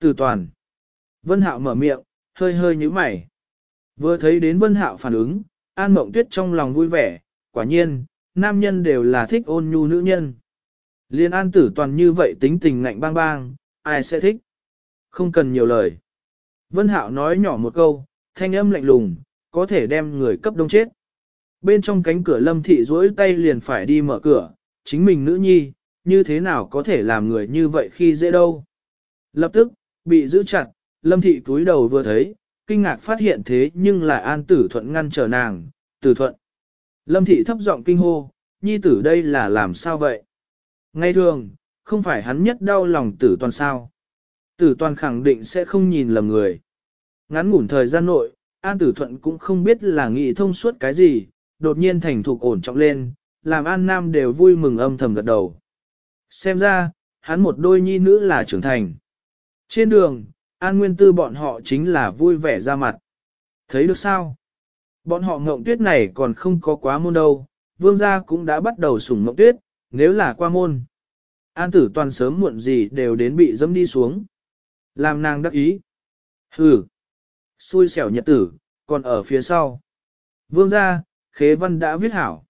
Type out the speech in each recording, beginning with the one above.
Từ toàn. Vân Hạo mở miệng, hơi hơi nhíu mày. Vừa thấy đến Vân Hạo phản ứng, An Mộng Tuyết trong lòng vui vẻ, quả nhiên, nam nhân đều là thích ôn nhu nữ nhân. Liên An Tử toàn như vậy tính tình ngạnh bang bang, ai sẽ thích? Không cần nhiều lời. Vân Hạo nói nhỏ một câu, thanh âm lạnh lùng, có thể đem người cấp đông chết. Bên trong cánh cửa lâm thị duỗi tay liền phải đi mở cửa, chính mình nữ nhi, như thế nào có thể làm người như vậy khi dễ đâu. Lập tức, bị giữ chặt, lâm thị cúi đầu vừa thấy, kinh ngạc phát hiện thế nhưng lại an tử thuận ngăn trở nàng, tử thuận. Lâm thị thấp giọng kinh hô, nhi tử đây là làm sao vậy? Ngay thường, không phải hắn nhất đau lòng tử toàn sao. Tử toàn khẳng định sẽ không nhìn lầm người. Ngắn ngủn thời gian nội, An Tử Thuận cũng không biết là nghĩ thông suốt cái gì, đột nhiên thành thục ổn trọng lên, làm An Nam đều vui mừng âm thầm gật đầu. Xem ra, hắn một đôi nhi nữ là trưởng thành. Trên đường, An Nguyên Tư bọn họ chính là vui vẻ ra mặt. Thấy được sao? Bọn họ ngộng tuyết này còn không có quá môn đâu, vương gia cũng đã bắt đầu sủng ngộng tuyết, nếu là qua môn. An tử toàn sớm muộn gì đều đến bị dâm đi xuống. Làm nàng đắc ý. Hừ. Xui xẻo nhật tử, còn ở phía sau. Vương gia, khế văn đã viết hảo.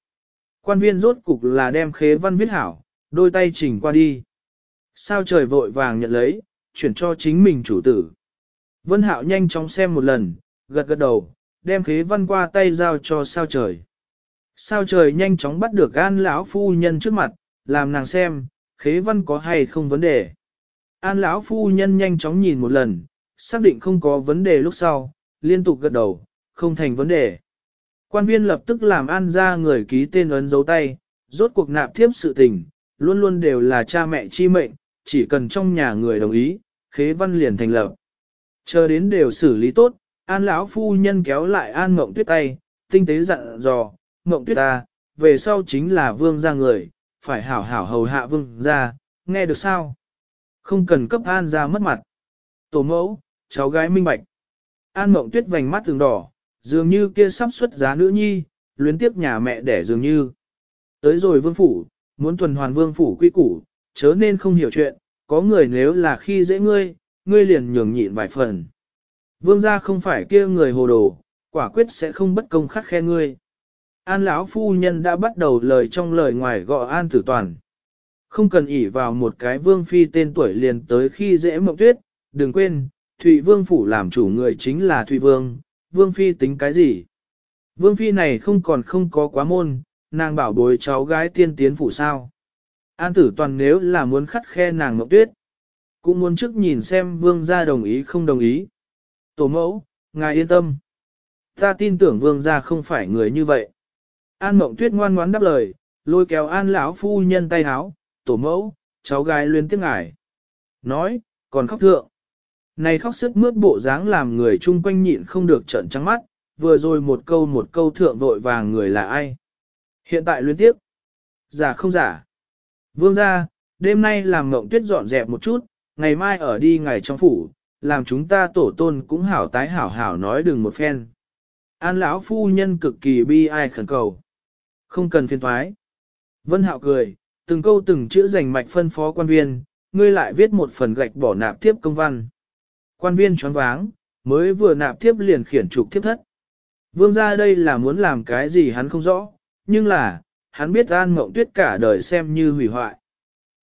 Quan viên rốt cục là đem khế văn viết hảo, đôi tay chỉnh qua đi. Sao trời vội vàng nhận lấy, chuyển cho chính mình chủ tử. Vân Hạo nhanh chóng xem một lần, gật gật đầu, đem khế văn qua tay giao cho sao trời. Sao trời nhanh chóng bắt được an lão phu nhân trước mặt, làm nàng xem, khế văn có hay không vấn đề. An lão phu nhân nhanh chóng nhìn một lần, xác định không có vấn đề lúc sau, liên tục gật đầu, không thành vấn đề. Quan viên lập tức làm an ra người ký tên ấn dấu tay, rốt cuộc nạp thiếp sự tình, luôn luôn đều là cha mẹ chi mệnh, chỉ cần trong nhà người đồng ý, khế văn liền thành lập. Chờ đến đều xử lý tốt, an lão phu nhân kéo lại an mộng tuyết tay, tinh tế dặn dò, mộng tuyết ta, về sau chính là vương gia người, phải hảo hảo hầu hạ vương gia, nghe được sao? Không cần cấp an ra mất mặt. Tổ mẫu, cháu gái minh bạch. An mộng tuyết vành mắt từng đỏ, dường như kia sắp xuất giá nữ nhi, luyến tiếp nhà mẹ đẻ dường như. Tới rồi vương phủ, muốn tuần hoàn vương phủ quy củ, chớ nên không hiểu chuyện, có người nếu là khi dễ ngươi, ngươi liền nhường nhịn vài phần. Vương gia không phải kia người hồ đồ, quả quyết sẽ không bất công khắc khe ngươi. An lão phu nhân đã bắt đầu lời trong lời ngoài gọi An Tử Toàn. Không cần ỷ vào một cái vương phi tên tuổi liền tới khi dễ mộng tuyết, đừng quên, Thụy Vương phủ làm chủ người chính là Thụy Vương, Vương phi tính cái gì? Vương phi này không còn không có quá môn, nàng bảo bối cháu gái tiên tiến phủ sao. An tử toàn nếu là muốn khắt khe nàng mộng tuyết, cũng muốn trước nhìn xem vương gia đồng ý không đồng ý. Tổ mẫu, ngài yên tâm. Ta tin tưởng vương gia không phải người như vậy. An mộng tuyết ngoan ngoãn đáp lời, lôi kéo an lão phu nhân tay háo, tổ mẫu, cháu gái luyến tiếc ngài. Nói, còn khóc thượng. Này khóc sức mướt bộ dáng làm người chung quanh nhịn không được trợn trắng mắt, vừa rồi một câu một câu thượng vội vàng người là ai. Hiện tại luyến tiếc. Giả không giả. Vương ra, đêm nay làm mộng tuyết dọn dẹp một chút, ngày mai ở đi ngày trong phủ, làm chúng ta tổ tôn cũng hảo tái hảo hảo nói đừng một phen. An lão phu nhân cực kỳ bi ai khẩn cầu. Không cần phiền thoái. Vân hạo cười, từng câu từng chữ dành mạch phân phó quan viên, ngươi lại viết một phần gạch bỏ nạp tiếp công văn. Quan viên choáng váng, mới vừa nạp tiếp liền khiển trục tiếp thất. Vương gia đây là muốn làm cái gì hắn không rõ, nhưng là, hắn biết An Mộng Tuyết cả đời xem như hủy hoại.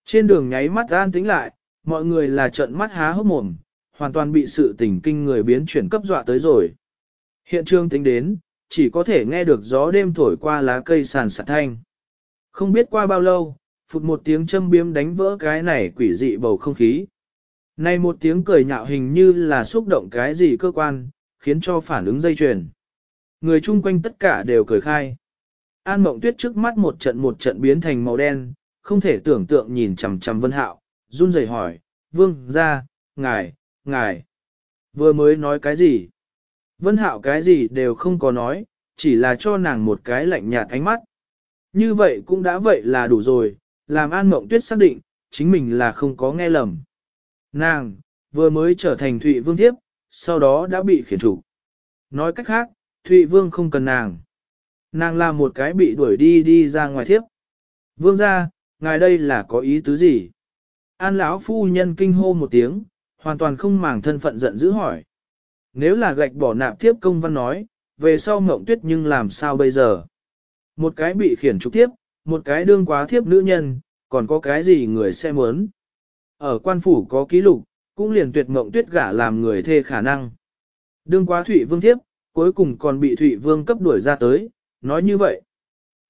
Trên đường nháy mắt An tính lại, mọi người là trợn mắt há hốc mồm, hoàn toàn bị sự tình kinh người biến chuyển cấp dọa tới rồi. Hiện trường tính đến, chỉ có thể nghe được gió đêm thổi qua lá cây sàn sạt thanh. Không biết qua bao lâu, phụt một tiếng châm biếm đánh vỡ cái này quỷ dị bầu không khí. Này một tiếng cười nhạo hình như là xúc động cái gì cơ quan, khiến cho phản ứng dây chuyền. Người chung quanh tất cả đều cười khai. An mộng tuyết trước mắt một trận một trận biến thành màu đen, không thể tưởng tượng nhìn chằm chằm vân hạo, run rẩy hỏi, vương, gia, ngài, ngài, vừa mới nói cái gì? Vân hạo cái gì đều không có nói, chỉ là cho nàng một cái lạnh nhạt ánh mắt. Như vậy cũng đã vậy là đủ rồi, làm an mộng tuyết xác định, chính mình là không có nghe lầm. Nàng, vừa mới trở thành Thụy Vương thiếp, sau đó đã bị khiển chủ, Nói cách khác, Thụy Vương không cần nàng. Nàng là một cái bị đuổi đi đi ra ngoài thiếp. Vương ra, ngài đây là có ý tứ gì? An lão phu nhân kinh hô một tiếng, hoàn toàn không màng thân phận giận dữ hỏi. Nếu là gạch bỏ nạp tiếp công văn nói, về sau mộng tuyết nhưng làm sao bây giờ? Một cái bị khiển trục tiếp, một cái đương quá thiếp nữ nhân, còn có cái gì người sẽ muốn? Ở quan phủ có ký lục, cũng liền tuyệt mộng tuyết gả làm người thê khả năng. Đương quá thủy Vương thiếp, cuối cùng còn bị thủy Vương cấp đuổi ra tới, nói như vậy.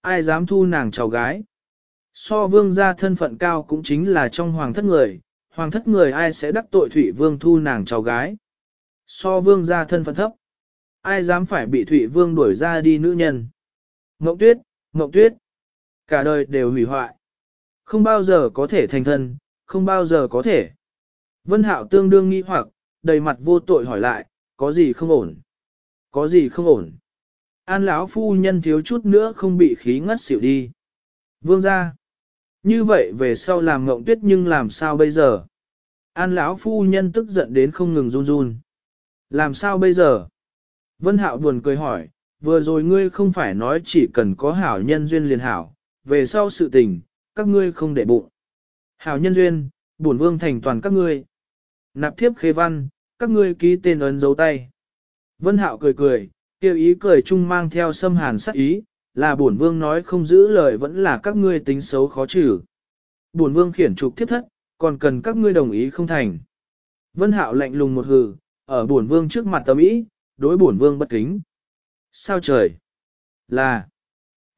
Ai dám thu nàng cháu gái? So vương gia thân phận cao cũng chính là trong hoàng thất người, hoàng thất người ai sẽ đắc tội thủy Vương thu nàng cháu gái? So vương gia thân phận thấp, ai dám phải bị thủy Vương đuổi ra đi nữ nhân? ngọc tuyết, ngọc tuyết, cả đời đều hủy hoại. Không bao giờ có thể thành thân, không bao giờ có thể. Vân Hạo tương đương nghi hoặc, đầy mặt vô tội hỏi lại, có gì không ổn? Có gì không ổn? An lão phu nhân thiếu chút nữa không bị khí ngất xỉu đi. Vương gia. Như vậy về sau làm ngộng tuyết nhưng làm sao bây giờ? An lão phu nhân tức giận đến không ngừng run run. Làm sao bây giờ? Vân Hạo buồn cười hỏi, vừa rồi ngươi không phải nói chỉ cần có hảo nhân duyên liền hảo, về sau sự tình, các ngươi không để bụng. Hảo nhân duyên, bổn vương thành toàn các ngươi. Nạp thiếp khế văn, các ngươi ký tên ấn dấu tay. Vân Hạo cười cười, kêu ý cười chung mang theo xâm hàn sắc ý, là bổn vương nói không giữ lời vẫn là các ngươi tính xấu khó trừ. Bổn vương khiển trục thiết thất, còn cần các ngươi đồng ý không thành. Vân Hạo lạnh lùng một hừ, ở bổn vương trước mặt tâm ý, đối bổn vương bất kính. Sao trời? Là.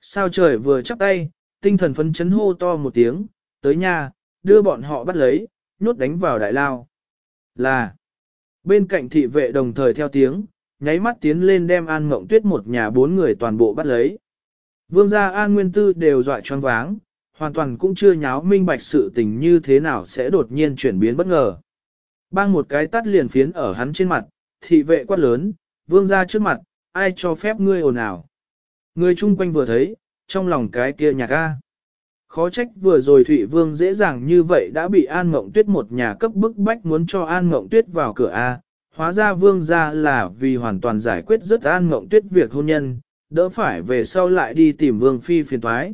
Sao trời vừa chắp tay, tinh thần phấn chấn hô to một tiếng, tới nhà, đưa bọn họ bắt lấy, nhốt đánh vào đại lao. Là. Bên cạnh thị vệ đồng thời theo tiếng, nháy mắt tiến lên đem An Mộng Tuyết một nhà bốn người toàn bộ bắt lấy. Vương gia An Nguyên Tư đều dọa choáng váng, hoàn toàn cũng chưa nháo minh bạch sự tình như thế nào sẽ đột nhiên chuyển biến bất ngờ. Bang một cái tắt liền phiến ở hắn trên mặt, thị vệ quát lớn, vương gia trước mặt, ai cho phép ngươi ồn ào. Người chung quanh vừa thấy, trong lòng cái kia nhạc ga. Khó trách vừa rồi Thụy Vương dễ dàng như vậy đã bị An Mộng Tuyết một nhà cấp bức bách muốn cho An Mộng Tuyết vào cửa A, hóa ra Vương gia là vì hoàn toàn giải quyết rất An Mộng Tuyết việc hôn nhân, đỡ phải về sau lại đi tìm Vương Phi phiền thoái.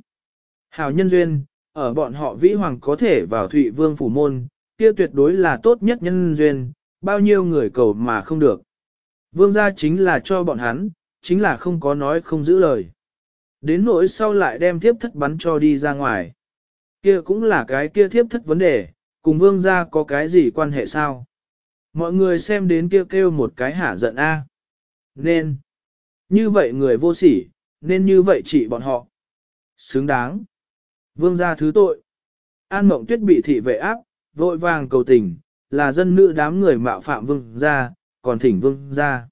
Hào nhân duyên, ở bọn họ vĩ hoàng có thể vào Thụy Vương phủ môn, kia tuyệt đối là tốt nhất nhân duyên, bao nhiêu người cầu mà không được. Vương gia chính là cho bọn hắn, chính là không có nói không giữ lời. Đến nỗi sau lại đem thiếp thất bắn cho đi ra ngoài. Kia cũng là cái kia thiếp thất vấn đề, cùng vương gia có cái gì quan hệ sao? Mọi người xem đến kia kêu, kêu một cái hả giận a. Nên, như vậy người vô sỉ, nên như vậy trị bọn họ. Xứng đáng. Vương gia thứ tội. An mộng tuyết bị thị vệ áp, vội vàng cầu tình, là dân nữ đám người mạo phạm vương gia, còn thỉnh vương gia.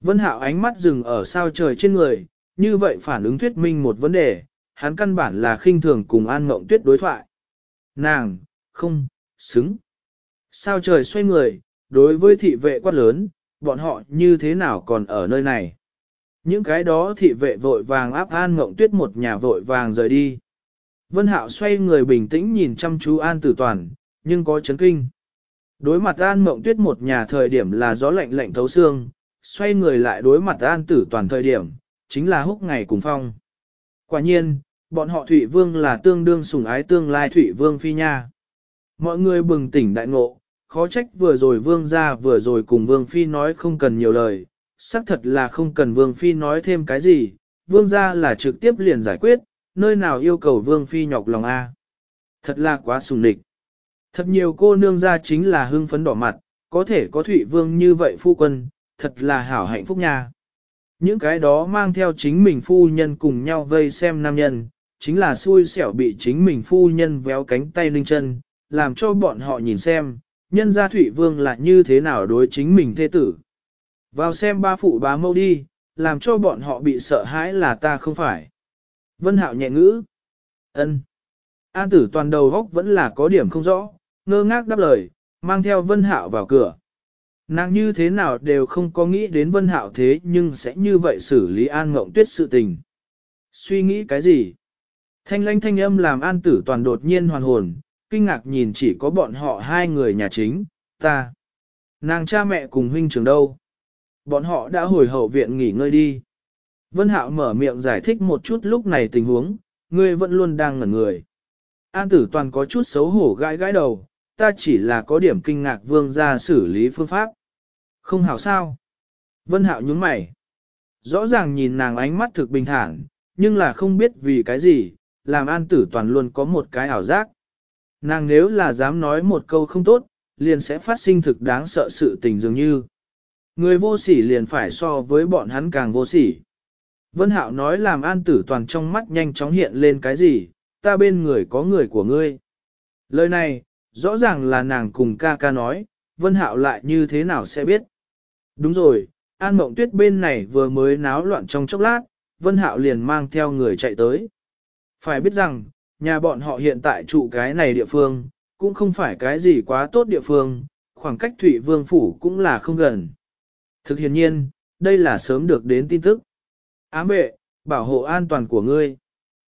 Vân hạo ánh mắt dừng ở sao trời trên người, như vậy phản ứng thuyết minh một vấn đề, hắn căn bản là khinh thường cùng An mộng Tuyết đối thoại. Nàng, không, xứng. Sao trời xoay người, đối với thị vệ quát lớn, bọn họ như thế nào còn ở nơi này? Những cái đó thị vệ vội vàng áp An Ngộng Tuyết một nhà vội vàng rời đi. Vân Hạo xoay người bình tĩnh nhìn chăm chú An Tử Toàn, nhưng có chấn kinh. Đối mặt An Mộng Tuyết một nhà thời điểm là gió lạnh lạnh thấu xương, xoay người lại đối mặt An Tử Toàn thời điểm, chính là húc ngày cùng phong. Quả nhiên, bọn họ Thụy Vương là tương đương sủng ái tương lai Thụy Vương phi nha. Mọi người bừng tỉnh đại ngộ, khó trách vừa rồi Vương ra vừa rồi cùng Vương phi nói không cần nhiều lời, xác thật là không cần Vương phi nói thêm cái gì, Vương ra là trực tiếp liền giải quyết, nơi nào yêu cầu Vương phi nhọc lòng a. Thật là quá sùng địch. Thật nhiều cô nương ra chính là hưng phấn đỏ mặt, có thể có Thụy Vương như vậy phu quân, thật là hảo hạnh phúc nha. Những cái đó mang theo chính mình phu nhân cùng nhau vây xem nam nhân, chính là xui xẻo bị chính mình phu nhân véo cánh tay linh chân, làm cho bọn họ nhìn xem, nhân gia Thụy Vương là như thế nào đối chính mình thê tử. Vào xem ba phụ bá mâu đi, làm cho bọn họ bị sợ hãi là ta không phải. Vân Hạo nhẹ ngữ. ân. An tử toàn đầu góc vẫn là có điểm không rõ, ngơ ngác đáp lời, mang theo Vân Hạo vào cửa. Nàng như thế nào đều không có nghĩ đến Vân Hạo thế nhưng sẽ như vậy xử lý An Ngộng Tuyết sự tình. Suy nghĩ cái gì? Thanh lanh thanh âm làm An Tử Toàn đột nhiên hoàn hồn, kinh ngạc nhìn chỉ có bọn họ hai người nhà chính, ta. Nàng cha mẹ cùng huynh trưởng đâu? Bọn họ đã hồi hậu viện nghỉ ngơi đi. Vân Hạo mở miệng giải thích một chút lúc này tình huống, ngươi vẫn luôn đang ngẩn người. An Tử Toàn có chút xấu hổ gãi gãi đầu, ta chỉ là có điểm kinh ngạc vương ra xử lý phương pháp. Không hảo sao? Vân Hạo nhướng mày. Rõ ràng nhìn nàng ánh mắt thực bình thản, nhưng là không biết vì cái gì, làm an tử toàn luôn có một cái ảo giác. Nàng nếu là dám nói một câu không tốt, liền sẽ phát sinh thực đáng sợ sự tình dường như. Người vô sỉ liền phải so với bọn hắn càng vô sỉ. Vân Hạo nói làm an tử toàn trong mắt nhanh chóng hiện lên cái gì, ta bên người có người của ngươi. Lời này, rõ ràng là nàng cùng ca ca nói, Vân Hạo lại như thế nào sẽ biết. Đúng rồi, An Mộng Tuyết bên này vừa mới náo loạn trong chốc lát, Vân Hạo liền mang theo người chạy tới. Phải biết rằng, nhà bọn họ hiện tại trụ cái này địa phương, cũng không phải cái gì quá tốt địa phương, khoảng cách thủy Vương Phủ cũng là không gần. Thực hiện nhiên, đây là sớm được đến tin tức. Ám vệ, bảo hộ an toàn của ngươi.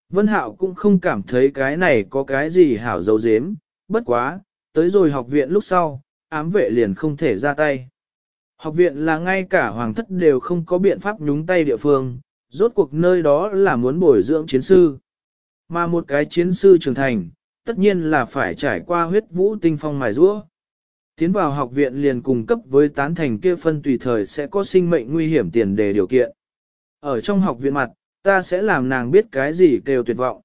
Vân Hạo cũng không cảm thấy cái này có cái gì hảo dấu dếm, bất quá, tới rồi học viện lúc sau, ám vệ liền không thể ra tay. Học viện là ngay cả hoàng thất đều không có biện pháp nhúng tay địa phương, rốt cuộc nơi đó là muốn bồi dưỡng chiến sư. Mà một cái chiến sư trưởng thành, tất nhiên là phải trải qua huyết vũ tinh phong mài rũa. Tiến vào học viện liền cung cấp với tán thành kia phân tùy thời sẽ có sinh mệnh nguy hiểm tiền đề điều kiện. Ở trong học viện mặt, ta sẽ làm nàng biết cái gì kêu tuyệt vọng.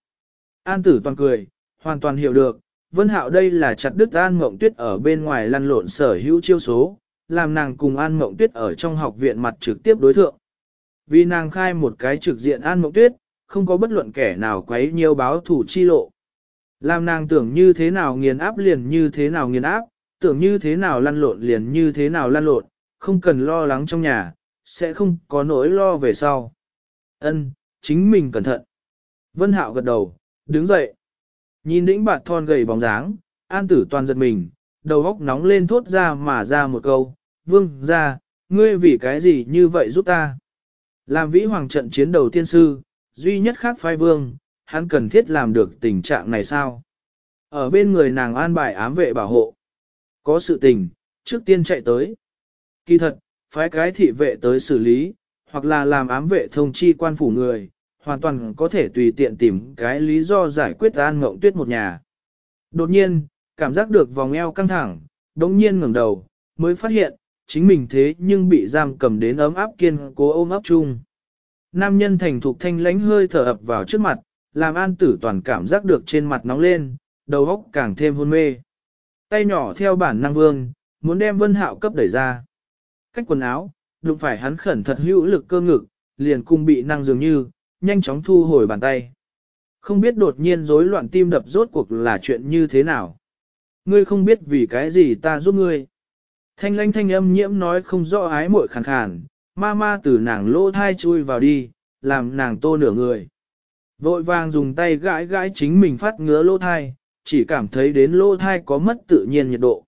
An tử toàn cười, hoàn toàn hiểu được, Vân Hạo đây là chặt đứt An Mộng Tuyết ở bên ngoài lăn lộn sở hữu chiêu số, làm nàng cùng An Mộng Tuyết ở trong học viện mặt trực tiếp đối thượng. Vì nàng khai một cái trực diện An Mộng Tuyết, không có bất luận kẻ nào quấy nhiều báo thủ chi lộ. Làm nàng tưởng như thế nào nghiền áp liền như thế nào nghiền áp, tưởng như thế nào lăn lộn liền như thế nào lăn lộn, không cần lo lắng trong nhà, sẽ không có nỗi lo về sau. Ân, chính mình cẩn thận. Vân Hạo gật đầu, đứng dậy. Nhìn đĩnh bạt thon gầy bóng dáng, an tử toàn giật mình, đầu óc nóng lên thốt ra mà ra một câu, vương ra, ngươi vì cái gì như vậy giúp ta. Làm vĩ hoàng trận chiến đầu tiên sư, duy nhất khác phái vương, hắn cần thiết làm được tình trạng này sao? Ở bên người nàng an bài ám vệ bảo hộ. Có sự tình, trước tiên chạy tới. Kỳ thật, phái cái thị vệ tới xử lý, hoặc là làm ám vệ thông chi quan phủ người, hoàn toàn có thể tùy tiện tìm cái lý do giải quyết an ngộng tuyết một nhà. Đột nhiên, cảm giác được vòng eo căng thẳng, đống nhiên ngẩng đầu, mới phát hiện, chính mình thế nhưng bị giam cầm đến ấm áp kiên cố ôm ấp chung. Nam nhân thành thục thanh lánh hơi thở ập vào trước mặt, làm an tử toàn cảm giác được trên mặt nóng lên, đầu óc càng thêm hôn mê. Tay nhỏ theo bản năng vương, muốn đem vân hạo cấp đẩy ra. Cách quần áo, đụng phải hắn khẩn thật hữu lực cơ ngực, liền cung bị năng dường như, nhanh chóng thu hồi bàn tay. Không biết đột nhiên rối loạn tim đập rốt cuộc là chuyện như thế nào. Ngươi không biết vì cái gì ta giúp ngươi. Thanh lanh thanh âm nhiễm nói không rõ ái muội khàn khàn, ma ma từ nàng lỗ thai chui vào đi, làm nàng tô nửa người. Vội vàng dùng tay gãi gãi chính mình phát ngứa lỗ thai, chỉ cảm thấy đến lỗ thai có mất tự nhiên nhiệt độ.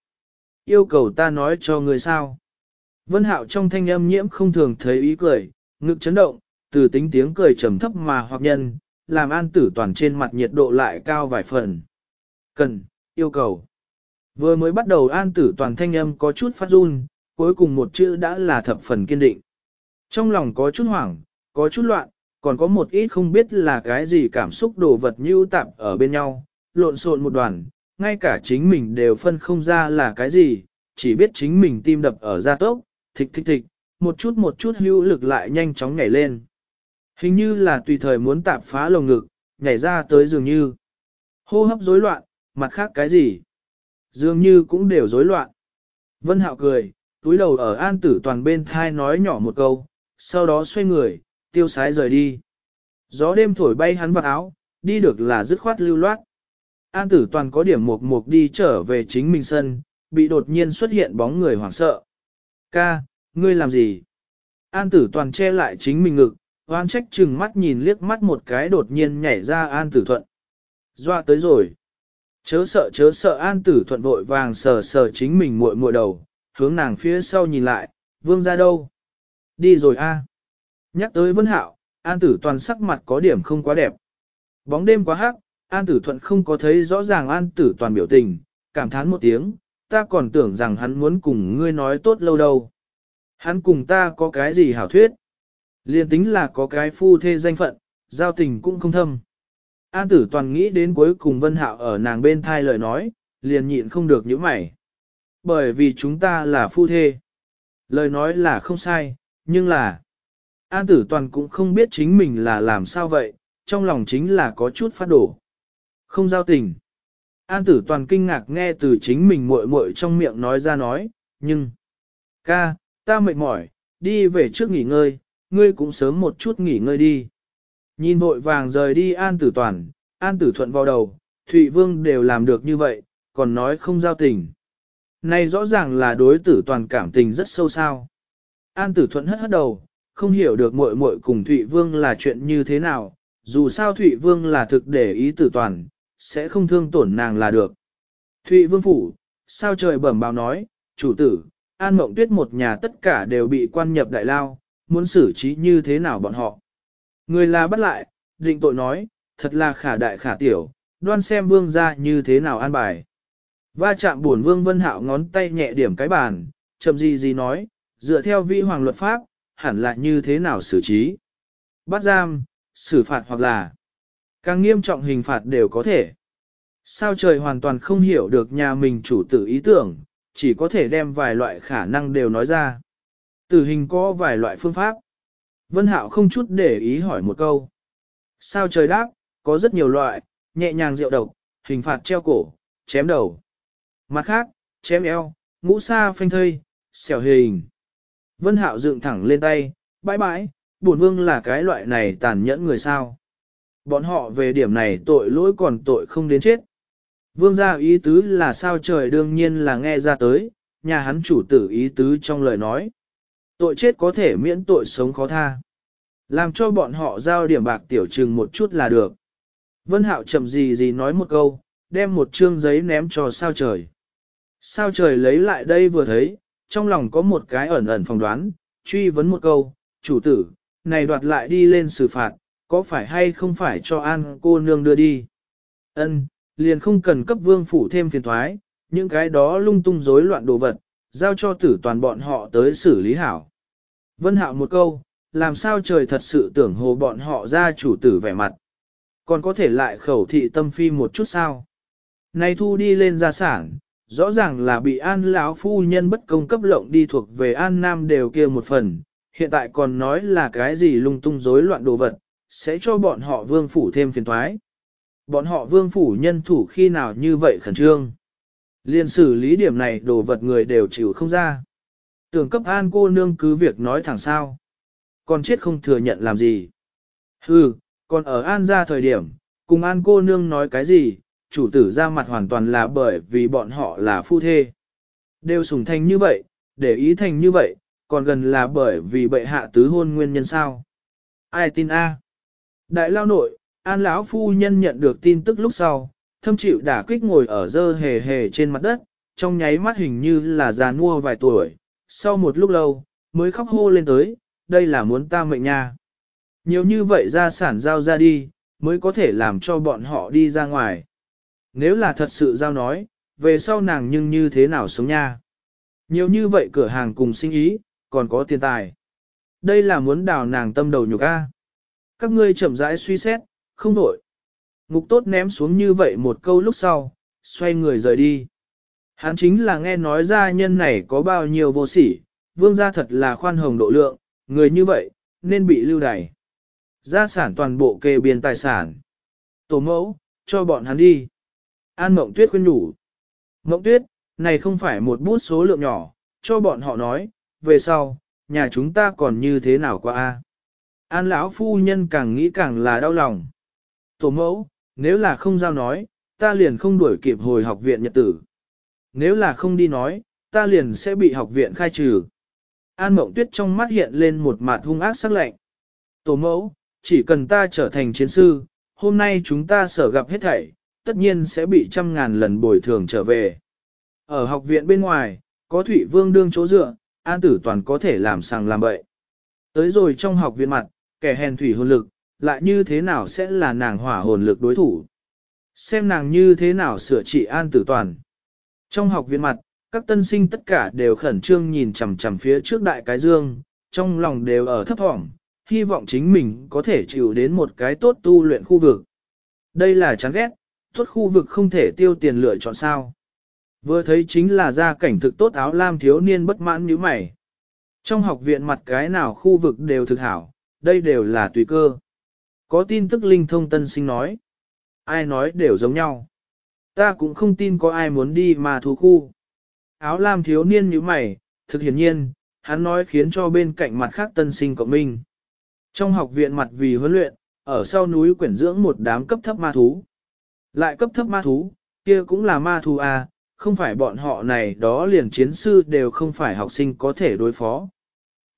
Yêu cầu ta nói cho người sao. Vân hạo trong thanh âm nhiễm không thường thấy ý cười, ngực chấn động, từ tính tiếng cười trầm thấp mà hoặc nhân, làm an tử toàn trên mặt nhiệt độ lại cao vài phần. Cần, yêu cầu. Vừa mới bắt đầu an tử toàn thanh âm có chút phát run, cuối cùng một chữ đã là thập phần kiên định. Trong lòng có chút hoảng, có chút loạn, còn có một ít không biết là cái gì cảm xúc đồ vật như tạp ở bên nhau, lộn xộn một đoàn, ngay cả chính mình đều phân không ra là cái gì, chỉ biết chính mình tim đập ở gia tốc, thịch thịch thịch, một chút một chút hữu lực lại nhanh chóng nhảy lên. Hình như là tùy thời muốn tạp phá lồng ngực, nhảy ra tới dường như. Hô hấp rối loạn, mặt khác cái gì? Dường như cũng đều rối loạn. Vân Hạo cười, túi đầu ở an tử toàn bên thai nói nhỏ một câu, sau đó xoay người, tiêu sái rời đi. Gió đêm thổi bay hắn vào áo, đi được là dứt khoát lưu loát. An tử toàn có điểm mục mục đi trở về chính mình sân, bị đột nhiên xuất hiện bóng người hoảng sợ. Ca, ngươi làm gì? An tử toàn che lại chính mình ngực, oan trách chừng mắt nhìn liếc mắt một cái đột nhiên nhảy ra an tử thuận. Doa tới rồi. Chớ sợ chớ sợ an tử thuận vội vàng sờ sờ chính mình muội muội đầu, hướng nàng phía sau nhìn lại, vương ra đâu? Đi rồi a. Nhắc tới vân hạo, an tử toàn sắc mặt có điểm không quá đẹp. Bóng đêm quá hắc, an tử thuận không có thấy rõ ràng an tử toàn biểu tình, cảm thán một tiếng, ta còn tưởng rằng hắn muốn cùng ngươi nói tốt lâu đâu. Hắn cùng ta có cái gì hảo thuyết? Liên tính là có cái phu thê danh phận, giao tình cũng không thâm. An tử toàn nghĩ đến cuối cùng Vân Hạo ở nàng bên thai lời nói, liền nhịn không được nhíu mày. Bởi vì chúng ta là phu thê. Lời nói là không sai, nhưng là... An tử toàn cũng không biết chính mình là làm sao vậy, trong lòng chính là có chút phát đổ. Không giao tình. An tử toàn kinh ngạc nghe từ chính mình muội muội trong miệng nói ra nói, nhưng... Ca, ta mệt mỏi, đi về trước nghỉ ngơi, ngươi cũng sớm một chút nghỉ ngơi đi. Nhìn vội vàng rời đi An tử toàn, An tử thuận vào đầu, Thụy Vương đều làm được như vậy, còn nói không giao tình. Này rõ ràng là đối tử toàn cảm tình rất sâu sao. An tử thuận hất hất đầu, không hiểu được muội muội cùng Thụy Vương là chuyện như thế nào, dù sao Thụy Vương là thực để ý tử toàn, sẽ không thương tổn nàng là được. Thụy Vương phủ, sao trời bẩm báo nói, chủ tử, An Mộng Tuyết một nhà tất cả đều bị quan nhập đại lao, muốn xử trí như thế nào bọn họ. Người là bắt lại, định tội nói, thật là khả đại khả tiểu, đoan xem vương ra như thế nào an bài. Va chạm buồn vương vân hạo ngón tay nhẹ điểm cái bàn, chậm gì gì nói, dựa theo vi hoàng luật pháp, hẳn là như thế nào xử trí. Bắt giam, xử phạt hoặc là càng nghiêm trọng hình phạt đều có thể. Sao trời hoàn toàn không hiểu được nhà mình chủ tử ý tưởng, chỉ có thể đem vài loại khả năng đều nói ra. Tử hình có vài loại phương pháp. Vân Hạo không chút để ý hỏi một câu. Sao trời đáp, có rất nhiều loại, nhẹ nhàng rượu độc, hình phạt treo cổ, chém đầu. Mặt khác, chém eo, ngũ sa phanh thây, xẻo hình. Vân Hạo dựng thẳng lên tay, bãi bãi, bổn vương là cái loại này tàn nhẫn người sao. Bọn họ về điểm này tội lỗi còn tội không đến chết. Vương gia ý tứ là sao trời đương nhiên là nghe ra tới, nhà hắn chủ tử ý tứ trong lời nói. Tội chết có thể miễn tội sống khó tha. Làm cho bọn họ giao điểm bạc tiểu trừng một chút là được. Vân Hạo chậm gì gì nói một câu, đem một trương giấy ném cho sao trời. Sao trời lấy lại đây vừa thấy, trong lòng có một cái ẩn ẩn phỏng đoán, truy vấn một câu, chủ tử, này đoạt lại đi lên xử phạt, có phải hay không phải cho an cô nương đưa đi? Ân, liền không cần cấp vương phủ thêm phiền thoái, những cái đó lung tung rối loạn đồ vật, giao cho tử toàn bọn họ tới xử lý hảo. Vân hạo một câu, làm sao trời thật sự tưởng hồ bọn họ ra chủ tử vẻ mặt. Còn có thể lại khẩu thị tâm phi một chút sao? Này thu đi lên gia sản, rõ ràng là bị an lão phu nhân bất công cấp lộng đi thuộc về an nam đều kia một phần, hiện tại còn nói là cái gì lung tung rối loạn đồ vật, sẽ cho bọn họ vương phủ thêm phiền thoái. Bọn họ vương phủ nhân thủ khi nào như vậy khẩn trương. Liên xử lý điểm này đồ vật người đều chịu không ra. Tưởng cấp an cô nương cứ việc nói thẳng sao. Còn chết không thừa nhận làm gì. Hừ, còn ở an ra thời điểm, cùng an cô nương nói cái gì, chủ tử ra mặt hoàn toàn là bởi vì bọn họ là phu thê. Đều sủng thành như vậy, để ý thành như vậy, còn gần là bởi vì bệ hạ tứ hôn nguyên nhân sao. Ai tin a? Đại lao nội, an lão phu nhân nhận được tin tức lúc sau, thâm chịu đả kích ngồi ở dơ hề hề trên mặt đất, trong nháy mắt hình như là già nua vài tuổi, sau một lúc lâu, mới khóc hô lên tới, đây là muốn ta mệnh nha. Nhiều như vậy gia sản giao ra đi, mới có thể làm cho bọn họ đi ra ngoài. Nếu là thật sự giao nói, về sau nàng nhưng như thế nào sống nha. Nhiều như vậy cửa hàng cùng sinh ý, còn có tiền tài. Đây là muốn đào nàng tâm đầu nhục A. Các ngươi chậm rãi suy xét, không đổi. Ngục tốt ném xuống như vậy một câu lúc sau, xoay người rời đi. Hắn chính là nghe nói gia nhân này có bao nhiêu vô sỉ, vương gia thật là khoan hồng độ lượng, người như vậy, nên bị lưu đày. Gia sản toàn bộ kê biên tài sản. Tổ mẫu, cho bọn hắn đi. An Mộng Tuyết khuyên nhủ. Mộng Tuyết, này không phải một bút số lượng nhỏ, cho bọn họ nói, về sau, nhà chúng ta còn như thế nào qua a? An lão phu nhân càng nghĩ càng là đau lòng. Tổ mẫu, nếu là không giao nói, ta liền không đuổi kịp hồi học viện nhật tử. Nếu là không đi nói, ta liền sẽ bị học viện khai trừ. An mộng tuyết trong mắt hiện lên một mặt hung ác sắc lạnh. Tổ mẫu, chỉ cần ta trở thành chiến sư, hôm nay chúng ta sở gặp hết thảy, tất nhiên sẽ bị trăm ngàn lần bồi thường trở về. Ở học viện bên ngoài, có Thụy Vương đương chỗ dựa, An Tử Toàn có thể làm sàng làm bậy. Tới rồi trong học viện mặt, kẻ hèn thủy hồn lực, lại như thế nào sẽ là nàng hỏa hồn lực đối thủ. Xem nàng như thế nào sửa trị An Tử Toàn. Trong học viện mặt, các tân sinh tất cả đều khẩn trương nhìn chằm chằm phía trước đại cái dương, trong lòng đều ở thấp thỏm, hy vọng chính mình có thể chịu đến một cái tốt tu luyện khu vực. Đây là chán ghét, tốt khu vực không thể tiêu tiền lựa chọn sao. Vừa thấy chính là gia cảnh thực tốt áo lam thiếu niên bất mãn như mày. Trong học viện mặt cái nào khu vực đều thực hảo, đây đều là tùy cơ. Có tin tức linh thông tân sinh nói. Ai nói đều giống nhau. Ta cũng không tin có ai muốn đi mà thú khu. Áo lam thiếu niên như mày, thực hiển nhiên, hắn nói khiến cho bên cạnh mặt khác tân sinh của mình. Trong học viện mặt vì huấn luyện, ở sau núi quyển dưỡng một đám cấp thấp ma thú. Lại cấp thấp ma thú, kia cũng là ma thú à, không phải bọn họ này đó liền chiến sư đều không phải học sinh có thể đối phó.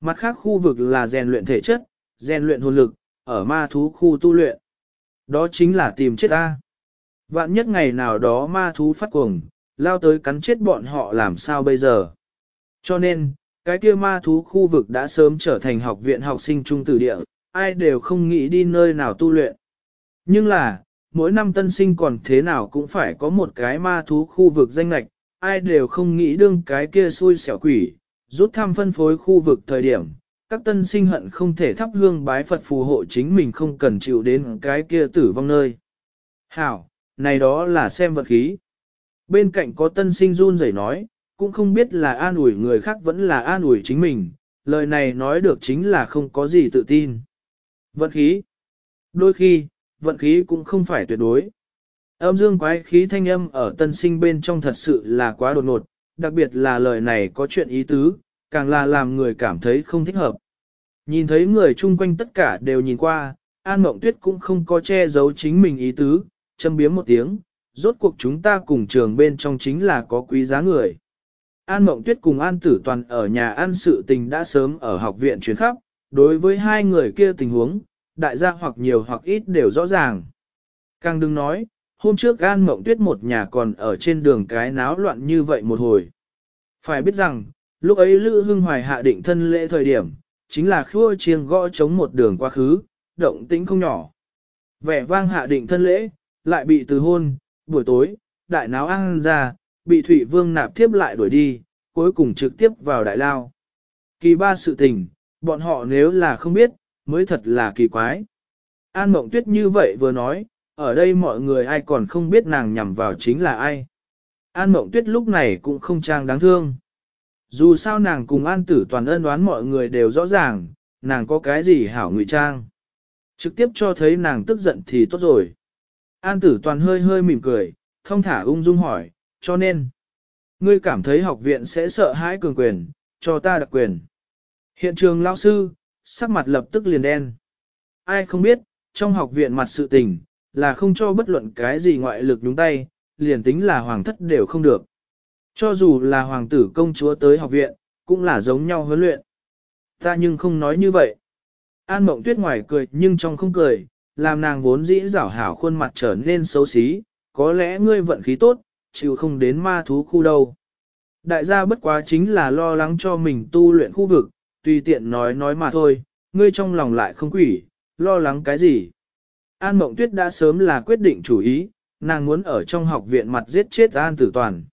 Mặt khác khu vực là rèn luyện thể chất, rèn luyện hồn lực, ở ma thú khu tu luyện. Đó chính là tìm chết ta. Vạn nhất ngày nào đó ma thú phát cuồng, lao tới cắn chết bọn họ làm sao bây giờ. Cho nên, cái kia ma thú khu vực đã sớm trở thành học viện học sinh trung tử địa, ai đều không nghĩ đi nơi nào tu luyện. Nhưng là, mỗi năm tân sinh còn thế nào cũng phải có một cái ma thú khu vực danh lạch, ai đều không nghĩ đương cái kia xui xẻo quỷ, rút thăm phân phối khu vực thời điểm. Các tân sinh hận không thể thắp hương bái Phật phù hộ chính mình không cần chịu đến cái kia tử vong nơi. Hảo, này đó là xem vật khí. Bên cạnh có tân sinh run rẩy nói, cũng không biết là an ủi người khác vẫn là an ủi chính mình, lời này nói được chính là không có gì tự tin. Vật khí. Đôi khi, vận khí cũng không phải tuyệt đối. Âm dương quái khí thanh âm ở tân sinh bên trong thật sự là quá đột ngột, đặc biệt là lời này có chuyện ý tứ, càng là làm người cảm thấy không thích hợp. Nhìn thấy người chung quanh tất cả đều nhìn qua, An Mộng Tuyết cũng không có che giấu chính mình ý tứ, châm biếm một tiếng, rốt cuộc chúng ta cùng trường bên trong chính là có quý giá người. An Mộng Tuyết cùng An Tử Toàn ở nhà ăn sự tình đã sớm ở học viện chuyến khắp, đối với hai người kia tình huống, đại gia hoặc nhiều hoặc ít đều rõ ràng. Càng đừng nói, hôm trước An Mộng Tuyết một nhà còn ở trên đường cái náo loạn như vậy một hồi. Phải biết rằng, lúc ấy Lữ Hưng Hoài hạ định thân lễ thời điểm, chính là khua chiêng gõ chống một đường quá khứ, động tĩnh không nhỏ. Vẻ vang hạ định thân lễ, lại bị từ hôn, buổi tối, đại náo ăn ra, bị Thủy Vương nạp tiếp lại đuổi đi, cuối cùng trực tiếp vào đại lao. Kỳ ba sự tình, bọn họ nếu là không biết, mới thật là kỳ quái. An Mộng Tuyết như vậy vừa nói, ở đây mọi người ai còn không biết nàng nhằm vào chính là ai. An Mộng Tuyết lúc này cũng không trang đáng thương. Dù sao nàng cùng An Tử toàn ân đoán mọi người đều rõ ràng, nàng có cái gì hảo ngụy trang. Trực tiếp cho thấy nàng tức giận thì tốt rồi. An Tử toàn hơi hơi mỉm cười, thông thả ung dung hỏi, cho nên, ngươi cảm thấy học viện sẽ sợ hãi cường quyền, cho ta đặc quyền. Hiện trường lao sư, sắc mặt lập tức liền đen. Ai không biết, trong học viện mặt sự tình, là không cho bất luận cái gì ngoại lực nhúng tay, liền tính là hoàng thất đều không được. Cho dù là hoàng tử công chúa tới học viện, cũng là giống nhau huấn luyện. Ta nhưng không nói như vậy. An mộng tuyết ngoài cười nhưng trong không cười, làm nàng vốn dĩ rảo hảo khuôn mặt trở nên xấu xí, có lẽ ngươi vận khí tốt, chịu không đến ma thú khu đâu. Đại gia bất quá chính là lo lắng cho mình tu luyện khu vực, tùy tiện nói nói mà thôi, ngươi trong lòng lại không quỷ, lo lắng cái gì. An Mộng Tuyết đã sớm là quyết định chủ ý, nàng muốn ở trong học viện mặt giết chết An Tử Toàn.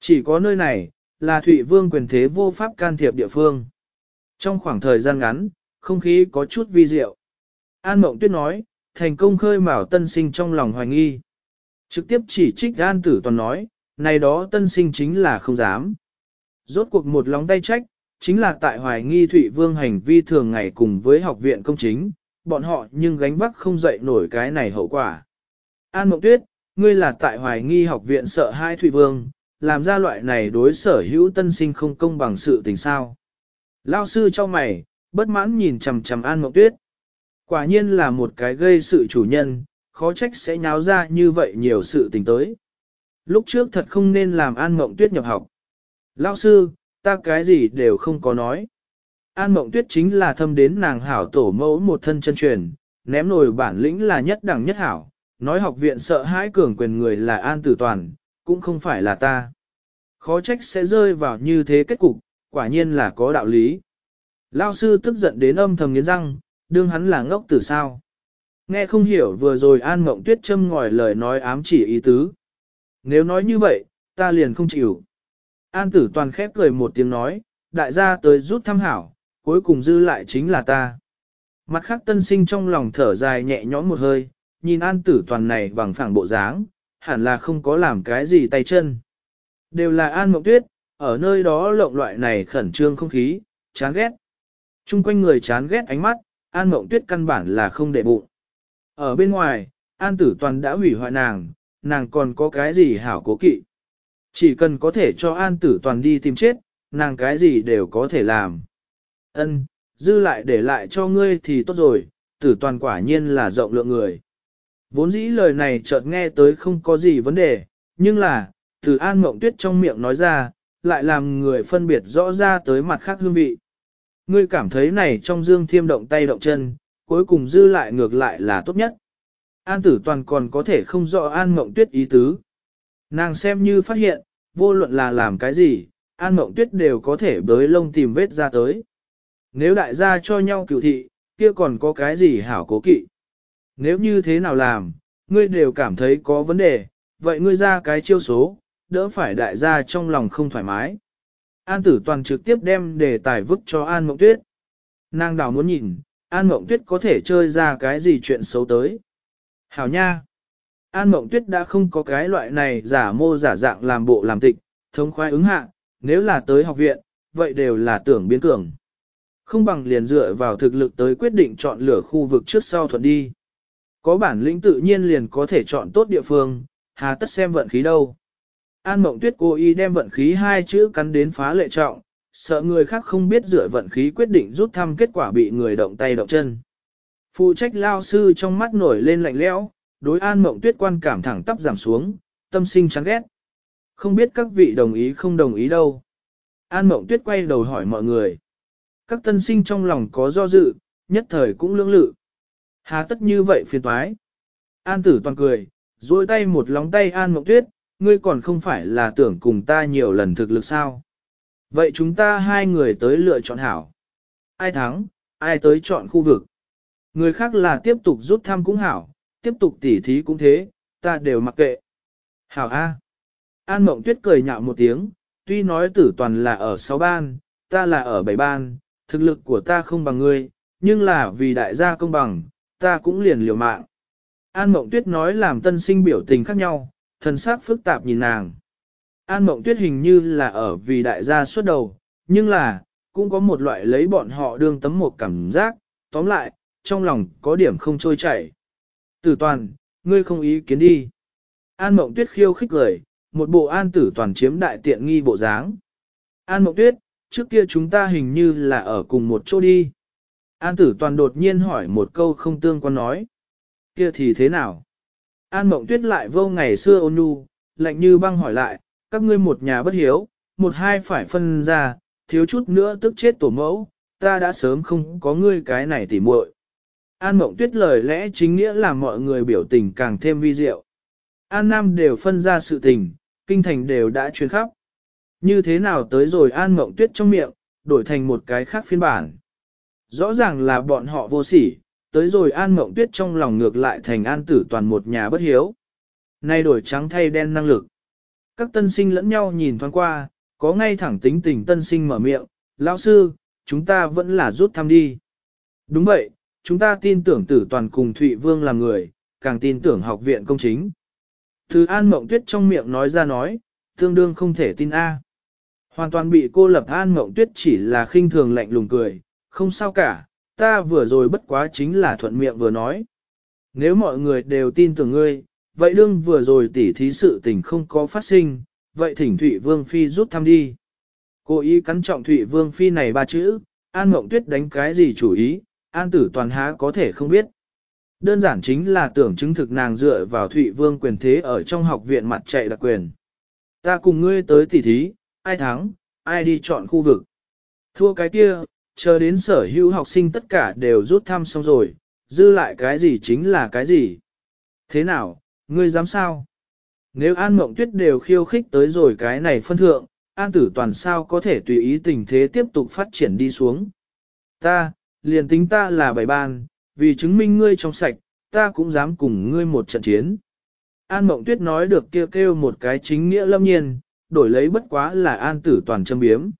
Chỉ có nơi này, là Thụy Vương quyền thế vô pháp can thiệp địa phương. Trong khoảng thời gian ngắn, không khí có chút vi diệu. An Mộng Tuyết nói, thành công khơi mào tân sinh trong lòng hoài nghi. Trực tiếp chỉ trích An Tử Toàn nói, này đó tân sinh chính là không dám. Rốt cuộc một lóng tay trách, chính là tại hoài nghi Thụy Vương hành vi thường ngày cùng với học viện công chính, bọn họ nhưng gánh vác không dậy nổi cái này hậu quả. An Mộng Tuyết, ngươi là tại hoài nghi học viện sợ hai Thụy Vương, làm ra loại này đối sở hữu tân sinh không công bằng sự tình sao. Lao sư cho mày, bất mãn nhìn chằm chằm An Mộng Tuyết. Quả nhiên là một cái gây sự chủ nhân, khó trách sẽ nháo ra như vậy nhiều sự tình tới. Lúc trước thật không nên làm An Mộng Tuyết nhập học. Lao sư, ta cái gì đều không có nói. An Mộng Tuyết chính là thâm đến nàng hảo tổ mẫu một thân chân truyền, ném nổi bản lĩnh là nhất đẳng nhất hảo, nói học viện sợ hãi cường quyền người là An Tử Toàn, cũng không phải là ta. Khó trách sẽ rơi vào như thế kết cục, quả nhiên là có đạo lý. Lao sư tức giận đến âm thầm nghiến răng, đương hắn là ngốc tử sao. Nghe không hiểu vừa rồi An Mộng Tuyết châm ngòi lời nói ám chỉ ý tứ. Nếu nói như vậy, ta liền không chịu. An tử toàn khép cười một tiếng nói, đại gia tới rút thăm hảo, cuối cùng dư lại chính là ta. Mặt khác tân sinh trong lòng thở dài nhẹ nhõm một hơi, nhìn an tử toàn này bằng phẳng bộ dáng, hẳn là không có làm cái gì tay chân. Đều là An Mộng Tuyết, ở nơi đó lộng loại này khẩn trương không khí, chán ghét. Trung quanh người chán ghét ánh mắt, An Mộng Tuyết căn bản là không để bụng. Ở bên ngoài, An Tử Toàn đã hủy hoại nàng, nàng còn có cái gì hảo cố kỵ. Chỉ cần có thể cho An Tử Toàn đi tìm chết, nàng cái gì đều có thể làm. Ân, dư lại để lại cho ngươi thì tốt rồi, Tử Toàn quả nhiên là rộng lượng người. Vốn dĩ lời này chợt nghe tới không có gì vấn đề, nhưng là, từ An Mộng Tuyết trong miệng nói ra, lại làm người phân biệt rõ ra tới mặt khác hương vị. Ngươi cảm thấy này trong dương thiêm động tay động chân, cuối cùng dư lại ngược lại là tốt nhất. An tử toàn còn có thể không rõ An Mộng Tuyết ý tứ. Nàng xem như phát hiện, vô luận là làm cái gì, An Mộng Tuyết đều có thể bới lông tìm vết ra tới. Nếu đại gia cho nhau cựu thị, kia còn có cái gì hảo cố kỵ. Nếu như thế nào làm, ngươi đều cảm thấy có vấn đề, vậy ngươi ra cái chiêu số, đỡ phải đại gia trong lòng không thoải mái. An tử toàn trực tiếp đem đề tài vứt cho An Mộng Tuyết. Nàng đào muốn nhìn, An Mộng Tuyết có thể chơi ra cái gì chuyện xấu tới. Hảo nha! An Mộng Tuyết đã không có cái loại này giả mô giả dạng làm bộ làm tịch, thống khoái ứng hạ, nếu là tới học viện, vậy đều là tưởng biến cường. Không bằng liền dựa vào thực lực tới quyết định chọn lựa khu vực trước sau thuận đi. Có bản lĩnh tự nhiên liền có thể chọn tốt địa phương, hà tất xem vận khí đâu. An Mộng Tuyết cố ý đem vận khí hai chữ cắn đến phá lệ trọng, sợ người khác không biết dựa vận khí quyết định rút thăm kết quả bị người động tay động chân. Phụ trách lao sư trong mắt nổi lên lạnh lẽo, đối An Mộng Tuyết quan cảm thẳng tắp giảm xuống, tâm sinh chán ghét. Không biết các vị đồng ý không đồng ý đâu. An Mộng Tuyết quay đầu hỏi mọi người. Các tân sinh trong lòng có do dự, nhất thời cũng lưỡng lự. Hà tất như vậy phiền toái. An tử toàn cười, duỗi tay một lóng tay An Mộng Tuyết, ngươi còn không phải là tưởng cùng ta nhiều lần thực lực sao. Vậy chúng ta hai người tới lựa chọn hảo. Ai thắng, ai tới chọn khu vực. Người khác là tiếp tục rút thăm cũng hảo, tiếp tục tỉ thí cũng thế, ta đều mặc kệ. Hảo A. An Mộng Tuyết cười nhạo một tiếng, tuy nói tử toàn là ở 6 ban, ta là ở 7 ban, thực lực của ta không bằng ngươi, nhưng là vì đại gia công bằng, ta cũng liền liều mạng. An Mộng Tuyết nói làm tân sinh biểu tình khác nhau, thần sắc phức tạp nhìn nàng. An Mộng Tuyết hình như là ở vì đại gia xuất đầu, nhưng là, cũng có một loại lấy bọn họ đương tấm một cảm giác, tóm lại, trong lòng có điểm không trôi chảy. Tử toàn, ngươi không ý kiến đi. An Mộng Tuyết khiêu khích cười, một bộ an tử toàn chiếm đại tiện nghi bộ dáng. An Mộng Tuyết, trước kia chúng ta hình như là ở cùng một chỗ đi. An tử toàn đột nhiên hỏi một câu không tương quan nói. Kia thì thế nào? An mộng tuyết lại vô ngày xưa ôn nhu, lạnh như băng hỏi lại, các ngươi một nhà bất hiếu, một hai phải phân ra, thiếu chút nữa tức chết tổ mẫu, ta đã sớm không có ngươi cái này tỉ muội. An mộng tuyết lời lẽ chính nghĩa làm mọi người biểu tình càng thêm vi diệu. An Nam đều phân ra sự tình, kinh thành đều đã truyền khắp. Như thế nào tới rồi An mộng tuyết trong miệng, đổi thành một cái khác phiên bản. Rõ ràng là bọn họ vô sỉ, tới rồi An Mộng Tuyết trong lòng ngược lại thành An Tử toàn một nhà bất hiếu. Nay đổi trắng thay đen năng lực. Các tân sinh lẫn nhau nhìn thoáng qua, có ngay thẳng tính tình tân sinh mở miệng, lão sư, chúng ta vẫn là rút thăm đi. Đúng vậy, chúng ta tin tưởng tử toàn cùng Thụy Vương là người, càng tin tưởng học viện công chính. Thứ An Mộng Tuyết trong miệng nói ra nói, tương đương không thể tin A. Hoàn toàn bị cô lập An Mộng Tuyết chỉ là khinh thường lạnh lùng cười, không sao cả, ta vừa rồi bất quá chính là thuận miệng vừa nói. Nếu mọi người đều tin tưởng ngươi, vậy đương vừa rồi tỉ thí sự tình không có phát sinh, vậy thỉnh Thụy Vương Phi rút thăm đi. Cô ý cắn trọng Thụy Vương Phi này ba chữ, An Mộng Tuyết đánh cái gì chủ ý, An Tử Toàn há có thể không biết. Đơn giản chính là tưởng chứng thực nàng dựa vào Thụy Vương quyền thế ở trong học viện mặt chạy đặc quyền. Ta cùng ngươi tới tỉ thí, ai thắng, ai đi chọn khu vực. Thua cái kia, chờ đến sở hữu học sinh tất cả đều rút thăm xong rồi, dư lại cái gì chính là cái gì. Thế nào, ngươi dám sao? Nếu An Mộng Tuyết đều khiêu khích tới rồi cái này phân thượng, An Tử Toàn sao có thể tùy ý tình thế tiếp tục phát triển đi xuống. Ta, liền tính ta là bảy ban, vì chứng minh ngươi trong sạch, ta cũng dám cùng ngươi một trận chiến. An Mộng Tuyết nói được kêu kêu một cái chính nghĩa lâm nhiên, đổi lấy bất quá là An Tử Toàn châm biếm.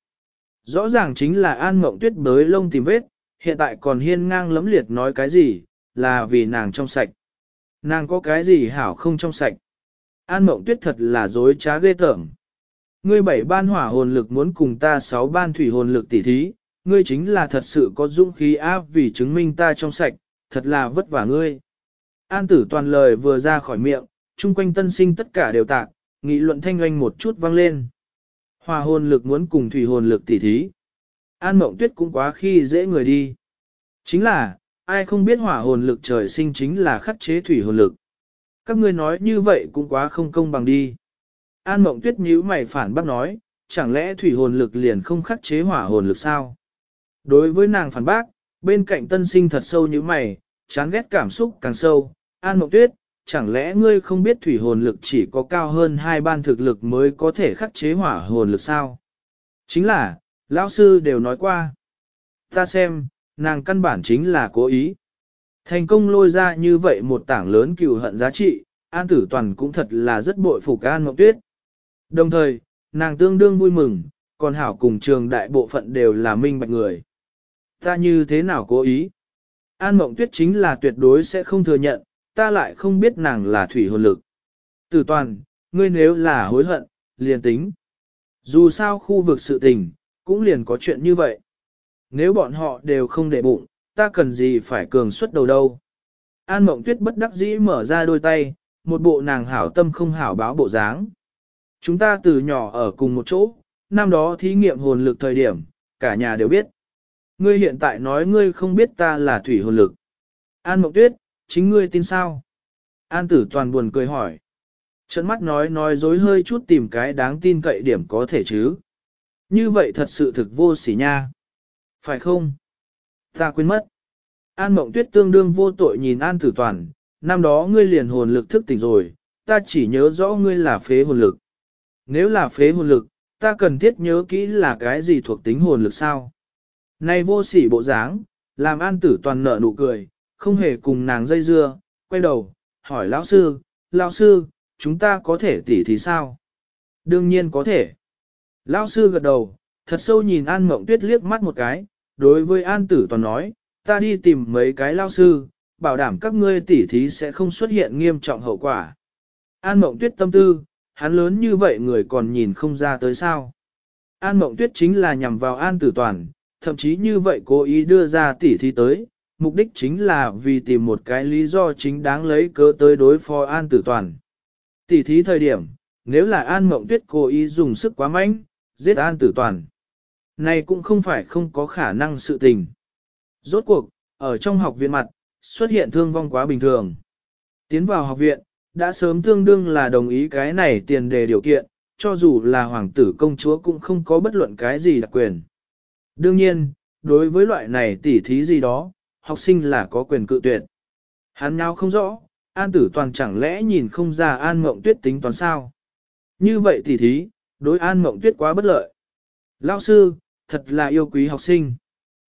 Rõ ràng chính là An Mộng Tuyết bới lông tìm vết, hiện tại còn hiên ngang lấm liệt nói cái gì, là vì nàng trong sạch. Nàng có cái gì hảo không trong sạch. An Mộng Tuyết thật là dối trá ghê tởm. ngươi bảy ban hỏa hồn lực muốn cùng ta sáu ban thủy hồn lực tỉ thí, ngươi chính là thật sự có dũng khí áp vì chứng minh ta trong sạch, thật là vất vả ngươi. An tử toàn lời vừa ra khỏi miệng, chung quanh tân sinh tất cả đều tạc, nghị luận thanh oanh một chút vang lên. Hòa hồn lực muốn cùng thủy hồn lực tỉ thí. An mộng tuyết cũng quá khi dễ người đi. Chính là, ai không biết hỏa hồn lực trời sinh chính là khắc chế thủy hồn lực. Các ngươi nói như vậy cũng quá không công bằng đi. An mộng tuyết nhíu mày phản bác nói, chẳng lẽ thủy hồn lực liền không khắc chế hỏa hồn lực sao? Đối với nàng phản bác, bên cạnh tân sinh thật sâu như mày, chán ghét cảm xúc càng sâu. An mộng tuyết, chẳng lẽ ngươi không biết thủy hồn lực chỉ có cao hơn hai ban thực lực mới có thể khắc chế hỏa hồn lực sao? Chính là, lão sư đều nói qua. Ta xem, nàng căn bản chính là cố ý. Thành công lôi ra như vậy một tảng lớn cựu hận giá trị, An Tử Toàn cũng thật là rất bội phục An Mộng Tuyết. Đồng thời, nàng tương đương vui mừng, còn hảo cùng trường đại bộ phận đều là minh bạch người. Ta như thế nào cố ý? An Mộng Tuyết chính là tuyệt đối sẽ không thừa nhận, ta lại không biết nàng là thủy hồn lực. Tử Toàn, ngươi nếu là hối hận, liền tính. Dù sao khu vực sự tình, cũng liền có chuyện như vậy. Nếu bọn họ đều không để bụng, ta cần gì phải cường suất đầu đâu. An Mộng Tuyết bất đắc dĩ mở ra đôi tay, một bộ nàng hảo tâm không hảo báo bộ dáng. Chúng ta từ nhỏ ở cùng một chỗ, năm đó thí nghiệm hồn lực thời điểm, cả nhà đều biết. Ngươi hiện tại nói ngươi không biết ta là thủy hồn lực. An Mộng Tuyết, chính ngươi tin sao? An Tử Toàn buồn cười hỏi. Trận mắt nói nói dối hơi chút tìm cái đáng tin cậy điểm có thể chứ. Như vậy thật sự thực vô sỉ nha. Phải không? Ta quên mất. An Mộng Tuyết tương đương vô tội nhìn An Tử Toàn, năm đó ngươi liền hồn lực thức tỉnh rồi, ta chỉ nhớ rõ ngươi là phế hồn lực. Nếu là phế hồn lực, ta cần thiết nhớ kỹ là cái gì thuộc tính hồn lực sao? Này vô sỉ bộ dáng, làm An Tử Toàn nở nụ cười, không hề cùng nàng dây dưa, quay đầu, hỏi lão sư, lão sư, chúng ta có thể tỉ thì sao? Đương nhiên có thể. Lão sư gật đầu, thật sâu nhìn An Mộng Tuyết liếc mắt một cái, đối với An Tử Toàn nói, ta đi tìm mấy cái lão sư, bảo đảm các ngươi tỉ thí sẽ không xuất hiện nghiêm trọng hậu quả. An Mộng Tuyết tâm tư, hắn lớn như vậy người còn nhìn không ra tới sao. An Mộng Tuyết chính là nhằm vào An Tử Toàn, thậm chí như vậy cố ý đưa ra tỉ thí tới, mục đích chính là vì tìm một cái lý do chính đáng lấy cớ tới đối phó An Tử Toàn. Tỉ thí thời điểm, nếu là An Mộng Tuyết cố ý dùng sức quá mạnh, giết An Tử Toàn. Này cũng không phải không có khả năng sự tình. Rốt cuộc, ở trong học viện mặt, xuất hiện thương vong quá bình thường. Tiến vào học viện, đã sớm tương đương là đồng ý cái này tiền đề điều kiện, cho dù là hoàng tử công chúa cũng không có bất luận cái gì đặc quyền. Đương nhiên, đối với loại này tỉ thí gì đó, học sinh là có quyền cự tuyệt. Hắn nhau không rõ, an tử toàn chẳng lẽ nhìn không ra an mộng tuyết tính toán sao. Như vậy tỉ thí, đối an mộng tuyết quá bất lợi. Lao sư, thật là yêu quý học sinh.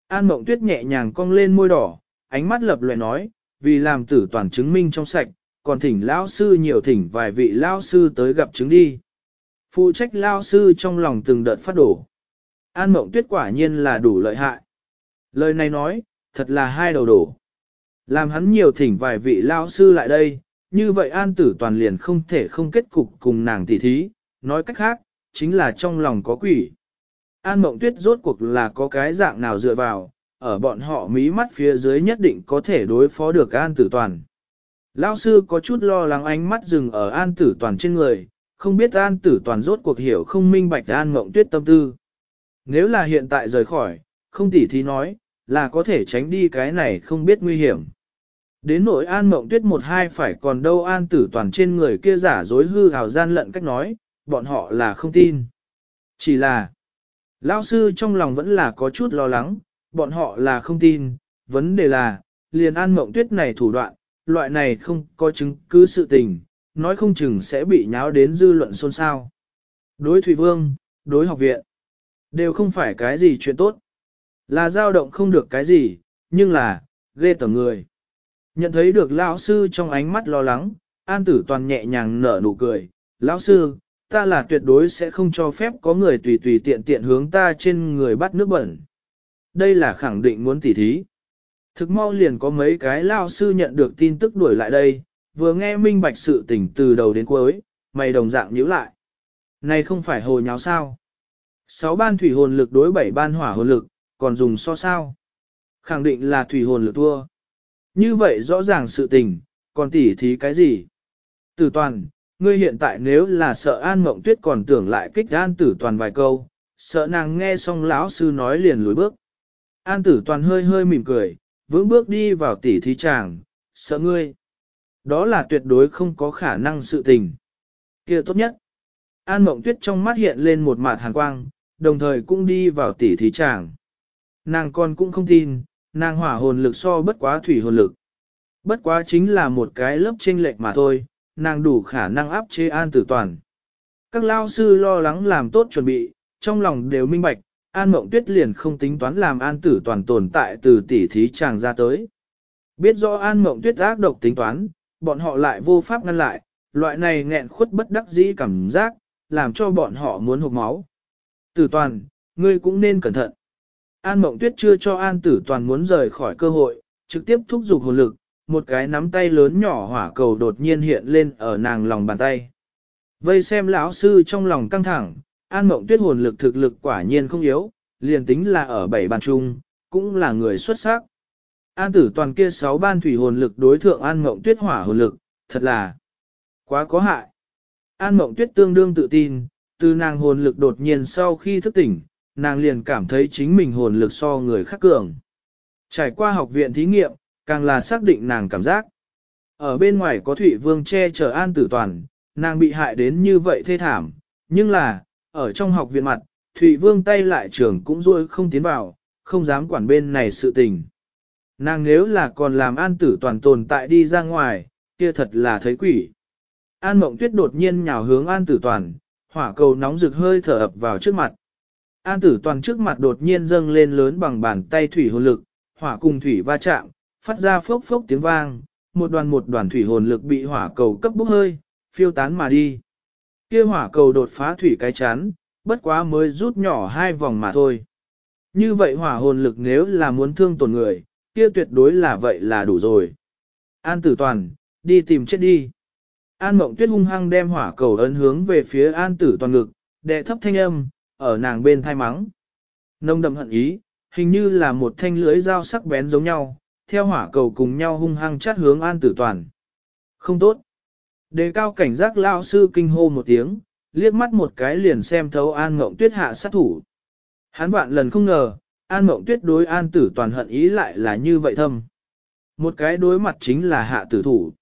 An mộng tuyết nhẹ nhàng cong lên môi đỏ, ánh mắt lập lòe nói, vì làm tử toàn chứng minh trong sạch, còn thỉnh lão sư nhiều thỉnh vài vị lão sư tới gặp chứng đi. Phụ trách lão sư trong lòng từng đợt phát đổ. An mộng tuyết quả nhiên là đủ lợi hại. Lời này nói, thật là hai đầu đổ. Làm hắn nhiều thỉnh vài vị lão sư lại đây, như vậy an tử toàn liền không thể không kết cục cùng nàng tỷ thí, nói cách khác, chính là trong lòng có quỷ. An mộng tuyết rốt cuộc là có cái dạng nào dựa vào, ở bọn họ mí mắt phía dưới nhất định có thể đối phó được an tử toàn. Lão sư có chút lo lắng ánh mắt dừng ở an tử toàn trên người, không biết an tử toàn rốt cuộc hiểu không minh bạch an mộng tuyết tâm tư. Nếu là hiện tại rời khỏi, không tỉ thì nói, là có thể tránh đi cái này không biết nguy hiểm. Đến nỗi an mộng tuyết một hai phải còn đâu an tử toàn trên người kia giả dối hư hào gian lận cách nói, bọn họ là không tin. Chỉ là, Lão sư trong lòng vẫn là có chút lo lắng, bọn họ là không tin, vấn đề là, liền an mộng tuyết này thủ đoạn, loại này không có chứng cứ sự tình, nói không chừng sẽ bị nháo đến dư luận xôn xao. Đối Thủy Vương, đối học viện, đều không phải cái gì chuyện tốt. Là dao động không được cái gì, nhưng là, ghê tởm người. Nhận thấy được lão sư trong ánh mắt lo lắng, an tử toàn nhẹ nhàng nở nụ cười, lão sư, ta là tuyệt đối sẽ không cho phép có người tùy tùy tiện tiện hướng ta trên người bắt nước bẩn. Đây là khẳng định muốn tỉ thí. Thực mau liền có mấy cái lao sư nhận được tin tức đuổi lại đây, vừa nghe minh bạch sự tình từ đầu đến cuối, mày đồng dạng nhíu lại. Này không phải hồ nháo sao. Sáu ban thủy hồn lực đối bảy ban hỏa hồn lực, còn dùng so sao. Khẳng định là thủy hồn lực thua. Như vậy rõ ràng sự tình, còn tỉ thí cái gì? Tử toàn, ngươi hiện tại nếu là sợ an mộng tuyết còn tưởng lại kích an tử toàn vài câu, sợ nàng nghe xong lão sư nói liền lùi bước. An tử toàn hơi hơi mỉm cười, vững bước đi vào tỉ thí chàng, sợ ngươi. Đó là tuyệt đối không có khả năng sự tình. kia tốt nhất. An mộng tuyết trong mắt hiện lên một mạt hàn quang, đồng thời cũng đi vào tỉ thí tràng. Nàng con cũng không tin, nàng hỏa hồn lực so bất quá thủy hồn lực. Bất quá chính là một cái lớp chênh lệch mà thôi, nàng đủ khả năng áp chế an tử toàn. Các lao sư lo lắng làm tốt chuẩn bị, trong lòng đều minh bạch, an mộng tuyết liền không tính toán làm an tử toàn tồn tại từ tỉ thí chàng ra tới. Biết rõ an mộng tuyết ác độc tính toán, bọn họ lại vô pháp ngăn lại, loại này nghẹn khuất bất đắc dĩ cảm giác, làm cho bọn họ muốn hụt máu. Tử toàn, ngươi cũng nên cẩn thận. An mộng tuyết chưa cho an tử toàn muốn rời khỏi cơ hội, trực tiếp thúc giục hồn lực, một cái nắm tay lớn nhỏ hỏa cầu đột nhiên hiện lên ở nàng lòng bàn tay. Vây xem lão sư trong lòng căng thẳng, an mộng tuyết hồn lực thực lực quả nhiên không yếu, liền tính là ở bảy bàn trung, cũng là người xuất sắc. An tử toàn kia sáu ban thủy hồn lực đối thượng an mộng tuyết hỏa hồn lực, thật là quá có hại. An mộng tuyết tương đương tự tin, từ nàng hồn lực đột nhiên sau khi thức tỉnh, nàng liền cảm thấy chính mình hồn lực so người khác cường. Trải qua học viện thí nghiệm, càng là xác định nàng cảm giác. Ở bên ngoài có Thụy Vương che chở an tử toàn, nàng bị hại đến như vậy thê thảm, nhưng là, ở trong học viện mặt, Thụy Vương tay lại trưởng cũng rôi không tiến vào, không dám quản bên này sự tình. Nàng nếu là còn làm an tử toàn tồn tại đi ra ngoài, kia thật là thấy quỷ. An mộng tuyết đột nhiên nhào hướng an tử toàn, hỏa cầu nóng rực hơi thở ập vào trước mặt. An tử toàn trước mặt đột nhiên dâng lên lớn bằng bàn tay thủy hồn lực, hỏa cùng thủy va chạm, phát ra phốc phốc tiếng vang, một đoàn một đoàn thủy hồn lực bị hỏa cầu cấp bốc hơi, phiêu tán mà đi. Kia hỏa cầu đột phá thủy cái chán, bất quá mới rút nhỏ hai vòng mà thôi. Như vậy hỏa hồn lực nếu là muốn thương tổn người, kia tuyệt đối là vậy là đủ rồi. An tử toàn, đi tìm chết đi. An mộng tuyết hung hăng đem hỏa cầu ấn hướng về phía an tử toàn ngực, đệ thấp thanh âm, ở nàng bên thai mắng. Nông đậm hận ý, hình như là một thanh lưới dao sắc bén giống nhau, theo hỏa cầu cùng nhau hung hăng chát hướng an tử toàn. Không tốt. Đề cao cảnh giác lao sư kinh hô một tiếng, liếc mắt một cái liền xem thấu an mộng tuyết hạ sát thủ. Hắn vạn lần không ngờ, an mộng tuyết đối an tử toàn hận ý lại là như vậy thâm. Một cái đối mặt chính là hạ tử thủ.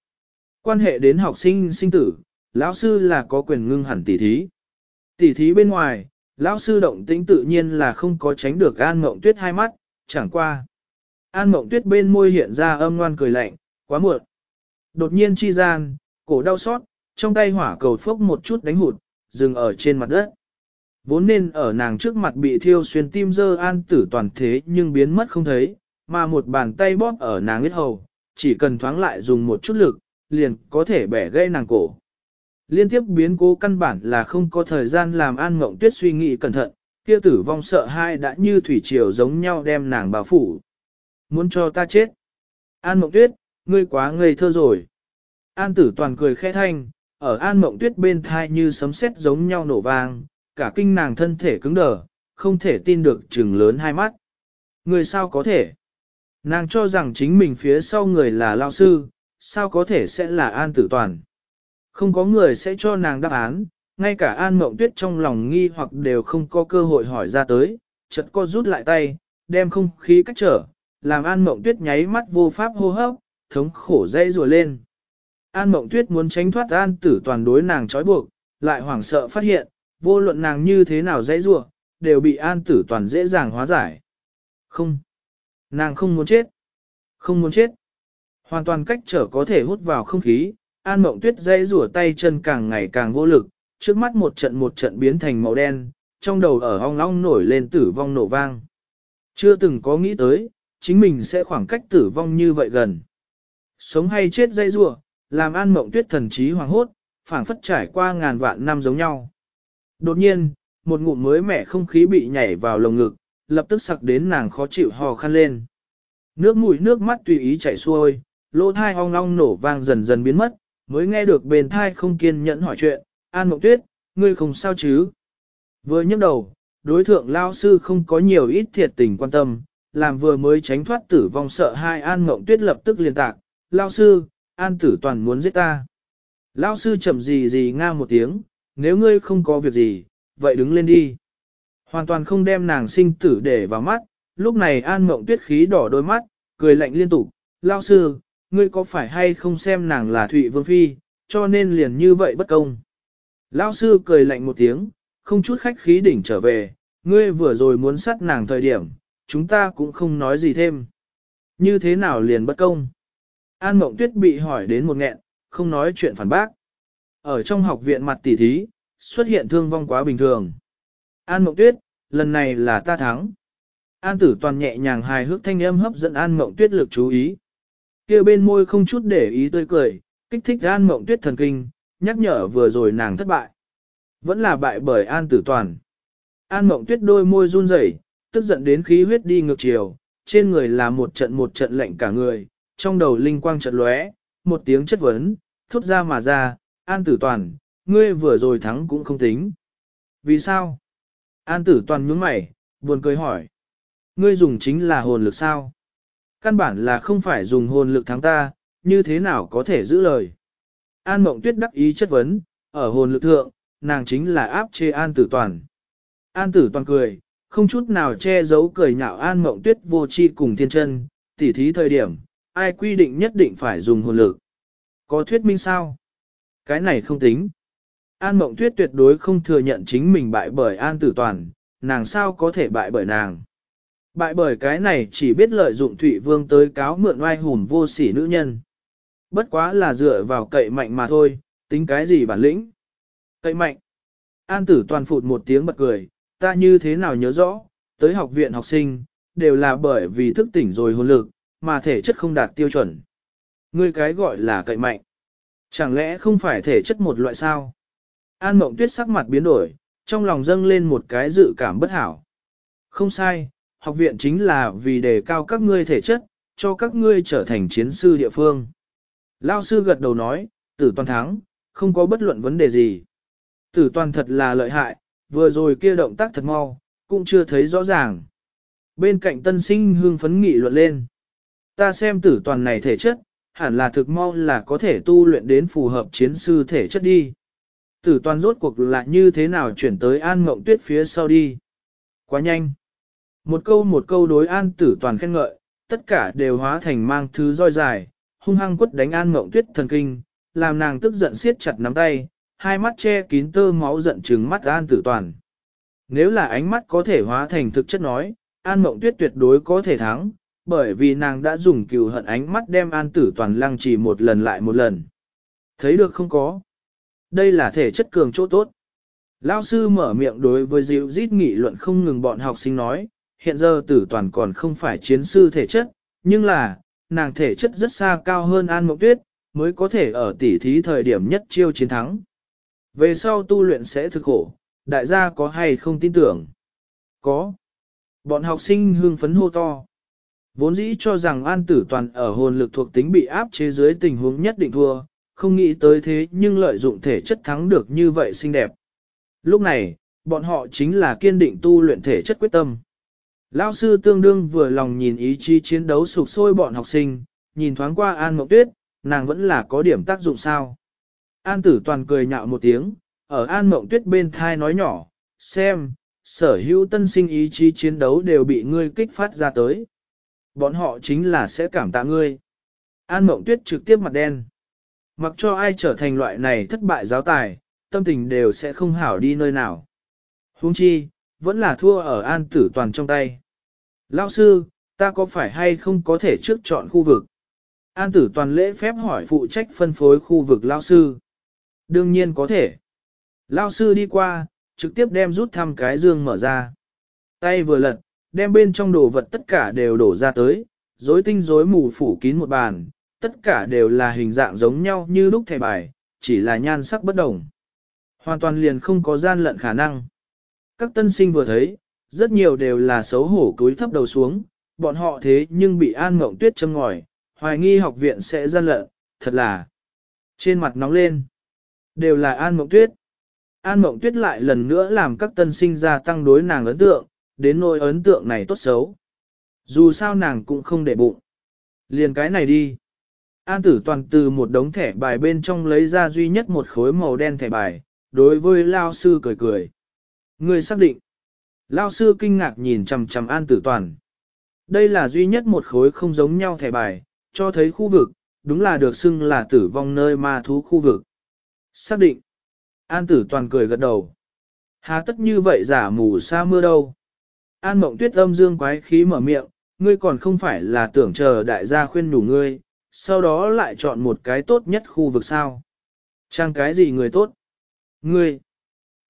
Quan hệ đến học sinh sinh tử, lão sư là có quyền ngưng hẳn tỉ thí. Tỉ thí bên ngoài, lão sư động tĩnh tự nhiên là không có tránh được An Mộng Tuyết hai mắt, chẳng qua. An Mộng Tuyết bên môi hiện ra âm ngoan cười lạnh, quá muộn. Đột nhiên chi gian, cổ đau xót, trong tay hỏa cầu phốc một chút đánh hụt, dừng ở trên mặt đất. Vốn nên ở nàng trước mặt bị thiêu xuyên tim dơ an tử toàn thế nhưng biến mất không thấy, mà một bàn tay bóp ở nàng huyết hầu, chỉ cần thoáng lại dùng một chút lực, liền có thể bẻ gãy nàng cổ. Liên tiếp biến cố căn bản là không có thời gian làm an mộng tuyết suy nghĩ cẩn thận, kia tử vong sợ hai đã như thủy triều giống nhau đem nàng bao phủ. Muốn cho ta chết. An mộng tuyết, ngươi quá ngây thơ rồi. An tử toàn cười khẽ thanh, ở an mộng tuyết bên thai như sấm sét giống nhau nổ vang, cả kinh nàng thân thể cứng đờ, không thể tin được trừng lớn hai mắt. Người sao có thể? Nàng cho rằng chính mình phía sau người là lao sư, sao có thể sẽ là an tử toàn? Không có người sẽ cho nàng đáp án, ngay cả An Mộng Tuyết trong lòng nghi hoặc đều không có cơ hội hỏi ra tới, chợt co rút lại tay, đem không khí cách trở, làm An Mộng Tuyết nháy mắt vô pháp hô hấp, thống khổ dây rùa lên. An Mộng Tuyết muốn tránh thoát An Tử toàn đối nàng trói buộc, lại hoảng sợ phát hiện, vô luận nàng như thế nào dây rùa, đều bị An Tử toàn dễ dàng hóa giải. Không, nàng không muốn chết, không muốn chết. Hoàn toàn cách trở có thể hút vào không khí, An Mộng Tuyết dây rủa tay chân càng ngày càng vô lực, trước mắt một trận một trận biến thành màu đen, trong đầu ở hong long nổi lên tử vong nổ vang. Chưa từng có nghĩ tới, chính mình sẽ khoảng cách tử vong như vậy gần. Sống hay chết dây rủa, làm An Mộng Tuyết thần trí hoàng hốt, phảng phất trải qua ngàn vạn năm giống nhau. Đột nhiên, một ngụm mới mẻ không khí bị nhảy vào lồng ngực, lập tức sặc đến nàng khó chịu hò khăn lên. Nước mũi nước mắt tùy ý chảy xuôi, lỗ thai ong long nổ vang dần dần biến mất, mới nghe được bên thai không kiên nhẫn hỏi chuyện, An Mộng Tuyết, ngươi không sao chứ? Vừa nhấc đầu, đối thượng lao sư không có nhiều ít thiệt tình quan tâm, làm vừa mới tránh thoát tử vong sợ hai An Mộng Tuyết lập tức liên tạc, lao sư, An Tử Toàn muốn giết ta. Lao sư chậm gì gì nga một tiếng, nếu ngươi không có việc gì, vậy đứng lên đi. Hoàn toàn không đem nàng sinh tử để vào mắt, lúc này An Mộng Tuyết khí đỏ đôi mắt, cười lạnh liên tục, lao sư, ngươi có phải hay không xem nàng là Thụy Vương Phi, cho nên liền như vậy bất công. Lao sư cười lạnh một tiếng, không chút khách khí đỉnh trở về, ngươi vừa rồi muốn sát nàng thời điểm, chúng ta cũng không nói gì thêm. Như thế nào liền bất công? An Mộng Tuyết bị hỏi đến một nghẹn, không nói chuyện phản bác. Ở trong học viện mặt tỷ thí, xuất hiện thương vong quá bình thường. An Mộng Tuyết, lần này là ta thắng. An tử toàn nhẹ nhàng hài hước thanh âm hấp dẫn An Mộng Tuyết lực chú ý kia bên môi không chút để ý tươi cười, kích thích An Mộng Tuyết thần kinh, nhắc nhở vừa rồi nàng thất bại. Vẫn là bại bởi An tử toàn. An Mộng Tuyết đôi môi run rẩy, tức giận đến khí huyết đi ngược chiều, trên người là một trận một trận lạnh cả người, trong đầu linh quang trận lóe, một tiếng chất vấn, thốt ra mà ra, An tử toàn, ngươi vừa rồi thắng cũng không tính. Vì sao? An tử toàn nhướng mày, buồn cười hỏi. Ngươi dùng chính là hồn lực sao? Căn bản là không phải dùng hồn lực thắng ta, như thế nào có thể giữ lời? An mộng tuyết đắc ý chất vấn, ở hồn lực thượng, nàng chính là áp chế an tử toàn. An tử toàn cười, không chút nào che giấu cười nhạo an mộng tuyết vô chi cùng thiên chân, tỉ thí thời điểm, ai quy định nhất định phải dùng hồn lực. Có thuyết minh sao? Cái này không tính. An mộng tuyết tuyệt đối không thừa nhận chính mình bại bởi an tử toàn, nàng sao có thể bại bởi nàng. Bại bởi cái này chỉ biết lợi dụng Thụy Vương tới cáo mượn oai hùn vô sỉ nữ nhân. Bất quá là dựa vào cậy mạnh mà thôi, tính cái gì bản lĩnh. Cậy mạnh. An tử toàn phụt một tiếng bật cười, ta như thế nào nhớ rõ, tới học viện học sinh, đều là bởi vì thức tỉnh rồi hồn lực, mà thể chất không đạt tiêu chuẩn. Ngươi cái gọi là cậy mạnh. Chẳng lẽ không phải thể chất một loại sao? An mộng tuyết sắc mặt biến đổi, trong lòng dâng lên một cái dự cảm bất hảo. Không sai, học viện chính là vì đề cao các ngươi thể chất, cho các ngươi trở thành chiến sư địa phương. Lao sư gật đầu nói, tử toàn thắng, không có bất luận vấn đề gì. Tử toàn thật là lợi hại, vừa rồi kia động tác thật mau, cũng chưa thấy rõ ràng. Bên cạnh tân sinh hương phấn nghị luận lên. Ta xem tử toàn này thể chất, hẳn là thực mau là có thể tu luyện đến phù hợp chiến sư thể chất đi. Tử toàn rốt cuộc là như thế nào chuyển tới an mộng tuyết phía sau đi. Quá nhanh. Một câu một câu đối an tử toàn khen ngợi, tất cả đều hóa thành mang thứ roi dài, hung hăng quất đánh an mộng tuyết thần kinh, làm nàng tức giận siết chặt nắm tay, hai mắt che kín tơ máu giận trừng mắt an tử toàn. Nếu là ánh mắt có thể hóa thành thực chất nói, an mộng tuyết tuyệt đối có thể thắng, bởi vì nàng đã dùng cừu hận ánh mắt đem an tử toàn lăng trì một lần lại một lần. Thấy được không có? Đây là thể chất cường chỗ tốt. Lao sư mở miệng đối với dịu rít nghị luận không ngừng bọn học sinh nói, hiện giờ tử toàn còn không phải chiến sư thể chất, nhưng là, nàng thể chất rất xa cao hơn An Mộng Tuyết, mới có thể ở tỉ thí thời điểm nhất chiêu chiến thắng. Về sau tu luyện sẽ thực khổ, đại gia có hay không tin tưởng? Có. Bọn học sinh hương phấn hô to. Vốn dĩ cho rằng An Tử Toàn ở hồn lực thuộc tính bị áp chế dưới tình huống nhất định thua, không nghĩ tới thế nhưng lợi dụng thể chất thắng được như vậy xinh đẹp. Lúc này, bọn họ chính là kiên định tu luyện thể chất quyết tâm. Lão sư tương đương vừa lòng nhìn ý chí chiến đấu sục sôi bọn học sinh, nhìn thoáng qua An Mộng Tuyết, nàng vẫn là có điểm tác dụng sao. An tử toàn cười nhạo một tiếng, ở An Mộng Tuyết bên thai nói nhỏ, xem, sở hữu tân sinh ý chí chiến đấu đều bị ngươi kích phát ra tới. Bọn họ chính là sẽ cảm tạ ngươi. An Mộng Tuyết trực tiếp mặt đen. Mặc cho ai trở thành loại này thất bại giáo tài, tâm tình đều sẽ không hảo đi nơi nào. Huống chi, vẫn là thua ở An Tử Toàn trong tay. Lão sư, ta có phải hay không có thể trước chọn khu vực? An tử toàn lễ phép hỏi phụ trách phân phối khu vực lao sư. Đương nhiên có thể. Lao sư đi qua, trực tiếp đem rút thăm cái dương mở ra. Tay vừa lật, đem bên trong đồ vật tất cả đều đổ ra tới, rối tinh rối mù phủ kín một bàn, tất cả đều là hình dạng giống nhau như lúc thẻ bài, chỉ là nhan sắc bất đồng. Hoàn toàn liền không có gian lận khả năng. Các tân sinh vừa thấy, rất nhiều đều là xấu hổ cúi thấp đầu xuống, bọn họ thế nhưng bị an ngộng tuyết châm ngòi, hoài nghi học viện sẽ gian lận, thật là trên mặt nóng lên. Đều là an ngộng tuyết. An Ngộng Tuyết lại lần nữa làm các tân sinh gia tăng đối nàng ấn tượng, đến nỗi ấn tượng này tốt xấu. Dù sao nàng cũng không để bụng. Liền cái này đi. An tử toàn từ một đống thẻ bài bên trong lấy ra duy nhất một khối màu đen thẻ bài, đối với Lao sư cười cười. Người xác định. Lao sư kinh ngạc nhìn chằm chằm an tử toàn. Đây là duy nhất một khối không giống nhau thẻ bài, cho thấy khu vực, đúng là được xưng là tử vong nơi ma thú khu vực. Xác định. An tử toàn cười gật đầu. Há tất như vậy giả mù sa mưa đâu. An mộng tuyết âm dương quái khí mở miệng, ngươi còn không phải là tưởng chờ đại gia khuyên đủ ngươi, sau đó lại chọn một cái tốt nhất khu vực sao. Trang cái gì người tốt? Ngươi!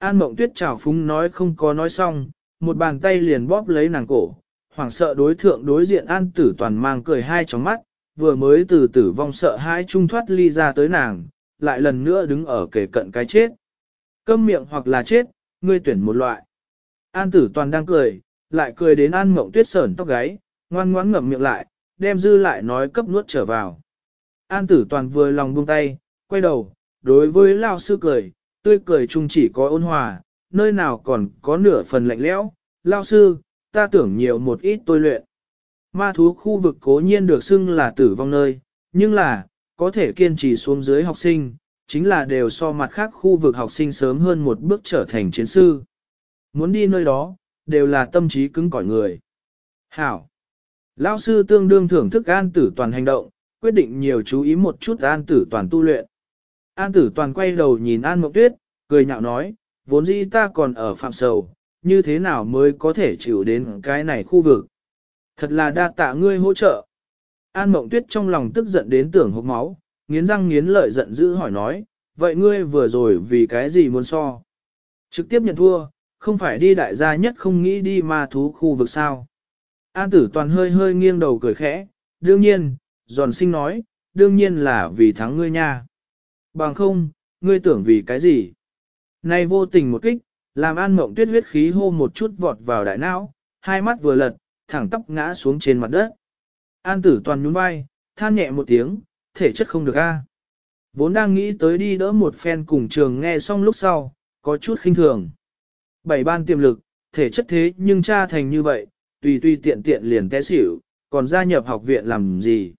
An mộng tuyết trào phúng nói không có nói xong, một bàn tay liền bóp lấy nàng cổ, hoảng sợ đối thượng đối diện an tử toàn mang cười hai tróng mắt, vừa mới từ tử vong sợ hãi trung thoát ly ra tới nàng, lại lần nữa đứng ở kề cận cái chết. Câm miệng hoặc là chết, ngươi tuyển một loại. An tử toàn đang cười, lại cười đến an mộng tuyết sởn tóc gáy, ngoan ngoãn ngậm miệng lại, đem dư lại nói cấp nuốt trở vào. An tử toàn vừa lòng buông tay, quay đầu, đối với lao sư cười, tươi cười chung chỉ có ôn hòa, nơi nào còn có nửa phần lạnh lẽo. Lao sư, ta tưởng nhiều một ít tôi luyện. Ma thú khu vực cố nhiên được xưng là tử vong nơi, nhưng là, có thể kiên trì xuống dưới học sinh, chính là đều so mặt khác khu vực học sinh sớm hơn một bước trở thành chiến sư. Muốn đi nơi đó, đều là tâm trí cứng cỏi người. Hảo! Lão sư tương đương thưởng thức an tử toàn hành động, quyết định nhiều chú ý một chút an tử toàn tu luyện. An tử toàn quay đầu nhìn an mộng tuyết, cười nhạo nói, vốn dĩ ta còn ở phạm sầu, như thế nào mới có thể chịu đến cái này khu vực. Thật là đa tạ ngươi hỗ trợ. An mộng tuyết trong lòng tức giận đến tưởng hốc máu, nghiến răng nghiến lợi giận dữ hỏi nói, vậy ngươi vừa rồi vì cái gì muốn so? Trực tiếp nhận thua, không phải đi đại gia nhất không nghĩ đi ma thú khu vực sao? An tử toàn hơi hơi nghiêng đầu cười khẽ, đương nhiên, giòn sinh nói, đương nhiên là vì thắng ngươi nha. Bằng không, ngươi tưởng vì cái gì? Này vô tình một kích, làm an mộng tuyết huyết khí hô một chút vọt vào đại não, hai mắt vừa lật, thẳng tóc ngã xuống trên mặt đất. An tử toàn nhún vai, than nhẹ một tiếng, thể chất không được a. Vốn đang nghĩ tới đi đỡ một phen cùng trường nghe xong lúc sau, có chút khinh thường. Bảy ban tiềm lực, thể chất thế nhưng cha thành như vậy, tùy tùy tiện tiện liền té xỉu, còn gia nhập học viện làm gì.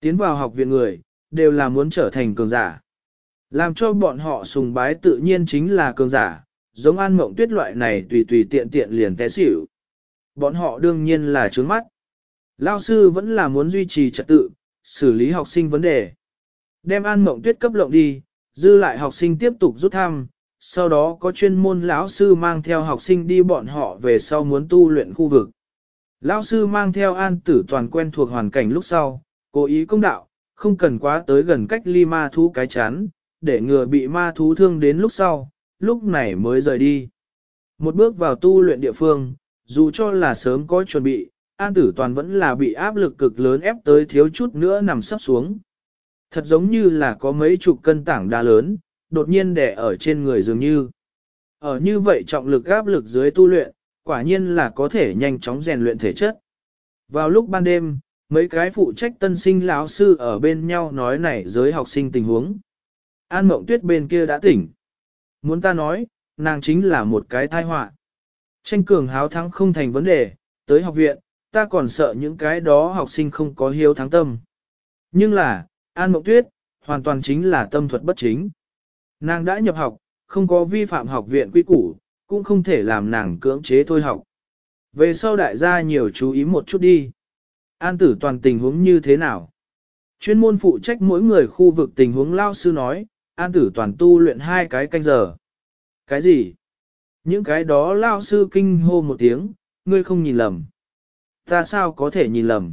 Tiến vào học viện người, đều là muốn trở thành cường giả. Làm cho bọn họ sùng bái tự nhiên chính là cường giả, giống an mộng tuyết loại này tùy tùy tiện tiện liền té xỉu. Bọn họ đương nhiên là trướng mắt. Lao sư vẫn là muốn duy trì trật tự, xử lý học sinh vấn đề. Đem an mộng tuyết cấp lộng đi, dư lại học sinh tiếp tục rút thăm, sau đó có chuyên môn lão sư mang theo học sinh đi bọn họ về sau muốn tu luyện khu vực. Lão sư mang theo an tử toàn quen thuộc hoàn cảnh lúc sau, cố ý công đạo, không cần quá tới gần cách ly ma thú cái chán, để ngừa bị ma thú thương đến lúc sau, lúc này mới rời đi. Một bước vào tu luyện địa phương, dù cho là sớm có chuẩn bị, an tử toàn vẫn là bị áp lực cực lớn ép tới thiếu chút nữa nằm sắp xuống. Thật giống như là có mấy chục cân tảng đá lớn, đột nhiên đè ở trên người dường như. Ở như vậy trọng lực áp lực dưới tu luyện, quả nhiên là có thể nhanh chóng rèn luyện thể chất. Vào lúc ban đêm, mấy cái phụ trách tân sinh lão sư ở bên nhau nói này giới học sinh tình huống. An mộng tuyết bên kia đã tỉnh. Muốn ta nói, nàng chính là một cái tai họa. Tranh cường háo thắng không thành vấn đề, tới học viện, ta còn sợ những cái đó học sinh không có hiếu thắng tâm. Nhưng là, An Mộng Tuyết, hoàn toàn chính là tâm thuật bất chính. Nàng đã nhập học, không có vi phạm học viện quy củ, cũng không thể làm nàng cưỡng chế thôi học. Về sau đại gia nhiều chú ý một chút đi. An tử toàn tình huống như thế nào? Chuyên môn phụ trách mỗi người khu vực tình huống lao sư nói, an tử toàn tu luyện hai cái canh giờ. Cái gì? Những cái đó lao sư kinh hô một tiếng, ngươi không nhìn lầm. Ta sao có thể nhìn lầm?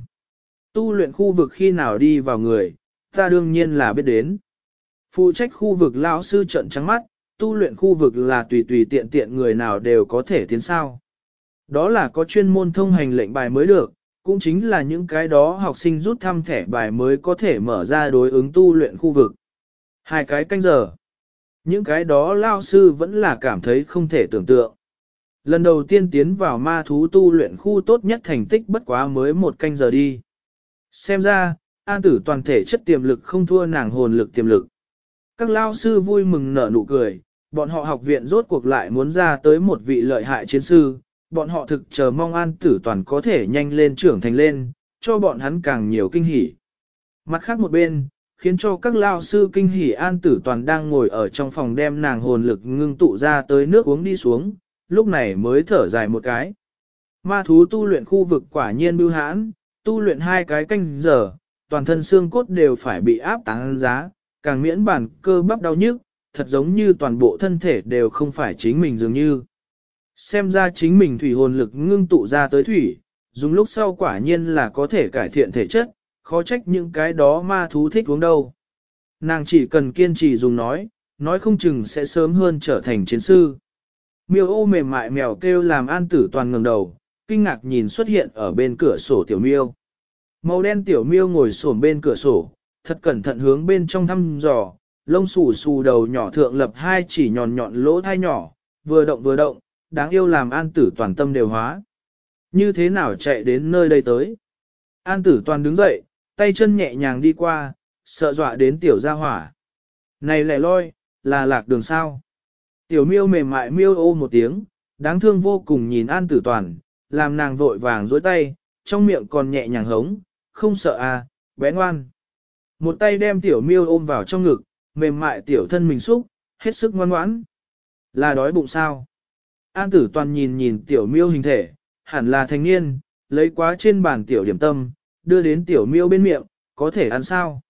Tu luyện khu vực khi nào đi vào người, ta đương nhiên là biết đến. Phụ trách khu vực lão sư trận trắng mắt, tu luyện khu vực là tùy tùy tiện tiện người nào đều có thể tiến sao. Đó là có chuyên môn thông hành lệnh bài mới được, cũng chính là những cái đó học sinh rút thăm thẻ bài mới có thể mở ra đối ứng tu luyện khu vực. Hai cái canh giờ. Những cái đó lao sư vẫn là cảm thấy không thể tưởng tượng. Lần đầu tiên tiến vào ma thú tu luyện khu tốt nhất thành tích bất quá mới một canh giờ đi. Xem ra, an tử toàn thể chất tiềm lực không thua nàng hồn lực tiềm lực. Các lao sư vui mừng nở nụ cười, bọn họ học viện rốt cuộc lại muốn ra tới một vị lợi hại chiến sư, bọn họ thực chờ mong an tử toàn có thể nhanh lên trưởng thành lên, cho bọn hắn càng nhiều kinh hỉ. Mặt khác một bên, khiến cho các lao sư kinh hỉ an tử toàn đang ngồi ở trong phòng đem nàng hồn lực ngưng tụ ra tới nước uống đi xuống, lúc này mới thở dài một cái. Ma thú tu luyện khu vực quả nhiên bưu hãn, tu luyện hai cái canh giờ, toàn thân xương cốt đều phải bị áp táng giá, càng miễn bản cơ bắp đau nhức, thật giống như toàn bộ thân thể đều không phải chính mình dường như. Xem ra chính mình thủy hồn lực ngưng tụ ra tới thủy, dùng lúc sau quả nhiên là có thể cải thiện thể chất, khó trách những cái đó ma thú thích uống đâu. Nàng chỉ cần kiên trì dùng nói, nói không chừng sẽ sớm hơn trở thành chiến sư. Miêu ô mềm mại mèo kêu làm an tử toàn ngẩng đầu, kinh ngạc nhìn xuất hiện ở bên cửa sổ tiểu miêu. Màu đen tiểu miêu ngồi xổm bên cửa sổ, thật cẩn thận hướng bên trong thăm dò, lông xù xù đầu nhỏ thượng lập hai chỉ nhọn nhọn lỗ thai nhỏ, vừa động vừa động, đáng yêu làm an tử toàn tâm đều hóa. Như thế nào chạy đến nơi đây tới? An tử toàn đứng dậy, tay chân nhẹ nhàng đi qua, sợ dọa đến tiểu gia hỏa. Này lẻ loi, là lạc đường sao? Tiểu miêu mềm mại miêu ô một tiếng, đáng thương vô cùng nhìn an tử toàn, làm nàng vội vàng dối tay, trong miệng còn nhẹ nhàng hống, không sợ à, bé ngoan. Một tay đem tiểu miêu ôm vào trong ngực, mềm mại tiểu thân mình xúc, hết sức ngoan ngoãn. Là đói bụng sao? An tử toàn nhìn nhìn tiểu miêu hình thể, hẳn là thanh niên, lấy quá trên bàn tiểu điểm tâm, đưa đến tiểu miêu bên miệng, có thể ăn sao?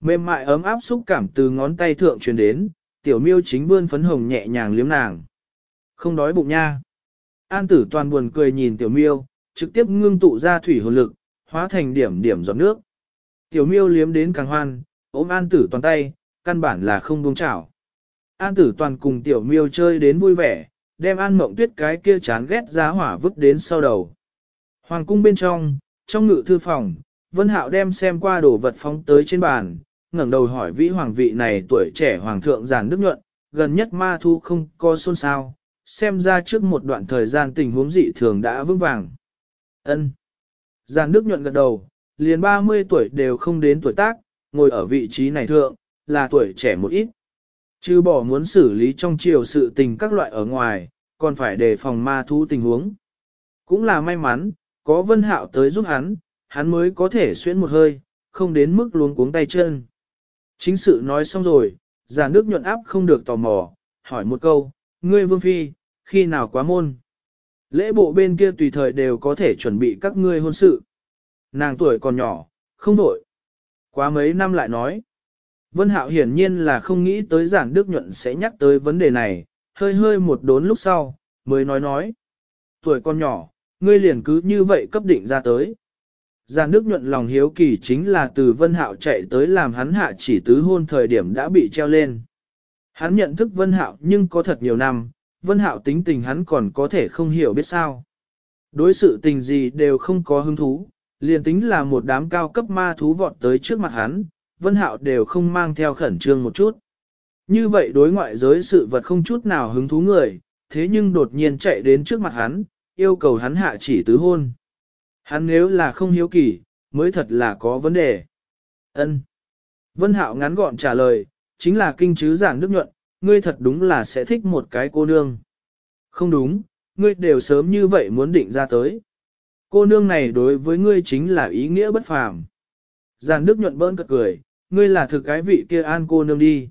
Mềm mại ấm áp xúc cảm từ ngón tay thượng truyền đến, tiểu miêu chính vươn phấn hồng nhẹ nhàng liếm nàng. Không đói bụng nha. An tử toàn buồn cười nhìn tiểu miêu, trực tiếp ngưng tụ ra thủy hồn lực, hóa thành điểm điểm giọt nước. Tiểu miêu liếm đến càng hoan, ôm an tử toàn tay, căn bản là không buông chảo. An tử toàn cùng tiểu miêu chơi đến vui vẻ, đem an mộng tuyết cái kia chán ghét giá hỏa vứt đến sau đầu. Hoàng cung bên trong, trong ngự thư phòng, Vân Hạo đem xem qua đồ vật phóng tới trên bàn, ngẩng đầu hỏi vĩ hoàng vị này tuổi trẻ hoàng thượng giản đức nhuận, gần nhất ma thu không có xôn xao, xem ra trước một đoạn thời gian tình huống dị thường đã vững vàng. Ân. Giản đức nhuận gật đầu, liền 30 tuổi đều không đến tuổi tác, ngồi ở vị trí này thượng, là tuổi trẻ một ít. Chứ bỏ muốn xử lý trong chiều sự tình các loại ở ngoài, còn phải đề phòng ma thú tình huống. Cũng là may mắn, có vân hạo tới giúp hắn, hắn mới có thể xuyên một hơi, không đến mức luống cuống tay chân. Chính sự nói xong rồi, giả nước nhuận áp không được tò mò, hỏi một câu, ngươi vương phi, khi nào quá môn? Lễ bộ bên kia tùy thời đều có thể chuẩn bị các ngươi hôn sự. Nàng tuổi còn nhỏ, không đổi. Quá mấy năm lại nói. Vân Hạo hiển nhiên là không nghĩ tới giản Đức Nhuận sẽ nhắc tới vấn đề này, hơi hơi một đốn lúc sau, mới nói nói. Tuổi con nhỏ, ngươi liền cứ như vậy cấp định ra tới. Giàn Đức Nhuận lòng hiếu kỳ chính là từ Vân Hạo chạy tới làm hắn hạ chỉ tứ hôn thời điểm đã bị treo lên. Hắn nhận thức Vân Hạo nhưng có thật nhiều năm, Vân Hạo tính tình hắn còn có thể không hiểu biết sao. Đối sự tình gì đều không có hứng thú, liền tính là một đám cao cấp ma thú vọt tới trước mặt hắn, Vân Hạo đều không mang theo khẩn trương một chút. Như vậy đối ngoại giới sự vật không chút nào hứng thú người, thế nhưng đột nhiên chạy đến trước mặt hắn, yêu cầu hắn hạ chỉ tứ hôn. Hắn nếu là không hiếu kỳ, mới thật là có vấn đề. Ân. Vân Hạo ngắn gọn trả lời, chính là kinh chứ giảng đức nhuận, ngươi thật đúng là sẽ thích một cái cô nương. Không đúng, ngươi đều sớm như vậy muốn định ra tới. Cô nương này đối với ngươi chính là ý nghĩa bất phàm. Giàn Đức nhuận bỡn cật cười, ngươi là thực cái vị kia an cô nương đi.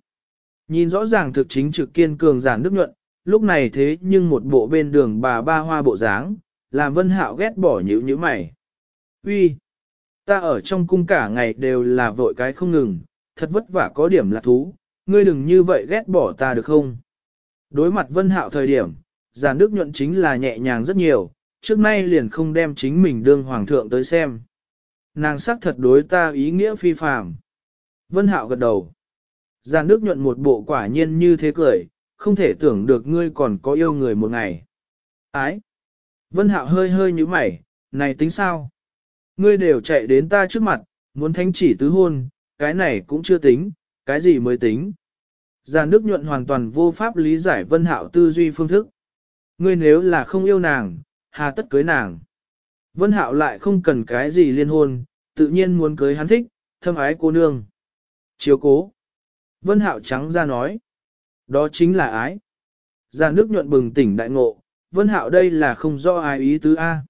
Nhìn rõ ràng thực chính trực kiên cường giản Đức nhuận, lúc này thế nhưng một bộ bên đường bà ba hoa bộ dáng, làm vân hạo ghét bỏ nhữ nhữ mày. Uy, ta ở trong cung cả ngày đều là vội cái không ngừng, thật vất vả có điểm là thú, ngươi đừng như vậy ghét bỏ ta được không? Đối mặt vân hạo thời điểm, giàn đức nhuận chính là nhẹ nhàng rất nhiều, trước nay liền không đem chính mình đương hoàng thượng tới xem. Nàng sắc thật đối ta ý nghĩa phi phàm. Vân hạo gật đầu. Giàn đức nhuận một bộ quả nhiên như thế cười, không thể tưởng được ngươi còn có yêu người một ngày. Ái! Vân hạo hơi hơi như mày, này tính sao? Ngươi đều chạy đến ta trước mặt, muốn thánh chỉ tứ hôn, cái này cũng chưa tính, cái gì mới tính. Giàn Đức nhuận hoàn toàn vô pháp lý giải vân hạo tư duy phương thức. Ngươi nếu là không yêu nàng, hà tất cưới nàng. Vân hạo lại không cần cái gì liên hôn, tự nhiên muốn cưới hắn thích, thâm ái cô nương. Chiếu cố. Vân hạo trắng ra nói. Đó chính là ái, Giàn nước nhuận bừng tỉnh đại ngộ, Vân Hạo đây là không do ai ý tứ A.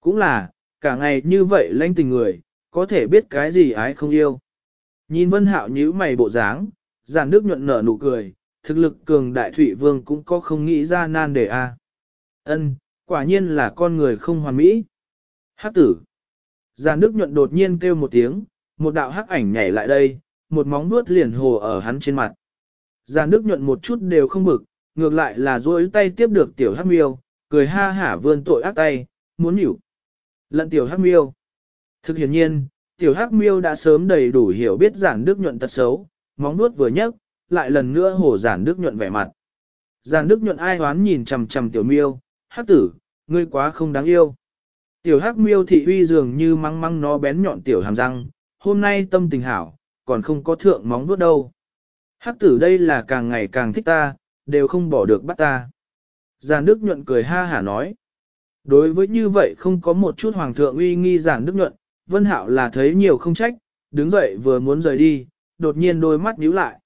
Cũng là, cả ngày như vậy lãnh tình người, có thể biết cái gì ái không yêu. Nhìn Vân Hạo nhíu mày bộ dáng, giàn nước nhuận nở nụ cười, thực lực cường đại thủy vương cũng có không nghĩ ra nan đề A. Ân, quả nhiên là con người không hoàn mỹ. Hắc tử. Giàn nước nhuận đột nhiên kêu một tiếng, một đạo hắc ảnh nhảy lại đây, một móng vuốt liền hồ ở hắn trên mặt. Già nước nhuận một chút đều không bực, ngược lại là duỗi tay tiếp được tiểu hắc miêu, cười ha hả vươn tội ác tay, muốn nhủ. Lận tiểu hắc miêu. Thực hiện nhiên, tiểu hắc miêu đã sớm đầy đủ hiểu biết giản đức nhuận tật xấu, móng nuốt vừa nhấc, lại lần nữa hổ giản đức nhuận vẻ mặt. Giản đức nhuận ai hoán nhìn chằm chằm tiểu miêu, hắc tử, ngươi quá không đáng yêu. Tiểu hắc miêu thị uy dường như măng măng nó bén nhọn tiểu hàm răng, hôm nay tâm tình hảo, còn không có thượng móng nuốt đâu. Hắc tử đây là càng ngày càng thích ta, đều không bỏ được bắt ta. Giàn Đức Nhuận cười ha hả nói. Đối với như vậy không có một chút hoàng thượng uy nghi Giản Đức Nhuận, Vân Hạo là thấy nhiều không trách, đứng dậy vừa muốn rời đi, đột nhiên đôi mắt nhíu lại.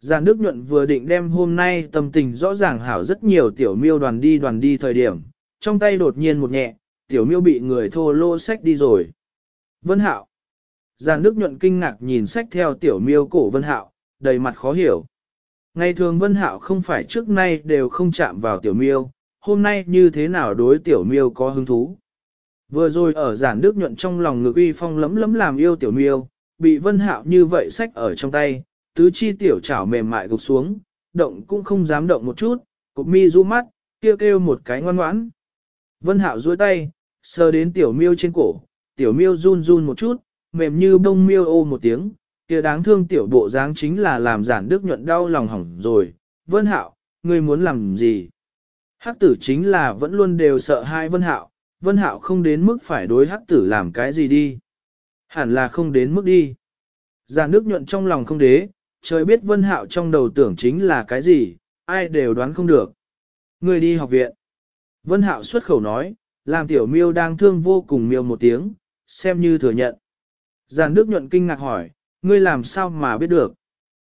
Giàn Đức Nhuận vừa định đem hôm nay tâm tình rõ ràng hảo rất nhiều tiểu miêu đoàn đi đoàn đi thời điểm, trong tay đột nhiên một nhẹ, tiểu miêu bị người thô lô sách đi rồi. Vân Hạo. Giàn Đức Nhuận kinh ngạc nhìn sách theo tiểu miêu cổ Vân Hạo, đầy mặt khó hiểu. Ngày thường Vân Hạo không phải trước nay đều không chạm vào tiểu miêu, hôm nay như thế nào đối tiểu miêu có hứng thú. Vừa rồi ở giản đức nhuận trong lòng ngực uy phong lấm lấm làm yêu tiểu miêu, bị Vân Hạo như vậy sách ở trong tay, tứ chi tiểu chảo mềm mại gục xuống, động cũng không dám động một chút, cục mi du mắt, kêu kêu một cái ngoan ngoãn. Vân Hạo duỗi tay, sờ đến tiểu miêu trên cổ, tiểu miêu run run một chút, mềm như bông miêu ô một tiếng, kia đáng thương tiểu bộ dáng chính là làm giản đức nhuận đau lòng hỏng rồi. Vân Hạo, ngươi muốn làm gì? Hắc tử chính là vẫn luôn đều sợ hai Vân Hạo, Vân Hạo không đến mức phải đối hắc tử làm cái gì đi. Hẳn là không đến mức đi. Giản đức nhuận trong lòng không đế, trời biết Vân Hạo trong đầu tưởng chính là cái gì, ai đều đoán không được. Ngươi đi học viện. Vân Hạo xuất khẩu nói, làm tiểu miêu đang thương vô cùng miêu một tiếng, xem như thừa nhận. Giàn Đức nhuận kinh ngạc hỏi, ngươi làm sao mà biết được.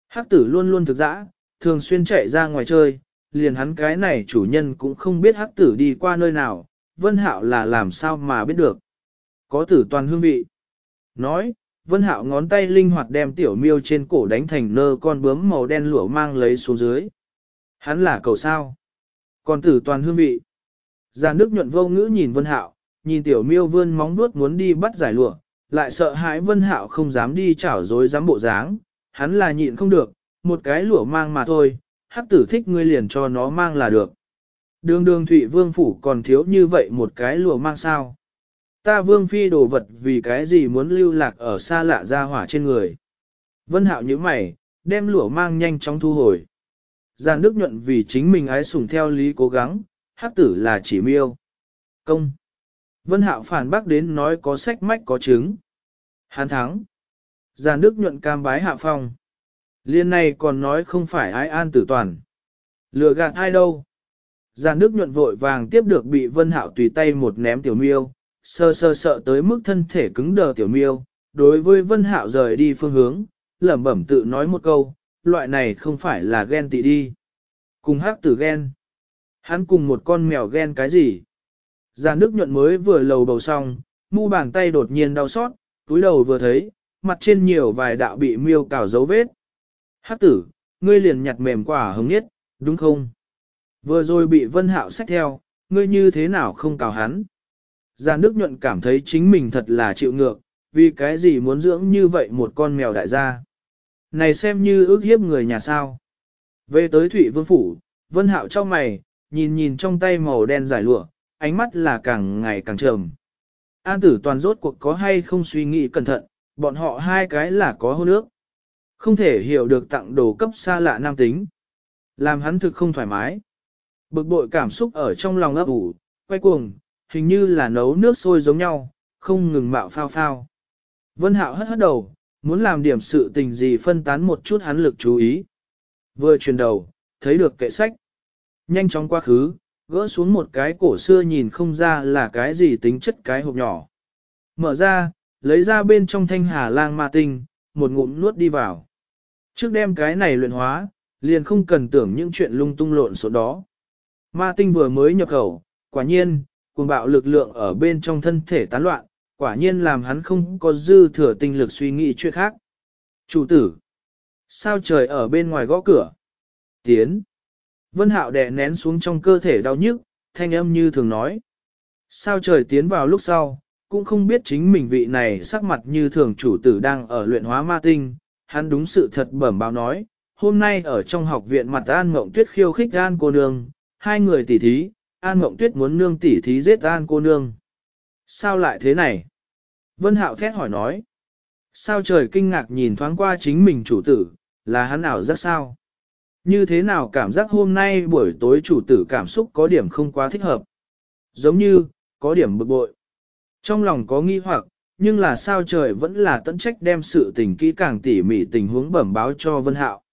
Hắc tử luôn luôn thực dã, thường xuyên chạy ra ngoài chơi, liền hắn cái này chủ nhân cũng không biết hắc tử đi qua nơi nào, Vân Hạo là làm sao mà biết được. Có tử toàn hương vị. Nói, Vân Hạo ngón tay linh hoạt đem tiểu miêu trên cổ đánh thành nơ con bướm màu đen lửa mang lấy xuống dưới. Hắn là cầu sao. Còn tử toàn hương vị. Giàn nước nhuận vô ngữ nhìn Vân Hạo, nhìn tiểu miêu vươn móng vuốt muốn đi bắt giải lụa, lại sợ hãi Vân Hạo không dám đi chảo dối dám bộ dáng, hắn là nhịn không được, một cái lụa mang mà thôi, hắc tử thích ngươi liền cho nó mang là được. Đường đường thụy vương phủ còn thiếu như vậy một cái lụa mang sao. Ta vương phi đồ vật vì cái gì muốn lưu lạc ở xa lạ ra hỏa trên người. Vân Hạo như mày, đem lụa mang nhanh chóng thu hồi. Giàn Đức nhuận vì chính mình ái sủng theo lý cố gắng, hắc tử là chỉ miêu. Công. Vân Hạo phản bác đến nói có sách mách có chứng. Hán thắng. Giàn Đức nhuận cam bái hạ phong. Liên này còn nói không phải ai an tử toàn. Lừa gạt ai đâu. Giàn Đức nhuận vội vàng tiếp được bị Vân Hạo tùy tay một ném tiểu miêu, sơ sơ sợ tới mức thân thể cứng đờ tiểu miêu. Đối với Vân Hạo rời đi phương hướng, lẩm bẩm tự nói một câu, loại này không phải là ghen tị đi. Cùng hắc tử ghen. Hắn cùng một con mèo ghen cái gì? Già nước nhuận mới vừa lầu bầu xong, mu bàn tay đột nhiên đau xót, túi đầu vừa thấy, mặt trên nhiều vài đạo bị miêu cào dấu vết. Hát tử, ngươi liền nhặt mềm quả hứng nhất, đúng không? Vừa rồi bị vân hạo xách theo, ngươi như thế nào không cào hắn? Già nước nhuận cảm thấy chính mình thật là chịu ngược, vì cái gì muốn dưỡng như vậy một con mèo đại gia. Này xem như ước hiếp người nhà sao. Về tới Thủy Vương Phủ, Vân Hạo cho mày, nhìn nhìn trong tay màu đen giải lụa, ánh mắt là càng ngày càng trầm. An tử toàn rốt cuộc có hay không suy nghĩ cẩn thận, bọn họ hai cái là có hôn ước. Không thể hiểu được tặng đồ cấp xa lạ nam tính. Làm hắn thực không thoải mái. Bực bội cảm xúc ở trong lòng ấp ủ, quay cuồng, hình như là nấu nước sôi giống nhau, không ngừng mạo phao phao. Vân Hạo hất hất đầu, muốn làm điểm sự tình gì phân tán một chút hắn lực chú ý. Vừa chuyển đầu, thấy được kệ sách. Nhanh chóng quá khứ, gỡ xuống một cái cổ xưa nhìn không ra là cái gì tính chất cái hộp nhỏ. Mở ra, lấy ra bên trong thanh hà lang ma tinh, một ngụm nuốt đi vào. Trước đem cái này luyện hóa, liền không cần tưởng những chuyện lung tung lộn số đó. Ma tinh vừa mới nhập khẩu, quả nhiên, cuồng bạo lực lượng ở bên trong thân thể tán loạn, quả nhiên làm hắn không có dư thừa tinh lực suy nghĩ chuyện khác. Chủ tử, sao trời ở bên ngoài gõ cửa? Tiến. Vân Hạo đè nén xuống trong cơ thể đau nhức, thanh âm như thường nói. Sao trời tiến vào lúc sau, cũng không biết chính mình vị này sắc mặt như thường chủ tử đang ở luyện hóa ma tinh, hắn đúng sự thật bẩm báo nói, hôm nay ở trong học viện mặt An Mộng Tuyết khiêu khích An cô nương, hai người tỉ thí, An Mộng Tuyết muốn nương tỉ thí giết An cô nương. Sao lại thế này? Vân Hạo thét hỏi nói. Sao trời kinh ngạc nhìn thoáng qua chính mình chủ tử, là hắn ảo rất sao? Như thế nào cảm giác hôm nay buổi tối chủ tử cảm xúc có điểm không quá thích hợp? Giống như, có điểm bực bội. Trong lòng có nghi hoặc, nhưng là sao trời vẫn là tận trách đem sự tình kỹ càng tỉ mỉ tình huống bẩm báo cho Vân Hạo.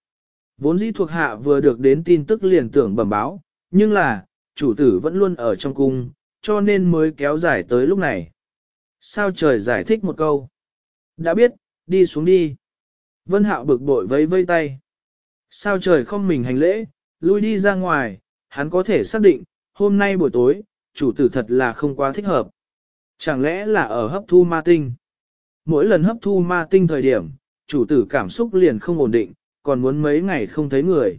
Vốn dĩ thuộc hạ vừa được đến tin tức liền tưởng bẩm báo, nhưng là, chủ tử vẫn luôn ở trong cung, cho nên mới kéo dài tới lúc này. Sao trời giải thích một câu. Đã biết, đi xuống đi. Vân Hạo bực bội vẫy vây tay. Sao trời không mình hành lễ, lui đi ra ngoài, hắn có thể xác định, hôm nay buổi tối, chủ tử thật là không quá thích hợp. Chẳng lẽ là ở hấp thu ma tinh? Mỗi lần hấp thu ma tinh thời điểm, chủ tử cảm xúc liền không ổn định, còn muốn mấy ngày không thấy người.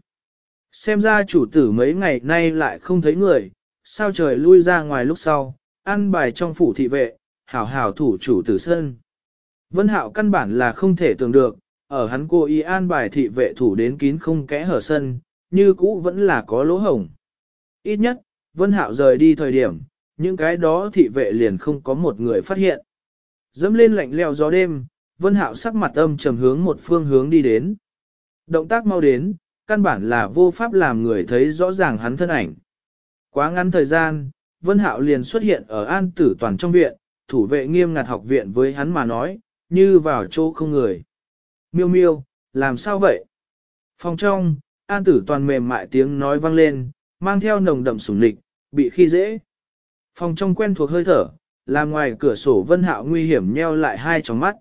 Xem ra chủ tử mấy ngày nay lại không thấy người, sao trời lui ra ngoài lúc sau, ăn bài trong phủ thị vệ, hảo hảo thủ chủ tử sơn, Vân hạo căn bản là không thể tưởng được, ở hắn cô y an bài thị vệ thủ đến kín không kẽ hở sân, như cũ vẫn là có lỗ hổng. Ít nhất, Vân hạo rời đi thời điểm, những cái đó thị vệ liền không có một người phát hiện. Dẫm lên lạnh leo gió đêm, Vân Hạo sắc mặt âm trầm hướng một phương hướng đi đến. Động tác mau đến, căn bản là vô pháp làm người thấy rõ ràng hắn thân ảnh. Quá ngắn thời gian, Vân Hạo liền xuất hiện ở an tử toàn trong viện, thủ vệ nghiêm ngặt học viện với hắn mà nói, như vào chỗ không người. Miêu miêu, làm sao vậy? Phòng trong, an tử toàn mềm mại tiếng nói vang lên, mang theo nồng đậm sủng lịch, bị khi dễ. Phòng trong quen thuộc hơi thở, làm ngoài cửa sổ vân hạo nguy hiểm nheo lại hai tròng mắt.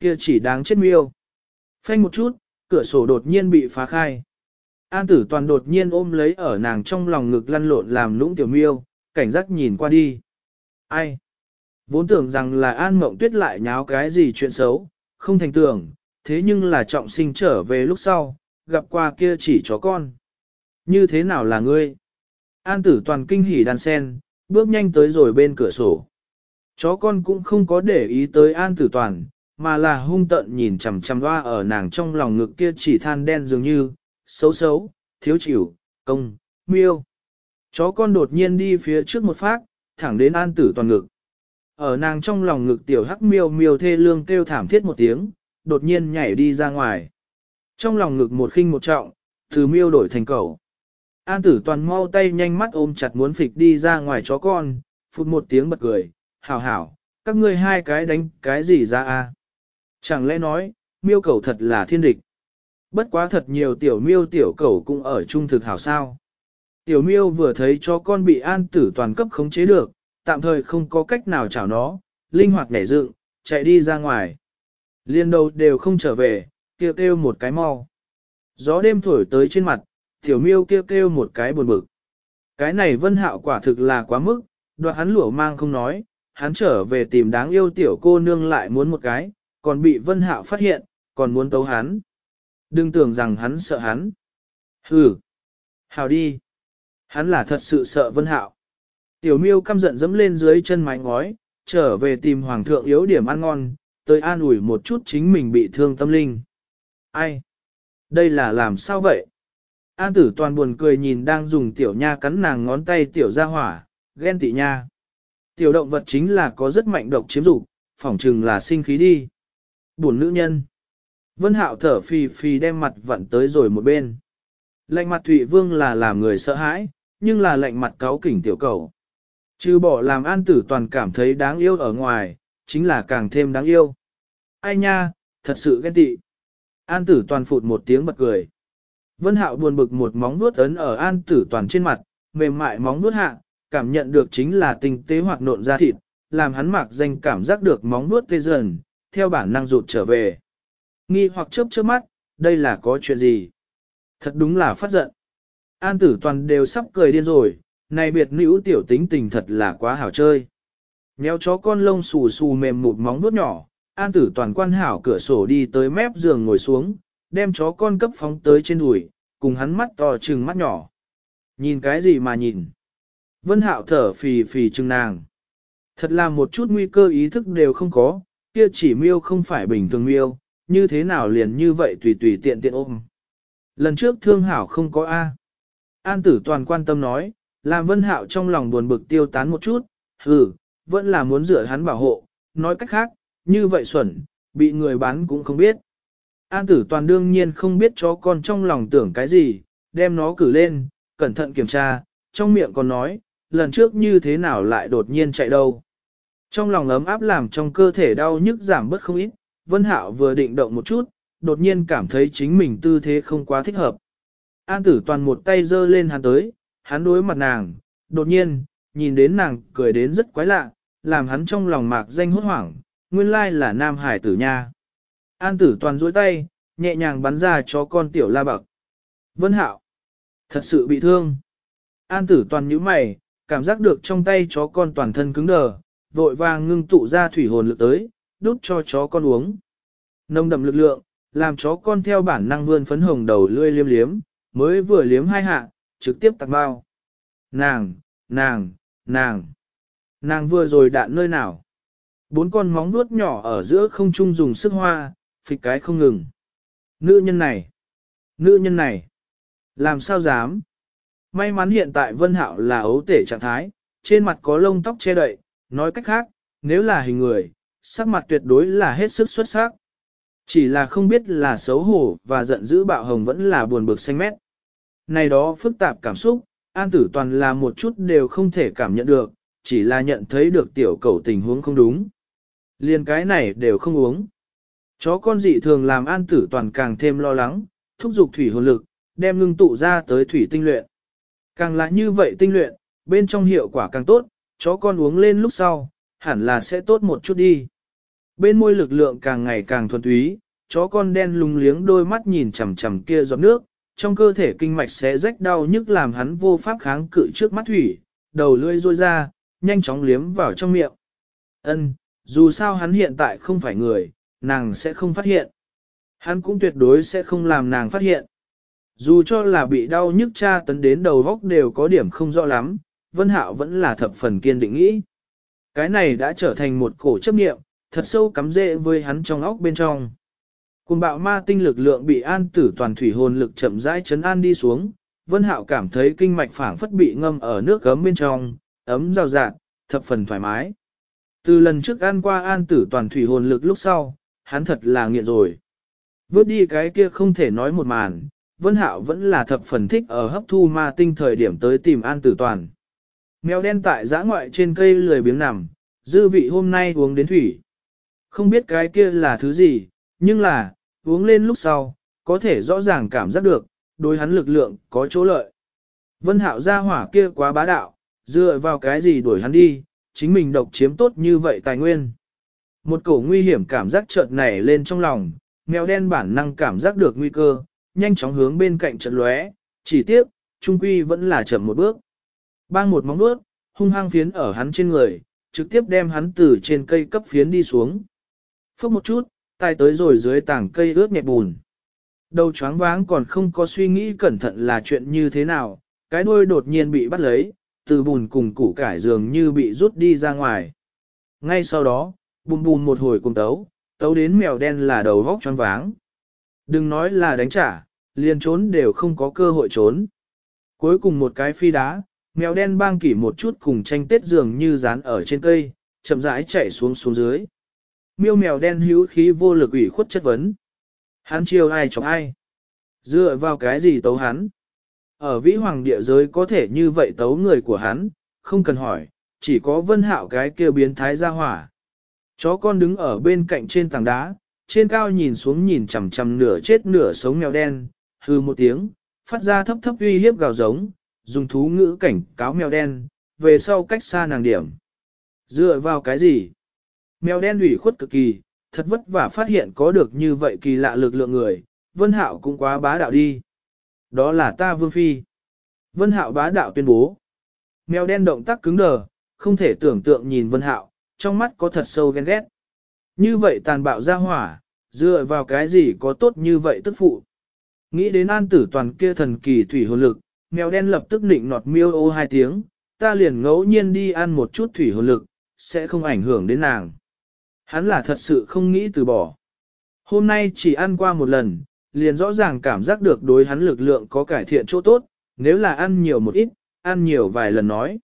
Kia chỉ đáng chết miêu. Phanh một chút, cửa sổ đột nhiên bị phá khai. An tử toàn đột nhiên ôm lấy ở nàng trong lòng ngực lăn lộn làm lũng tiểu miêu, cảnh giác nhìn qua đi. Ai? Vốn tưởng rằng là an mộng tuyết lại nháo cái gì chuyện xấu, không thành tưởng, thế nhưng là trọng sinh trở về lúc sau, gặp qua kia chỉ chó con. Như thế nào là ngươi? An tử toàn kinh hỉ đan sen, bước nhanh tới rồi bên cửa sổ. Chó con cũng không có để ý tới an tử toàn, mà là hung tận nhìn chằm chằm loa ở nàng trong lòng ngực kia chỉ than đen dường như, xấu xấu, thiếu chịu, công, miêu. Chó con đột nhiên đi phía trước một phát, thẳng đến an tử toàn ngực. Ở nàng trong lòng ngực tiểu hắc miêu miêu thê lương kêu thảm thiết một tiếng, đột nhiên nhảy đi ra ngoài. Trong lòng ngực một khinh một trọng, từ miêu đổi thành cầu. An tử toàn mau tay nhanh mắt ôm chặt muốn phịch đi ra ngoài chó con, phút một tiếng bật cười, hảo hảo, các ngươi hai cái đánh cái gì ra a? Chẳng lẽ nói, miêu cầu thật là thiên địch. Bất quá thật nhiều tiểu miêu tiểu cầu cũng ở trung thực hảo sao. Tiểu miêu vừa thấy chó con bị an tử toàn cấp khống chế được, tạm thời không có cách nào chảo nó, linh hoạt nhảy dựng, chạy đi ra ngoài. Liên đầu đều không trở về, kêu kêu một cái mau. Gió đêm thổi tới trên mặt, tiểu miêu kêu kêu một cái buồn bực. Cái này vân hạo quả thực là quá mức, đoạt hắn lửa mang không nói, hắn trở về tìm đáng yêu tiểu cô nương lại muốn một cái, còn bị vân hạo phát hiện, còn muốn tấu hắn. Đừng tưởng rằng hắn sợ hắn. Hừ. Hào đi. Hắn là thật sự sợ vân hạo. Tiểu miêu căm giận dẫm lên dưới chân mái ngói, trở về tìm hoàng thượng yếu điểm ăn ngon, tới an ủi một chút chính mình bị thương tâm linh. Ai? Đây là làm sao vậy? An tử toàn buồn cười nhìn đang dùng tiểu nha cắn nàng ngón tay tiểu ra hỏa, ghen tị nha. Tiểu động vật chính là có rất mạnh độc chiếm dục, phỏng chừng là sinh khí đi. Buồn nữ nhân. Vân hạo thở phì phì đem mặt vặn tới rồi một bên. Lạnh mặt Thụy Vương là làm người sợ hãi, nhưng là lạnh mặt cáo kỉnh tiểu cầu. Chứ bỏ làm an tử toàn cảm thấy đáng yêu ở ngoài, chính là càng thêm đáng yêu. Ai nha, thật sự ghen tị. An tử toàn phụt một tiếng bật cười. Vân Hạo buồn bực một móng vuốt ấn ở an tử toàn trên mặt, mềm mại móng vuốt hạ, cảm nhận được chính là tinh tế hoạt nộn da thịt, làm hắn mặc danh cảm giác được móng vuốt tê dần, theo bản năng rụt trở về. Nghi hoặc chớp chớp mắt, đây là có chuyện gì? Thật đúng là phát giận. An tử toàn đều sắp cười điên rồi, này biệt nữ tiểu tính tình thật là quá hảo chơi. Nhéo chó con lông xù xù mềm một móng vuốt nhỏ, an tử toàn quan hảo cửa sổ đi tới mép giường ngồi xuống, đem chó con cấp phóng tới trên đùi, cùng hắn mắt to trừng mắt nhỏ. Nhìn cái gì mà nhìn? Vân hạo thở phì phì trừng nàng. Thật là một chút nguy cơ ý thức đều không có, kia chỉ miêu không phải bình thường miêu, như thế nào liền như vậy tùy tùy tiện tiện ôm. Lần trước thương hảo không có A. An tử toàn quan tâm nói, làm vân hạo trong lòng buồn bực tiêu tán một chút, hừ, vẫn là muốn rửa hắn bảo hộ, nói cách khác, như vậy xuẩn, bị người bán cũng không biết. An tử toàn đương nhiên không biết chó con trong lòng tưởng cái gì, đem nó cử lên, cẩn thận kiểm tra, trong miệng còn nói, lần trước như thế nào lại đột nhiên chạy đâu. Trong lòng ấm áp làm trong cơ thể đau nhức giảm bớt không ít, Vân Hạo vừa định động một chút, đột nhiên cảm thấy chính mình tư thế không quá thích hợp. An tử toàn một tay giơ lên hắn tới, hắn đối mặt nàng, đột nhiên, nhìn đến nàng cười đến rất quái lạ, làm hắn trong lòng mạc danh hốt hoảng, nguyên lai là nam hải tử nha. An tử toàn duỗi tay, nhẹ nhàng bắn ra cho con tiểu la bậc. Vân hạo, thật sự bị thương. An tử toàn nhíu mày, cảm giác được trong tay chó con toàn thân cứng đờ, vội vàng ngưng tụ ra thủy hồn lực tới, đút cho chó con uống. Nông đậm lực lượng, làm chó con theo bản năng vươn phấn hồng đầu lươi liếm liếm, mới vừa liếm hai hạ, trực tiếp tạc bao. Nàng, nàng, nàng, nàng vừa rồi đạn nơi nào? Bốn con móng vuốt nhỏ ở giữa không trung dùng sức hoa, phịch cái không ngừng. Nữ nhân này, nữ nhân này, làm sao dám? May mắn hiện tại Vân Hạo là ấu tể trạng thái, trên mặt có lông tóc che đậy, nói cách khác, nếu là hình người, sắc mặt tuyệt đối là hết sức xuất sắc. Chỉ là không biết là xấu hổ và giận dữ bạo hồng vẫn là buồn bực xanh mét. Này đó phức tạp cảm xúc, an tử toàn là một chút đều không thể cảm nhận được, chỉ là nhận thấy được tiểu cầu tình huống không đúng. Liên cái này đều không uống. Chó con dị thường làm an tử toàn càng thêm lo lắng, thúc giục thủy hồn lực, đem ngưng tụ ra tới thủy tinh luyện. Càng là như vậy tinh luyện, bên trong hiệu quả càng tốt, chó con uống lên lúc sau, hẳn là sẽ tốt một chút đi. Bên môi lực lượng càng ngày càng thuần túy, chó con đen lùng liếng đôi mắt nhìn chằm chằm kia giọt nước, trong cơ thể kinh mạch sẽ rách đau nhức làm hắn vô pháp kháng cự trước mắt thủy, đầu lưỡi rôi ra, nhanh chóng liếm vào trong miệng. Ân, dù sao hắn hiện tại không phải người, nàng sẽ không phát hiện. Hắn cũng tuyệt đối sẽ không làm nàng phát hiện. Dù cho là bị đau nhức cha tấn đến đầu góc đều có điểm không rõ lắm, Vân Hạo vẫn là thập phần kiên định nghĩ. Cái này đã trở thành một cổ chấp niệm, thật sâu cắm rễ với hắn trong óc bên trong. Cùng bạo ma tinh lực lượng bị an tử toàn thủy hồn lực chậm rãi chấn an đi xuống, Vân Hạo cảm thấy kinh mạch phảng phất bị ngâm ở nước gấm bên trong, ấm rào rạt, thập phần thoải mái. Từ lần trước ăn qua an tử toàn thủy hồn lực lúc sau, hắn thật là nghiện rồi. Vớt đi cái kia không thể nói một màn, Vân Hạo vẫn là thập phần thích ở hấp thu ma tinh thời điểm tới tìm an tử toàn. Mèo đen tại giã ngoại trên cây lười biếng nằm, dư vị hôm nay uống đến thủy. Không biết cái kia là thứ gì, nhưng là, uống lên lúc sau, có thể rõ ràng cảm giác được, đối hắn lực lượng có chỗ lợi. Vân hạo ra hỏa kia quá bá đạo, dựa vào cái gì đuổi hắn đi, chính mình độc chiếm tốt như vậy tài nguyên. Một cổ nguy hiểm cảm giác chợt nảy lên trong lòng, mèo đen bản năng cảm giác được nguy cơ, nhanh chóng hướng bên cạnh trận lóe, chỉ tiếc, trung quy vẫn là chậm một bước. Bang một móng nuốt, hung hăng phiến ở hắn trên người, trực tiếp đem hắn từ trên cây cấp phiến đi xuống. Phước một chút, tay tới rồi dưới tảng cây ướt nhẹ bùn. Đầu choáng váng còn không có suy nghĩ cẩn thận là chuyện như thế nào, cái đuôi đột nhiên bị bắt lấy, từ bùn cùng củ cải dường như bị rút đi ra ngoài. Ngay sau đó, bùn bùn một hồi cùng tấu, tấu đến mèo đen là đầu vóc choáng váng. Đừng nói là đánh trả, liền trốn đều không có cơ hội trốn. Cuối cùng một cái phi đá, mèo đen bang kỷ một chút cùng tranh tết dường như dán ở trên cây, chậm rãi chạy xuống xuống dưới. Miêu mèo đen hữu khí vô lực ủy khuất chất vấn. Hắn chiều ai chọc ai? Dựa vào cái gì tấu hắn? Ở vĩ hoàng địa giới có thể như vậy tấu người của hắn, không cần hỏi, chỉ có vân hạo cái kia biến thái ra hỏa. Chó con đứng ở bên cạnh trên tảng đá, trên cao nhìn xuống nhìn chằm chằm nửa chết nửa sống mèo đen, hư một tiếng, phát ra thấp thấp uy hiếp gào giống, dùng thú ngữ cảnh cáo mèo đen, về sau cách xa nàng điểm. Dựa vào cái gì? Mèo đen ủy khuất cực kỳ, thật vất vả phát hiện có được như vậy kỳ lạ lực lượng người, Vân Hạo cũng quá bá đạo đi. Đó là ta vương phi. Vân hạo bá đạo tuyên bố. Mèo đen động tác cứng đờ, không thể tưởng tượng nhìn vân hạo, trong mắt có thật sâu ghen ghét. Như vậy tàn bạo ra hỏa, dựa vào cái gì có tốt như vậy tức phụ. Nghĩ đến an tử toàn kia thần kỳ thủy hồn lực, mèo đen lập tức định nọt miêu ô hai tiếng, ta liền ngẫu nhiên đi ăn một chút thủy hồn lực, sẽ không ảnh hưởng đến nàng. Hắn là thật sự không nghĩ từ bỏ. Hôm nay chỉ ăn qua một lần, liền rõ ràng cảm giác được đối hắn lực lượng có cải thiện chỗ tốt, nếu là ăn nhiều một ít, ăn nhiều vài lần nói.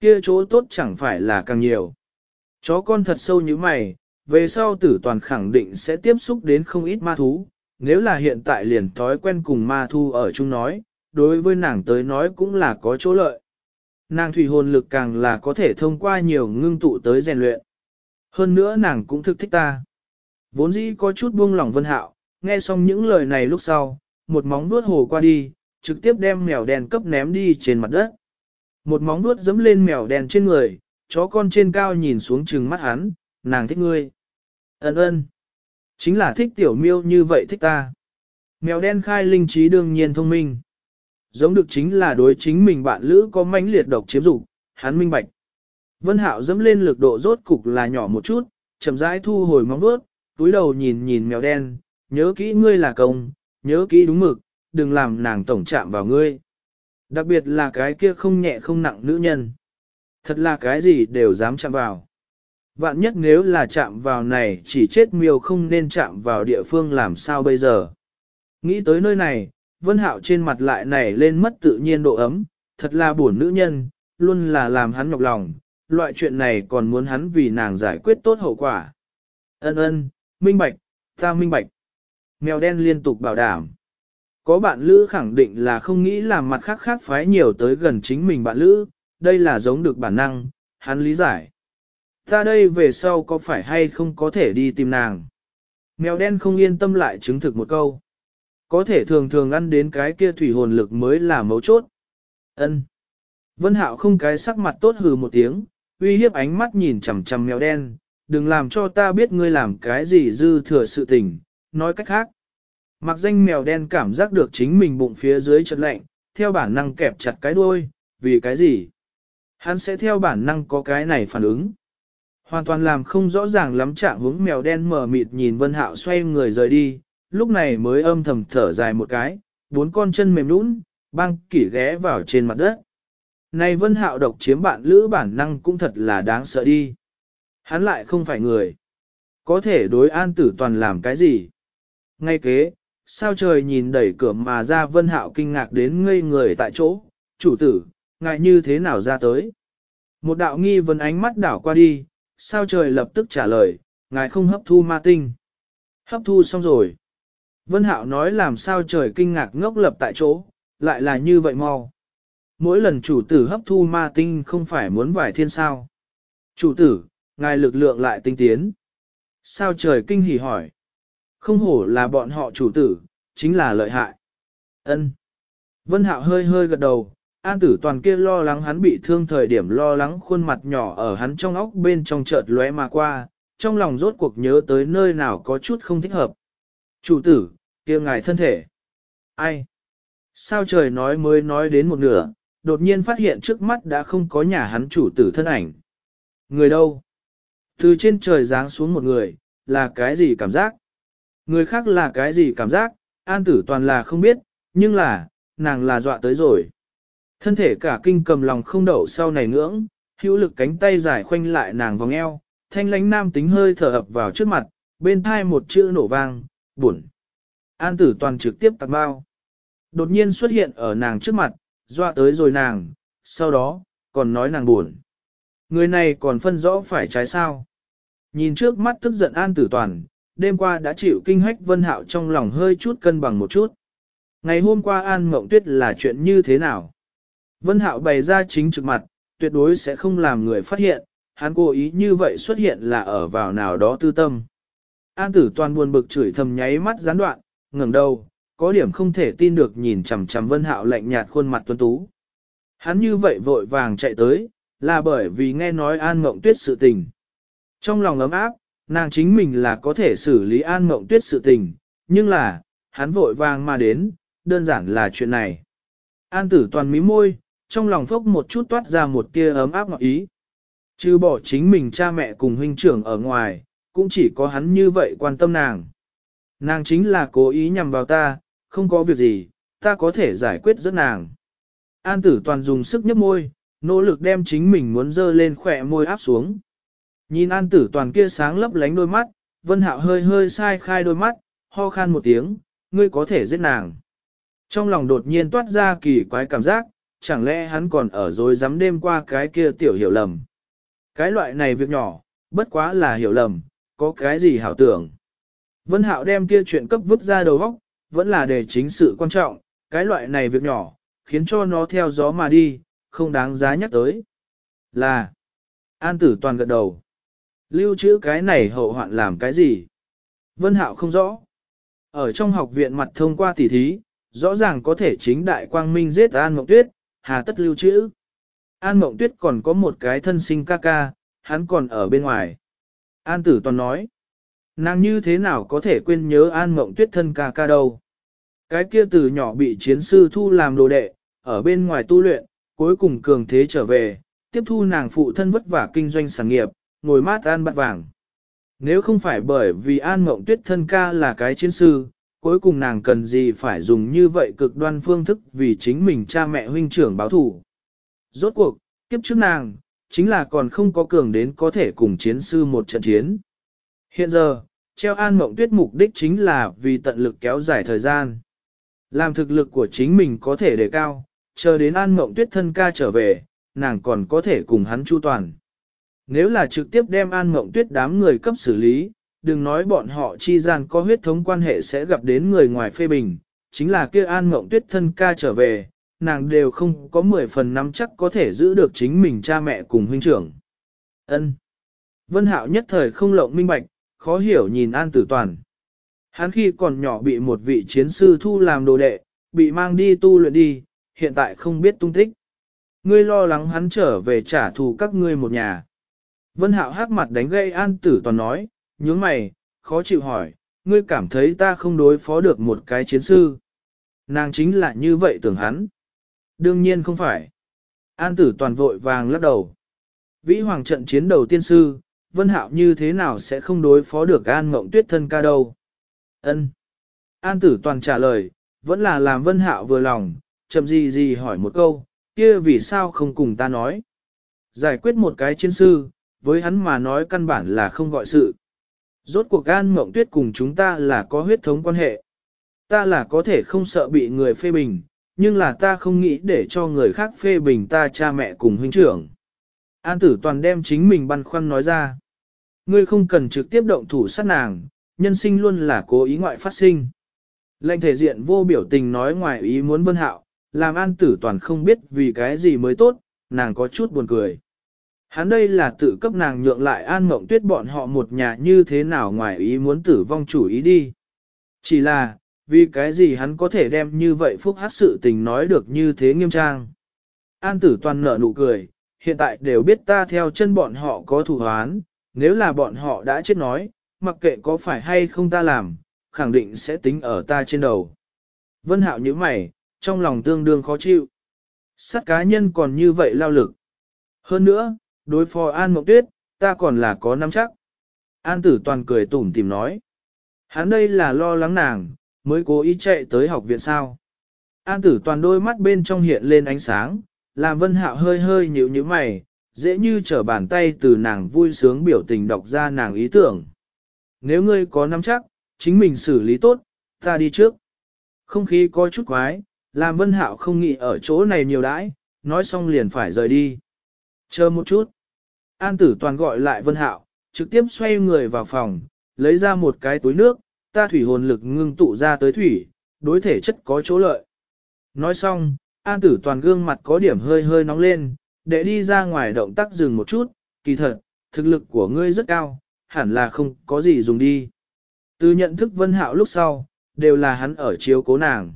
Kia chỗ tốt chẳng phải là càng nhiều. Chó con thật sâu như mày, về sau tử toàn khẳng định sẽ tiếp xúc đến không ít ma thú, nếu là hiện tại liền thói quen cùng ma thu ở chung nói, đối với nàng tới nói cũng là có chỗ lợi. Nàng thủy hồn lực càng là có thể thông qua nhiều ngưng tụ tới rèn luyện. Hơn nữa nàng cũng thực thích ta. Vốn dĩ có chút buông lỏng vân hạo, nghe xong những lời này lúc sau, một móng vuốt hồ qua đi, trực tiếp đem mèo đen cấp ném đi trên mặt đất. Một móng vuốt dẫm lên mèo đen trên người, chó con trên cao nhìn xuống trừng mắt hắn, nàng thích ngươi. Ấn ơn. Chính là thích tiểu miêu như vậy thích ta. Mèo đen khai linh trí đương nhiên thông minh. Giống được chính là đối chính mình bạn lữ có mãnh liệt độc chiếm dục, hắn minh bạch. Vân Hạo dẫm lên lực độ rốt cục là nhỏ một chút, chậm rãi thu hồi móng vuốt, túi đầu nhìn nhìn mèo đen, nhớ kỹ ngươi là công, nhớ kỹ đúng mực, đừng làm nàng tổng chạm vào ngươi. Đặc biệt là cái kia không nhẹ không nặng nữ nhân. Thật là cái gì đều dám chạm vào. Vạn nhất nếu là chạm vào này chỉ chết miêu không nên chạm vào địa phương làm sao bây giờ. Nghĩ tới nơi này, Vân Hạo trên mặt lại nảy lên mất tự nhiên độ ấm, thật là buồn nữ nhân, luôn là làm hắn nhọc lòng, loại chuyện này còn muốn hắn vì nàng giải quyết tốt hậu quả. Ân ân, minh bạch, ta minh bạch. Mèo đen liên tục bảo đảm. Có bạn lữ khẳng định là không nghĩ làm mặt khác khác phái nhiều tới gần chính mình bạn lữ, đây là giống được bản năng, hắn lý giải. Ta đây về sau có phải hay không có thể đi tìm nàng? Mèo đen không yên tâm lại chứng thực một câu. Có thể thường thường ăn đến cái kia thủy hồn lực mới là mấu chốt. Ân. Vân Hạo không cái sắc mặt tốt hừ một tiếng, uy hiếp ánh mắt nhìn chằm chằm mèo đen, đừng làm cho ta biết ngươi làm cái gì dư thừa sự tình, nói cách khác. Mặc danh mèo đen cảm giác được chính mình bụng phía dưới chật lạnh, theo bản năng kẹp chặt cái đuôi, vì cái gì? Hắn sẽ theo bản năng có cái này phản ứng. Hoàn toàn làm không rõ ràng lắm trạng hướng mèo đen mở mịt nhìn Vân Hạo xoay người rời đi, lúc này mới âm thầm thở dài một cái, bốn con chân mềm nũng, băng kỷ ghé vào trên mặt đất. Này Vân Hạo độc chiếm bạn lữ bản năng cũng thật là đáng sợ đi. Hắn lại không phải người. Có thể đối an tử toàn làm cái gì? Ngay kế, sao trời nhìn đẩy cửa mà ra Vân Hạo kinh ngạc đến ngây người tại chỗ, chủ tử, ngại như thế nào ra tới? Một đạo nghi vấn ánh mắt đảo qua đi, sao trời lập tức trả lời, ngài không hấp thu ma tinh. Hấp thu xong rồi. Vân Hạo nói làm sao trời kinh ngạc ngốc lập tại chỗ, lại là như vậy mau. Mỗi lần chủ tử hấp thu ma tinh không phải muốn vải thiên sao. Chủ tử, ngài lực lượng lại tinh tiến. Sao trời kinh hỉ hỏi. Không hổ là bọn họ chủ tử, chính là lợi hại. Ân. Vân Hạo hơi hơi gật đầu, An tử toàn kia lo lắng hắn bị thương thời điểm lo lắng khuôn mặt nhỏ ở hắn trong óc bên trong chợt lóe mà qua, trong lòng rốt cuộc nhớ tới nơi nào có chút không thích hợp. Chủ tử, kia ngài thân thể. Ai? Sao trời nói mới nói đến một nửa, đột nhiên phát hiện trước mắt đã không có nhà hắn chủ tử thân ảnh. Người đâu? Từ trên trời giáng xuống một người, là cái gì cảm giác? Người khác là cái gì cảm giác? An tử toàn là không biết, nhưng là, nàng là dọa tới rồi. Thân thể cả kinh cầm lòng không đậu sau này ngưỡng, hữu lực cánh tay dài khoanh lại nàng vòng eo, thanh lánh nam tính hơi thở ập vào trước mặt, bên thai một chữ nổ vang, buồn. An tử toàn trực tiếp tạc bao. Đột nhiên xuất hiện ở nàng trước mặt, dọa tới rồi nàng, sau đó, còn nói nàng buồn. Người này còn phân rõ phải trái sao. Nhìn trước mắt tức giận an tử toàn, đêm qua đã chịu kinh hách vân hạo trong lòng hơi chút cân bằng một chút. Ngày hôm qua an mộng tuyết là chuyện như thế nào? Vân hạo bày ra chính trực mặt, tuyệt đối sẽ không làm người phát hiện, hắn cố ý như vậy xuất hiện là ở vào nào đó tư tâm. An tử toàn buồn bực chửi thầm nháy mắt gián đoạn, ngẩng đầu, có điểm không thể tin được nhìn chằm chằm vân hạo lạnh nhạt khuôn mặt tuấn tú. Hắn như vậy vội vàng chạy tới, là bởi vì nghe nói an mộng tuyết sự tình. Trong lòng ấm áp, nàng chính mình là có thể xử lý an mộng tuyết sự tình, nhưng là, hắn vội vàng mà đến, đơn giản là chuyện này. An tử toàn mí môi, trong lòng phốc một chút toát ra một tia ấm áp ngọt ý. Chứ bỏ chính mình cha mẹ cùng huynh trưởng ở ngoài, cũng chỉ có hắn như vậy quan tâm nàng. Nàng chính là cố ý nhằm vào ta, không có việc gì, ta có thể giải quyết rất nàng. An tử toàn dùng sức nhấp môi, nỗ lực đem chính mình muốn dơ lên khỏe môi áp xuống. Nhìn an tử toàn kia sáng lấp lánh đôi mắt, vân hạo hơi hơi sai khai đôi mắt, ho khan một tiếng, ngươi có thể giết nàng. Trong lòng đột nhiên toát ra kỳ quái cảm giác, chẳng lẽ hắn còn ở dối dám đêm qua cái kia tiểu hiểu lầm. Cái loại này việc nhỏ, bất quá là hiểu lầm, có cái gì hảo tưởng. Vân Hạo đem kia chuyện cấp vứt ra đầu góc, vẫn là để chính sự quan trọng, cái loại này việc nhỏ, khiến cho nó theo gió mà đi, không đáng giá nhắc tới. Là, An Tử Toàn gật đầu. Lưu trữ cái này hậu hoạn làm cái gì? Vân Hạo không rõ. Ở trong học viện mặt thông qua tỉ thí, rõ ràng có thể chính đại quang minh giết An Mộng Tuyết, hà tất lưu trữ. An Mộng Tuyết còn có một cái thân sinh ca ca, hắn còn ở bên ngoài. An Tử Toàn nói, nàng như thế nào có thể quên nhớ An Mộng Tuyết thân ca ca đâu. Cái kia từ nhỏ bị chiến sư thu làm đồ đệ, ở bên ngoài tu luyện, cuối cùng cường thế trở về, tiếp thu nàng phụ thân vất vả kinh doanh sản nghiệp, ngồi mát an bát vàng. Nếu không phải bởi vì An Mộng Tuyết thân ca là cái chiến sư, cuối cùng nàng cần gì phải dùng như vậy cực đoan phương thức vì chính mình cha mẹ huynh trưởng báo thủ. Rốt cuộc, kiếp trước nàng, chính là còn không có cường đến có thể cùng chiến sư một trận chiến. Hiện giờ, treo an mộng tuyết mục đích chính là vì tận lực kéo dài thời gian. Làm thực lực của chính mình có thể đề cao, chờ đến an mộng tuyết thân ca trở về, nàng còn có thể cùng hắn chu toàn. Nếu là trực tiếp đem an mộng tuyết đám người cấp xử lý, đừng nói bọn họ chi gian có huyết thống quan hệ sẽ gặp đến người ngoài phê bình, chính là kia an mộng tuyết thân ca trở về, nàng đều không có 10 phần năm chắc có thể giữ được chính mình cha mẹ cùng huynh trưởng. Ân. Vân Hạo nhất thời không lộng minh bạch, khó hiểu nhìn An Tử Toàn. Hắn khi còn nhỏ bị một vị chiến sư thu làm đồ đệ, bị mang đi tu luyện đi, hiện tại không biết tung tích. Ngươi lo lắng hắn trở về trả thù các ngươi một nhà. Vân Hạo hắc mặt đánh gây An Tử Toàn nói, nhướng mày, khó chịu hỏi, ngươi cảm thấy ta không đối phó được một cái chiến sư. Nàng chính là như vậy tưởng hắn. Đương nhiên không phải. An tử toàn vội vàng lắc đầu. Vĩ hoàng trận chiến đầu tiên sư, Vân Hạo như thế nào sẽ không đối phó được An Mộng Tuyết thân ca đâu? Ân. An tử toàn trả lời, vẫn là làm Vân Hạo vừa lòng, chậm gì gì hỏi một câu, kia vì sao không cùng ta nói? Giải quyết một cái chiến sư, với hắn mà nói căn bản là không gọi sự. Rốt cuộc An Mộng Tuyết cùng chúng ta là có huyết thống quan hệ. Ta là có thể không sợ bị người phê bình, nhưng là ta không nghĩ để cho người khác phê bình ta cha mẹ cùng huynh trưởng. An tử toàn đem chính mình băn khoăn nói ra. Ngươi không cần trực tiếp động thủ sát nàng, nhân sinh luôn là cố ý ngoại phát sinh. Lệnh thể diện vô biểu tình nói ngoài ý muốn vân hạo, làm an tử toàn không biết vì cái gì mới tốt, nàng có chút buồn cười. Hắn đây là tự cấp nàng nhượng lại an mộng tuyết bọn họ một nhà như thế nào ngoài ý muốn tử vong chủ ý đi. Chỉ là, vì cái gì hắn có thể đem như vậy phúc hát sự tình nói được như thế nghiêm trang. An tử toàn nở nụ cười, hiện tại đều biết ta theo chân bọn họ có thủ hoán, nếu là bọn họ đã chết nói, mặc kệ có phải hay không ta làm, khẳng định sẽ tính ở ta trên đầu. Vân hạo như mày, trong lòng tương đương khó chịu. Sát cá nhân còn như vậy lao lực. Hơn nữa, đối phó An Mộng Tuyết, ta còn là có nắm chắc. An tử toàn cười tủm tìm nói. Hắn đây là lo lắng nàng, mới cố ý chạy tới học viện sao. An tử toàn đôi mắt bên trong hiện lên ánh sáng, làm vân hạo hơi hơi nhíu nhíu mày, dễ như trở bàn tay từ nàng vui sướng biểu tình đọc ra nàng ý tưởng. Nếu ngươi có nắm chắc, chính mình xử lý tốt, ta đi trước. Không khí có chút quái, làm vân hạo không nghĩ ở chỗ này nhiều đãi, nói xong liền phải rời đi. Chờ một chút. An tử toàn gọi lại vân hạo, trực tiếp xoay người vào phòng, lấy ra một cái túi nước, ta thủy hồn lực ngưng tụ ra tới thủy, đối thể chất có chỗ lợi. Nói xong, an tử toàn gương mặt có điểm hơi hơi nóng lên, để đi ra ngoài động tác dừng một chút, kỳ thật, thực lực của ngươi rất cao, hẳn là không có gì dùng đi. Từ nhận thức vân hạo lúc sau, đều là hắn ở chiếu cố nàng.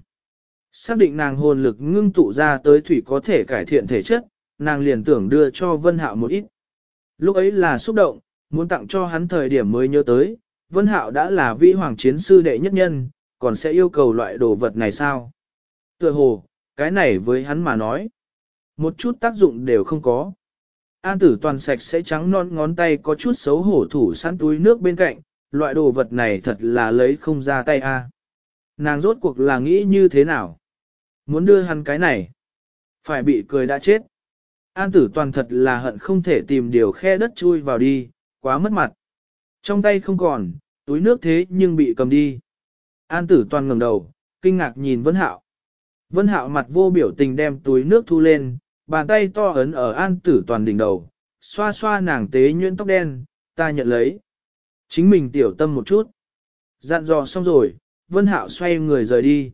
Xác định nàng hồn lực ngưng tụ ra tới thủy có thể cải thiện thể chất, nàng liền tưởng đưa cho vân hạo một ít. Lúc ấy là xúc động, muốn tặng cho hắn thời điểm mới nhớ tới, Vân Hạo đã là vĩ hoàng chiến sư đệ nhất nhân, còn sẽ yêu cầu loại đồ vật này sao? tựa hồ, cái này với hắn mà nói. Một chút tác dụng đều không có. An tử toàn sạch sẽ trắng non ngón tay có chút xấu hổ thủ sẵn túi nước bên cạnh, loại đồ vật này thật là lấy không ra tay a. Nàng rốt cuộc là nghĩ như thế nào? Muốn đưa hắn cái này, phải bị cười đã chết. An tử toàn thật là hận không thể tìm điều khe đất chui vào đi, quá mất mặt. Trong tay không còn, túi nước thế nhưng bị cầm đi. An tử toàn ngẩng đầu, kinh ngạc nhìn Vân Hạo. Vân Hạo mặt vô biểu tình đem túi nước thu lên, bàn tay to ấn ở an tử toàn đỉnh đầu, xoa xoa nàng tế nhuyễn tóc đen, ta nhận lấy. Chính mình tiểu tâm một chút. Dặn dò xong rồi, Vân Hạo xoay người rời đi.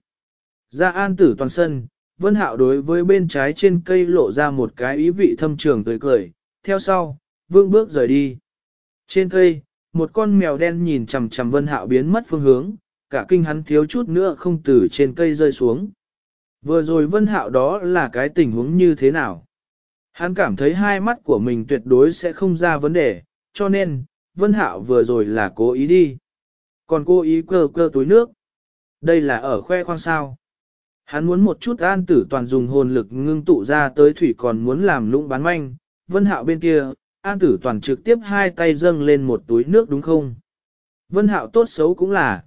Ra an tử toàn sân, Vân Hạo đối với bên trái trên cây lộ ra một cái ý vị thâm trường tươi cười, theo sau, vương bước rời đi. Trên cây, một con mèo đen nhìn chằm chằm Vân Hạo biến mất phương hướng, cả kinh hắn thiếu chút nữa không từ trên cây rơi xuống. Vừa rồi Vân Hạo đó là cái tình huống như thế nào? Hắn cảm thấy hai mắt của mình tuyệt đối sẽ không ra vấn đề, cho nên, Vân Hạo vừa rồi là cố ý đi. Còn cố ý cơ cơ túi nước. Đây là ở khoe khoang sao. Hắn muốn một chút an tử toàn dùng hồn lực ngưng tụ ra tới thủy còn muốn làm lũng bán manh. Vân Hạo bên kia, an tử toàn trực tiếp hai tay dâng lên một túi nước đúng không? Vân Hạo tốt xấu cũng là.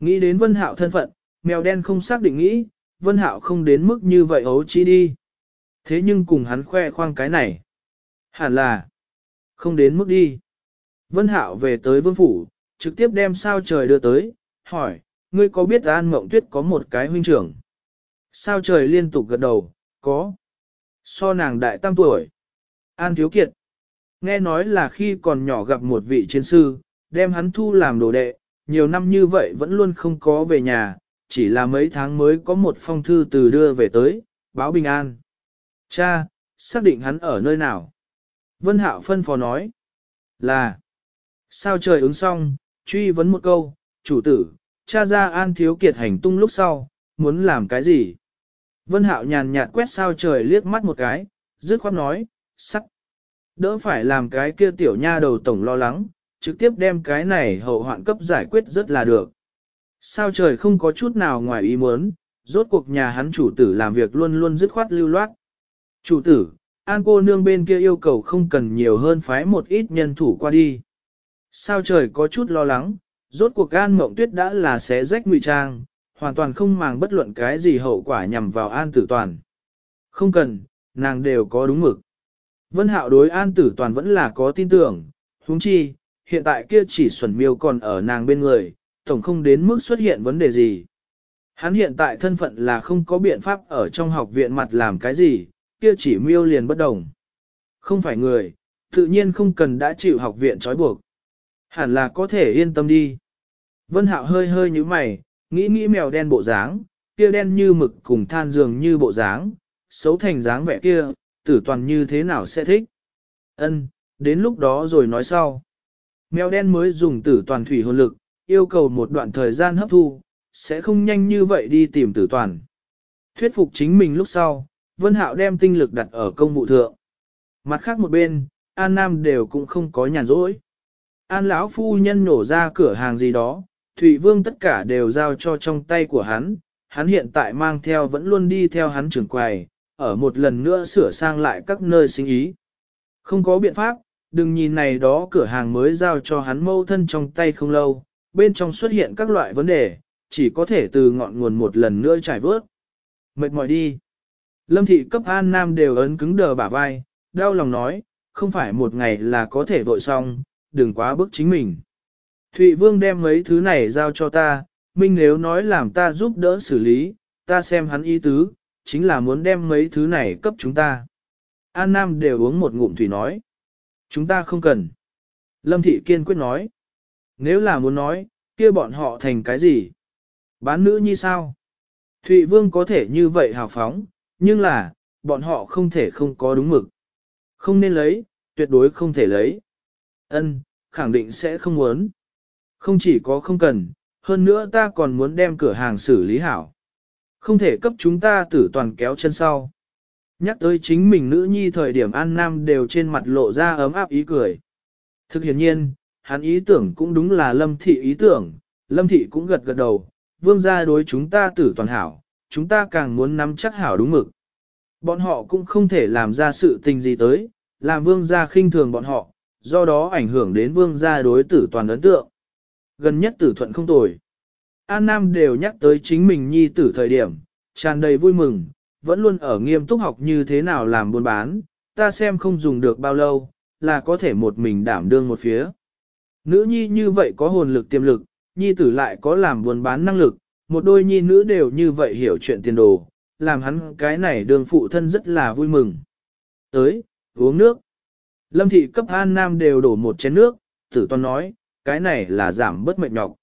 Nghĩ đến Vân Hạo thân phận, mèo đen không xác định nghĩ, Vân Hạo không đến mức như vậy ấu trí đi. Thế nhưng cùng hắn khoe khoang cái này. Hẳn là, không đến mức đi. Vân Hạo về tới vương phủ, trực tiếp đem sao trời đưa tới, hỏi, ngươi có biết An Mộng Tuyết có một cái huynh trưởng? Sao trời liên tục gật đầu, có. So nàng đại tam tuổi. An Thiếu Kiệt. Nghe nói là khi còn nhỏ gặp một vị chiến sư, đem hắn thu làm đồ đệ, nhiều năm như vậy vẫn luôn không có về nhà, chỉ là mấy tháng mới có một phong thư từ đưa về tới, báo bình an. Cha, xác định hắn ở nơi nào? Vân Hạo phân phó nói. Là. Sao trời ứng xong, truy vấn một câu, chủ tử, cha ra an thiếu kiệt hành tung lúc sau, muốn làm cái gì? Vân Hạo nhàn nhạt quét sao trời liếc mắt một cái, dứt khoát nói, sắc. Đỡ phải làm cái kia tiểu nha đầu tổng lo lắng, trực tiếp đem cái này hậu hoạn cấp giải quyết rất là được. Sao trời không có chút nào ngoài ý muốn, rốt cuộc nhà hắn chủ tử làm việc luôn luôn dứt khoát lưu loát. Chủ tử, an cô nương bên kia yêu cầu không cần nhiều hơn phái một ít nhân thủ qua đi. Sao trời có chút lo lắng, rốt cuộc an mộng tuyết đã là xé rách ngụy trang, hoàn toàn không màng bất luận cái gì hậu quả nhằm vào an tử toàn. Không cần, nàng đều có đúng mực. Vân hạo đối an tử toàn vẫn là có tin tưởng, huống chi, hiện tại kia chỉ xuẩn miêu còn ở nàng bên người, tổng không đến mức xuất hiện vấn đề gì. Hắn hiện tại thân phận là không có biện pháp ở trong học viện mặt làm cái gì, kia chỉ miêu liền bất đồng. Không phải người, tự nhiên không cần đã chịu học viện trói buộc. Hẳn là có thể yên tâm đi. Vân Hạo hơi hơi như mày, nghĩ nghĩ mèo đen bộ dáng, kia đen như mực cùng than dường như bộ dáng, xấu thành dáng vẻ kia, tử toàn như thế nào sẽ thích. Ân, đến lúc đó rồi nói sau. Mèo đen mới dùng tử toàn thủy hồn lực, yêu cầu một đoạn thời gian hấp thu, sẽ không nhanh như vậy đi tìm tử toàn. Thuyết phục chính mình lúc sau, Vân Hạo đem tinh lực đặt ở công vụ thượng. Mặt khác một bên, An Nam đều cũng không có nhàn rỗi. An lão phu nhân nổ ra cửa hàng gì đó, Thụy Vương tất cả đều giao cho trong tay của hắn, hắn hiện tại mang theo vẫn luôn đi theo hắn trưởng quầy, ở một lần nữa sửa sang lại các nơi sinh ý. Không có biện pháp, đừng nhìn này đó cửa hàng mới giao cho hắn mâu thân trong tay không lâu, bên trong xuất hiện các loại vấn đề, chỉ có thể từ ngọn nguồn một lần nữa trải vớt. Mệt mỏi đi. Lâm thị cấp an nam đều ấn cứng đờ bả vai, đau lòng nói, không phải một ngày là có thể vội xong, đừng quá bức chính mình. Thụy Vương đem mấy thứ này giao cho ta, Minh nếu nói làm ta giúp đỡ xử lý, ta xem hắn ý tứ, chính là muốn đem mấy thứ này cấp chúng ta. An Nam đều uống một ngụm thủy nói. Chúng ta không cần. Lâm Thị kiên quyết nói. Nếu là muốn nói, kia bọn họ thành cái gì? Bán nữ như sao? Thụy Vương có thể như vậy hào phóng, nhưng là, bọn họ không thể không có đúng mực. Không nên lấy, tuyệt đối không thể lấy. Ân, khẳng định sẽ không muốn. Không chỉ có không cần, hơn nữa ta còn muốn đem cửa hàng xử lý hảo. Không thể cấp chúng ta tử toàn kéo chân sau. Nhắc tới chính mình nữ nhi thời điểm an nam đều trên mặt lộ ra ấm áp ý cười. Thực hiện nhiên, hắn ý tưởng cũng đúng là lâm thị ý tưởng, lâm thị cũng gật gật đầu, vương gia đối chúng ta tử toàn hảo, chúng ta càng muốn nắm chắc hảo đúng mực. Bọn họ cũng không thể làm ra sự tình gì tới, làm vương gia khinh thường bọn họ, do đó ảnh hưởng đến vương gia đối tử toàn ấn tượng. Gần nhất tử thuận không tồi. An Nam đều nhắc tới chính mình nhi tử thời điểm, tràn đầy vui mừng, vẫn luôn ở nghiêm túc học như thế nào làm buôn bán, ta xem không dùng được bao lâu, là có thể một mình đảm đương một phía. Nữ nhi như vậy có hồn lực tiềm lực, nhi tử lại có làm buôn bán năng lực, một đôi nhi nữ đều như vậy hiểu chuyện tiền đồ, làm hắn cái này đường phụ thân rất là vui mừng. Tới, uống nước. Lâm thị cấp An Nam đều đổ một chén nước, tử toàn nói, cái này là giảm bớt mệt nhọc.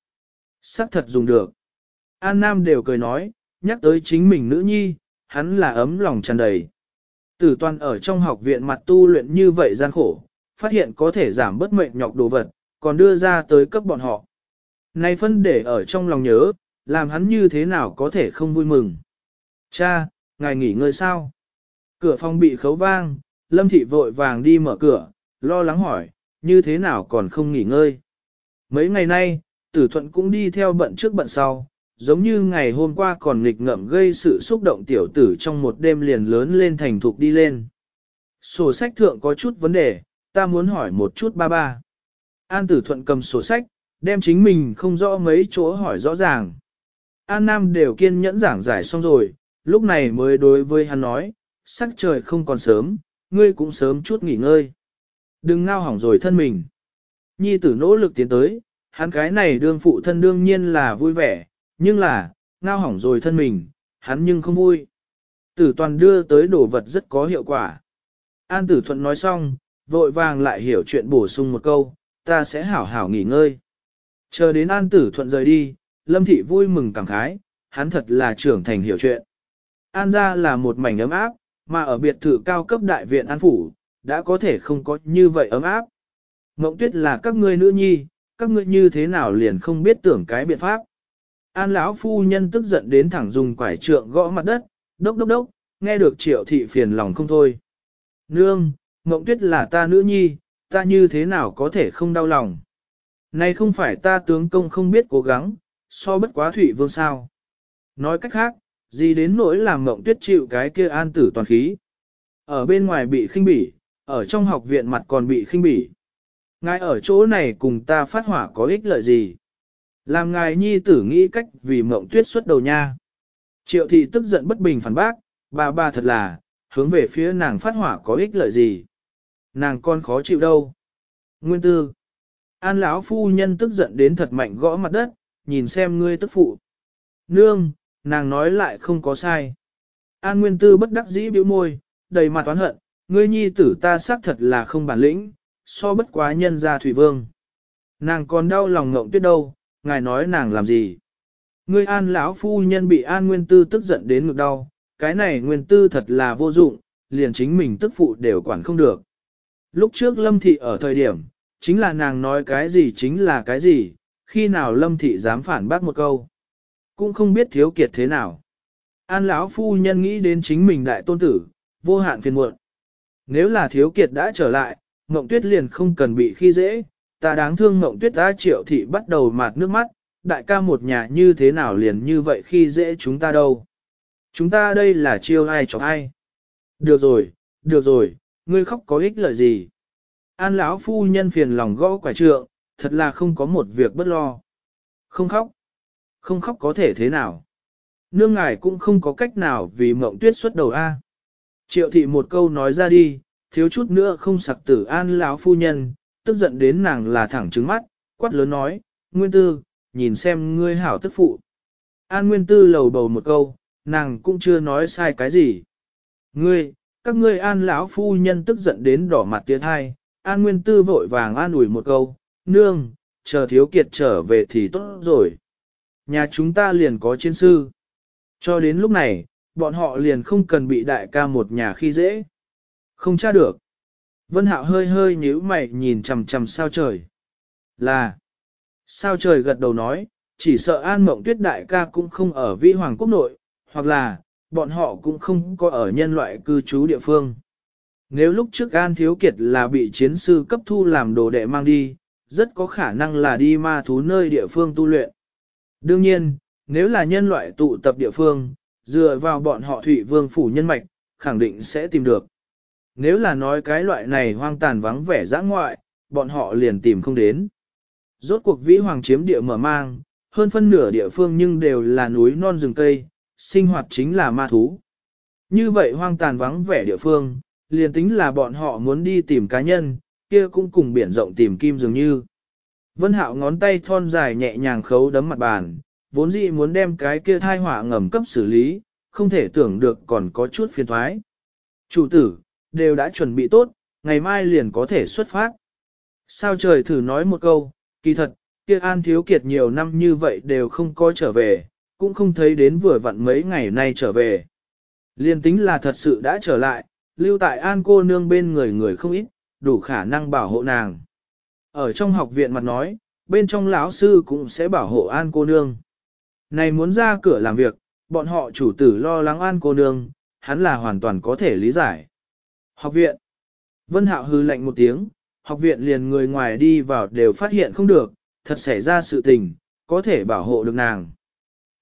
Sắc thật dùng được. An Nam đều cười nói, nhắc tới chính mình nữ nhi, hắn là ấm lòng tràn đầy. Tử toàn ở trong học viện mặt tu luyện như vậy gian khổ, phát hiện có thể giảm bớt mệt nhọc đồ vật, còn đưa ra tới cấp bọn họ. Này phân để ở trong lòng nhớ, làm hắn như thế nào có thể không vui mừng. Cha, ngài nghỉ ngơi sao? Cửa phòng bị khấu vang, Lâm Thị vội vàng đi mở cửa, lo lắng hỏi, như thế nào còn không nghỉ ngơi? Mấy ngày nay, tử thuận cũng đi theo bận trước bận sau, giống như ngày hôm qua còn nghịch ngợm gây sự xúc động tiểu tử trong một đêm liền lớn lên thành thục đi lên. Sổ sách thượng có chút vấn đề, ta muốn hỏi một chút ba ba. An tử thuận cầm sổ sách, đem chính mình không rõ mấy chỗ hỏi rõ ràng. An Nam đều kiên nhẫn giảng giải xong rồi, lúc này mới đối với hắn nói, sắc trời không còn sớm, ngươi cũng sớm chút nghỉ ngơi. Đừng ngao hỏng rồi thân mình. Nhi tử nỗ lực tiến tới, hắn cái này đương phụ thân đương nhiên là vui vẻ, nhưng là, ngao hỏng rồi thân mình, hắn nhưng không vui. Tử toàn đưa tới đồ vật rất có hiệu quả. An tử thuận nói xong, vội vàng lại hiểu chuyện bổ sung một câu, ta sẽ hảo hảo nghỉ ngơi. Chờ đến an tử thuận rời đi, lâm thị vui mừng cảm khái, hắn thật là trưởng thành hiểu chuyện. An gia là một mảnh ấm áp, mà ở biệt thự cao cấp đại viện an phủ, đã có thể không có như vậy ấm áp. Mộng tuyết là các ngươi nữ nhi, các ngươi như thế nào liền không biết tưởng cái biện pháp. An lão phu nhân tức giận đến thẳng dùng quải trượng gõ mặt đất, đốc đốc đốc, nghe được triệu thị phiền lòng không thôi. Nương, Mộng tuyết là ta nữ nhi, ta như thế nào có thể không đau lòng. Này không phải ta tướng công không biết cố gắng, so bất quá thủy vương sao. Nói cách khác, gì đến nỗi làm Mộng tuyết chịu cái kia an tử toàn khí. Ở bên ngoài bị khinh bỉ, ở trong học viện mặt còn bị khinh bỉ. Ngài ở chỗ này cùng ta phát hỏa có ích lợi gì? Làm ngài nhi tử nghĩ cách vì mộng tuyết xuất đầu nha. Triệu thị tức giận bất bình phản bác, bà bà thật là, hướng về phía nàng phát hỏa có ích lợi gì. Nàng con khó chịu đâu. Nguyên tư. An lão phu nhân tức giận đến thật mạnh gõ mặt đất, nhìn xem ngươi tức phụ. Nương, nàng nói lại không có sai. An nguyên tư bất đắc dĩ biểu môi, đầy mặt oán hận, ngươi nhi tử ta xác thật là không bản lĩnh, so bất quá nhân ra thủy vương. Nàng còn đau lòng ngộng tuyết đâu, ngài nói nàng làm gì? Ngươi an lão phu nhân bị an nguyên tư tức giận đến ngực đau, cái này nguyên tư thật là vô dụng, liền chính mình tức phụ đều quản không được. Lúc trước lâm thị ở thời điểm, chính là nàng nói cái gì chính là cái gì, khi nào lâm thị dám phản bác một câu. Cũng không biết thiếu kiệt thế nào. An lão phu nhân nghĩ đến chính mình đại tôn tử, vô hạn phiền muộn. Nếu là thiếu kiệt đã trở lại, Ngộng Tuyết liền không cần bị khi dễ, ta đáng thương Ngộng Tuyết ta triệu thị bắt đầu mạt nước mắt, đại ca một nhà như thế nào liền như vậy khi dễ chúng ta đâu. Chúng ta đây là chiêu ai chọc ai. Được rồi, được rồi, ngươi khóc có ích lợi gì. An lão phu nhân phiền lòng gõ quả trượng, thật là không có một việc bất lo. Không khóc. Không khóc có thể thế nào. Nương ngài cũng không có cách nào vì mộng tuyết xuất đầu A. Triệu thị một câu nói ra đi, thiếu chút nữa không sặc tử an lão phu nhân, tức giận đến nàng là thẳng trứng mắt, quát lớn nói, Nguyên Tư, nhìn xem ngươi hảo tức phụ. An Nguyên Tư lầu bầu một câu, nàng cũng chưa nói sai cái gì. Ngươi, các ngươi an lão phu nhân tức giận đến đỏ mặt tiến hai, an Nguyên Tư vội vàng an ủi một câu, nương, chờ thiếu kiệt trở về thì tốt rồi. Nhà chúng ta liền có chiến sư. Cho đến lúc này, bọn họ liền không cần bị đại ca một nhà khi dễ. Không tra được. Vân Hạo hơi hơi nhíu mày nhìn chằm chằm sao trời. Là. Sao trời gật đầu nói, chỉ sợ An Mộng Tuyết đại ca cũng không ở vĩ Hoàng quốc nội, hoặc là, bọn họ cũng không có ở nhân loại cư trú địa phương. Nếu lúc trước An Thiếu Kiệt là bị chiến sư cấp thu làm đồ đệ mang đi, rất có khả năng là đi ma thú nơi địa phương tu luyện. Đương nhiên, nếu là nhân loại tụ tập địa phương, dựa vào bọn họ Thụy Vương phủ nhân mạch, khẳng định sẽ tìm được. Nếu là nói cái loại này hoang tàn vắng vẻ dã ngoại, bọn họ liền tìm không đến. Rốt cuộc vĩ hoàng chiếm địa mở mang, hơn phân nửa địa phương nhưng đều là núi non rừng cây, sinh hoạt chính là ma thú. Như vậy hoang tàn vắng vẻ địa phương, liền tính là bọn họ muốn đi tìm cá nhân, kia cũng cùng biển rộng tìm kim dường như. Vân Hạo ngón tay thon dài nhẹ nhàng khấu đấm mặt bàn, vốn dĩ muốn đem cái kia thai hỏa ngầm cấp xử lý, không thể tưởng được còn có chút phiền thoái. Chủ tử, đều đã chuẩn bị tốt, ngày mai liền có thể xuất phát. Sao trời thử nói một câu, kỳ thật, kia An Thiếu Kiệt nhiều năm như vậy đều không có trở về, cũng không thấy đến vừa vặn mấy ngày nay trở về. Liên tính là thật sự đã trở lại, lưu tại An cô nương bên người người không ít, đủ khả năng bảo hộ nàng. Ở trong học viện mặt nói, bên trong lão sư cũng sẽ bảo hộ An cô nương. Này muốn ra cửa làm việc, bọn họ chủ tử lo lắng An cô nương, hắn là hoàn toàn có thể lý giải. Học viện. Vân Hạo hư lạnh một tiếng, học viện liền người ngoài đi vào đều phát hiện không được, thật xảy ra sự tình, có thể bảo hộ được nàng.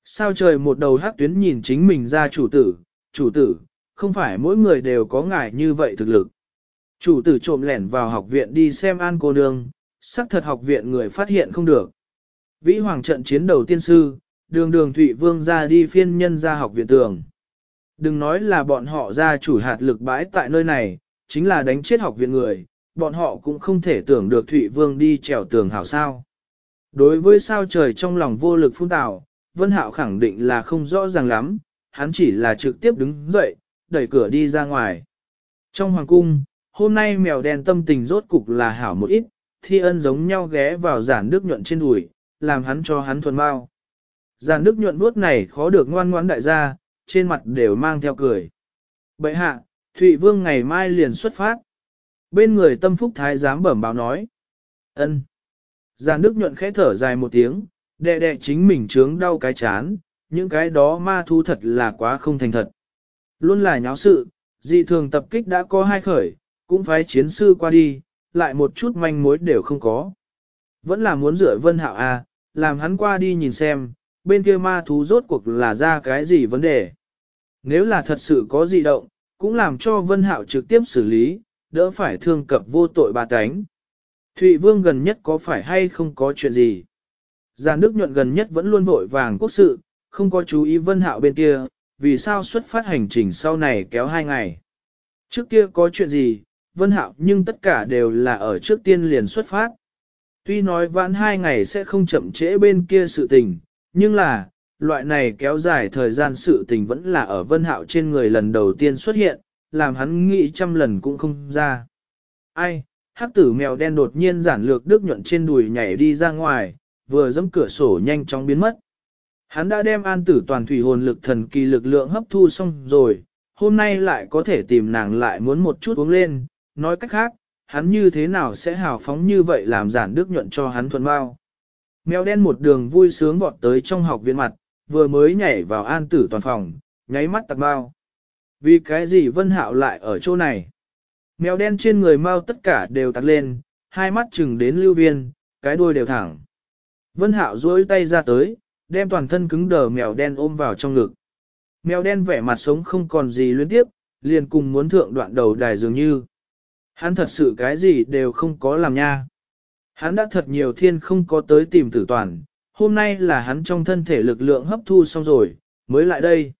Sao trời một đầu hắc tuyến nhìn chính mình ra chủ tử, chủ tử, không phải mỗi người đều có ngại như vậy thực lực. Chủ tử trộm lẻn vào học viện đi xem an cô nương, sắc thật học viện người phát hiện không được. Vĩ hoàng trận chiến đầu tiên sư, đường đường Thụy Vương ra đi phiên nhân ra học viện tường. Đừng nói là bọn họ ra chủ hạt lực bãi tại nơi này, chính là đánh chết học viện người, bọn họ cũng không thể tưởng được Thụy Vương đi trèo tường hảo sao. Đối với sao trời trong lòng vô lực phun tạo, Vân Hạo khẳng định là không rõ ràng lắm, hắn chỉ là trực tiếp đứng dậy, đẩy cửa đi ra ngoài. Trong hoàng cung, hôm nay mèo đen tâm tình rốt cục là hảo một ít, thi ân giống nhau ghé vào giản đức nhuận trên đùi, làm hắn cho hắn thuần bao. Giản đức nhuận vuốt này khó được ngoan ngoãn đại gia, trên mặt đều mang theo cười. Bệ hạ, Thụy Vương ngày mai liền xuất phát. Bên người tâm phúc thái giám bẩm báo nói. ân. Giàn đức nhuận khẽ thở dài một tiếng, đệ đệ chính mình trướng đau cái chán, những cái đó ma thu thật là quá không thành thật. Luôn là nháo sự, dị thường tập kích đã có hai khởi, cũng phải chiến sư qua đi, lại một chút manh mối đều không có. Vẫn là muốn rửa vân hạo a, à, làm hắn qua đi nhìn xem, bên kia ma thú rốt cuộc là ra cái gì vấn đề. Nếu là thật sự có dị động, cũng làm cho vân hạo trực tiếp xử lý, đỡ phải thương cập vô tội bà tánh. Thụy Vương gần nhất có phải hay không có chuyện gì? Già nước nhuận gần nhất vẫn luôn vội vàng quốc sự, không có chú ý vân hạo bên kia, vì sao xuất phát hành trình sau này kéo hai ngày. Trước kia có chuyện gì, vân hạo nhưng tất cả đều là ở trước tiên liền xuất phát. Tuy nói vãn hai ngày sẽ không chậm trễ bên kia sự tình, nhưng là, loại này kéo dài thời gian sự tình vẫn là ở vân hạo trên người lần đầu tiên xuất hiện, làm hắn nghĩ trăm lần cũng không ra. Ai, hắc tử mèo đen đột nhiên giản lược đức nhuận trên đùi nhảy đi ra ngoài, vừa dẫm cửa sổ nhanh chóng biến mất. Hắn đã đem an tử toàn thủy hồn lực thần kỳ lực lượng hấp thu xong rồi, hôm nay lại có thể tìm nàng lại muốn một chút uống lên, nói cách khác, hắn như thế nào sẽ hào phóng như vậy làm giản đức nhuận cho hắn thuần bao. Mèo đen một đường vui sướng vọt tới trong học viện mặt, vừa mới nhảy vào an tử toàn phòng, nháy mắt tặc bao. Vì cái gì vân hạo lại ở chỗ này? Mèo đen trên người mau tất cả đều tặc lên, hai mắt chừng đến lưu viên, cái đuôi đều thẳng. Vân hạo duỗi tay ra tới, đem toàn thân cứng đờ mèo đen ôm vào trong ngực. Mèo đen vẻ mặt sống không còn gì luyến tiếp, liền cùng muốn thượng đoạn đầu đài dường như. Hắn thật sự cái gì đều không có làm nha. Hắn đã thật nhiều thiên không có tới tìm tử toàn, hôm nay là hắn trong thân thể lực lượng hấp thu xong rồi, mới lại đây.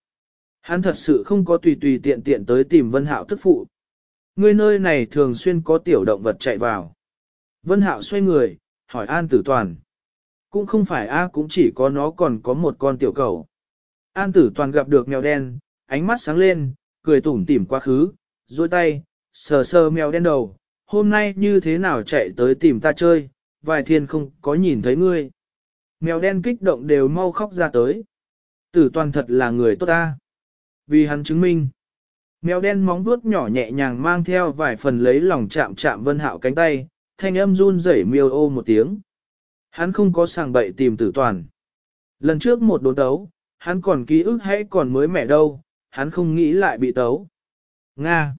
Hắn thật sự không có tùy tùy tiện tiện tới tìm Vân Hạo tức phụ. Người nơi này thường xuyên có tiểu động vật chạy vào. Vân Hạo xoay người, hỏi An Tử Toàn. Cũng không phải A cũng chỉ có nó còn có một con tiểu cầu. An Tử Toàn gặp được mèo đen, ánh mắt sáng lên, cười tủm tỉm quá khứ, duỗi tay, sờ sờ mèo đen đầu. Hôm nay như thế nào chạy tới tìm ta chơi, vài thiên không có nhìn thấy ngươi. Mèo đen kích động đều mau khóc ra tới. Tử Toàn thật là người tốt ta. Vì hắn chứng minh. Mèo đen móng vuốt nhỏ nhẹ nhàng mang theo vài phần lấy lòng chạm chạm vân hạo cánh tay, thanh âm run rẩy miêu ô một tiếng. Hắn không có sàng bậy tìm tử toàn. Lần trước một đốn tấu, hắn còn ký ức hay còn mới mẻ đâu, hắn không nghĩ lại bị tấu. Nga!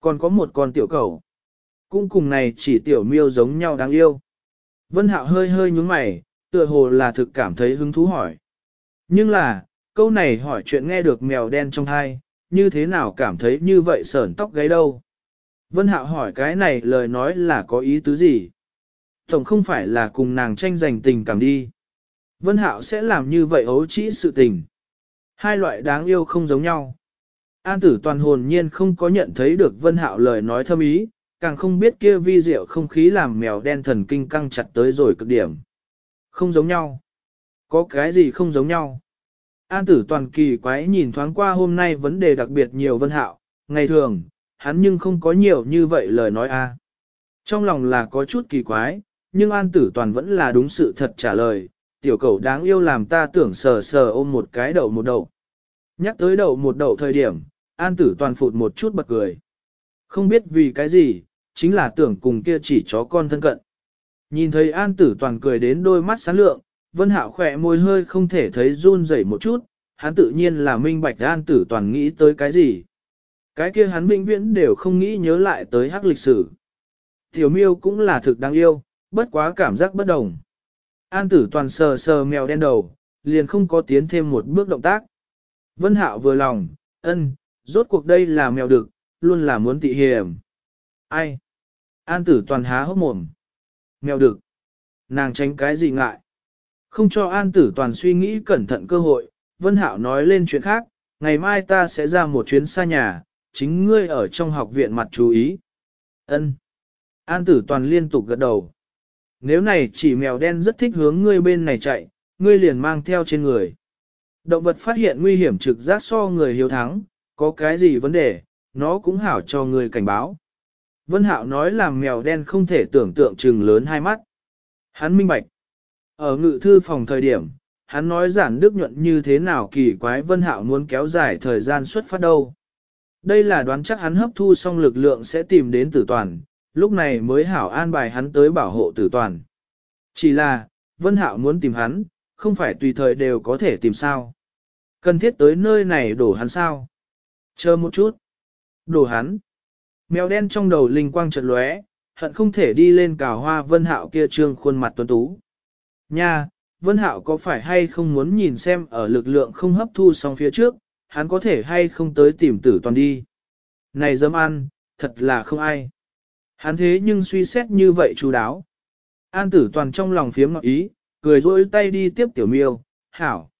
Còn có một con tiểu cầu. Cũng cùng này chỉ tiểu miêu giống nhau đáng yêu. Vân hạo hơi hơi nhúng mày, tựa hồ là thực cảm thấy hứng thú hỏi. Nhưng là, câu này hỏi chuyện nghe được mèo đen trong thai, như thế nào cảm thấy như vậy sởn tóc gáy đâu. Vân Hạo hỏi cái này lời nói là có ý tứ gì? Tổng không phải là cùng nàng tranh giành tình cảm đi. Vân Hạo sẽ làm như vậy ấu trĩ sự tình. Hai loại đáng yêu không giống nhau. An tử toàn hồn nhiên không có nhận thấy được Vân Hạo lời nói thâm ý, càng không biết kia vi diệu không khí làm mèo đen thần kinh căng chặt tới rồi cực điểm. Không giống nhau. Có cái gì không giống nhau? An tử toàn kỳ quái nhìn thoáng qua hôm nay vấn đề đặc biệt nhiều Vân Hạo, ngày thường, hắn nhưng không có nhiều như vậy lời nói a. Trong lòng là có chút kỳ quái, nhưng an tử toàn vẫn là đúng sự thật trả lời, tiểu cầu đáng yêu làm ta tưởng sờ sờ ôm một cái đầu một đầu. Nhắc tới đầu một đầu thời điểm, an tử toàn phụt một chút bật cười. Không biết vì cái gì, chính là tưởng cùng kia chỉ chó con thân cận. Nhìn thấy an tử toàn cười đến đôi mắt sáng lượng, vân hạo khỏe môi hơi không thể thấy run rẩy một chút, hắn tự nhiên là minh bạch an tử toàn nghĩ tới cái gì. Cái kia hắn vĩnh viễn đều không nghĩ nhớ lại tới hắc lịch sử. Tiểu miêu cũng là thực đáng yêu, bất quá cảm giác bất đồng. An tử toàn sờ sờ mèo đen đầu, liền không có tiến thêm một bước động tác. Vân hạo vừa lòng, ân, rốt cuộc đây là mèo đực, luôn là muốn tị hiểm. Ai? An tử toàn há hốc mồm. Mèo đực. Nàng tránh cái gì ngại? Không cho an tử toàn suy nghĩ cẩn thận cơ hội, Vân Hạo nói lên chuyện khác, ngày mai ta sẽ ra một chuyến xa nhà, chính ngươi ở trong học viện mặt chú ý. Ân. An tử toàn liên tục gật đầu. Nếu này chỉ mèo đen rất thích hướng ngươi bên này chạy, ngươi liền mang theo trên người. Động vật phát hiện nguy hiểm trực giác so người hiếu thắng, có cái gì vấn đề, nó cũng hảo cho người cảnh báo. Vân Hạo nói làm mèo đen không thể tưởng tượng trừng lớn hai mắt. Hắn minh bạch. Ở ngự thư phòng thời điểm, hắn nói giản đức nhuận như thế nào kỳ quái Vân Hạo muốn kéo dài thời gian xuất phát đâu. Đây là đoán chắc hắn hấp thu xong lực lượng sẽ tìm đến tử toàn, lúc này mới hảo an bài hắn tới bảo hộ tử toàn. Chỉ là, Vân Hạo muốn tìm hắn, không phải tùy thời đều có thể tìm sao. Cần thiết tới nơi này đổ hắn sao? Chờ một chút. Đổ hắn. Mèo đen trong đầu linh quang chợt lóe, hận không thể đi lên cào hoa Vân Hạo kia trương khuôn mặt tuấn tú. Nha, Vân Hạo có phải hay không muốn nhìn xem ở lực lượng không hấp thu xong phía trước, hắn có thể hay không tới tìm tử toàn đi. Này dâm ăn, thật là không ai. Hắn thế nhưng suy xét như vậy chú đáo. An tử toàn trong lòng phiếm ngọc ý, cười rôi tay đi tiếp tiểu miêu, hảo.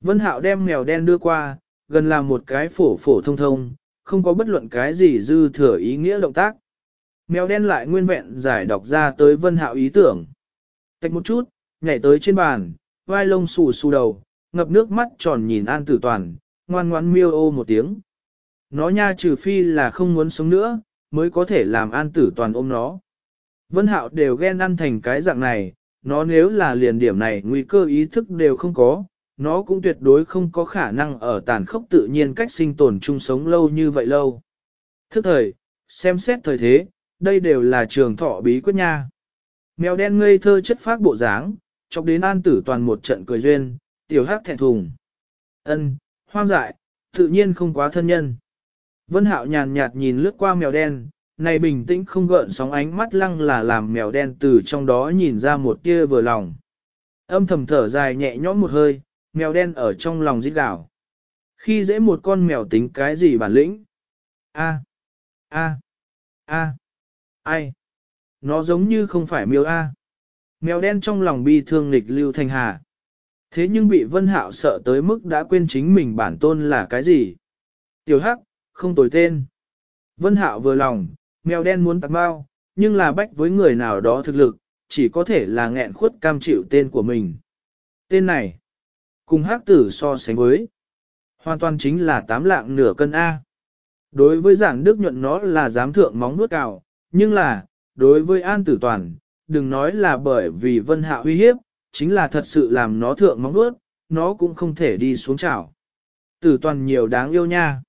Vân hạo đem mèo đen đưa qua, gần là một cái phổ phổ thông thông, không có bất luận cái gì dư thừa ý nghĩa động tác. Mèo đen lại nguyên vẹn giải đọc ra tới vân hạo ý tưởng. Tạch một chút, nhảy tới trên bàn, vai lông xù xù đầu, ngập nước mắt tròn nhìn an tử toàn, ngoan ngoãn miêu ô một tiếng. Nó nha trừ phi là không muốn sống nữa, mới có thể làm an tử toàn ôm nó. Vân hạo đều ghen ăn thành cái dạng này, nó nếu là liền điểm này nguy cơ ý thức đều không có, nó cũng tuyệt đối không có khả năng ở tàn khốc tự nhiên cách sinh tồn chung sống lâu như vậy lâu. Thức thời, xem xét thời thế, đây đều là trường thọ bí quyết nha. Mèo đen ngây thơ chất phác bộ dáng, chọc đến an tử toàn một trận cười duyên, tiểu hắc thẹn thùng. ân hoang dại, tự nhiên không quá thân nhân. Vân hạo nhàn nhạt nhìn lướt qua mèo đen, này bình tĩnh không gợn sóng ánh mắt lăng là làm mèo đen từ trong đó nhìn ra một tia vừa lòng. Âm thầm thở dài nhẹ nhõm một hơi, mèo đen ở trong lòng rít gào. Khi dễ một con mèo tính cái gì bản lĩnh? A, a, a, ai? Nó giống như không phải miêu A. Mèo đen trong lòng bi thương nghịch lưu thanh hà. Thế nhưng bị Vân Hạo sợ tới mức đã quên chính mình bản tôn là cái gì? Tiểu Hắc, không tồi tên. Vân Hạo vừa lòng, mèo đen muốn tặng bao, nhưng là bách với người nào đó thực lực, chỉ có thể là nghẹn khuất cam chịu tên của mình. Tên này, cùng Hắc tử so sánh với, hoàn toàn chính là tám lạng nửa cân A. Đối với giảng đức nhuận nó là giám thượng móng nuốt cào, nhưng là, đối với an tử toàn, đừng nói là bởi vì Vân hạ uy hiếp, chính là thật sự làm nó thượng móng nuốt, nó cũng không thể đi xuống chảo. Tử toàn nhiều đáng yêu nha.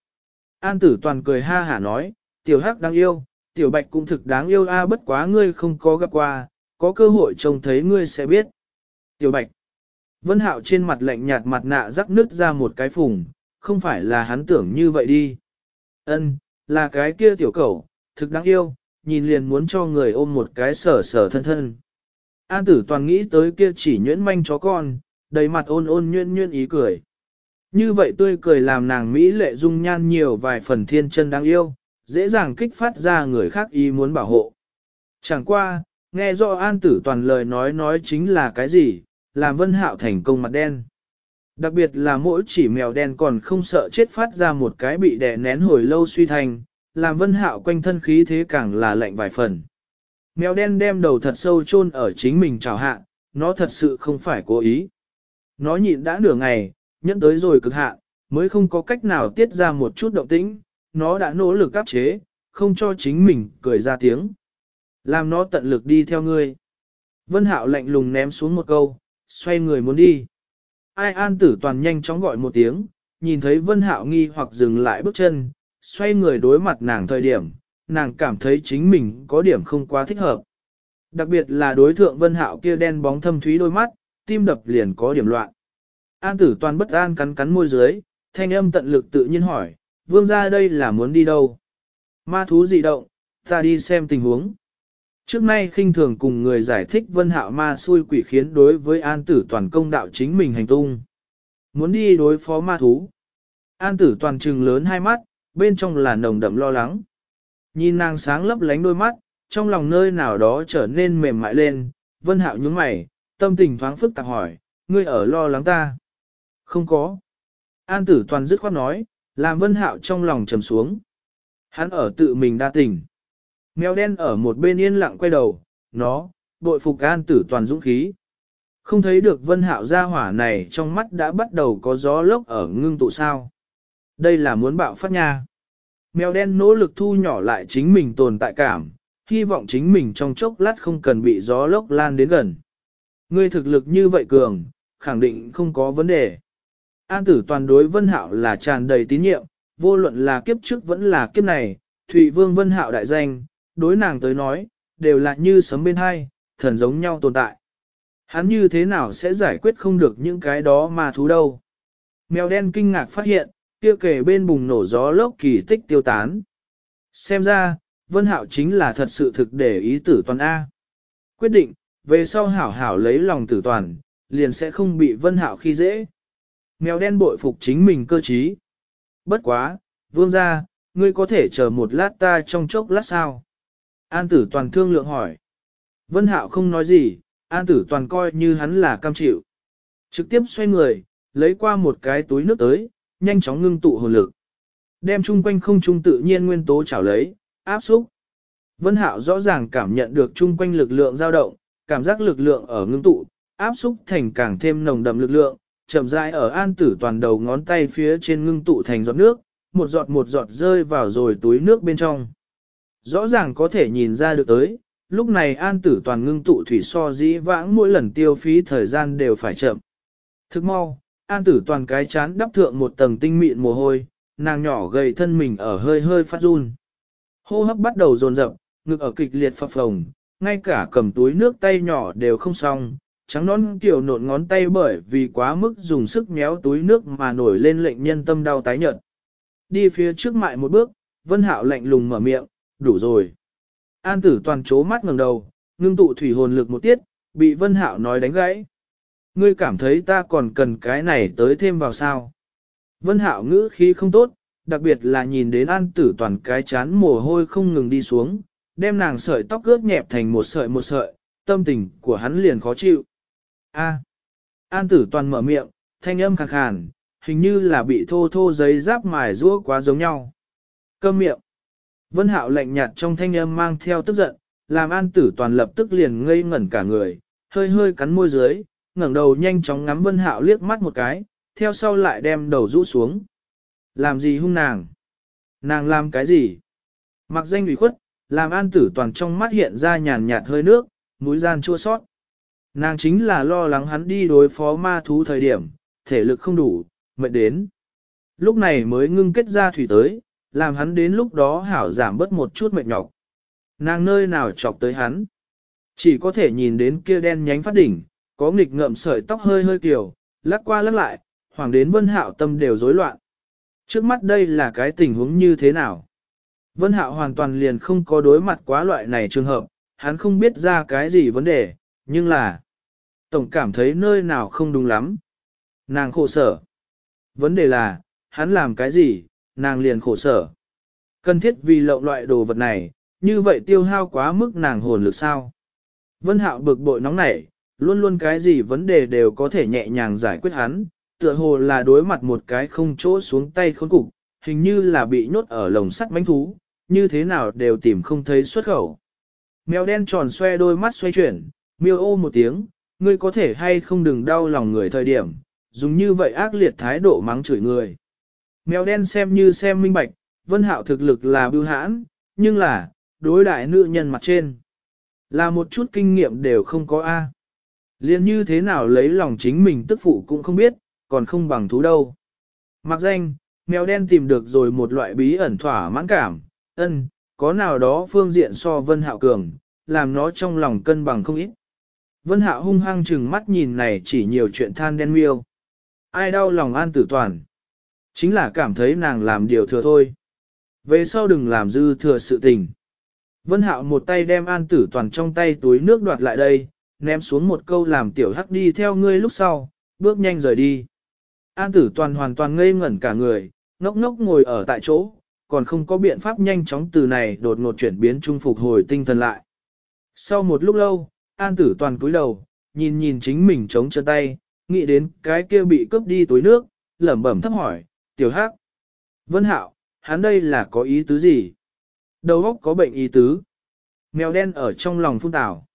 An tử toàn cười ha hả nói, tiểu hắc đáng yêu, tiểu bạch cũng thực đáng yêu a bất quá ngươi không có gặp qua, có cơ hội trông thấy ngươi sẽ biết. Tiểu bạch. Vân hạo trên mặt lạnh nhạt mặt nạ rắc nứt ra một cái phùng, không phải là hắn tưởng như vậy đi. Ân, là cái kia tiểu cẩu, thực đáng yêu, nhìn liền muốn cho người ôm một cái sở sở thân thân. An tử toàn nghĩ tới kia chỉ nhuyễn manh chó con, đầy mặt ôn ôn nhuyễn nhuyễn ý cười. Như vậy tươi cười làm nàng Mỹ lệ dung nhan nhiều vài phần thiên chân đáng yêu, dễ dàng kích phát ra người khác ý muốn bảo hộ. Chẳng qua, nghe rõ an tử toàn lời nói nói chính là cái gì, làm vân hạo thành công mặt đen. Đặc biệt là mỗi chỉ mèo đen còn không sợ chết phát ra một cái bị đè nén hồi lâu suy thành, làm vân hạo quanh thân khí thế càng là lạnh vài phần. Mèo đen đem đầu thật sâu chôn ở chính mình chào hạ, nó thật sự không phải cố ý. Nó nhịn đã nửa ngày, nhẫn tới rồi cực hạ, mới không có cách nào tiết ra một chút động tĩnh, nó đã nỗ lực áp chế, không cho chính mình cười ra tiếng. Làm nó tận lực đi theo ngươi. Vân Hạo lạnh lùng ném xuống một câu, xoay người muốn đi. Ai an tử toàn nhanh chóng gọi một tiếng, nhìn thấy Vân Hạo nghi hoặc dừng lại bước chân, xoay người đối mặt nàng thời điểm, nàng cảm thấy chính mình có điểm không quá thích hợp. Đặc biệt là đối thượng Vân Hạo kia đen bóng thâm thúy đôi mắt, tim đập liền có điểm loạn. An tử toàn bất an cắn cắn môi dưới, thanh âm tận lực tự nhiên hỏi, vương gia đây là muốn đi đâu? Ma thú dị động, ta đi xem tình huống. Trước nay khinh thường cùng người giải thích vân hạo ma xui quỷ khiến đối với an tử toàn công đạo chính mình hành tung. Muốn đi đối phó ma thú. An tử toàn trừng lớn hai mắt, bên trong là nồng đậm lo lắng. Nhìn nàng sáng lấp lánh đôi mắt, trong lòng nơi nào đó trở nên mềm mại lên, vân hạo nhướng mày, tâm tình thoáng phức tạp hỏi, ngươi ở lo lắng ta. Không có. An tử toàn dứt khoát nói, làm vân hạo trong lòng trầm xuống. Hắn ở tự mình đa tình. Mèo đen ở một bên yên lặng quay đầu, nó, bội phục an tử toàn dũng khí. Không thấy được vân hạo gia hỏa này trong mắt đã bắt đầu có gió lốc ở ngưng tụ sao. Đây là muốn bạo phát nha. Mèo đen nỗ lực thu nhỏ lại chính mình tồn tại cảm, hy vọng chính mình trong chốc lát không cần bị gió lốc lan đến gần. Ngươi thực lực như vậy cường, khẳng định không có vấn đề. An tử toàn đối Vân Hạo là tràn đầy tín nhiệm, vô luận là kiếp trước vẫn là kiếp này, Thụy Vương Vân Hạo đại danh, đối nàng tới nói, đều là như sấm bên hai, thần giống nhau tồn tại. Hắn như thế nào sẽ giải quyết không được những cái đó mà thú đâu. Mèo đen kinh ngạc phát hiện, kia kề bên bùng nổ gió lốc kỳ tích tiêu tán. Xem ra, Vân Hạo chính là thật sự thực để ý tử toàn A. Quyết định, về sau hảo hảo lấy lòng tử toàn, liền sẽ không bị Vân Hạo khi dễ. Mèo đen bội phục chính mình cơ trí. Bất quá, vương gia, ngươi có thể chờ một lát ta trong chốc lát sao? An tử toàn thương lượng hỏi. Vân Hạo không nói gì, an tử toàn coi như hắn là cam chịu. Trực tiếp xoay người, lấy qua một cái túi nước tới, nhanh chóng ngưng tụ hồn lực. Đem chung quanh không trung tự nhiên nguyên tố chảo lấy, áp xúc. Vân Hạo rõ ràng cảm nhận được chung quanh lực lượng dao động, cảm giác lực lượng ở ngưng tụ, áp xúc thành càng thêm nồng đậm lực lượng, chậm rãi ở an tử toàn đầu ngón tay phía trên ngưng tụ thành giọt nước, một giọt một giọt rơi vào rồi túi nước bên trong. Rõ ràng có thể nhìn ra được tới, lúc này an tử toàn ngưng tụ thủy so dĩ vãng mỗi lần tiêu phí thời gian đều phải chậm. Thức mau, an tử toàn cái chán đắp thượng một tầng tinh mịn mồ hôi, nàng nhỏ gầy thân mình ở hơi hơi phát run. Hô hấp bắt đầu dồn rập, ngực ở kịch liệt phập phồng, ngay cả cầm túi nước tay nhỏ đều không xong, trắng nón kiểu nộn ngón tay bởi vì quá mức dùng sức méo túi nước mà nổi lên lệnh nhân tâm đau tái nhợt. Đi phía trước mại một bước, Vân Hạo lạnh lùng mở miệng, đủ rồi. An tử toàn chố mắt ngẩng đầu, ngưng tụ thủy hồn lực một tiết, bị Vân Hạo nói đánh gãy. Ngươi cảm thấy ta còn cần cái này tới thêm vào sao? Vân Hạo ngữ khí không tốt, đặc biệt là nhìn đến An tử toàn cái chán mồ hôi không ngừng đi xuống, đem nàng sợi tóc ướt nhẹp thành một sợi một sợi, tâm tình của hắn liền khó chịu. A. An tử toàn mở miệng, thanh âm khàn khàn, hình như là bị thô thô giấy giáp mài rũa quá giống nhau. Câm miệng. Vân hạo lạnh nhạt trong thanh âm mang theo tức giận, làm an tử toàn lập tức liền ngây ngẩn cả người, hơi hơi cắn môi dưới, ngẩng đầu nhanh chóng ngắm vân hạo liếc mắt một cái, theo sau lại đem đầu rũ xuống. Làm gì hung nàng? Nàng làm cái gì? Mặc danh ủy khuất, làm an tử toàn trong mắt hiện ra nhàn nhạt hơi nước, mũi gian chua sót. Nàng chính là lo lắng hắn đi đối phó ma thú thời điểm, thể lực không đủ, mệt đến. Lúc này mới ngưng kết ra thủy tới, làm hắn đến lúc đó hảo giảm bớt một chút mệt nhọc. Nàng nơi nào chọc tới hắn. Chỉ có thể nhìn đến kia đen nhánh phát đỉnh, có nghịch ngợm sợi tóc hơi hơi kiểu, lắc qua lắc lại, hoàng đến vân hạo tâm đều rối loạn. Trước mắt đây là cái tình huống như thế nào? Vân hạo hoàn toàn liền không có đối mặt quá loại này trường hợp, hắn không biết ra cái gì vấn đề, nhưng là, tổng cảm thấy nơi nào không đúng lắm. Nàng khổ sở. Vấn đề là, hắn làm cái gì, nàng liền khổ sở. Cần thiết vì lộng loại đồ vật này, như vậy tiêu hao quá mức nàng hồn lực sao. Vân hạo bực bội nóng nảy, luôn luôn cái gì vấn đề đều có thể nhẹ nhàng giải quyết hắn, tựa hồ là đối mặt một cái không chỗ xuống tay khốn cục, hình như là bị nhốt ở lồng sắt bánh thú, như thế nào đều tìm không thấy xuất khẩu. Mèo đen tròn xoe đôi mắt xoay chuyển, miêu ô một tiếng, ngươi có thể hay không đừng đau lòng người thời điểm, dùng như vậy ác liệt thái độ mắng chửi người. Mèo đen xem như xem minh bạch, vân hạo thực lực là bưu hãn, nhưng là, đối đại nữ nhân mặt trên. Là một chút kinh nghiệm đều không có A. Liên như thế nào lấy lòng chính mình tức phụ cũng không biết, còn không bằng thú đâu. Mặc danh, mèo đen tìm được rồi một loại bí ẩn thỏa mãn cảm, ân, có nào đó phương diện so vân hạo cường, làm nó trong lòng cân bằng không ít. Vân hạo hung hăng chừng mắt nhìn này chỉ nhiều chuyện than đen miêu. Ai đau lòng an tử toàn. Chính là cảm thấy nàng làm điều thừa thôi. Về sau đừng làm dư thừa sự tình. Vân hạo một tay đem an tử toàn trong tay túi nước đoạt lại đây, ném xuống một câu làm tiểu hắc đi theo ngươi lúc sau, bước nhanh rời đi. An tử toàn hoàn toàn ngây ngẩn cả người, ngốc ngốc ngồi ở tại chỗ, còn không có biện pháp nhanh chóng từ này đột ngột chuyển biến trung phục hồi tinh thần lại. Sau một lúc lâu, an tử toàn cúi đầu, nhìn nhìn chính mình chống chân tay, nghĩ đến cái kia bị cướp đi túi nước, lẩm bẩm thấp hỏi, tiểu hắc. Vân hạo, hắn đây là có ý tứ gì? Đầu óc có bệnh ý tứ. Mèo đen ở trong lòng phun tảo.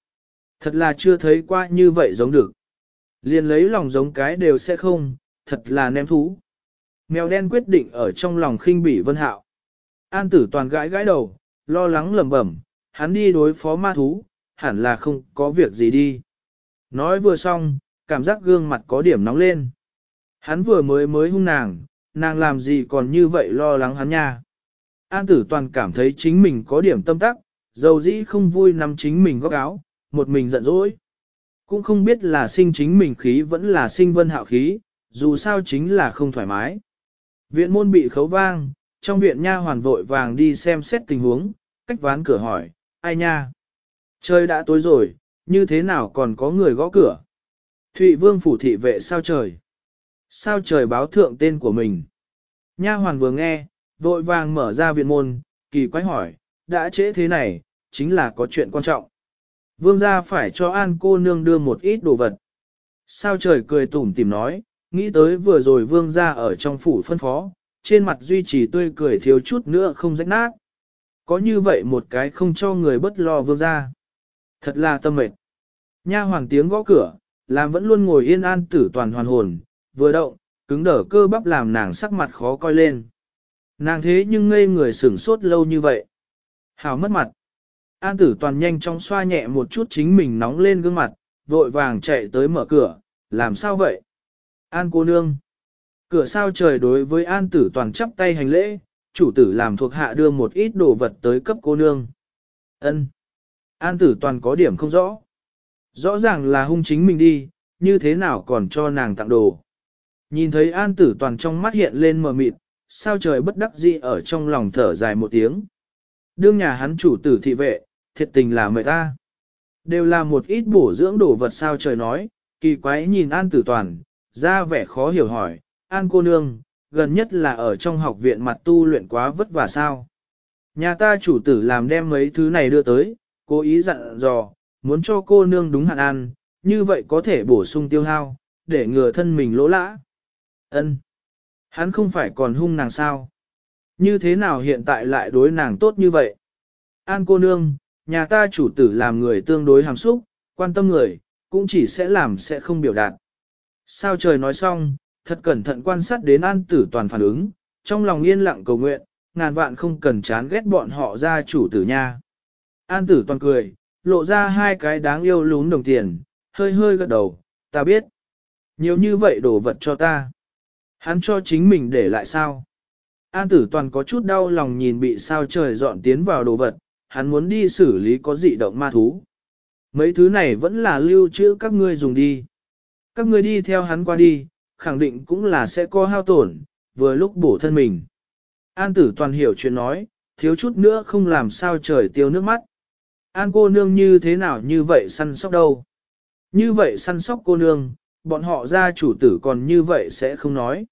Thật là chưa thấy qua như vậy giống được. Liền lấy lòng giống cái đều sẽ không, thật là ném thú. Mèo đen quyết định ở trong lòng khinh bỉ vân hạo. An tử toàn gãi gãi đầu, lo lắng lẩm bẩm, hắn đi đối phó ma thú, hẳn là không có việc gì đi. Nói vừa xong, cảm giác gương mặt có điểm nóng lên. Hắn vừa mới mới hung nàng, nàng làm gì còn như vậy lo lắng hắn nha. An tử toàn cảm thấy chính mình có điểm tâm tắc, dầu dĩ không vui nắm chính mình góc áo, một mình giận dỗi. Cũng không biết là sinh chính mình khí vẫn là sinh vân hạo khí, dù sao chính là không thoải mái. Viện môn bị khấu vang, trong viện nha hoàn vội vàng đi xem xét tình huống, cách ván cửa hỏi, ai nha? Trời đã tối rồi, như thế nào còn có người gõ cửa? Thụy vương phủ thị vệ sao trời? Sao trời báo thượng tên của mình? Nha hoàn vừa nghe, vội vàng mở ra viện môn, kỳ quái hỏi, đã trễ thế này, chính là có chuyện quan trọng. Vương gia phải cho an cô nương đưa một ít đồ vật. Sao trời cười tủm tìm nói, nghĩ tới vừa rồi vương gia ở trong phủ phân phó, trên mặt duy trì tươi cười thiếu chút nữa không rách nát. Có như vậy một cái không cho người bất lo vương gia. Thật là tâm mệt. Nha hoàng tiếng gõ cửa, làm vẫn luôn ngồi yên an tử toàn hoàn hồn, vừa động, cứng đở cơ bắp làm nàng sắc mặt khó coi lên. Nàng thế nhưng ngây người sửng sốt lâu như vậy. Hào mất mặt. An tử toàn nhanh chóng xoa nhẹ một chút chính mình nóng lên gương mặt, vội vàng chạy tới mở cửa, làm sao vậy? An cô nương. Cửa sao trời đối với an tử toàn chắp tay hành lễ, chủ tử làm thuộc hạ đưa một ít đồ vật tới cấp cô nương. Ân. An tử toàn có điểm không rõ. Rõ ràng là hung chính mình đi, như thế nào còn cho nàng tặng đồ. Nhìn thấy an tử toàn trong mắt hiện lên mờ mịt, sao trời bất đắc dĩ ở trong lòng thở dài một tiếng. Đương nhà hắn chủ tử thị vệ, thiệt tình là mệt ta. Đều là một ít bổ dưỡng đồ vật sao trời nói, kỳ quái nhìn an tử toàn, ra vẻ khó hiểu hỏi, an cô nương, gần nhất là ở trong học viện mặt tu luyện quá vất vả sao. Nhà ta chủ tử làm đem mấy thứ này đưa tới, cố ý dặn dò, muốn cho cô nương đúng hạn ăn, như vậy có thể bổ sung tiêu hao, để ngừa thân mình lỗ lã. Ân, Hắn không phải còn hung nàng sao? Như thế nào hiện tại lại đối nàng tốt như vậy? An cô nương, nhà ta chủ tử làm người tương đối hàm xúc, quan tâm người, cũng chỉ sẽ làm sẽ không biểu đạt. Sao trời nói xong, thật cẩn thận quan sát đến an tử toàn phản ứng, trong lòng yên lặng cầu nguyện, ngàn vạn không cần chán ghét bọn họ ra chủ tử nha. An tử toàn cười, lộ ra hai cái đáng yêu lún đồng tiền, hơi hơi gật đầu, ta biết. Nhiều như vậy đổ vật cho ta. Hắn cho chính mình để lại sao? An tử toàn có chút đau lòng nhìn bị sao trời dọn tiến vào đồ vật, hắn muốn đi xử lý có dị động ma thú. Mấy thứ này vẫn là lưu trữ các ngươi dùng đi. Các ngươi đi theo hắn qua đi, khẳng định cũng là sẽ có hao tổn, vừa lúc bổ thân mình. An tử toàn hiểu chuyện nói, thiếu chút nữa không làm sao trời tiêu nước mắt. An cô nương như thế nào như vậy săn sóc đâu. Như vậy săn sóc cô nương, bọn họ ra chủ tử còn như vậy sẽ không nói.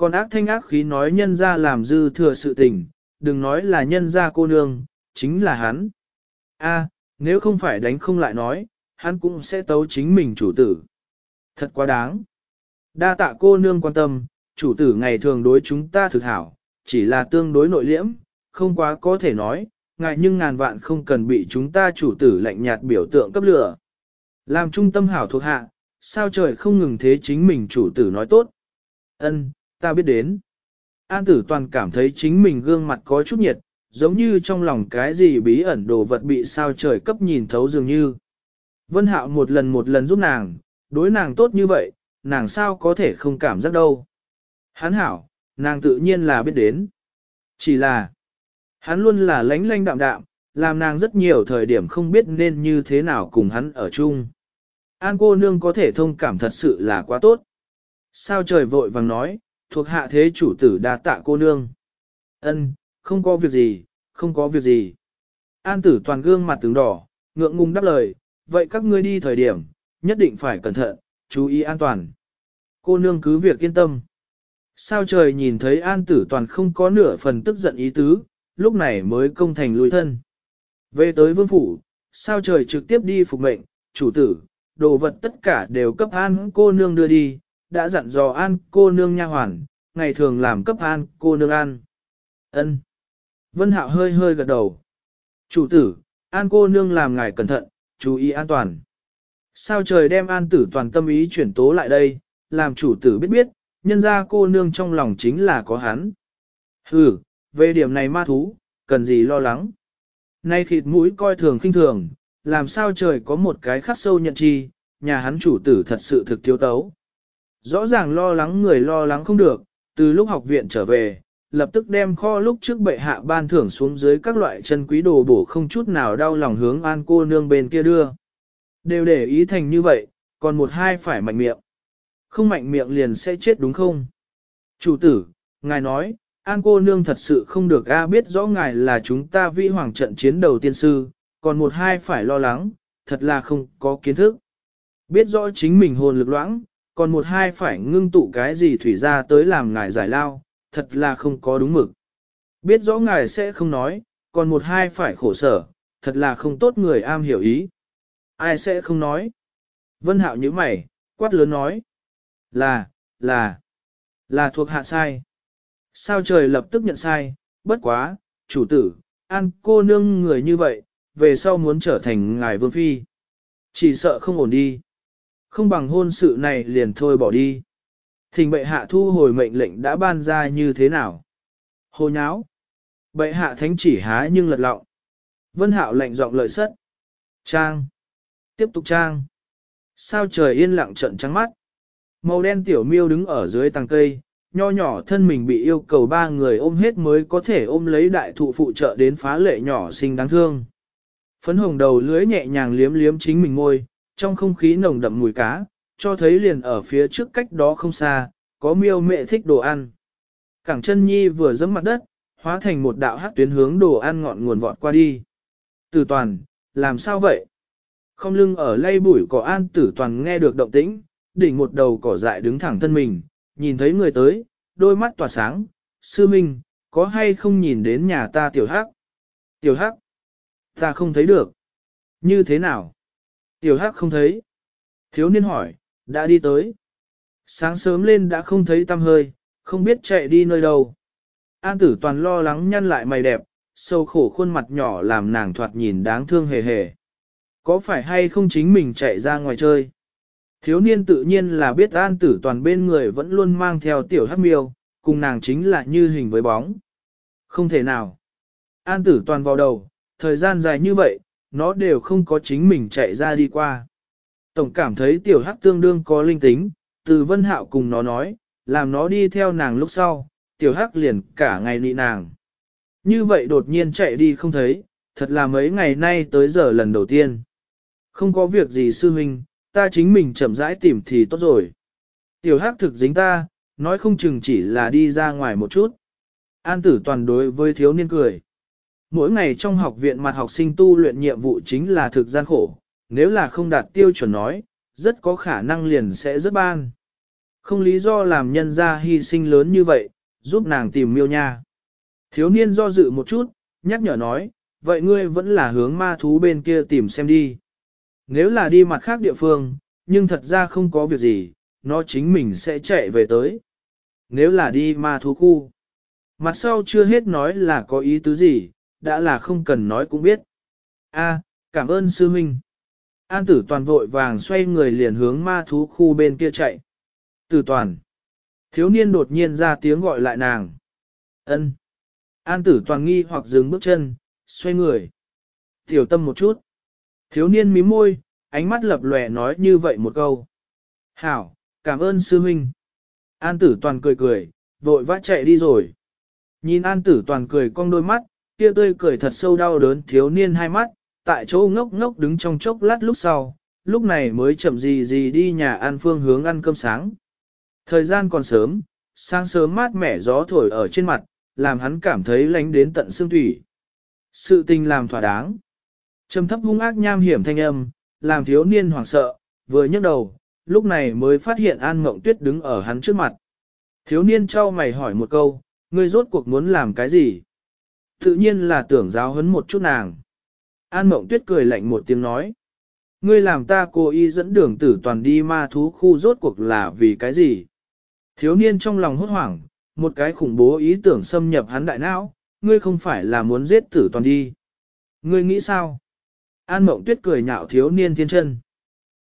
Còn ác thanh ác khí nói nhân ra làm dư thừa sự tình, đừng nói là nhân ra cô nương, chính là hắn. A, nếu không phải đánh không lại nói, hắn cũng sẽ tấu chính mình chủ tử. Thật quá đáng. Đa tạ cô nương quan tâm, chủ tử ngày thường đối chúng ta thực hảo, chỉ là tương đối nội liễm, không quá có thể nói, ngại nhưng ngàn vạn không cần bị chúng ta chủ tử lạnh nhạt biểu tượng cấp lửa. Làm trung tâm hảo thuộc hạ, sao trời không ngừng thế chính mình chủ tử nói tốt. Ân, ta biết đến. An tử toàn cảm thấy chính mình gương mặt có chút nhiệt, giống như trong lòng cái gì bí ẩn đồ vật bị sao trời cấp nhìn thấu dường như. Vân hạo một lần một lần giúp nàng, đối nàng tốt như vậy, nàng sao có thể không cảm giác đâu. Hắn hảo, nàng tự nhiên là biết đến. Chỉ là, hắn luôn là lánh lánh đạm đạm, làm nàng rất nhiều thời điểm không biết nên như thế nào cùng hắn ở chung. An cô nương có thể thông cảm thật sự là quá tốt. Sao trời vội vàng nói, thuộc hạ thế chủ tử đa tạ cô nương. Ân, không có việc gì, không có việc gì. An tử toàn gương mặt tướng đỏ, ngượng ngùng đáp lời, vậy các ngươi đi thời điểm, nhất định phải cẩn thận, chú ý an toàn. Cô nương cứ việc yên tâm. Sao trời nhìn thấy an tử toàn không có nửa phần tức giận ý tứ, lúc này mới công thành lùi thân. Về tới vương phủ, sao trời trực tiếp đi phục mệnh, chủ tử, đồ vật tất cả đều cấp an cô nương đưa đi, đã dặn dò an cô nương nha hoàn, ngày thường làm cấp an cô nương ăn. Ân. Vân Hạo hơi hơi gật đầu. Chủ tử, an cô nương làm ngài cẩn thận, chú ý an toàn. Sao trời đem an tử toàn tâm ý chuyển tố lại đây, làm chủ tử biết biết, nhân ra cô nương trong lòng chính là có hắn. Hừ, về điểm này ma thú, cần gì lo lắng. Nay khịt mũi coi thường khinh thường, làm sao trời có một cái khắc sâu nhận chi, nhà hắn chủ tử thật sự thực thiếu tấu. Rõ ràng lo lắng người lo lắng không được, từ lúc học viện trở về, lập tức đem kho lúc trước bệ hạ ban thưởng xuống dưới các loại chân quý đồ bổ không chút nào đau lòng hướng an cô nương bên kia đưa. Đều để ý thành như vậy, còn một hai phải mạnh miệng. Không mạnh miệng liền sẽ chết đúng không? Chủ tử, ngài nói, an cô nương thật sự không được a biết rõ ngài là chúng ta vi hoàng trận chiến đầu tiên sư, còn một hai phải lo lắng, thật là không có kiến thức. Biết rõ chính mình hồn lực loãng, còn một hai phải ngưng tụ cái gì thủy ra tới làm ngài giải lao, thật là không có đúng mực. Biết rõ ngài sẽ không nói, còn một hai phải khổ sở, thật là không tốt người am hiểu ý. Ai sẽ không nói? Vân hạo như mày, quát lớn nói. Là, là, là thuộc hạ sai. Sao trời lập tức nhận sai, bất quá, chủ tử, an cô nương người như vậy, về sau muốn trở thành ngài vương phi. Chỉ sợ không ổn đi. Không bằng hôn sự này liền thôi bỏ đi. Thình bệ hạ thu hồi mệnh lệnh đã ban ra như thế nào? Hồ nháo. Bệ hạ thánh chỉ há nhưng lật lọng. Vân hạo lệnh giọng lợi sất. Trang. Tiếp tục trang. Sao trời yên lặng trận trắng mắt. Màu đen tiểu miêu đứng ở dưới tàng cây, nho nhỏ thân mình bị yêu cầu ba người ôm hết mới có thể ôm lấy đại thụ phụ trợ đến phá lệ nhỏ xinh đáng thương. Phấn hồng đầu lưới nhẹ nhàng liếm liếm chính mình ngôi, trong không khí nồng đậm mùi cá, cho thấy liền ở phía trước cách đó không xa, có miêu mẹ thích đồ ăn. Cảng chân nhi vừa dẫm mặt đất, hóa thành một đạo hát tuyến hướng đồ ăn ngọn nguồn vọt qua đi. Tử toàn, làm sao vậy? Không lưng ở lây bụi cỏ an tử toàn nghe được động tĩnh, đỉnh một đầu cỏ dại đứng thẳng thân mình, nhìn thấy người tới, đôi mắt tỏa sáng, sư minh, có hay không nhìn đến nhà ta tiểu hắc? Tiểu hắc, ta không thấy được. Như thế nào? Tiểu hắc không thấy. Thiếu niên hỏi, đã đi tới. Sáng sớm lên đã không thấy tăm hơi, không biết chạy đi nơi đâu. An tử toàn lo lắng nhăn lại mày đẹp, sâu khổ khuôn mặt nhỏ làm nàng thoạt nhìn đáng thương hề hề. Có phải hay không chính mình chạy ra ngoài chơi? Thiếu niên tự nhiên là biết an tử toàn bên người vẫn luôn mang theo tiểu hắc miêu, cùng nàng chính là như hình với bóng. Không thể nào. An tử toàn vào đầu, thời gian dài như vậy, nó đều không có chính mình chạy ra đi qua. Tổng cảm thấy tiểu hắc tương đương có linh tính, từ vân hạo cùng nó nói, làm nó đi theo nàng lúc sau, tiểu hắc liền cả ngày nị nàng. Như vậy đột nhiên chạy đi không thấy, thật là mấy ngày nay tới giờ lần đầu tiên. Không có việc gì sư huynh, ta chính mình chậm rãi tìm thì tốt rồi. Tiểu hắc thực dính ta, nói không chừng chỉ là đi ra ngoài một chút. An tử toàn đối với thiếu niên cười. Mỗi ngày trong học viện mặt học sinh tu luyện nhiệm vụ chính là thực gian khổ, nếu là không đạt tiêu chuẩn nói, rất có khả năng liền sẽ rất ban. Không lý do làm nhân ra hy sinh lớn như vậy, giúp nàng tìm miêu nha. Thiếu niên do dự một chút, nhắc nhở nói, vậy ngươi vẫn là hướng ma thú bên kia tìm xem đi. Nếu là đi mặt khác địa phương, nhưng thật ra không có việc gì, nó chính mình sẽ chạy về tới. Nếu là đi ma thú khu, mặt sau chưa hết nói là có ý tứ gì, đã là không cần nói cũng biết. A, cảm ơn sư huynh. An tử toàn vội vàng xoay người liền hướng ma thú khu bên kia chạy. Tử toàn. Thiếu niên đột nhiên ra tiếng gọi lại nàng. Ân. An tử toàn nghi hoặc dừng bước chân, xoay người. Tiểu tâm một chút. Thiếu niên mím môi, ánh mắt lập lòe nói như vậy một câu. Hảo, cảm ơn sư huynh. An tử toàn cười cười, vội vã chạy đi rồi. Nhìn an tử toàn cười cong đôi mắt, kia tươi cười thật sâu đau đớn thiếu niên hai mắt, tại chỗ ngốc ngốc đứng trong chốc lát lúc sau, lúc này mới chậm gì gì đi nhà ăn phương hướng ăn cơm sáng. Thời gian còn sớm, sáng sớm mát mẻ gió thổi ở trên mặt, làm hắn cảm thấy lánh đến tận xương thủy. Sự tình làm thỏa đáng. Trầm thấp hung ác nham hiểm thanh âm, làm thiếu niên hoảng sợ, vừa nhấc đầu, lúc này mới phát hiện An Mộng Tuyết đứng ở hắn trước mặt. Thiếu niên trao mày hỏi một câu, ngươi rốt cuộc muốn làm cái gì? Tự nhiên là tưởng giáo huấn một chút nàng. An Mộng Tuyết cười lạnh một tiếng nói. Ngươi làm ta cố ý dẫn đường tử toàn đi ma thú khu rốt cuộc là vì cái gì? Thiếu niên trong lòng hốt hoảng, một cái khủng bố ý tưởng xâm nhập hắn đại não, ngươi không phải là muốn giết tử toàn đi. Ngươi nghĩ sao? An Mộng Tuyết cười nhạo thiếu niên thiên chân.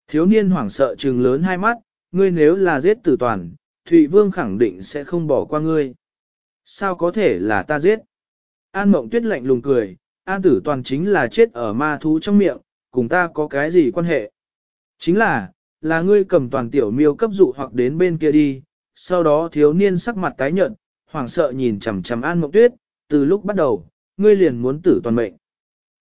Thiếu niên hoảng sợ trừng lớn hai mắt, ngươi nếu là giết tử toàn, Thụy Vương khẳng định sẽ không bỏ qua ngươi. Sao có thể là ta giết? An Mộng Tuyết lạnh lùng cười, An tử toàn chính là chết ở ma thú trong miệng, cùng ta có cái gì quan hệ? Chính là, là ngươi cầm toàn tiểu miêu cấp dụ hoặc đến bên kia đi, sau đó thiếu niên sắc mặt tái nhợt, hoảng sợ nhìn chằm chằm An Mộng Tuyết, từ lúc bắt đầu, ngươi liền muốn tử toàn mệnh.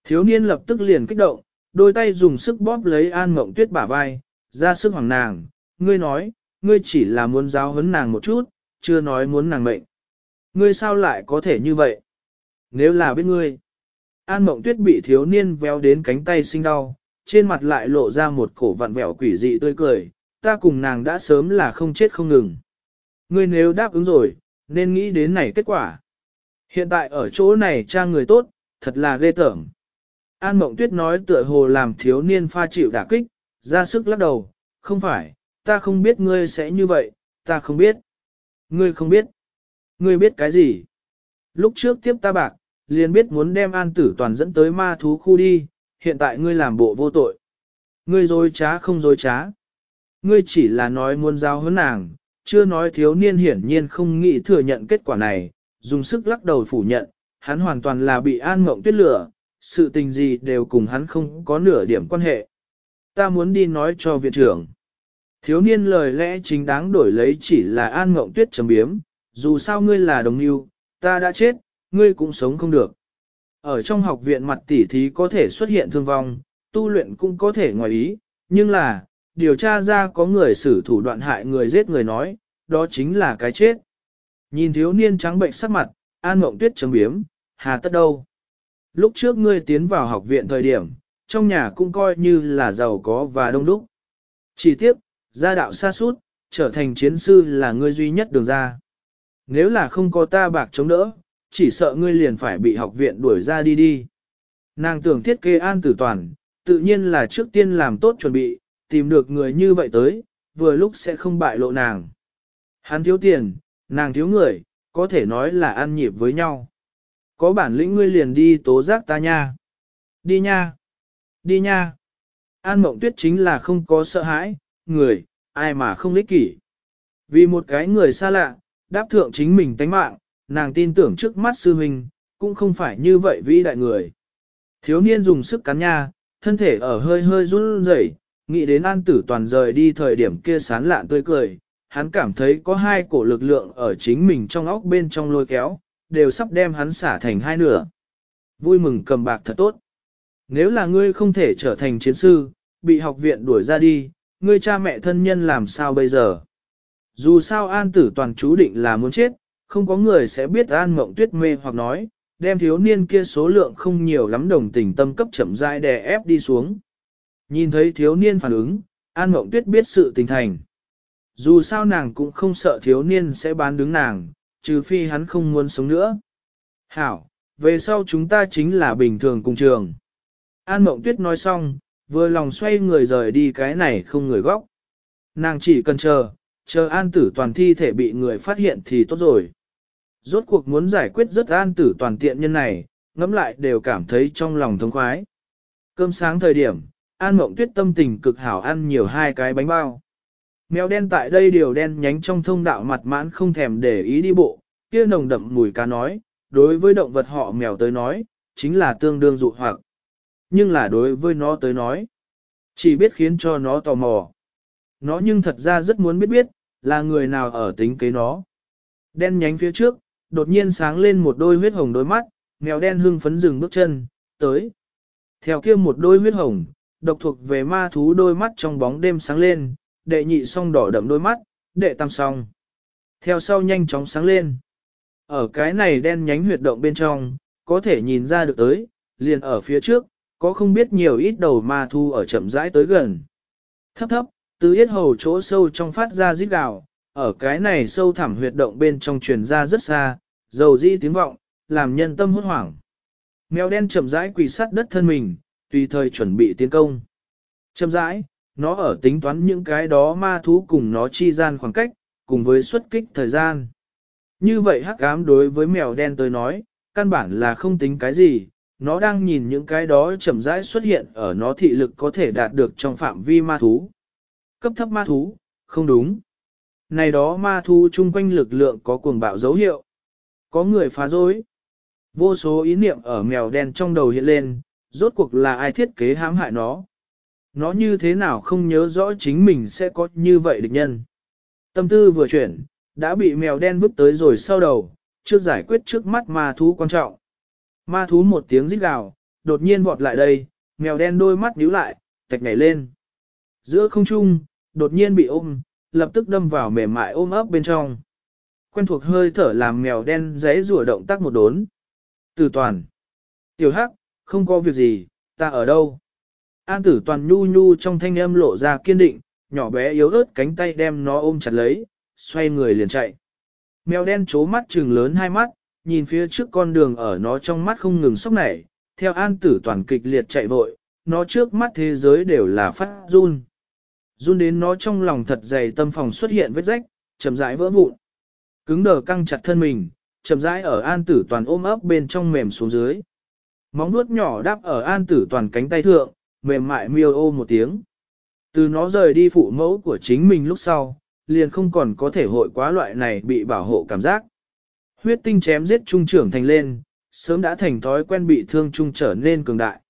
Thiếu niên lập tức liền kích động, đôi tay dùng sức bóp lấy An Mộng Tuyết bả vai, ra sức hoàng nàng, ngươi nói, ngươi chỉ là muốn giáo huấn nàng một chút, chưa nói muốn nàng mệnh. Ngươi sao lại có thể như vậy? Nếu là biết ngươi, An Mộng Tuyết bị thiếu niên véo đến cánh tay sinh đau, trên mặt lại lộ ra một cổ vặn vẹo quỷ dị tươi cười, ta cùng nàng đã sớm là không chết không ngừng. Ngươi nếu đáp ứng rồi, nên nghĩ đến này kết quả. Hiện tại ở chỗ này trang người tốt, thật là ghê tởm. An Mộng Tuyết nói tựa hồ làm thiếu niên pha chịu đả kích, ra sức lắc đầu, không phải, ta không biết ngươi sẽ như vậy, ta không biết. Ngươi không biết. Ngươi biết cái gì? Lúc trước tiếp ta bạc, liền biết muốn đem an tử toàn dẫn tới ma thú khu đi, hiện tại ngươi làm bộ vô tội. Ngươi dối trá không dối trá. Ngươi chỉ là nói muốn giao hơn nàng, chưa nói thiếu niên hiển nhiên không nghĩ thừa nhận kết quả này, dùng sức lắc đầu phủ nhận, hắn hoàn toàn là bị an mộng tuyết lửa, sự tình gì đều cùng hắn không có nửa điểm quan hệ. Ta muốn đi nói cho viện trưởng. Thiếu niên lời lẽ chính đáng đổi lấy chỉ là an mộng tuyết trầm biếm, dù sao ngươi là đồng yêu, ta đã chết, ngươi cũng sống không được. Ở trong học viện mặt tỉ thí có thể xuất hiện thương vong, tu luyện cũng có thể ngoài ý, nhưng là, điều tra ra có người xử thủ đoạn hại người giết người nói, đó chính là cái chết. Nhìn thiếu niên trắng bệnh sắc mặt, an mộng tuyết chấm biếm, hà tất đâu. Lúc trước ngươi tiến vào học viện thời điểm, trong nhà cũng coi như là giàu có và đông đúc. Chỉ tiếp, gia đạo xa suốt, trở thành chiến sư là ngươi duy nhất đường ra. Nếu là không có ta bạc chống đỡ, chỉ sợ ngươi liền phải bị học viện đuổi ra đi đi. Nàng tưởng thiết kế an tử toàn, tự nhiên là trước tiên làm tốt chuẩn bị, tìm được người như vậy tới, vừa lúc sẽ không bại lộ nàng. Hắn thiếu tiền, nàng thiếu người, có thể nói là ăn nhịp với nhau. Có bản lĩnh ngươi liền đi tố giác ta nha. Đi nha. Đi nha. An mộng tuyết chính là không có sợ hãi, người, ai mà không lích kỷ. Vì một cái người xa lạ, đáp thượng chính mình tánh mạng, nàng tin tưởng trước mắt sư huynh, cũng không phải như vậy vĩ đại người. Thiếu niên dùng sức cắn nha, thân thể ở hơi hơi run rẩy, nghĩ đến an tử toàn rời đi thời điểm kia sán lạn tươi cười, hắn cảm thấy có hai cổ lực lượng ở chính mình trong óc bên trong lôi kéo, đều sắp đem hắn xả thành hai nửa. Vui mừng cầm bạc thật tốt. Nếu là ngươi không thể trở thành chiến sư, bị học viện đuổi ra đi, ngươi cha mẹ thân nhân làm sao bây giờ? Dù sao an tử toàn chú định là muốn chết, không có người sẽ biết an mộng tuyết mê hoặc nói, đem thiếu niên kia số lượng không nhiều lắm đồng tình tâm cấp chậm rãi đè ép đi xuống. Nhìn thấy thiếu niên phản ứng, an mộng tuyết biết sự tình thành. Dù sao nàng cũng không sợ thiếu niên sẽ bán đứng nàng, trừ phi hắn không muốn sống nữa. Hảo, về sau chúng ta chính là bình thường cùng trường. An Mộng Tuyết nói xong, vừa lòng xoay người rời đi cái này không người góc. Nàng chỉ cần chờ, chờ an tử toàn thi thể bị người phát hiện thì tốt rồi. Rốt cuộc muốn giải quyết rất an tử toàn tiện nhân này, ngẫm lại đều cảm thấy trong lòng thống khoái. Cơm sáng thời điểm, An Mộng Tuyết tâm tình cực hảo ăn nhiều hai cái bánh bao. Mèo đen tại đây điều đen nhánh trong thông đạo mặt mãn không thèm để ý đi bộ, kia nồng đậm mùi cá nói, đối với động vật họ mèo tới nói, chính là tương đương dụ hoặc. Nhưng là đối với nó tới nói, chỉ biết khiến cho nó tò mò. Nó nhưng thật ra rất muốn biết biết, là người nào ở tính kế nó. Đen nhánh phía trước, đột nhiên sáng lên một đôi huyết hồng đôi mắt, mèo đen hưng phấn dừng bước chân, tới. Theo kia một đôi huyết hồng, độc thuộc về ma thú đôi mắt trong bóng đêm sáng lên, đệ nhị song đỏ đậm đôi mắt, đệ tam song. Theo sau nhanh chóng sáng lên. Ở cái này đen nhánh huyệt động bên trong, có thể nhìn ra được tới, liền ở phía trước, có không biết nhiều ít đầu ma thu ở chậm rãi tới gần. Thấp thấp, từ yết hầu chỗ sâu trong phát ra rít gào, ở cái này sâu thẳm huyệt động bên trong truyền ra rất xa, dầu di tiếng vọng, làm nhân tâm hốt hoảng. Mèo đen chậm rãi quỳ sát đất thân mình, tùy thời chuẩn bị tiến công. Chậm rãi, nó ở tính toán những cái đó ma thú cùng nó chi gian khoảng cách, cùng với xuất kích thời gian. Như vậy hắc ám đối với mèo đen tới nói, căn bản là không tính cái gì, nó đang nhìn những cái đó chậm rãi xuất hiện ở nó thị lực có thể đạt được trong phạm vi ma thú. Cấp thấp ma thú, không đúng. Này đó ma thú chung quanh lực lượng có cuồng bạo dấu hiệu. Có người phá rối. Vô số ý niệm ở mèo đen trong đầu hiện lên, rốt cuộc là ai thiết kế hãm hại nó. Nó như thế nào không nhớ rõ chính mình sẽ có như vậy địch nhân. Tâm tư vừa chuyển, đã bị mèo đen vứt tới rồi sau đầu, chưa giải quyết trước mắt ma thú quan trọng. Ma thú một tiếng rít gào, đột nhiên vọt lại đây, mèo đen đôi mắt nhíu lại, tạch nhảy lên. Giữa không trung, đột nhiên bị ôm, lập tức đâm vào mềm mại ôm ấp bên trong. Quen thuộc hơi thở làm mèo đen giấy rùa động tác một đốn. Tử toàn. Tiểu hắc, không có việc gì, ta ở đâu? An tử toàn nhu nhu trong thanh âm lộ ra kiên định, nhỏ bé yếu ớt cánh tay đem nó ôm chặt lấy, xoay người liền chạy. Mèo đen chố mắt trừng lớn hai mắt, nhìn phía trước con đường ở nó trong mắt không ngừng sốc nảy, theo an tử toàn kịch liệt chạy vội, nó trước mắt thế giới đều là phát run. Run đến nó trong lòng thật dày tâm phòng xuất hiện vết rách, chậm rãi vỡ vụn. Cứng đờ căng chặt thân mình, chậm rãi ở an tử toàn ôm ấp bên trong mềm xuống dưới. Móng nuốt nhỏ đáp ở an tử toàn cánh tay thượng, mềm mại miêu ô một tiếng. Từ nó rời đi phụ mẫu của chính mình lúc sau, liền không còn có thể hội quá loại này bị bảo hộ cảm giác. Huyết tinh chém giết trung trưởng thành lên, sớm đã thành thói quen bị thương trung trở nên cường đại.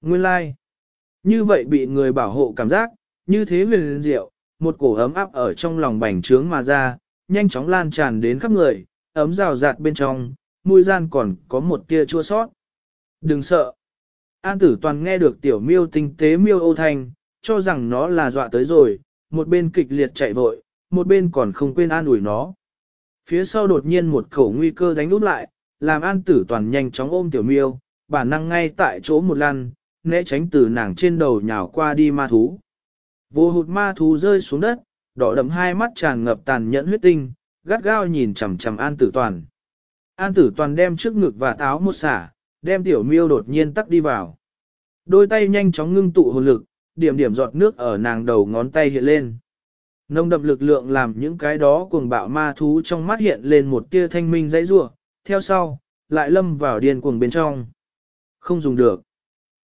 Nguyên lai, like. như vậy bị người bảo hộ cảm giác, như thế huyền diệu, một cổ ấm áp ở trong lòng bành trướng mà ra, nhanh chóng lan tràn đến khắp người, ấm rào rạt bên trong, mùi gian còn có một tia chua sót. Đừng sợ. An tử toàn nghe được tiểu miêu tinh tế miêu ô thanh, cho rằng nó là dọa tới rồi, một bên kịch liệt chạy vội, một bên còn không quên an ủi nó. Phía sau đột nhiên một khẩu nguy cơ đánh úp lại, làm an tử toàn nhanh chóng ôm tiểu miêu, bản năng ngay tại chỗ một lăn, né tránh từ nàng trên đầu nhào qua đi ma thú. Vô hụt ma thú rơi xuống đất, đỏ đậm hai mắt tràn ngập tàn nhẫn huyết tinh, gắt gao nhìn chằm chằm an tử toàn. An tử toàn đem trước ngực và táo một xả, đem tiểu miêu đột nhiên tắc đi vào. Đôi tay nhanh chóng ngưng tụ hồn lực, điểm điểm giọt nước ở nàng đầu ngón tay hiện lên. Nông đậm lực lượng làm những cái đó cuồng bạo ma thú trong mắt hiện lên một tia thanh minh dãy rủa, theo sau, lại lâm vào điên cuồng bên trong. Không dùng được.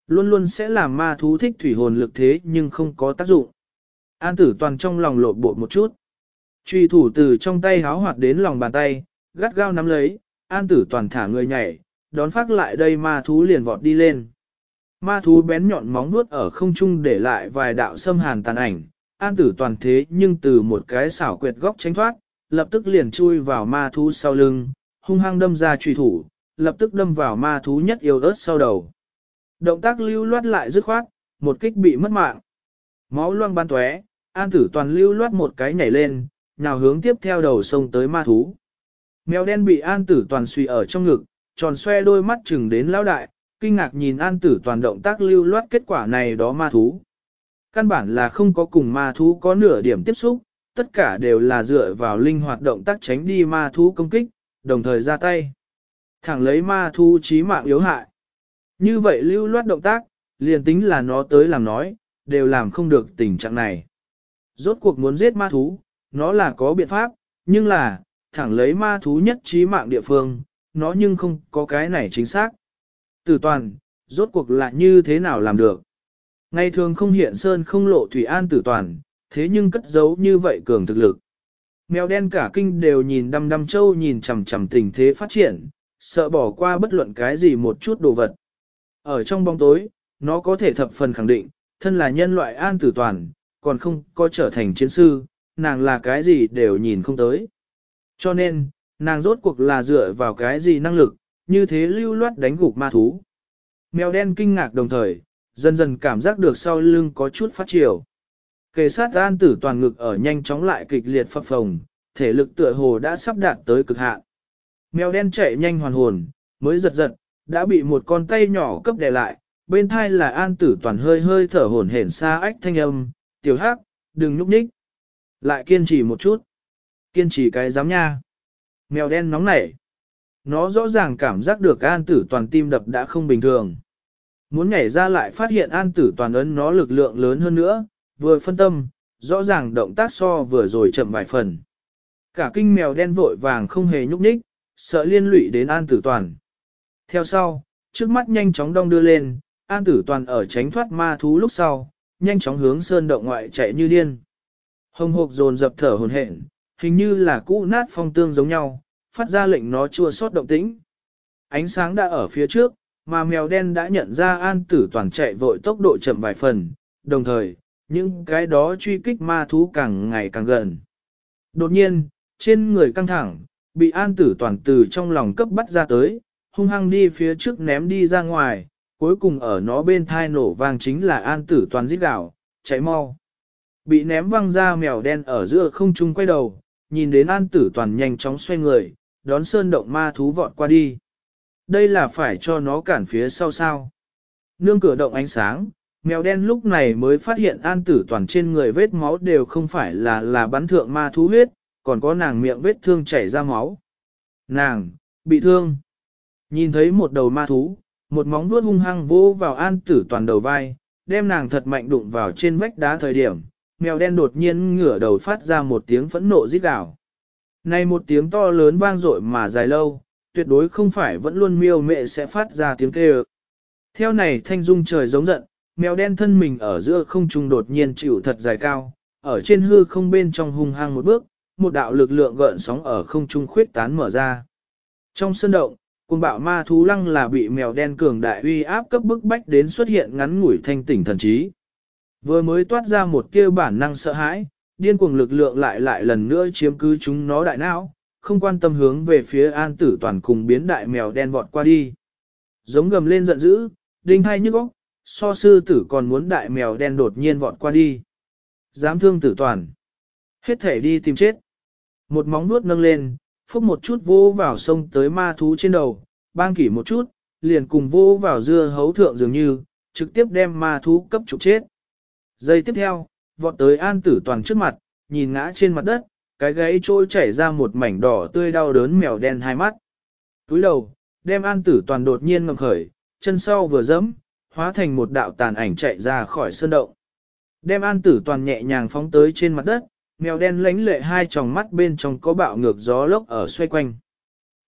Luôn luôn sẽ làm ma thú thích thủy hồn lực thế nhưng không có tác dụng. An tử toàn trong lòng lộn bộ một chút. Truy thủ từ trong tay háo hoạt đến lòng bàn tay, gắt gao nắm lấy, an tử toàn thả người nhảy, đón phát lại đây ma thú liền vọt đi lên. Ma thú bén nhọn móng nuốt ở không trung để lại vài đạo xâm hàn tàn ảnh, an tử toàn thế nhưng từ một cái xảo quyệt góc tránh thoát, lập tức liền chui vào ma thú sau lưng, hung hăng đâm ra truy thủ, lập tức đâm vào ma thú nhất yêu ớt sau đầu. Động tác lưu loát lại dứt khoát, một kích bị mất mạng. Máu loang ban tóe, an tử toàn lưu loát một cái nhảy lên, nào hướng tiếp theo đầu sông tới ma thú. Mèo đen bị an tử toàn suy ở trong ngực, tròn xoe đôi mắt chừng đến lão đại, kinh ngạc nhìn an tử toàn động tác lưu loát kết quả này đó ma thú. Căn bản là không có cùng ma thú có nửa điểm tiếp xúc, tất cả đều là dựa vào linh hoạt động tác tránh đi ma thú công kích, đồng thời ra tay. Thẳng lấy ma thú chí mạng yếu hại. Như vậy lưu loát động tác, liền tính là nó tới làm nói, đều làm không được tình trạng này. Rốt cuộc muốn giết ma thú, nó là có biện pháp, nhưng là, thẳng lấy ma thú nhất trí mạng địa phương, nó nhưng không có cái này chính xác. Tử toàn, rốt cuộc là như thế nào làm được? Ngày thường không hiện sơn không lộ thủy an tử toàn, thế nhưng cất giấu như vậy cường thực lực. Mèo đen cả kinh đều nhìn đăm đăm châu nhìn chằm chằm tình thế phát triển, sợ bỏ qua bất luận cái gì một chút đồ vật. Ở trong bóng tối, nó có thể thập phần khẳng định, thân là nhân loại an tử toàn, còn không có trở thành chiến sư, nàng là cái gì đều nhìn không tới. Cho nên, nàng rốt cuộc là dựa vào cái gì năng lực, như thế lưu loát đánh gục ma thú. Mèo đen kinh ngạc đồng thời, dần dần cảm giác được sau lưng có chút phát triển. Kề sát an tử toàn ngực ở nhanh chóng lại kịch liệt phập phồng, thể lực tựa hồ đã sắp đạt tới cực hạn. Mèo đen chạy nhanh hoàn hồn, mới giật giật, đã bị một con tay nhỏ cấp đè lại, bên thai là an tử toàn hơi hơi thở hổn hển xa ách thanh âm, tiểu hắc, đừng núp nhích. Lại kiên trì một chút. Kiên trì cái giám nha. Mèo đen nóng nảy. Nó rõ ràng cảm giác được an tử toàn tim đập đã không bình thường. Muốn nhảy ra lại phát hiện an tử toàn ấn nó lực lượng lớn hơn nữa, vừa phân tâm, rõ ràng động tác so vừa rồi chậm vài phần. Cả kinh mèo đen vội vàng không hề nhúc nhích, sợ liên lụy đến an tử toàn. Theo sau, trước mắt nhanh chóng đong đưa lên, an tử toàn ở tránh thoát ma thú lúc sau, nhanh chóng hướng sơn động ngoại chạy như điên. Hồng hộc dồn dập thở hồn hển, hình như là cũ nát phong tương giống nhau, phát ra lệnh nó chua sót động tĩnh. Ánh sáng đã ở phía trước, mà mèo đen đã nhận ra an tử toàn chạy vội tốc độ chậm vài phần, đồng thời, những cái đó truy kích ma thú càng ngày càng gần. Đột nhiên, trên người căng thẳng, bị an tử toàn từ trong lòng cấp bắt ra tới, hung hăng đi phía trước ném đi ra ngoài, cuối cùng ở nó bên thai nổ vang chính là an tử toàn giết gạo, cháy mau. Bị ném văng ra mèo đen ở giữa không trung quay đầu, nhìn đến an tử toàn nhanh chóng xoay người, đón sơn động ma thú vọt qua đi. Đây là phải cho nó cản phía sau sao. Nương cửa động ánh sáng, mèo đen lúc này mới phát hiện an tử toàn trên người vết máu đều không phải là là bắn thượng ma thú huyết, còn có nàng miệng vết thương chảy ra máu. Nàng, bị thương. Nhìn thấy một đầu ma thú, một móng vuốt hung hăng vỗ vào an tử toàn đầu vai, đem nàng thật mạnh đụng vào trên vách đá thời điểm, mèo đen đột nhiên ngửa đầu phát ra một tiếng phẫn nộ rít gào. Này một tiếng to lớn vang dội mà dài lâu, tuyệt đối không phải vẫn luôn miêu mẹ sẽ phát ra tiếng kêu. Theo này thanh dung trời giống giận, mèo đen thân mình ở giữa không trung đột nhiên chịu thật dài cao, ở trên hư không bên trong hung hăng một bước, một đạo lực lượng gợn sóng ở không trung khuyết tán mở ra. Trong sân động, Cùng bạo ma thú lăng là bị mèo đen cường đại uy áp cấp bức bách đến xuất hiện ngắn ngủi thanh tỉnh thần trí. Vừa mới toát ra một kia bản năng sợ hãi, điên cuồng lực lượng lại lại lần nữa chiếm cứ chúng nó đại não, không quan tâm hướng về phía an tử toàn cùng biến đại mèo đen vọt qua đi. Giống gầm lên giận dữ, đinh hai nhức óc, so sư tử còn muốn đại mèo đen đột nhiên vọt qua đi. Dám thương tử toàn. Hết thể đi tìm chết. Một móng nuốt nâng lên, phúc một chút vô vào sông tới ma thú trên đầu, bang kỷ một chút, liền cùng vô vào dưa hấu thượng dường như, trực tiếp đem ma thú cấp trục chết. Giây tiếp theo, vọt tới an tử toàn trước mặt, nhìn ngã trên mặt đất, cái gáy trôi chảy ra một mảnh đỏ tươi đau đớn mèo đen hai mắt. Túi đầu, đem an tử toàn đột nhiên ngầm khởi, chân sau vừa dẫm, hóa thành một đạo tàn ảnh chạy ra khỏi sơn động. Đem an tử toàn nhẹ nhàng phóng tới trên mặt đất, mèo đen lánh lệ hai tròng mắt bên trong có bạo ngược gió lốc ở xoay quanh.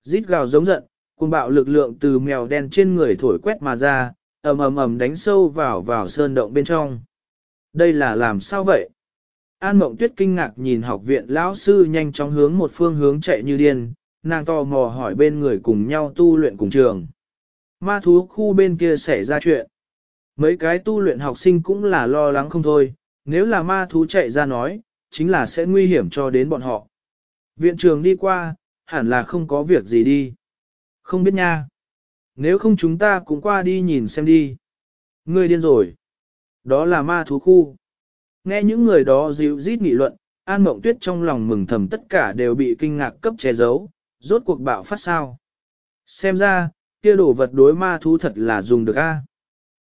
Rít gào giống giận, cùng bạo lực lượng từ mèo đen trên người thổi quét mà ra, ầm ầm ầm đánh sâu vào vào sơn động bên trong. Đây là làm sao vậy? An Mộng Tuyết kinh ngạc nhìn học viện lão sư nhanh chóng hướng một phương hướng chạy như điên, nàng tò mò hỏi bên người cùng nhau tu luyện cùng trường. Ma thú khu bên kia xảy ra chuyện. Mấy cái tu luyện học sinh cũng là lo lắng không thôi, nếu là ma thú chạy ra nói, chính là sẽ nguy hiểm cho đến bọn họ. Viện trường đi qua, hẳn là không có việc gì đi. Không biết nha. Nếu không chúng ta cũng qua đi nhìn xem đi. Ngươi điên rồi. Đó là ma thú khu. Nghe những người đó dịu rít nghị luận, An Mộng Tuyết trong lòng mừng thầm tất cả đều bị kinh ngạc cấp che giấu, rốt cuộc bạo phát sao. Xem ra, kia đồ vật đối ma thú thật là dùng được a.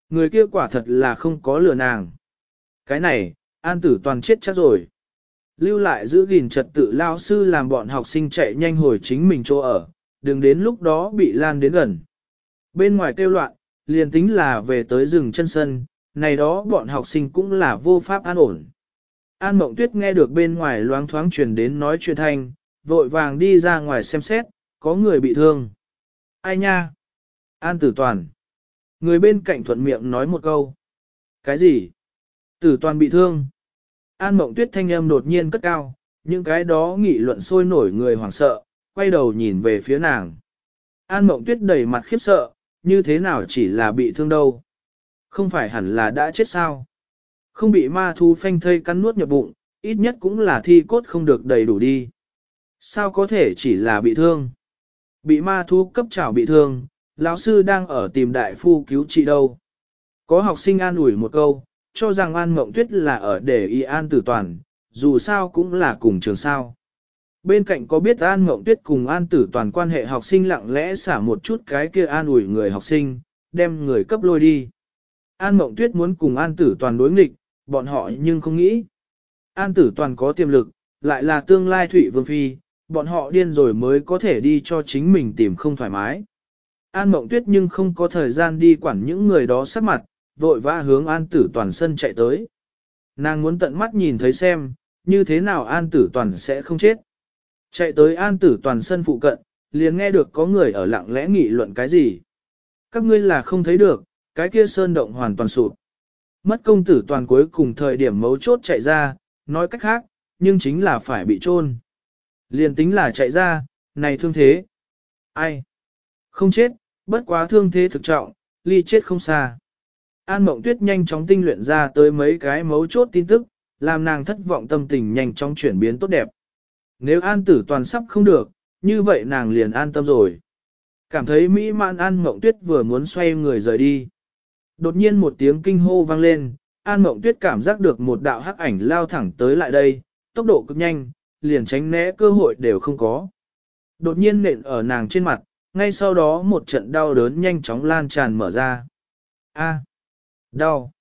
Người kia quả thật là không có lừa nàng. Cái này, An Tử toàn chết chắc rồi. Lưu lại giữ gìn trật tự lao sư làm bọn học sinh chạy nhanh hồi chính mình chỗ ở, đừng đến lúc đó bị lan đến gần. Bên ngoài kêu loạn, liền tính là về tới rừng chân sân, này đó bọn học sinh cũng là vô pháp an ổn. An Mộng Tuyết nghe được bên ngoài loáng thoáng truyền đến nói chuyện thanh, vội vàng đi ra ngoài xem xét, có người bị thương. Ai nha? An Tử Toàn. Người bên cạnh thuận miệng nói một câu. Cái gì? Tử Toàn bị thương. An Mộng Tuyết thanh âm đột nhiên cất cao, những cái đó nghị luận sôi nổi người hoảng sợ, quay đầu nhìn về phía nàng. An Mộng Tuyết đầy mặt khiếp sợ, như thế nào chỉ là bị thương đâu. Không phải hẳn là đã chết sao. Không bị ma thu phanh thây cắn nuốt nhập bụng, ít nhất cũng là thi cốt không được đầy đủ đi. Sao có thể chỉ là bị thương? Bị ma thu cấp trảo bị thương, lão sư đang ở tìm đại phu cứu trị đâu. Có học sinh an ủi một câu, cho rằng An Mộng Tuyết là ở để y an tử toàn, dù sao cũng là cùng trường sao. Bên cạnh có biết An Mộng Tuyết cùng An Tử toàn quan hệ học sinh lặng lẽ xả một chút cái kia an ủi người học sinh, đem người cấp lôi đi. An Mộng Tuyết muốn cùng An Tử toàn đối nghịch, bọn họ nhưng không nghĩ. An Tử toàn có tiềm lực, lại là tương lai Thụy Vương Phi, bọn họ điên rồi mới có thể đi cho chính mình tìm không thoải mái. An Mộng Tuyết nhưng không có thời gian đi quản những người đó sắc mặt, vội vã hướng An Tử toàn sân chạy tới. Nàng muốn tận mắt nhìn thấy xem, như thế nào An Tử toàn sẽ không chết. Chạy tới an tử toàn sân phụ cận, liền nghe được có người ở lặng lẽ nghị luận cái gì. Các ngươi là không thấy được, cái kia sơn động hoàn toàn sụp. Mất công tử toàn cuối cùng thời điểm mấu chốt chạy ra, nói cách khác, nhưng chính là phải bị trôn. Liền tính là chạy ra, này thương thế. Ai? Không chết, bất quá thương thế thực trọng, ly chết không xa. An Mộng Tuyết nhanh chóng tinh luyện ra tới mấy cái mấu chốt tin tức, làm nàng thất vọng tâm tình nhanh chóng chuyển biến tốt đẹp. Nếu an tử toàn sắp không được, như vậy nàng liền an tâm rồi. Cảm thấy mỹ mãn an mộng tuyết vừa muốn xoay người rời đi. Đột nhiên một tiếng kinh hô vang lên, an mộng tuyết cảm giác được một đạo hắc ảnh lao thẳng tới lại đây, tốc độ cực nhanh, liền tránh né cơ hội đều không có. Đột nhiên nện ở nàng trên mặt, ngay sau đó một trận đau đớn nhanh chóng lan tràn mở ra. A, đau,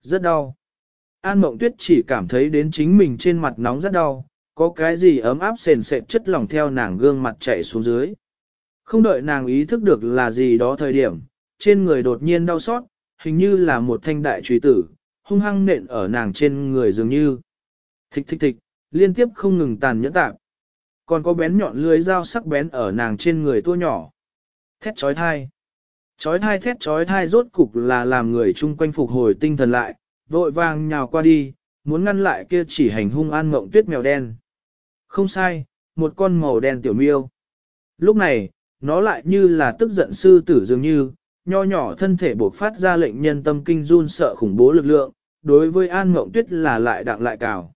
rất đau. An Mộng Tuyết chỉ cảm thấy đến chính mình trên mặt nóng rất đau, có cái gì ấm áp sền sệt chất lỏng theo nàng gương mặt chảy xuống dưới. Không đợi nàng ý thức được là gì đó thời điểm, trên người đột nhiên đau xót, hình như là một thanh đại trùy tử, hung hăng nện ở nàng trên người dường như. Thịch thịch thịch, liên tiếp không ngừng tàn nhẫn tạp. Còn có bén nhọn lưới dao sắc bén ở nàng trên người tua nhỏ. Thét trói thai. Trói thai thét trói thai rốt cục là làm người chung quanh phục hồi tinh thần lại, vội vàng nhào qua đi, muốn ngăn lại kia chỉ hành hung an mộng tuyết mèo đen. Không sai, một con màu đen tiểu miêu. Lúc này, nó lại như là tức giận sư tử dường như, nho nhỏ thân thể bộc phát ra lệnh nhân tâm kinh run sợ khủng bố lực lượng, đối với An Mộng Tuyết là lại đặng lại cào.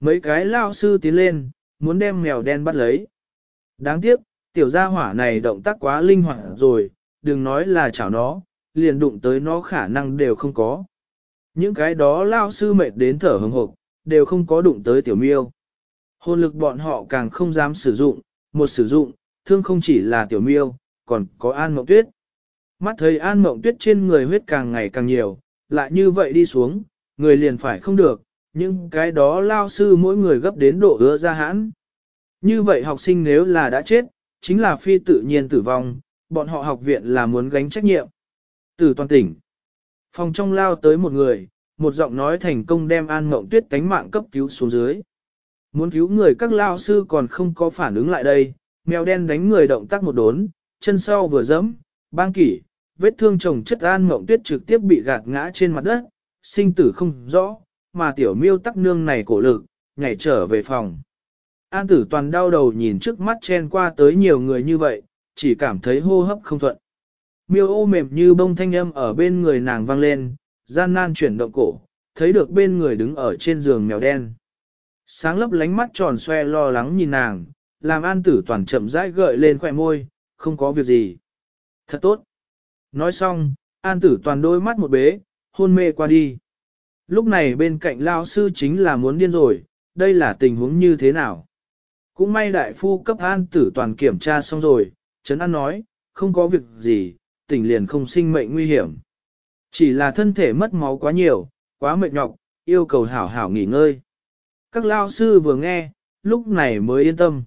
Mấy cái lao sư tiến lên, muốn đem mèo đen bắt lấy. Đáng tiếc, tiểu gia hỏa này động tác quá linh hoạt rồi, đừng nói là chảo nó, liền đụng tới nó khả năng đều không có. Những cái đó lao sư mệt đến thở hừng hộp, đều không có đụng tới tiểu miêu. Hồn lực bọn họ càng không dám sử dụng, một sử dụng, thương không chỉ là tiểu miêu, còn có an mộng tuyết. Mắt thấy an mộng tuyết trên người huyết càng ngày càng nhiều, lại như vậy đi xuống, người liền phải không được, nhưng cái đó lao sư mỗi người gấp đến độ ứa ra hãn. Như vậy học sinh nếu là đã chết, chính là phi tự nhiên tử vong, bọn họ học viện là muốn gánh trách nhiệm. Từ toàn tỉnh, phòng trong lao tới một người, một giọng nói thành công đem an mộng tuyết tánh mạng cấp cứu xuống dưới. Muốn cứu người các lao sư còn không có phản ứng lại đây, mèo đen đánh người động tác một đốn, chân sau vừa dẫm, bang kỷ, vết thương chồng chất an mộng tuyết trực tiếp bị gạt ngã trên mặt đất, sinh tử không rõ, mà tiểu miêu tắc nương này cổ lực, nhảy trở về phòng. An tử toàn đau đầu nhìn trước mắt chen qua tới nhiều người như vậy, chỉ cảm thấy hô hấp không thuận. Miêu ô mềm như bông thanh âm ở bên người nàng vang lên, gian nan chuyển động cổ, thấy được bên người đứng ở trên giường mèo đen. Sáng lấp lánh mắt tròn xoe lo lắng nhìn nàng, làm an tử toàn chậm rãi gợi lên khỏe môi, không có việc gì. Thật tốt. Nói xong, an tử toàn đôi mắt một bế, hôn mê qua đi. Lúc này bên cạnh lao sư chính là muốn điên rồi, đây là tình huống như thế nào? Cũng may đại phu cấp an tử toàn kiểm tra xong rồi, Trấn An nói, không có việc gì, tỉnh liền không sinh mệnh nguy hiểm. Chỉ là thân thể mất máu quá nhiều, quá mệt nhọc, yêu cầu hảo hảo nghỉ ngơi. Các lao sư vừa nghe, lúc này mới yên tâm.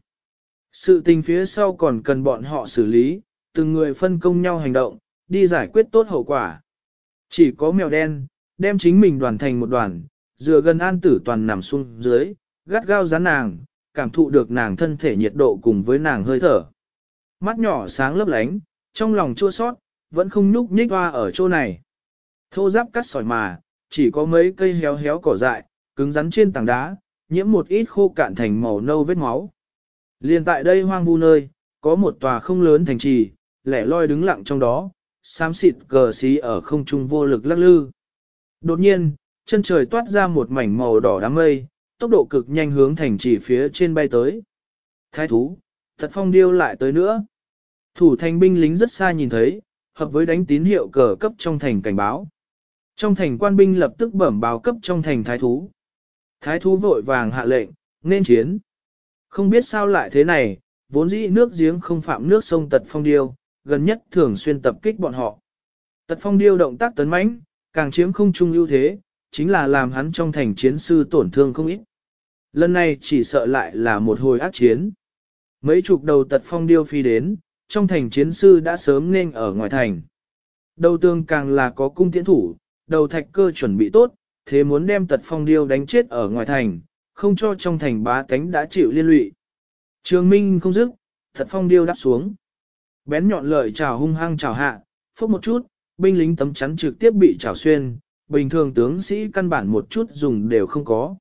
Sự tình phía sau còn cần bọn họ xử lý, từng người phân công nhau hành động, đi giải quyết tốt hậu quả. Chỉ có mèo đen, đem chính mình đoàn thành một đoàn, dựa gần an tử toàn nằm xuống dưới, gắt gao rán nàng, cảm thụ được nàng thân thể nhiệt độ cùng với nàng hơi thở. Mắt nhỏ sáng lấp lánh, trong lòng chua sót, vẫn không nhúc nhích hoa ở chỗ này. Thô giáp cắt sỏi mà, chỉ có mấy cây héo héo cỏ dại, cứng rắn trên tảng đá, nhiễm một ít khô cạn thành màu nâu vết máu. Liên tại đây hoang vu nơi, có một tòa không lớn thành trì, lẻ loi đứng lặng trong đó, xám xịt cờ xí ở không trung vô lực lắc lư. Đột nhiên, chân trời toát ra một mảnh màu đỏ đám mây, tốc độ cực nhanh hướng thành trì phía trên bay tới. Thái thú, thật phong điêu lại tới nữa. Thủ thành binh lính rất xa nhìn thấy, hợp với đánh tín hiệu cờ cấp trong thành cảnh báo. Trong thành quan binh lập tức bẩm báo cấp trong thành thái thú. Thái thú vội vàng hạ lệnh, nên chiến. Không biết sao lại thế này, vốn dĩ nước giếng không phạm nước sông tật phong điêu, gần nhất thường xuyên tập kích bọn họ. Tật phong điêu động tác tấn mãnh, càng chiếm không trung ưu thế, chính là làm hắn trong thành chiến sư tổn thương không ít. Lần này chỉ sợ lại là một hồi ác chiến. Mấy chục đầu tật phong điêu phi đến, trong thành chiến sư đã sớm nên ở ngoài thành. Đầu tương càng là có cung tiễn thủ, đầu thạch cơ chuẩn bị tốt, thế muốn đem tật phong điêu đánh chết ở ngoài thành, không cho trong thành bá tánh đã chịu liên lụy. Trường Minh không dứt, tật phong điêu đáp xuống. Bén nhọn lợi chào hung hăng chào hạ, phốc một chút, binh lính tấm chắn trực tiếp bị chảo xuyên, bình thường tướng sĩ căn bản một chút dùng đều không có.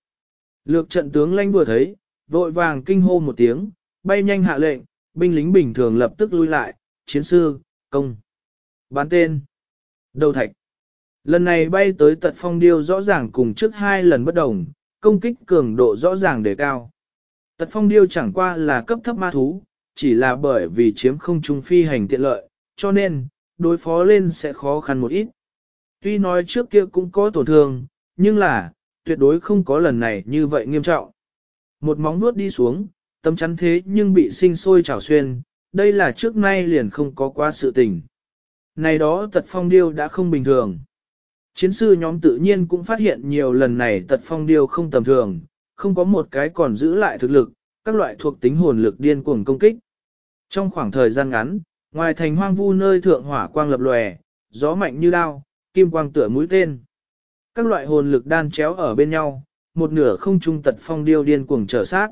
Lược trận tướng lanh vừa thấy, vội vàng kinh hô một tiếng, bay nhanh hạ lệnh, binh lính bình thường lập tức lui lại, chiến sư, công. Bán tên. Đầu thạch. Lần này bay tới tật phong điêu rõ ràng cùng trước hai lần bất đồng, công kích cường độ rõ ràng đề cao. Tật phong điêu chẳng qua là cấp thấp ma thú, chỉ là bởi vì chiếm không trung phi hành tiện lợi, cho nên, đối phó lên sẽ khó khăn một ít. Tuy nói trước kia cũng có tổn thương, nhưng là, tuyệt đối không có lần này như vậy nghiêm trọng. Một móng vuốt đi xuống, tấm chắn thế nhưng bị sinh sôi trào xuyên, đây là trước nay liền không có quá sự tình. Này đó tật phong điêu đã không bình thường. Chiến sư nhóm tự nhiên cũng phát hiện nhiều lần này tật phong điêu không tầm thường, không có một cái còn giữ lại thực lực, các loại thuộc tính hồn lực điên cuồng công kích. Trong khoảng thời gian ngắn, ngoài thành hoang vu nơi thượng hỏa quang lập lòe, gió mạnh như đao, kim quang tựa mũi tên. Các loại hồn lực đan chéo ở bên nhau, một nửa không trung tật phong điêu điên cuồng trở sát.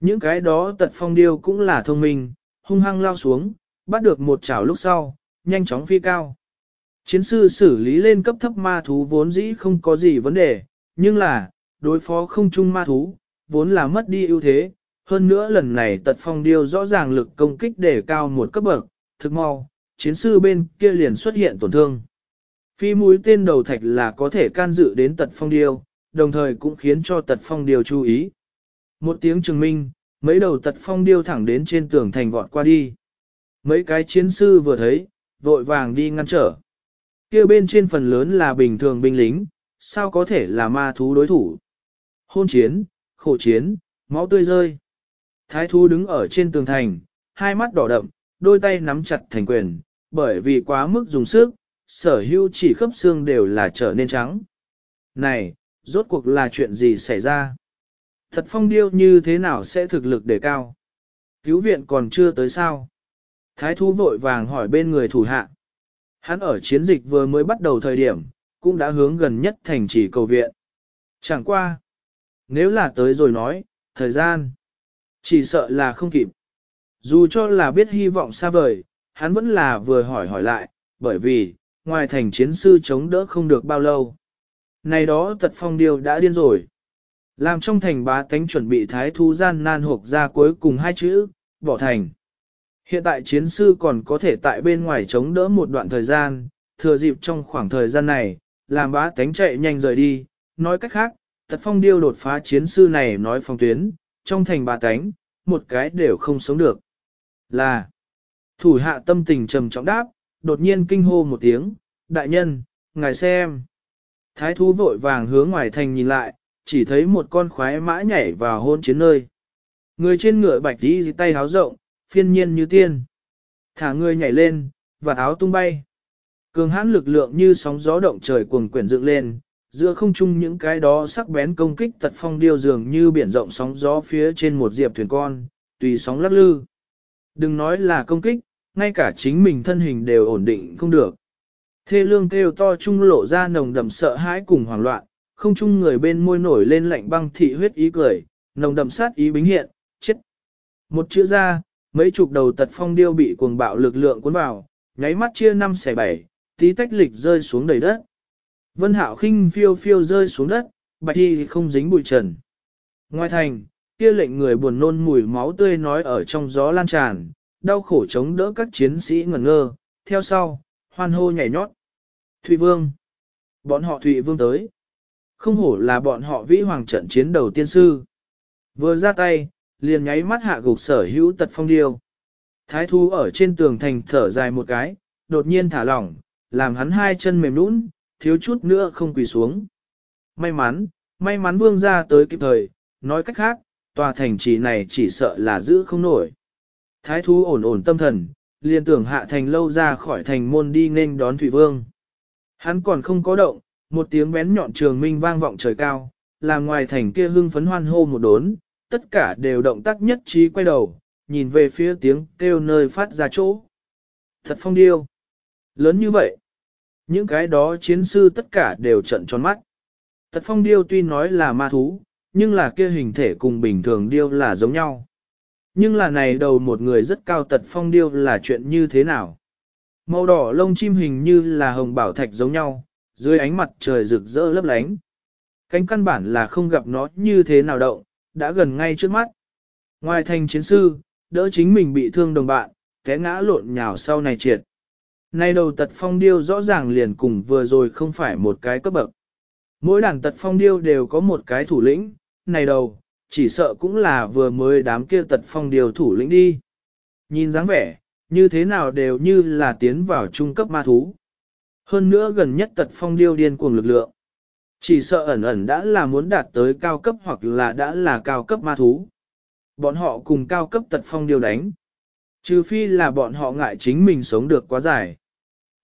Những cái đó tật phong điêu cũng là thông minh, hung hăng lao xuống, bắt được một chảo lúc sau, nhanh chóng phi cao. Chiến sư xử lý lên cấp thấp ma thú vốn dĩ không có gì vấn đề, nhưng là, đối phó không chung ma thú, vốn là mất đi ưu thế. Hơn nữa lần này tật phong điêu rõ ràng lực công kích để cao một cấp bậc, thực mau, chiến sư bên kia liền xuất hiện tổn thương. Phi mũi tên đầu thạch là có thể can dự đến tật phong điêu, đồng thời cũng khiến cho tật phong điêu chú ý. Một tiếng trừng minh, mấy đầu tật phong điêu thẳng đến trên tường thành vọt qua đi. Mấy cái chiến sư vừa thấy, vội vàng đi ngăn trở. kia bên trên phần lớn là bình thường binh lính, sao có thể là ma thú đối thủ. Hôn chiến, khổ chiến, máu tươi rơi. Thái thú đứng ở trên tường thành, hai mắt đỏ đậm, đôi tay nắm chặt thành quyền, bởi vì quá mức dùng sức, sở hữu chỉ khớp xương đều là trở nên trắng. Này, rốt cuộc là chuyện gì xảy ra? Thật phong điêu như thế nào sẽ thực lực đề cao? Cứu viện còn chưa tới sao? Thái thú vội vàng hỏi bên người thủ hạ. Hắn ở chiến dịch vừa mới bắt đầu thời điểm, cũng đã hướng gần nhất thành chỉ cầu viện. Chẳng qua. Nếu là tới rồi nói, thời gian, chỉ sợ là không kịp. Dù cho là biết hy vọng xa vời, hắn vẫn là vừa hỏi hỏi lại, bởi vì, ngoài thành chiến sư chống đỡ không được bao lâu. Này đó tật phong điều đã điên rồi. Làm trong thành bá tánh chuẩn bị thái thu gian nan hộp ra cuối cùng hai chữ, bỏ thành. Hiện tại chiến sư còn có thể tại bên ngoài chống đỡ một đoạn thời gian, thừa dịp trong khoảng thời gian này, làm bá tánh chạy nhanh rời đi. Nói cách khác, tật phong điêu đột phá chiến sư này nói phong tuyến, trong thành bá tánh, một cái đều không sống được. Là, thủ hạ tâm tình trầm trọng đáp, đột nhiên kinh hô một tiếng, đại nhân, ngài xem. Thái thú vội vàng hướng ngoài thành nhìn lại, chỉ thấy một con khoái mã nhảy vào hôn chiến nơi. Người trên ngựa bạch đi tay háo rộng, phiên nhiên như tiên. Thả người nhảy lên, và áo tung bay. Cường hãn lực lượng như sóng gió động trời cuồng quyển dựng lên, giữa không trung những cái đó sắc bén công kích tật phong điêu dường như biển rộng sóng gió phía trên một diệp thuyền con, tùy sóng lắc lư. Đừng nói là công kích, ngay cả chính mình thân hình đều ổn định không được. Thê lương kêu to trung lộ ra nồng đậm sợ hãi cùng hoảng loạn, không chung người bên môi nổi lên lạnh băng thị huyết ý cười, nồng đậm sát ý bính hiện, chết. Một chữ ra, mấy chục đầu tật phong điêu bị cuồng bạo lực lượng cuốn vào, nháy mắt chia năm xẻ bảy, tí tách lịch rơi xuống đầy đất. Vân Hạo khinh phiêu phiêu rơi xuống đất, bạch thi không dính bụi trần. Ngoài thành, kia lệnh người buồn nôn mùi máu tươi nói ở trong gió lan tràn, đau khổ chống đỡ các chiến sĩ ngẩn ngơ, theo sau, hoan hô nhảy nhót. Thụy Vương. Bọn họ Thụy Vương tới. Không hổ là bọn họ vĩ hoàng trận chiến đầu tiên sư. Vừa ra tay, liền nháy mắt hạ gục sở hữu tật phong điêu. Thái thú ở trên tường thành thở dài một cái, đột nhiên thả lỏng, làm hắn hai chân mềm nũng, thiếu chút nữa không quỳ xuống. May mắn, may mắn vương ra tới kịp thời, nói cách khác, tòa thành trì này chỉ sợ là giữ không nổi. Thái thú ổn ổn tâm thần, liền tưởng hạ thành lâu ra khỏi thành môn đi nên đón Thủy Vương. Hắn còn không có động, một tiếng bén nhọn trường minh vang vọng trời cao, làm ngoài thành kia hưng phấn hoan hô một đốn, tất cả đều động tác nhất trí quay đầu, nhìn về phía tiếng kêu nơi phát ra chỗ. Thật phong điêu. Lớn như vậy. Những cái đó chiến sư tất cả đều trận tròn mắt. Thật phong điêu tuy nói là ma thú, nhưng là kia hình thể cùng bình thường điêu là giống nhau. Nhưng là này đầu một người rất cao tật phong điêu là chuyện như thế nào? Màu đỏ lông chim hình như là hồng bảo thạch giống nhau, dưới ánh mặt trời rực rỡ lấp lánh. Cánh căn bản là không gặp nó như thế nào động, đã gần ngay trước mắt. Ngoài thành chiến sư, đỡ chính mình bị thương đồng bạn, té ngã lộn nhào sau này triệt. Nay đầu tật phong điêu rõ ràng liền cùng vừa rồi không phải một cái cấp bậc. Mỗi đàn tật phong điêu đều có một cái thủ lĩnh, này đầu, chỉ sợ cũng là vừa mới đám kia tật phong điêu thủ lĩnh đi. Nhìn dáng vẻ, như thế nào đều như là tiến vào trung cấp ma thú. Hơn nữa gần nhất tật phong điêu điên cuồng lực lượng. Chỉ sợ ẩn ẩn đã là muốn đạt tới cao cấp hoặc là đã là cao cấp ma thú. Bọn họ cùng cao cấp tật phong điêu đánh. Trừ phi là bọn họ ngại chính mình sống được quá dài.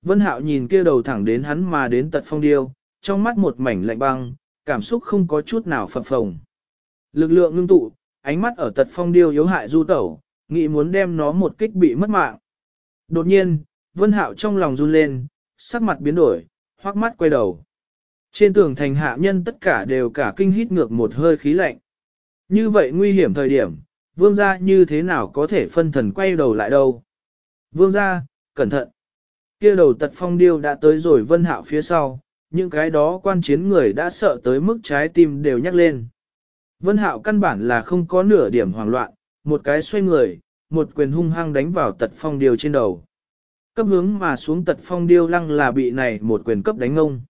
Vân Hạo nhìn kia đầu thẳng đến hắn mà đến tật phong điêu, trong mắt một mảnh lạnh băng, cảm xúc không có chút nào phập phồng. Lực lượng ngưng tụ, ánh mắt ở tật phong điêu yếu hại du tẩu, nghĩ muốn đem nó một kích bị mất mạng. Đột nhiên, Vân Hạo trong lòng run lên, sắc mặt biến đổi, hoắc mắt quay đầu. Trên tường thành hạ nhân tất cả đều cả kinh hít ngược một hơi khí lạnh. Như vậy nguy hiểm thời điểm, vương gia như thế nào có thể phân thần quay đầu lại đâu. Vương gia, cẩn thận. kia đầu tật phong điêu đã tới rồi vân hạo phía sau, những cái đó quan chiến người đã sợ tới mức trái tim đều nhắc lên. Vân hạo căn bản là không có nửa điểm hoảng loạn, một cái xoay người, một quyền hung hăng đánh vào tật phong điêu trên đầu. Cấp hướng mà xuống tật phong điêu lăng là bị này một quyền cấp đánh ngông.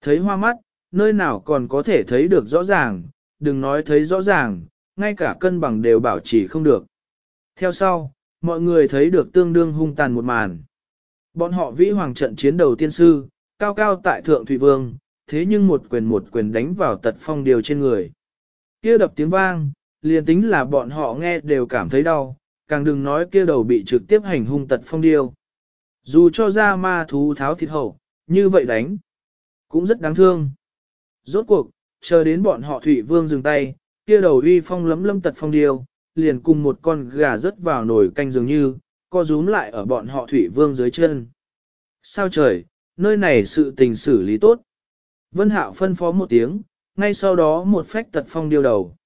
Thấy hoa mắt, nơi nào còn có thể thấy được rõ ràng, đừng nói thấy rõ ràng, ngay cả cân bằng đều bảo trì không được. Theo sau, mọi người thấy được tương đương hung tàn một màn. Bọn họ vĩ hoàng trận chiến đầu tiên sư, cao cao tại thượng thủy vương, thế nhưng một quyền một quyền đánh vào tật phong điều trên người. kia đập tiếng vang, liền tính là bọn họ nghe đều cảm thấy đau, càng đừng nói kia đầu bị trực tiếp hành hung tật phong điêu. Dù cho ra ma thú tháo thịt hậu, như vậy đánh, cũng rất đáng thương. Rốt cuộc, chờ đến bọn họ Thủy Vương dừng tay, kia đầu uy phong lấm lâm tật phong điêu, liền cùng một con gà rớt vào nồi canh dường như, co rúm lại ở bọn họ Thủy Vương dưới chân. Sao trời, nơi này sự tình xử lý tốt. Vân Hạo phân phó một tiếng, ngay sau đó một phách tật phong điêu đầu.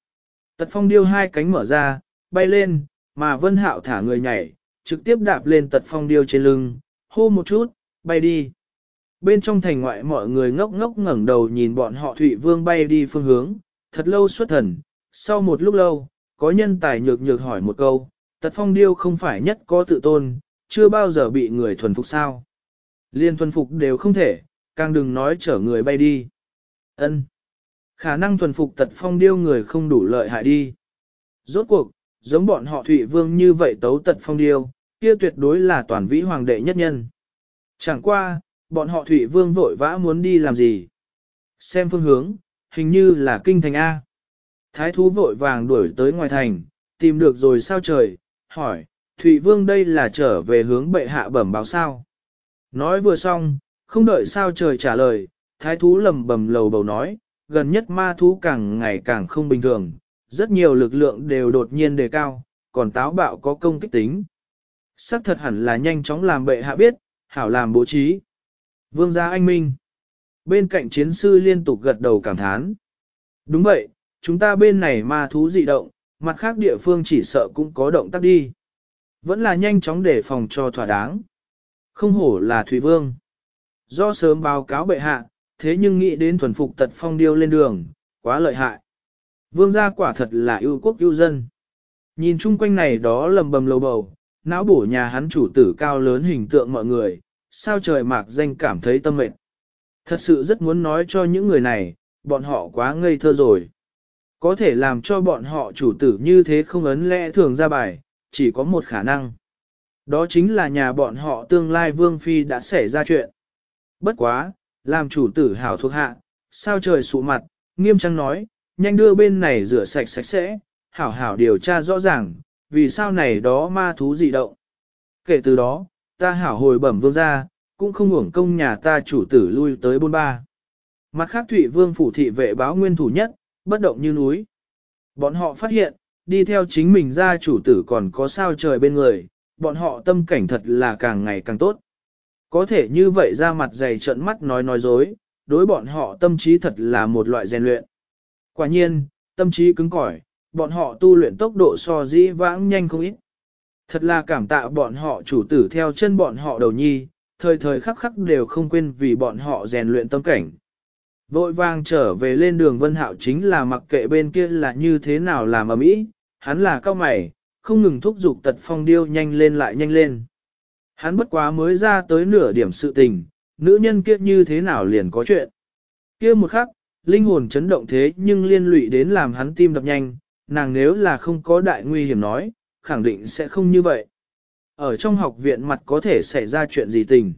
Tật phong điêu hai cánh mở ra, bay lên, mà Vân Hạo thả người nhảy, trực tiếp đạp lên tật phong điêu trên lưng, hô một chút, bay đi. Bên trong thành ngoại mọi người ngốc ngốc ngẩng đầu nhìn bọn họ Thụy Vương bay đi phương hướng, thật lâu xuất thần, sau một lúc lâu, có nhân tài nhược nhược hỏi một câu, tật phong điêu không phải nhất có tự tôn, chưa bao giờ bị người thuần phục sao. Liên thuần phục đều không thể, càng đừng nói chở người bay đi. ân Khả năng thuần phục tật phong điêu người không đủ lợi hại đi. Rốt cuộc, giống bọn họ Thụy Vương như vậy tấu tật phong điêu, kia tuyệt đối là toàn vĩ hoàng đệ nhất nhân. Chẳng qua, bọn họ Thụy Vương vội vã muốn đi làm gì. Xem phương hướng, hình như là kinh thành A. Thái thú vội vàng đuổi tới ngoài thành, tìm được rồi sao trời, hỏi, Thụy Vương đây là trở về hướng bệ hạ bẩm báo sao. Nói vừa xong, không đợi sao trời trả lời, thái thú lầm bầm lầu bầu nói, gần nhất ma thú càng ngày càng không bình thường, rất nhiều lực lượng đều đột nhiên đề cao, còn táo bạo có công kích tính. Sắc thật hẳn là nhanh chóng làm bệ hạ biết, hảo làm bố trí. Vương gia anh minh. Bên cạnh chiến sư liên tục gật đầu cảm thán. Đúng vậy, chúng ta bên này ma thú dị động, mặt khác địa phương chỉ sợ cũng có động tác đi. Vẫn là nhanh chóng để phòng cho thỏa đáng. Không hổ là Thủy Vương. Do sớm báo cáo bệ hạ, thế nhưng nghĩ đến thuần phục tật phong điêu lên đường, quá lợi hại. Vương gia quả thật là ưu quốc ưu dân. Nhìn chung quanh này đó lầm bầm lầu bầu, não bổ nhà hắn chủ tử cao lớn hình tượng mọi người, sao trời mạc danh cảm thấy tâm mệt. Thật sự rất muốn nói cho những người này, bọn họ quá ngây thơ rồi. Có thể làm cho bọn họ chủ tử như thế không ấn lẽ thường ra bài, chỉ có một khả năng. Đó chính là nhà bọn họ tương lai vương phi đã xảy ra chuyện. Bất quá, làm chủ tử hảo thuộc hạ, sao trời sụ mặt, nghiêm trang nói, nhanh đưa bên này rửa sạch sạch sẽ, hảo hảo điều tra rõ ràng, vì sao này đó ma thú dị động. Kể từ đó, ta hảo hồi bẩm vương ra, cũng không hưởng công nhà ta chủ tử lui tới bôn ba. Mặt khác Thụy Vương phủ thị vệ báo nguyên thủ nhất, bất động như núi. Bọn họ phát hiện, đi theo chính mình ra chủ tử còn có sao trời bên người, bọn họ tâm cảnh thật là càng ngày càng tốt. Có thể như vậy ra mặt dày trận mắt nói nói dối, đối bọn họ tâm trí thật là một loại rèn luyện. Quả nhiên, tâm trí cứng cỏi, bọn họ tu luyện tốc độ so dĩ vãng nhanh không ít. Thật là cảm tạ bọn họ chủ tử theo chân bọn họ đầu nhi, thời thời khắc khắc đều không quên vì bọn họ rèn luyện tâm cảnh. Vội vàng trở về lên đường Vân Hạo chính là mặc kệ bên kia là như thế nào làm ở mỹ, hắn là cao mày, không ngừng thúc giục tật phong điêu nhanh lên lại nhanh lên. Hắn bất quá mới ra tới nửa điểm sự tình, nữ nhân kia như thế nào liền có chuyện. Kia một khắc, linh hồn chấn động thế nhưng liên lụy đến làm hắn tim đập nhanh, nàng nếu là không có đại nguy hiểm nói, khẳng định sẽ không như vậy. Ở trong học viện mặt có thể xảy ra chuyện gì tình.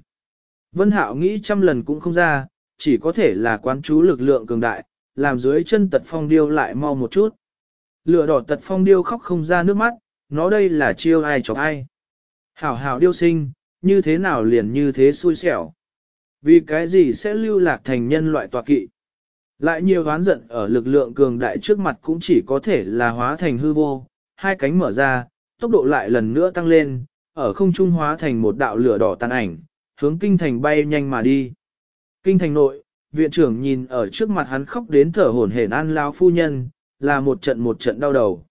Vân Hạo nghĩ trăm lần cũng không ra, chỉ có thể là quán chú lực lượng cường đại, làm dưới chân tật phong điêu lại mau một chút. Lửa đỏ tật phong điêu khóc không ra nước mắt, nó đây là chiêu ai chọc ai. Hảo hảo điêu sinh, như thế nào liền như thế xui xẻo. Vì cái gì sẽ lưu lạc thành nhân loại tọa kỵ. Lại nhiều hoán giận ở lực lượng cường đại trước mặt cũng chỉ có thể là hóa thành hư vô, hai cánh mở ra, tốc độ lại lần nữa tăng lên, ở không trung hóa thành một đạo lửa đỏ tàn ảnh, hướng kinh thành bay nhanh mà đi. Kinh thành nội, viện trưởng nhìn ở trước mặt hắn khóc đến thở hổn hển an lão phu nhân, là một trận một trận đau đầu.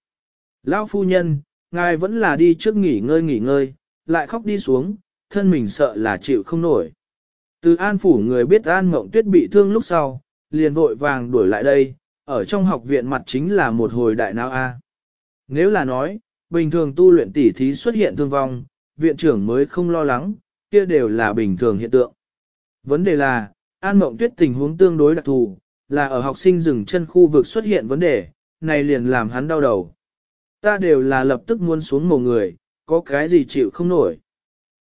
Lão phu nhân, ngài vẫn là đi trước nghỉ ngơi nghỉ ngơi, lại khóc đi xuống, thân mình sợ là chịu không nổi. Từ an phủ người biết an mộng tuyết bị thương lúc sau, liền vội vàng đuổi lại đây, ở trong học viện mặt chính là một hồi đại não A. Nếu là nói, bình thường tu luyện tỉ thí xuất hiện thương vong, viện trưởng mới không lo lắng, kia đều là bình thường hiện tượng. Vấn đề là, An Mộng Tuyết tình huống tương đối đặc thù, là ở học sinh dừng chân khu vực xuất hiện vấn đề, này liền làm hắn đau đầu. Ta đều là lập tức muốn xuống mồ người, có cái gì chịu không nổi.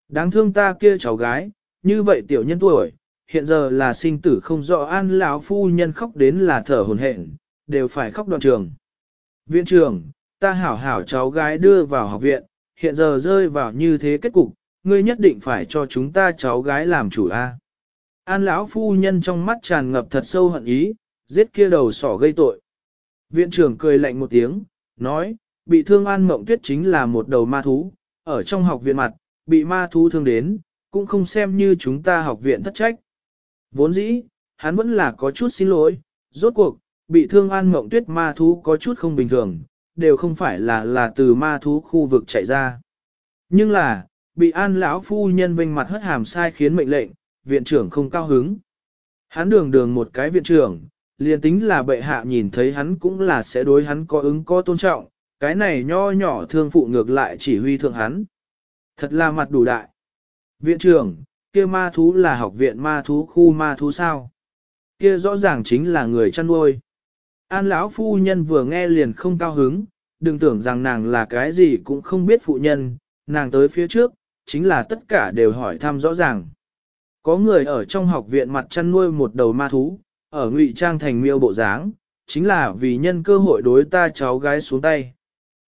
Đáng thương ta kia cháu gái, như vậy tiểu nhân tuổi, hiện giờ là sinh tử không rõ an lão phu nhân khóc đến là thở hồn hển, đều phải khóc đoạn trường. Viện trưởng, ta hảo hảo cháu gái đưa vào học viện, hiện giờ rơi vào như thế kết cục, ngươi nhất định phải cho chúng ta cháu gái làm chủ a. An lão phu nhân trong mắt tràn ngập thật sâu hận ý, giết kia đầu sỏ gây tội. Viện trưởng cười lạnh một tiếng, nói, bị thương an mộng tuyết chính là một đầu ma thú, ở trong học viện mặt, bị ma thú thương đến, cũng không xem như chúng ta học viện thất trách. Vốn dĩ, hắn vẫn là có chút xin lỗi, rốt cuộc, bị thương an mộng tuyết ma thú có chút không bình thường, đều không phải là là từ ma thú khu vực chạy ra. Nhưng là, bị an lão phu nhân vinh mặt hất hàm sai khiến mệnh lệnh, viện trưởng không cao hứng. Hắn đường đường một cái viện trưởng, liền tính là bệ hạ nhìn thấy hắn cũng là sẽ đối hắn có ứng có tôn trọng, cái này nho nhỏ thương phụ ngược lại chỉ huy thượng hắn. Thật là mặt đủ đại. Viện trưởng, kia ma thú là học viện ma thú khu ma thú sao? Kia rõ ràng chính là người chăn nuôi. An lão phu nhân vừa nghe liền không cao hứng, đừng tưởng rằng nàng là cái gì cũng không biết phụ nhân, nàng tới phía trước, chính là tất cả đều hỏi thăm rõ ràng. Có người ở trong học viện mặt chăn nuôi một đầu ma thú, ở ngụy trang thành miêu bộ dáng, chính là vì nhân cơ hội đối ta cháu gái xuống tay.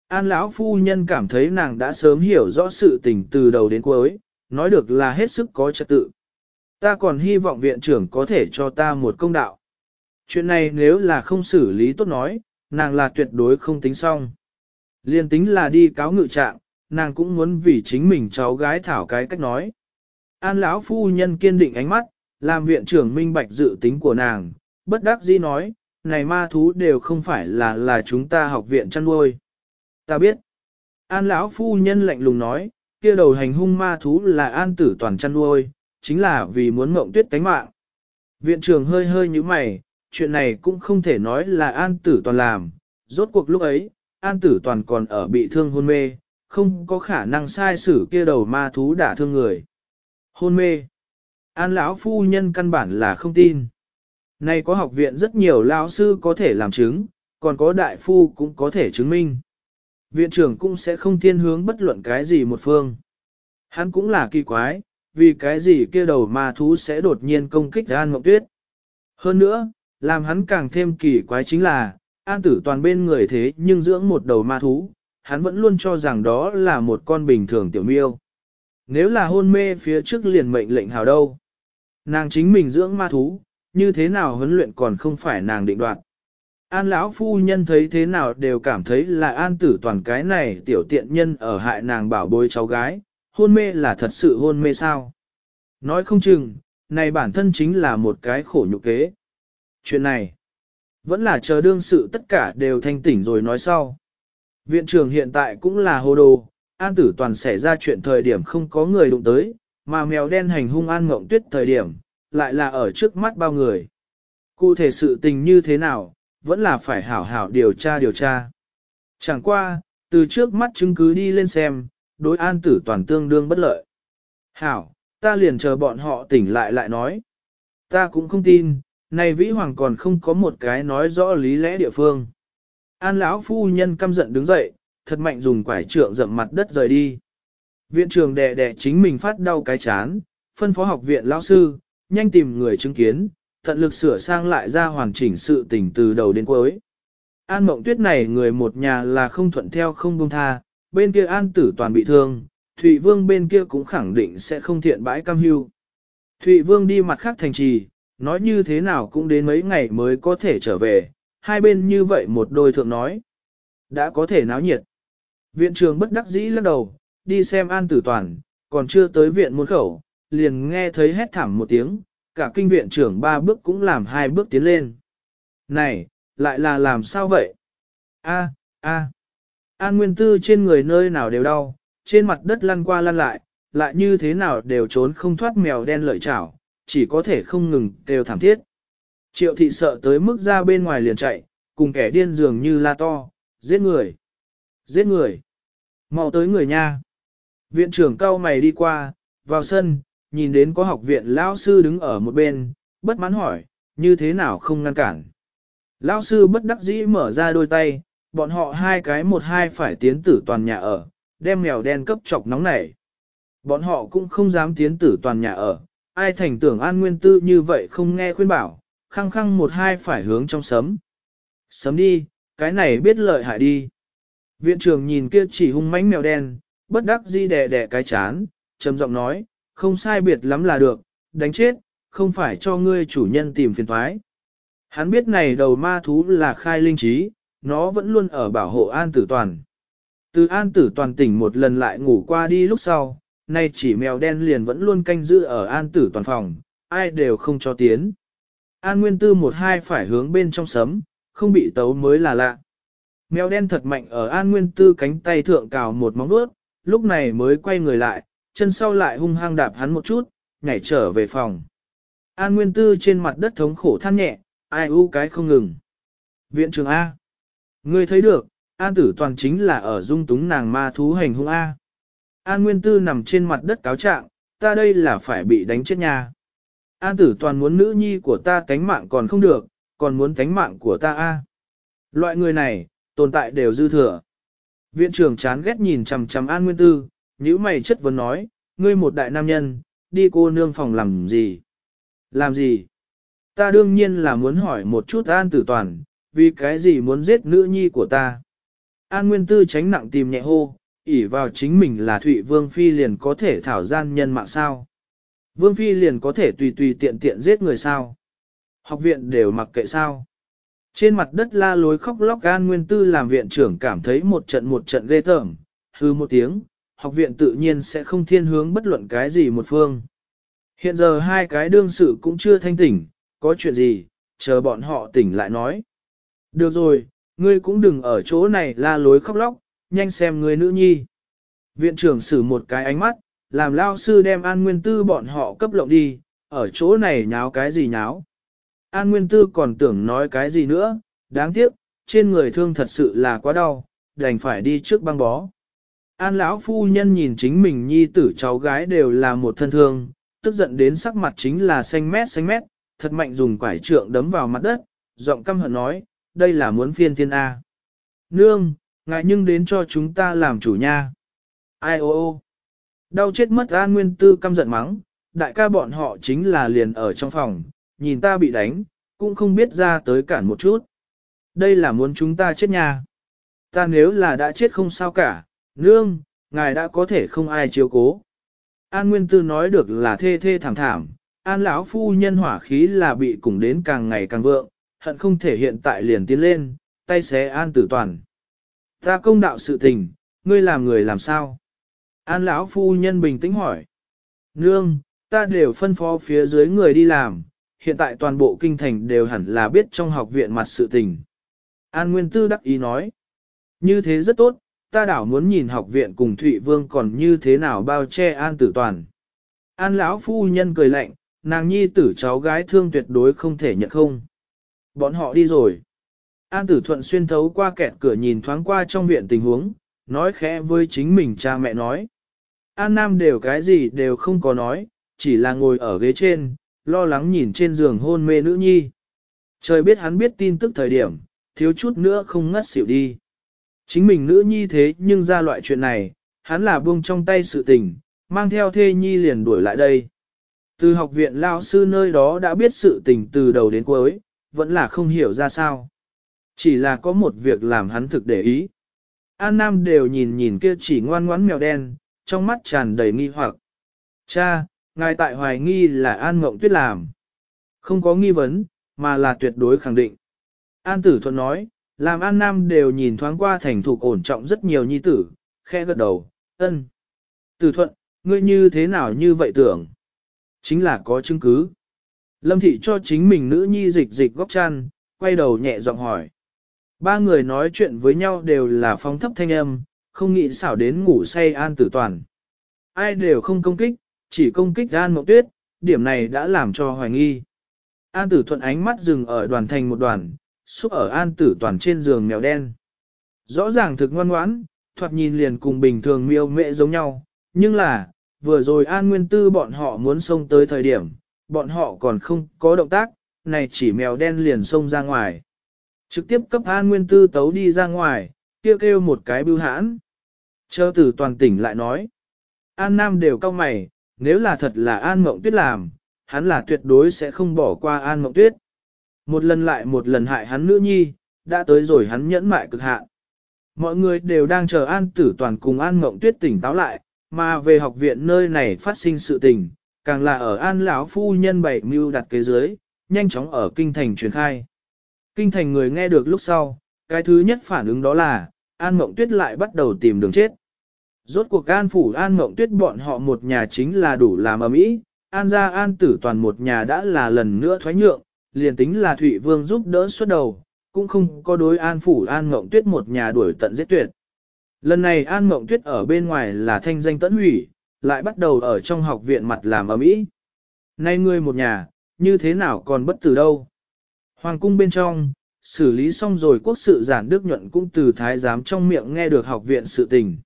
An lão phu nhân cảm thấy nàng đã sớm hiểu rõ sự tình từ đầu đến cuối, nói được là hết sức có trật tự. Ta còn hy vọng viện trưởng có thể cho ta một công đạo. Chuyện này nếu là không xử lý tốt nói, nàng là tuyệt đối không tính xong. Liên tính là đi cáo ngự trạng, nàng cũng muốn vì chính mình cháu gái thảo cái cách nói. An lão phu nhân kiên định ánh mắt, làm viện trưởng minh bạch dự tính của nàng, bất đắc dĩ nói, này ma thú đều không phải là là chúng ta học viện chăn nuôi. Ta biết. An lão phu nhân lạnh lùng nói, kia đầu hành hung ma thú là an tử toàn chăn nuôi, chính là vì muốn mộng tuyết tánh mạng. Viện trưởng hơi hơi như mày, chuyện này cũng không thể nói là an tử toàn làm, rốt cuộc lúc ấy, an tử toàn còn ở bị thương hôn mê, không có khả năng sai xử kia đầu ma thú đả thương người. Hôn mê. An lão phu nhân căn bản là không tin. Nay có học viện rất nhiều lão sư có thể làm chứng, còn có đại phu cũng có thể chứng minh. Viện trưởng cũng sẽ không thiên hướng bất luận cái gì một phương. Hắn cũng là kỳ quái, vì cái gì kia đầu ma thú sẽ đột nhiên công kích An Ngọc Tuyết. Hơn nữa, làm hắn càng thêm kỳ quái chính là, An tử toàn bên người thế nhưng dưỡng một đầu ma thú, hắn vẫn luôn cho rằng đó là một con bình thường tiểu miêu. Nếu là hôn mê phía trước liền mệnh lệnh hào đâu. Nàng chính mình dưỡng ma thú, như thế nào huấn luyện còn không phải nàng định đoạt. An lão phu nhân thấy thế nào đều cảm thấy là an tử toàn cái này tiểu tiện nhân ở hại nàng bảo bối cháu gái, hôn mê là thật sự hôn mê sao. Nói không chừng, này bản thân chính là một cái khổ nhục kế. Chuyện này, vẫn là chờ đương sự tất cả đều thanh tỉnh rồi nói sau. Viện trưởng hiện tại cũng là hồ đồ, an tử toàn xảy ra chuyện thời điểm không có người đụng tới, mà mèo đen hành hung an mộng tuyết thời điểm, lại là ở trước mắt bao người. Cụ thể sự tình như thế nào, vẫn là phải hảo hảo điều tra điều tra. Chẳng qua, từ trước mắt chứng cứ đi lên xem, đối an tử toàn tương đương bất lợi. Hảo, ta liền chờ bọn họ tỉnh lại lại nói. Ta cũng không tin, này vĩ hoàng còn không có một cái nói rõ lý lẽ địa phương. An lão phu nhân căm giận đứng dậy, thật mạnh dùng quải trượng dậm mặt đất rời đi. Viện trường đè đè chính mình phát đau cái chán, phân phó học viện lão sư, nhanh tìm người chứng kiến, tận lực sửa sang lại ra hoàn chỉnh sự tình từ đầu đến cuối. An mộng tuyết này người một nhà là không thuận theo không buông tha, bên kia an tử toàn bị thương, Thụy Vương bên kia cũng khẳng định sẽ không thiện bãi cam hưu. Thụy Vương đi mặt khác thành trì, nói như thế nào cũng đến mấy ngày mới có thể trở về, hai bên như vậy một đôi thượng nói. Đã có thể náo nhiệt. Viện trường bất đắc dĩ lắc đầu, đi xem an tử toàn, còn chưa tới viện môn khẩu, liền nghe thấy hét thảm một tiếng, cả kinh viện trưởng ba bước cũng làm hai bước tiến lên. Này, lại là làm sao vậy? A, a. An Nguyên Tư trên người nơi nào đều đau, trên mặt đất lăn qua lăn lại, lại như thế nào đều trốn không thoát mèo đen lợi chảo, chỉ có thể không ngừng đều thảm thiết. Triệu thị sợ tới mức ra bên ngoài liền chạy, cùng kẻ điên dường như la to, giết người, giết người, mau tới người nha. Viện trưởng cao mày đi qua, vào sân, nhìn đến có học viện lão sư đứng ở một bên, bất mãn hỏi, như thế nào không ngăn cản. Lão sư bất đắc dĩ mở ra đôi tay, bọn họ hai cái một hai phải tiến tử toàn nhà ở, đem mèo đen cấp chọc nóng nảy. Bọn họ cũng không dám tiến tử toàn nhà ở, ai thành tưởng an nguyên tư như vậy không nghe khuyên bảo, khăng khăng một hai phải hướng trong sấm. Sấm đi, cái này biết lợi hại đi. Viện trưởng nhìn kia chỉ hung mãnh mèo đen, bất đắc dĩ đè đè cái chán, trầm giọng nói, không sai biệt lắm là được, đánh chết, không phải cho ngươi chủ nhân tìm phiền thoái. Hắn biết này đầu ma thú là khai linh trí, nó vẫn luôn ở bảo hộ an tử toàn. Từ an tử toàn tỉnh một lần lại ngủ qua đi lúc sau, nay chỉ mèo đen liền vẫn luôn canh giữ ở an tử toàn phòng, ai đều không cho tiến. An nguyên tư một hai phải hướng bên trong sấm, không bị tấu mới là lạ. Mèo đen thật mạnh ở an nguyên tư cánh tay thượng cào một móng vuốt, lúc này mới quay người lại, chân sau lại hung hăng đạp hắn một chút, nhảy trở về phòng. An nguyên tư trên mặt đất thống khổ than nhẹ, ai u cái không ngừng. Viện trưởng A. Ngươi thấy được, An tử toàn chính là ở dung túng nàng ma thú hành hung A. An Nguyên Tư nằm trên mặt đất cáo trạng, ta đây là phải bị đánh chết nha. An tử toàn muốn nữ nhi của ta tánh mạng còn không được, còn muốn tánh mạng của ta A. Loại người này, tồn tại đều dư thừa. Viện trưởng chán ghét nhìn chằm chằm An Nguyên Tư, nhữ mày chất vấn nói, ngươi một đại nam nhân, đi cô nương phòng làm gì? Làm gì? Ta đương nhiên là muốn hỏi một chút An tử toàn, vì cái gì muốn giết nữ nhi của ta? An Nguyên Tư tránh nặng tìm nhẹ hô, ỉ vào chính mình là Thụy Vương Phi liền có thể thảo gian nhân mạng sao. Vương Phi liền có thể tùy tùy tiện tiện giết người sao. Học viện đều mặc kệ sao. Trên mặt đất la lối khóc lóc an nguyên tư làm viện trưởng cảm thấy một trận một trận ghê tởm, hư một tiếng, học viện tự nhiên sẽ không thiên hướng bất luận cái gì một phương. Hiện giờ hai cái đương sự cũng chưa thanh tỉnh, có chuyện gì, chờ bọn họ tỉnh lại nói. Được rồi, ngươi cũng đừng ở chỗ này la lối khóc lóc, nhanh xem người nữ nhi. Viện trưởng xử một cái ánh mắt, làm lao sư đem an nguyên tư bọn họ cấp lộng đi, ở chỗ này nháo cái gì nháo. An nguyên tư còn tưởng nói cái gì nữa, đáng tiếc, trên người thương thật sự là quá đau, đành phải đi trước băng bó. An lão phu nhân nhìn chính mình nhi tử cháu gái đều là một thân thương, tức giận đến sắc mặt chính là xanh mét xanh mét, thật mạnh dùng quải trượng đấm vào mặt đất, giọng căm hận nói, đây là muốn phiên thiên A. Nương, ngại nhưng đến cho chúng ta làm chủ nha. Ai ô ô. Đau chết mất an nguyên tư căm giận mắng, đại ca bọn họ chính là liền ở trong phòng, nhìn ta bị đánh, cũng không biết ra tới cản một chút. Đây là muốn chúng ta chết nha. Ta nếu là đã chết không sao cả, nương, ngài đã có thể không ai chiếu cố. An Nguyên Tư nói được là thê thê thảm thảm, An lão phu nhân hỏa khí là bị cùng đến càng ngày càng vượng, hận không thể hiện tại liền tiến lên, tay xé An Tử Toàn. Ta công đạo sự tình, ngươi làm người làm sao? An lão phu nhân bình tĩnh hỏi. Nương, ta đều phân phó phía dưới người đi làm, hiện tại toàn bộ kinh thành đều hẳn là biết trong học viện mặt sự tình. An Nguyên Tư đắc ý nói. Như thế rất tốt, ta đảo muốn nhìn học viện cùng Thụy Vương còn như thế nào bao che An Tử Toàn. An lão phu nhân cười lạnh, nàng nhi tử cháu gái thương tuyệt đối không thể nhận không. Bọn họ đi rồi. An Tử Thuận xuyên thấu qua kẹt cửa nhìn thoáng qua trong viện tình huống, nói khẽ với chính mình cha mẹ nói. An Nam đều cái gì đều không có nói, chỉ là ngồi ở ghế trên, lo lắng nhìn trên giường hôn mê nữ nhi. Trời biết hắn biết tin tức thời điểm, thiếu chút nữa không ngất xỉu đi. Chính mình nữ nhi thế nhưng ra loại chuyện này, hắn là buông trong tay sự tình, mang theo thê nhi liền đuổi lại đây. Từ học viện lao sư nơi đó đã biết sự tình từ đầu đến cuối, vẫn là không hiểu ra sao. Chỉ là có một việc làm hắn thực để ý. An Nam đều nhìn nhìn kia chỉ ngoan ngoãn mèo đen, trong mắt tràn đầy nghi hoặc. Cha, ngài tại hoài nghi là An Ngộng Tuyết làm. Không có nghi vấn, mà là tuyệt đối khẳng định. An Tử Thuận nói, làm An Nam đều nhìn thoáng qua thành thục ổn trọng rất nhiều nhi tử, khe gật đầu, ân. từ Thuận, ngươi như thế nào như vậy tưởng? Chính là có chứng cứ. Lâm Thị cho chính mình nữ nhi dịch dịch góc chăn, quay đầu nhẹ giọng hỏi. Ba người nói chuyện với nhau đều là phong thấp thanh âm, không nghĩ xảo đến ngủ say An Tử Toàn. Ai đều không công kích, chỉ công kích An Mộng Tuyết, điểm này đã làm cho hoài nghi. An Tử Thuận ánh mắt dừng ở đoàn thành một đoàn, xúc ở An Tử Toàn trên giường mèo đen. Rõ ràng thực ngoan ngoãn, thoạt nhìn liền cùng bình thường miêu mẹ giống nhau, nhưng là, vừa rồi An Nguyên Tư bọn họ muốn xông tới thời điểm, bọn họ còn không có động tác, này chỉ mèo đen liền xông ra ngoài. Trực tiếp cấp An Nguyên Tư tấu đi ra ngoài, kêu kêu một cái bưu hãn. Chờ tử toàn tỉnh lại nói. An Nam đều cao mày, nếu là thật là An Mộng Tuyết làm, hắn là tuyệt đối sẽ không bỏ qua An Mộng Tuyết. Một lần lại một lần hại hắn nữ nhi, đã tới rồi hắn nhẫn mại cực hạn. Mọi người đều đang chờ An Tử Toàn cùng An Ngộng Tuyết tỉnh táo lại, mà về học viện nơi này phát sinh sự tình, càng là ở An lão phu nhân bảy mưu đặt kế dưới, nhanh chóng ở kinh thành truyền khai. Kinh thành người nghe được lúc sau, cái thứ nhất phản ứng đó là, An Mộng Tuyết lại bắt đầu tìm đường chết. Rốt cuộc An Phủ An Mộng Tuyết bọn họ một nhà chính là đủ làm ầm ĩ, An gia An Tử toàn một nhà đã là lần nữa thoái nhượng, liền tính là Thụy Vương giúp đỡ suốt đầu, cũng không có đối An Phủ An Ngộng Tuyết một nhà đuổi tận giết tuyệt. Lần này An Ngộng Tuyết ở bên ngoài là thanh danh tẫn hủy, lại bắt đầu ở trong học viện mặt làm ở mỹ. Nay ngươi một nhà, như thế nào còn bất tử đâu? Hoàng cung bên trong, xử lý xong rồi quốc sự giản đức nhuận cũng từ thái giám trong miệng nghe được học viện sự tình.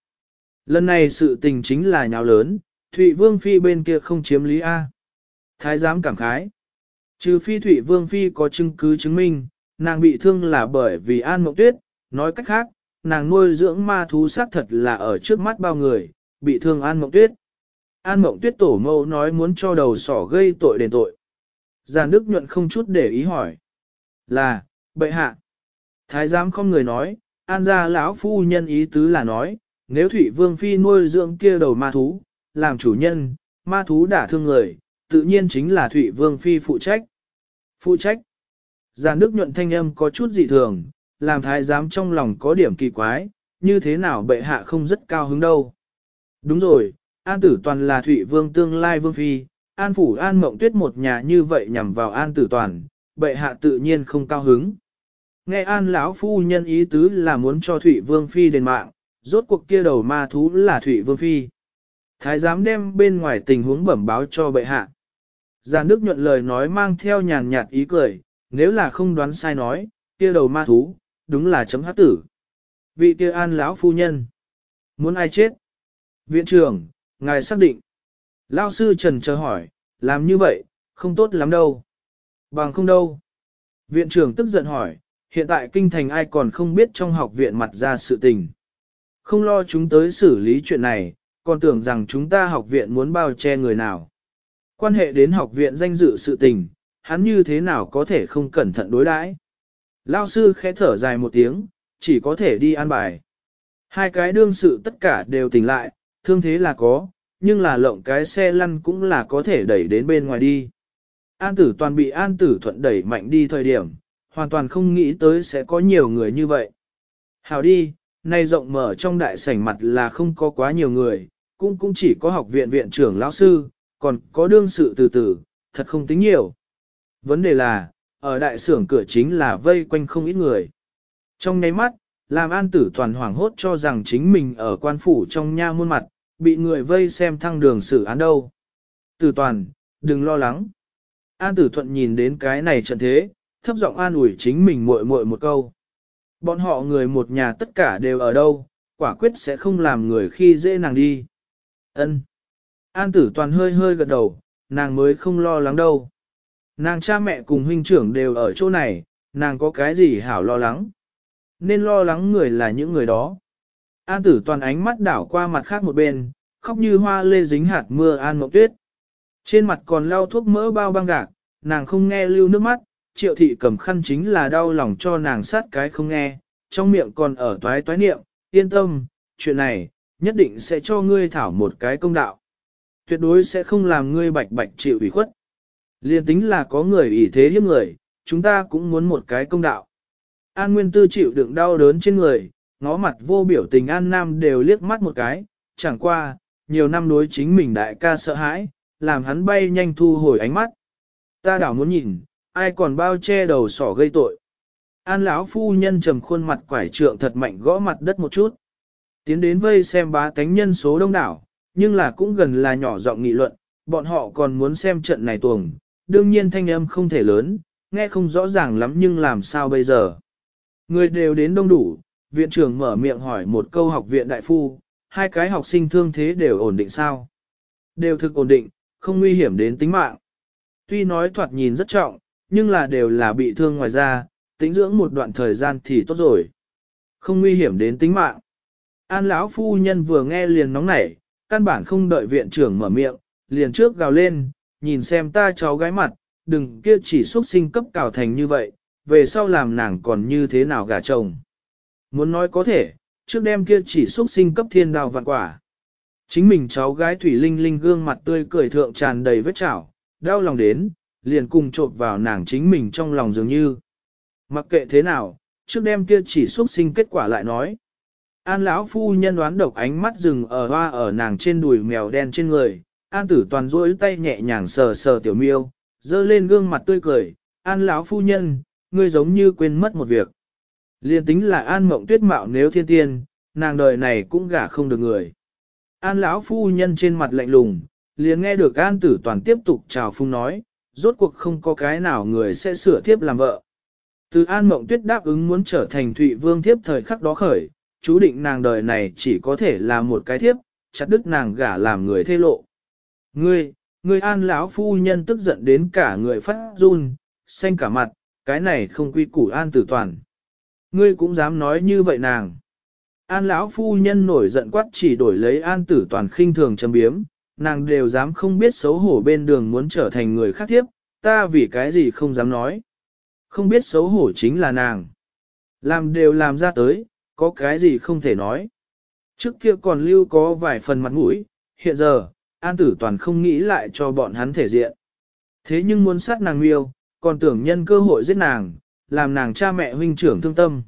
Lần này sự tình chính là nhào lớn, Thụy Vương Phi bên kia không chiếm lý A. Thái giám cảm khái. Trừ Phi Thụy Vương Phi có chứng cứ chứng minh, nàng bị thương là bởi vì An Mộng Tuyết, nói cách khác, nàng nuôi dưỡng ma thú xác thật là ở trước mắt bao người, bị thương An Mộng Tuyết. An Mộng Tuyết tổ mẫu nói muốn cho đầu sỏ gây tội đền tội. Giàn Đức nhuận không chút để ý hỏi. Là, bệ hạ. Thái giám không người nói, an gia lão phu nhân ý tứ là nói, nếu Thủy Vương Phi nuôi dưỡng kia đầu ma thú, làm chủ nhân, ma thú đả thương người, tự nhiên chính là Thụy Vương Phi phụ trách. Phụ trách. Giàn Đức nhuận thanh âm có chút dị thường, làm thái giám trong lòng có điểm kỳ quái, như thế nào bệ hạ không rất cao hứng đâu. Đúng rồi, An Tử Toàn là Thụy Vương tương lai Vương Phi, An Phủ An Mộng Tuyết một nhà như vậy nhằm vào An Tử Toàn, bệ hạ tự nhiên không cao hứng. Nghe An lão phu nhân ý tứ là muốn cho Thụy Vương Phi đền mạng, rốt cuộc kia đầu ma thú là Thụy Vương Phi. Thái giám đem bên ngoài tình huống bẩm báo cho bệ hạ. Già nước nhuận lời nói mang theo nhàn nhạt ý cười, nếu là không đoán sai nói, kia đầu ma thú, đúng là chấm hát tử. Vị kia an lão phu nhân. Muốn ai chết? Viện trưởng, ngài xác định. Lao sư trần chờ hỏi, làm như vậy, không tốt lắm đâu. Bằng không đâu. Viện trưởng tức giận hỏi, hiện tại kinh thành ai còn không biết trong học viện mặt ra sự tình. Không lo chúng tới xử lý chuyện này, còn tưởng rằng chúng ta học viện muốn bao che người nào. Quan hệ đến học viện danh dự sự tình, hắn như thế nào có thể không cẩn thận đối đãi. Lao sư khẽ thở dài một tiếng, chỉ có thể đi an bài. Hai cái đương sự tất cả đều tỉnh lại, thương thế là có, nhưng là lộng cái xe lăn cũng là có thể đẩy đến bên ngoài đi. An tử toàn bị an tử thuận đẩy mạnh đi thời điểm, hoàn toàn không nghĩ tới sẽ có nhiều người như vậy. Hào đi, nay rộng mở trong đại sảnh mặt là không có quá nhiều người, cũng cũng chỉ có học viện viện trưởng lão sư, còn có đương sự từ từ, thật không tính nhiều. Vấn đề là, ở đại sưởng cửa chính là vây quanh không ít người. Trong nháy mắt, làm an tử toàn hoảng hốt cho rằng chính mình ở quan phủ trong nha muôn mặt, bị người vây xem thăng đường xử án đâu. Tử toàn, đừng lo lắng. An tử thuận nhìn đến cái này trận thế, thấp giọng an ủi chính mình muội muội một câu. Bọn họ người một nhà tất cả đều ở đâu, quả quyết sẽ không làm người khi dễ nàng đi. Ân. An tử toàn hơi hơi gật đầu, nàng mới không lo lắng đâu. Nàng cha mẹ cùng huynh trưởng đều ở chỗ này, nàng có cái gì hảo lo lắng. Nên lo lắng người là những người đó. An tử toàn ánh mắt đảo qua mặt khác một bên, khóc như hoa lê dính hạt mưa an mộng tuyết. Trên mặt còn lau thuốc mỡ bao băng gạc, nàng không nghe lưu nước mắt, triệu thị cầm khăn chính là đau lòng cho nàng sát cái không nghe, trong miệng còn ở toái toái niệm, yên tâm, chuyện này, nhất định sẽ cho ngươi thảo một cái công đạo. Tuyệt đối sẽ không làm ngươi bạch bạch chịu ủy khuất. Liên tính là có người ủy thế hiếp người, chúng ta cũng muốn một cái công đạo. An Nguyên Tư chịu đựng đau đớn trên người, ngó mặt vô biểu tình An Nam đều liếc mắt một cái, chẳng qua, nhiều năm đối chính mình đại ca sợ hãi, làm hắn bay nhanh thu hồi ánh mắt. Ta đảo muốn nhìn, ai còn bao che đầu sỏ gây tội. An lão phu nhân trầm khuôn mặt quải trượng thật mạnh gõ mặt đất một chút. Tiến đến vây xem bá tánh nhân số đông đảo, nhưng là cũng gần là nhỏ giọng nghị luận, bọn họ còn muốn xem trận này tuồng, đương nhiên thanh âm không thể lớn, nghe không rõ ràng lắm nhưng làm sao bây giờ. Người đều đến đông đủ, viện trưởng mở miệng hỏi một câu học viện đại phu, hai cái học sinh thương thế đều ổn định sao? Đều thực ổn định, không nguy hiểm đến tính mạng. Tuy nói thoạt nhìn rất trọng, nhưng là đều là bị thương ngoài ra, tĩnh dưỡng một đoạn thời gian thì tốt rồi. Không nguy hiểm đến tính mạng. An lão phu nhân vừa nghe liền nóng nảy, căn bản không đợi viện trưởng mở miệng, liền trước gào lên, nhìn xem ta cháu gái mặt, đừng kia chỉ xuất sinh cấp cào thành như vậy, về sau làm nàng còn như thế nào gả chồng. Muốn nói có thể, trước đêm kia chỉ xuất sinh cấp thiên đào vạn quả. Chính mình cháu gái Thủy Linh Linh gương mặt tươi cười thượng tràn đầy vết chảo, đau lòng đến, liền cùng trộn vào nàng chính mình trong lòng dường như. Mặc kệ thế nào, trước đêm kia chỉ xuất sinh kết quả lại nói. An lão phu nhân đoán độc ánh mắt dừng ở hoa ở nàng trên đùi mèo đen trên người, An tử toàn duỗi tay nhẹ nhàng sờ sờ tiểu miêu, dơ lên gương mặt tươi cười, An lão phu nhân, ngươi giống như quên mất một việc. Liên tính là An mộng tuyết mạo nếu thiên tiên, nàng đời này cũng gả không được người. An lão phu nhân trên mặt lạnh lùng, liền nghe được An tử toàn tiếp tục chào phung nói, rốt cuộc không có cái nào người sẽ sửa thiếp làm vợ. Từ An mộng tuyết đáp ứng muốn trở thành Thụy Vương thiếp thời khắc đó khởi, chú định nàng đời này chỉ có thể là một cái thiếp, chặt đứt nàng gả làm người thê lộ. Ngươi, ngươi an lão phu nhân tức giận đến cả người phát run, xanh cả mặt, cái này không quy củ an tử toàn. Ngươi cũng dám nói như vậy nàng. An lão phu nhân nổi giận quát chỉ đổi lấy an tử toàn khinh thường châm biếm, nàng đều dám không biết xấu hổ bên đường muốn trở thành người khác tiếp, ta vì cái gì không dám nói. Không biết xấu hổ chính là nàng. Làm đều làm ra tới, có cái gì không thể nói. Trước kia còn lưu có vài phần mặt mũi, hiện giờ, an tử toàn không nghĩ lại cho bọn hắn thể diện. Thế nhưng muốn sát nàng miêu, còn tưởng nhân cơ hội giết nàng, làm nàng cha mẹ huynh trưởng thương tâm.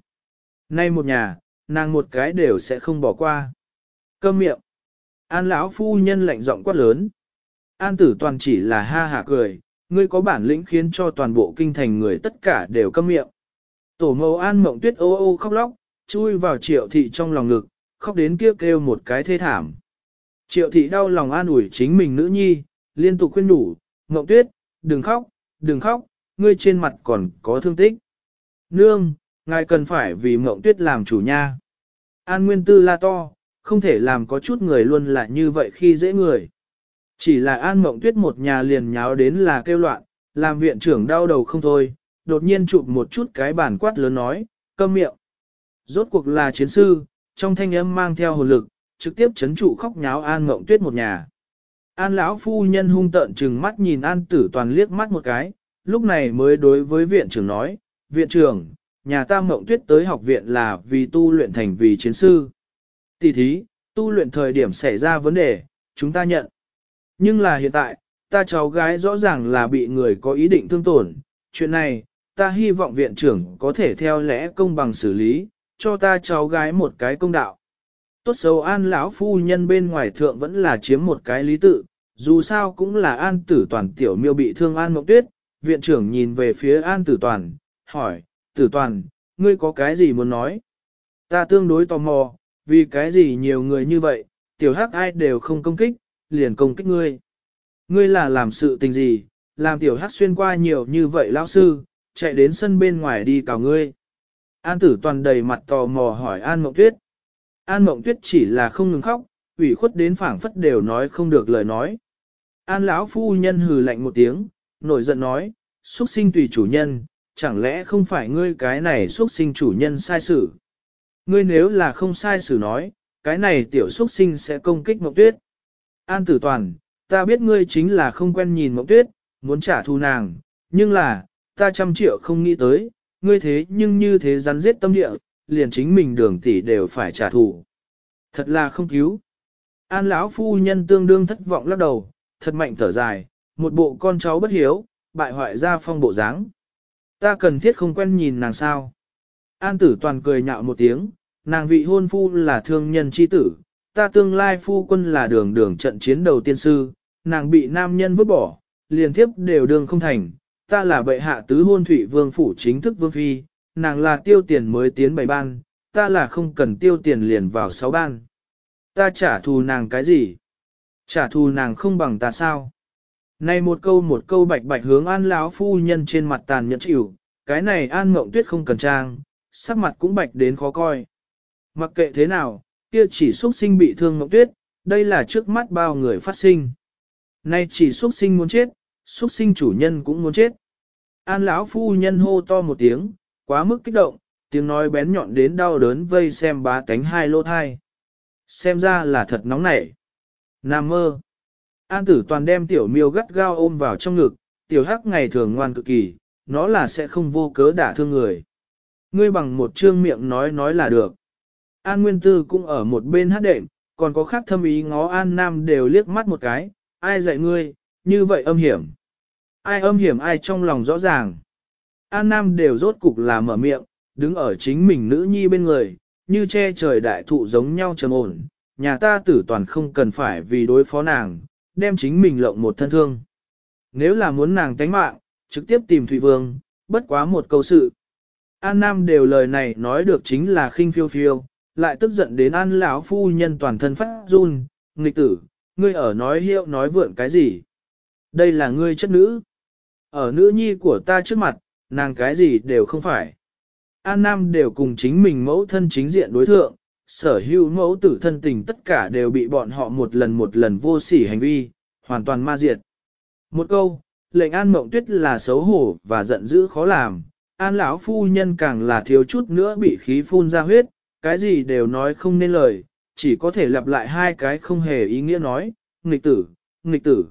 Nay một nhà, nàng một cái đều sẽ không bỏ qua. Câm miệng. An lão phu nhân lạnh giọng quát lớn. An tử toàn chỉ là ha hả cười, ngươi có bản lĩnh khiến cho toàn bộ kinh thành người tất cả đều câm miệng. Tổ mẫu an mộng tuyết ô ô khóc lóc, chui vào triệu thị trong lòng ngực, khóc đến kia kêu, kêu một cái thê thảm. Triệu thị đau lòng an ủi chính mình nữ nhi, liên tục khuyên nhủ, Ngọc tuyết, đừng khóc, đừng khóc, ngươi trên mặt còn có thương tích. Nương, ngài cần phải vì mộng tuyết làm chủ nha. An Nguyên Tư la to, không thể làm có chút người luôn là như vậy khi dễ người. Chỉ là An Mộng Tuyết một nhà liền nháo đến là kêu loạn, làm viện trưởng đau đầu không thôi, đột nhiên chụp một chút cái bản quát lớn nói, câm miệng. Rốt cuộc là chiến sư, trong thanh âm mang theo hồn lực, trực tiếp chấn trụ khóc nháo An Ngộng Tuyết một nhà. An lão phu nhân hung tợn trừng mắt nhìn An Tử Toàn liếc mắt một cái, lúc này mới đối với viện trưởng nói, viện trưởng, nhà ta Ngộng Tuyết tới học viện là vì tu luyện thành vì chiến sư. Tỷ thí, tu luyện thời điểm xảy ra vấn đề, chúng ta nhận. Nhưng là hiện tại, ta cháu gái rõ ràng là bị người có ý định thương tổn, chuyện này, ta hy vọng viện trưởng có thể theo lẽ công bằng xử lý, cho ta cháu gái một cái công đạo. Tốt xấu an lão phu nhân bên ngoài thượng vẫn là chiếm một cái lý tự, dù sao cũng là an tử toàn tiểu miêu bị thương an mộng tuyết, viện trưởng nhìn về phía an tử toàn, hỏi, tử toàn, ngươi có cái gì muốn nói? Ta tương đối tò mò, vì cái gì nhiều người như vậy, tiểu hắc ai đều không công kích, liền công kích ngươi. Ngươi là làm sự tình gì, làm tiểu hắc xuyên qua nhiều như vậy lão sư, chạy đến sân bên ngoài đi cào ngươi. An tử toàn đầy mặt tò mò hỏi An Mộng Tuyết. An Mộng Tuyết chỉ là không ngừng khóc, ủy khuất đến phảng phất đều nói không được lời nói. An lão phu nhân hừ lạnh một tiếng, nổi giận nói, xuất sinh tùy chủ nhân, chẳng lẽ không phải ngươi cái này xuất sinh chủ nhân sai xử. Ngươi nếu là không sai xử nói, cái này tiểu xuất sinh sẽ công kích Mộng Tuyết. An tử toàn, ta biết ngươi chính là không quen nhìn Mộng Tuyết, muốn trả thù nàng, nhưng là, ta trăm triệu không nghĩ tới, ngươi thế nhưng như thế rắn giết tâm địa, liền chính mình đường tỷ đều phải trả thù. Thật là không cứu. An lão phu nhân tương đương thất vọng lắc đầu, thật mạnh thở dài, một bộ con cháu bất hiếu, bại hoại ra phong bộ dáng. Ta cần thiết không quen nhìn nàng sao. An tử toàn cười nhạo một tiếng, nàng vị hôn phu là thương nhân chi tử, ta tương lai phu quân là đường đường trận chiến đầu tiên sư, nàng bị nam nhân vứt bỏ, liền thiếp đều đường không thành, ta là bệ hạ tứ hôn thủy vương phủ chính thức vương phi, nàng là tiêu tiền mới tiến bảy ban, ta là không cần tiêu tiền liền vào sáu ban. Ta trả thù nàng cái gì? Trả thù nàng không bằng ta sao? Này một câu một câu bạch bạch hướng an lão phu nhân trên mặt tàn nhẫn chịu, cái này an mộng tuyết không cần trang, sắc mặt cũng bạch đến khó coi. Mặc kệ thế nào, kia chỉ xuất sinh bị thương mộng tuyết, đây là trước mắt bao người phát sinh. Nay chỉ xuất sinh muốn chết, xuất sinh chủ nhân cũng muốn chết. An lão phu nhân hô to một tiếng, quá mức kích động, tiếng nói bén nhọn đến đau đớn vây xem bá tánh hai lô thai. Xem ra là thật nóng nảy. Nam mơ. An tử toàn đem tiểu miêu gắt gao ôm vào trong ngực, tiểu hắc ngày thường ngoan cực kỳ, nó là sẽ không vô cớ đả thương người. Ngươi bằng một trương miệng nói nói là được. An Nguyên Tư cũng ở một bên hát đệm, còn có khác thâm ý ngó An Nam đều liếc mắt một cái, ai dạy ngươi, như vậy âm hiểm. Ai âm hiểm ai trong lòng rõ ràng. An Nam đều rốt cục là mở miệng, đứng ở chính mình nữ nhi bên người, như che trời đại thụ giống nhau trầm ổn. Nhà ta tử toàn không cần phải vì đối phó nàng, đem chính mình lộng một thân thương. Nếu là muốn nàng tánh mạng, trực tiếp tìm Thủy Vương, bất quá một câu sự. An Nam đều lời này nói được chính là khinh phiêu phiêu, lại tức giận đến An lão phu nhân toàn thân phát run, nghịch tử, ngươi ở nói hiệu nói vượn cái gì? Đây là ngươi chất nữ. Ở nữ nhi của ta trước mặt, nàng cái gì đều không phải. An Nam đều cùng chính mình mẫu thân chính diện đối thượng, sở hữu mẫu tử thân tình tất cả đều bị bọn họ một lần một lần vô sỉ hành vi, hoàn toàn ma diệt. Một câu, lệnh An Mộng Tuyết là xấu hổ và giận dữ khó làm, An lão phu nhân càng là thiếu chút nữa bị khí phun ra huyết, cái gì đều nói không nên lời, chỉ có thể lặp lại hai cái không hề ý nghĩa nói, nghịch tử, nghịch tử.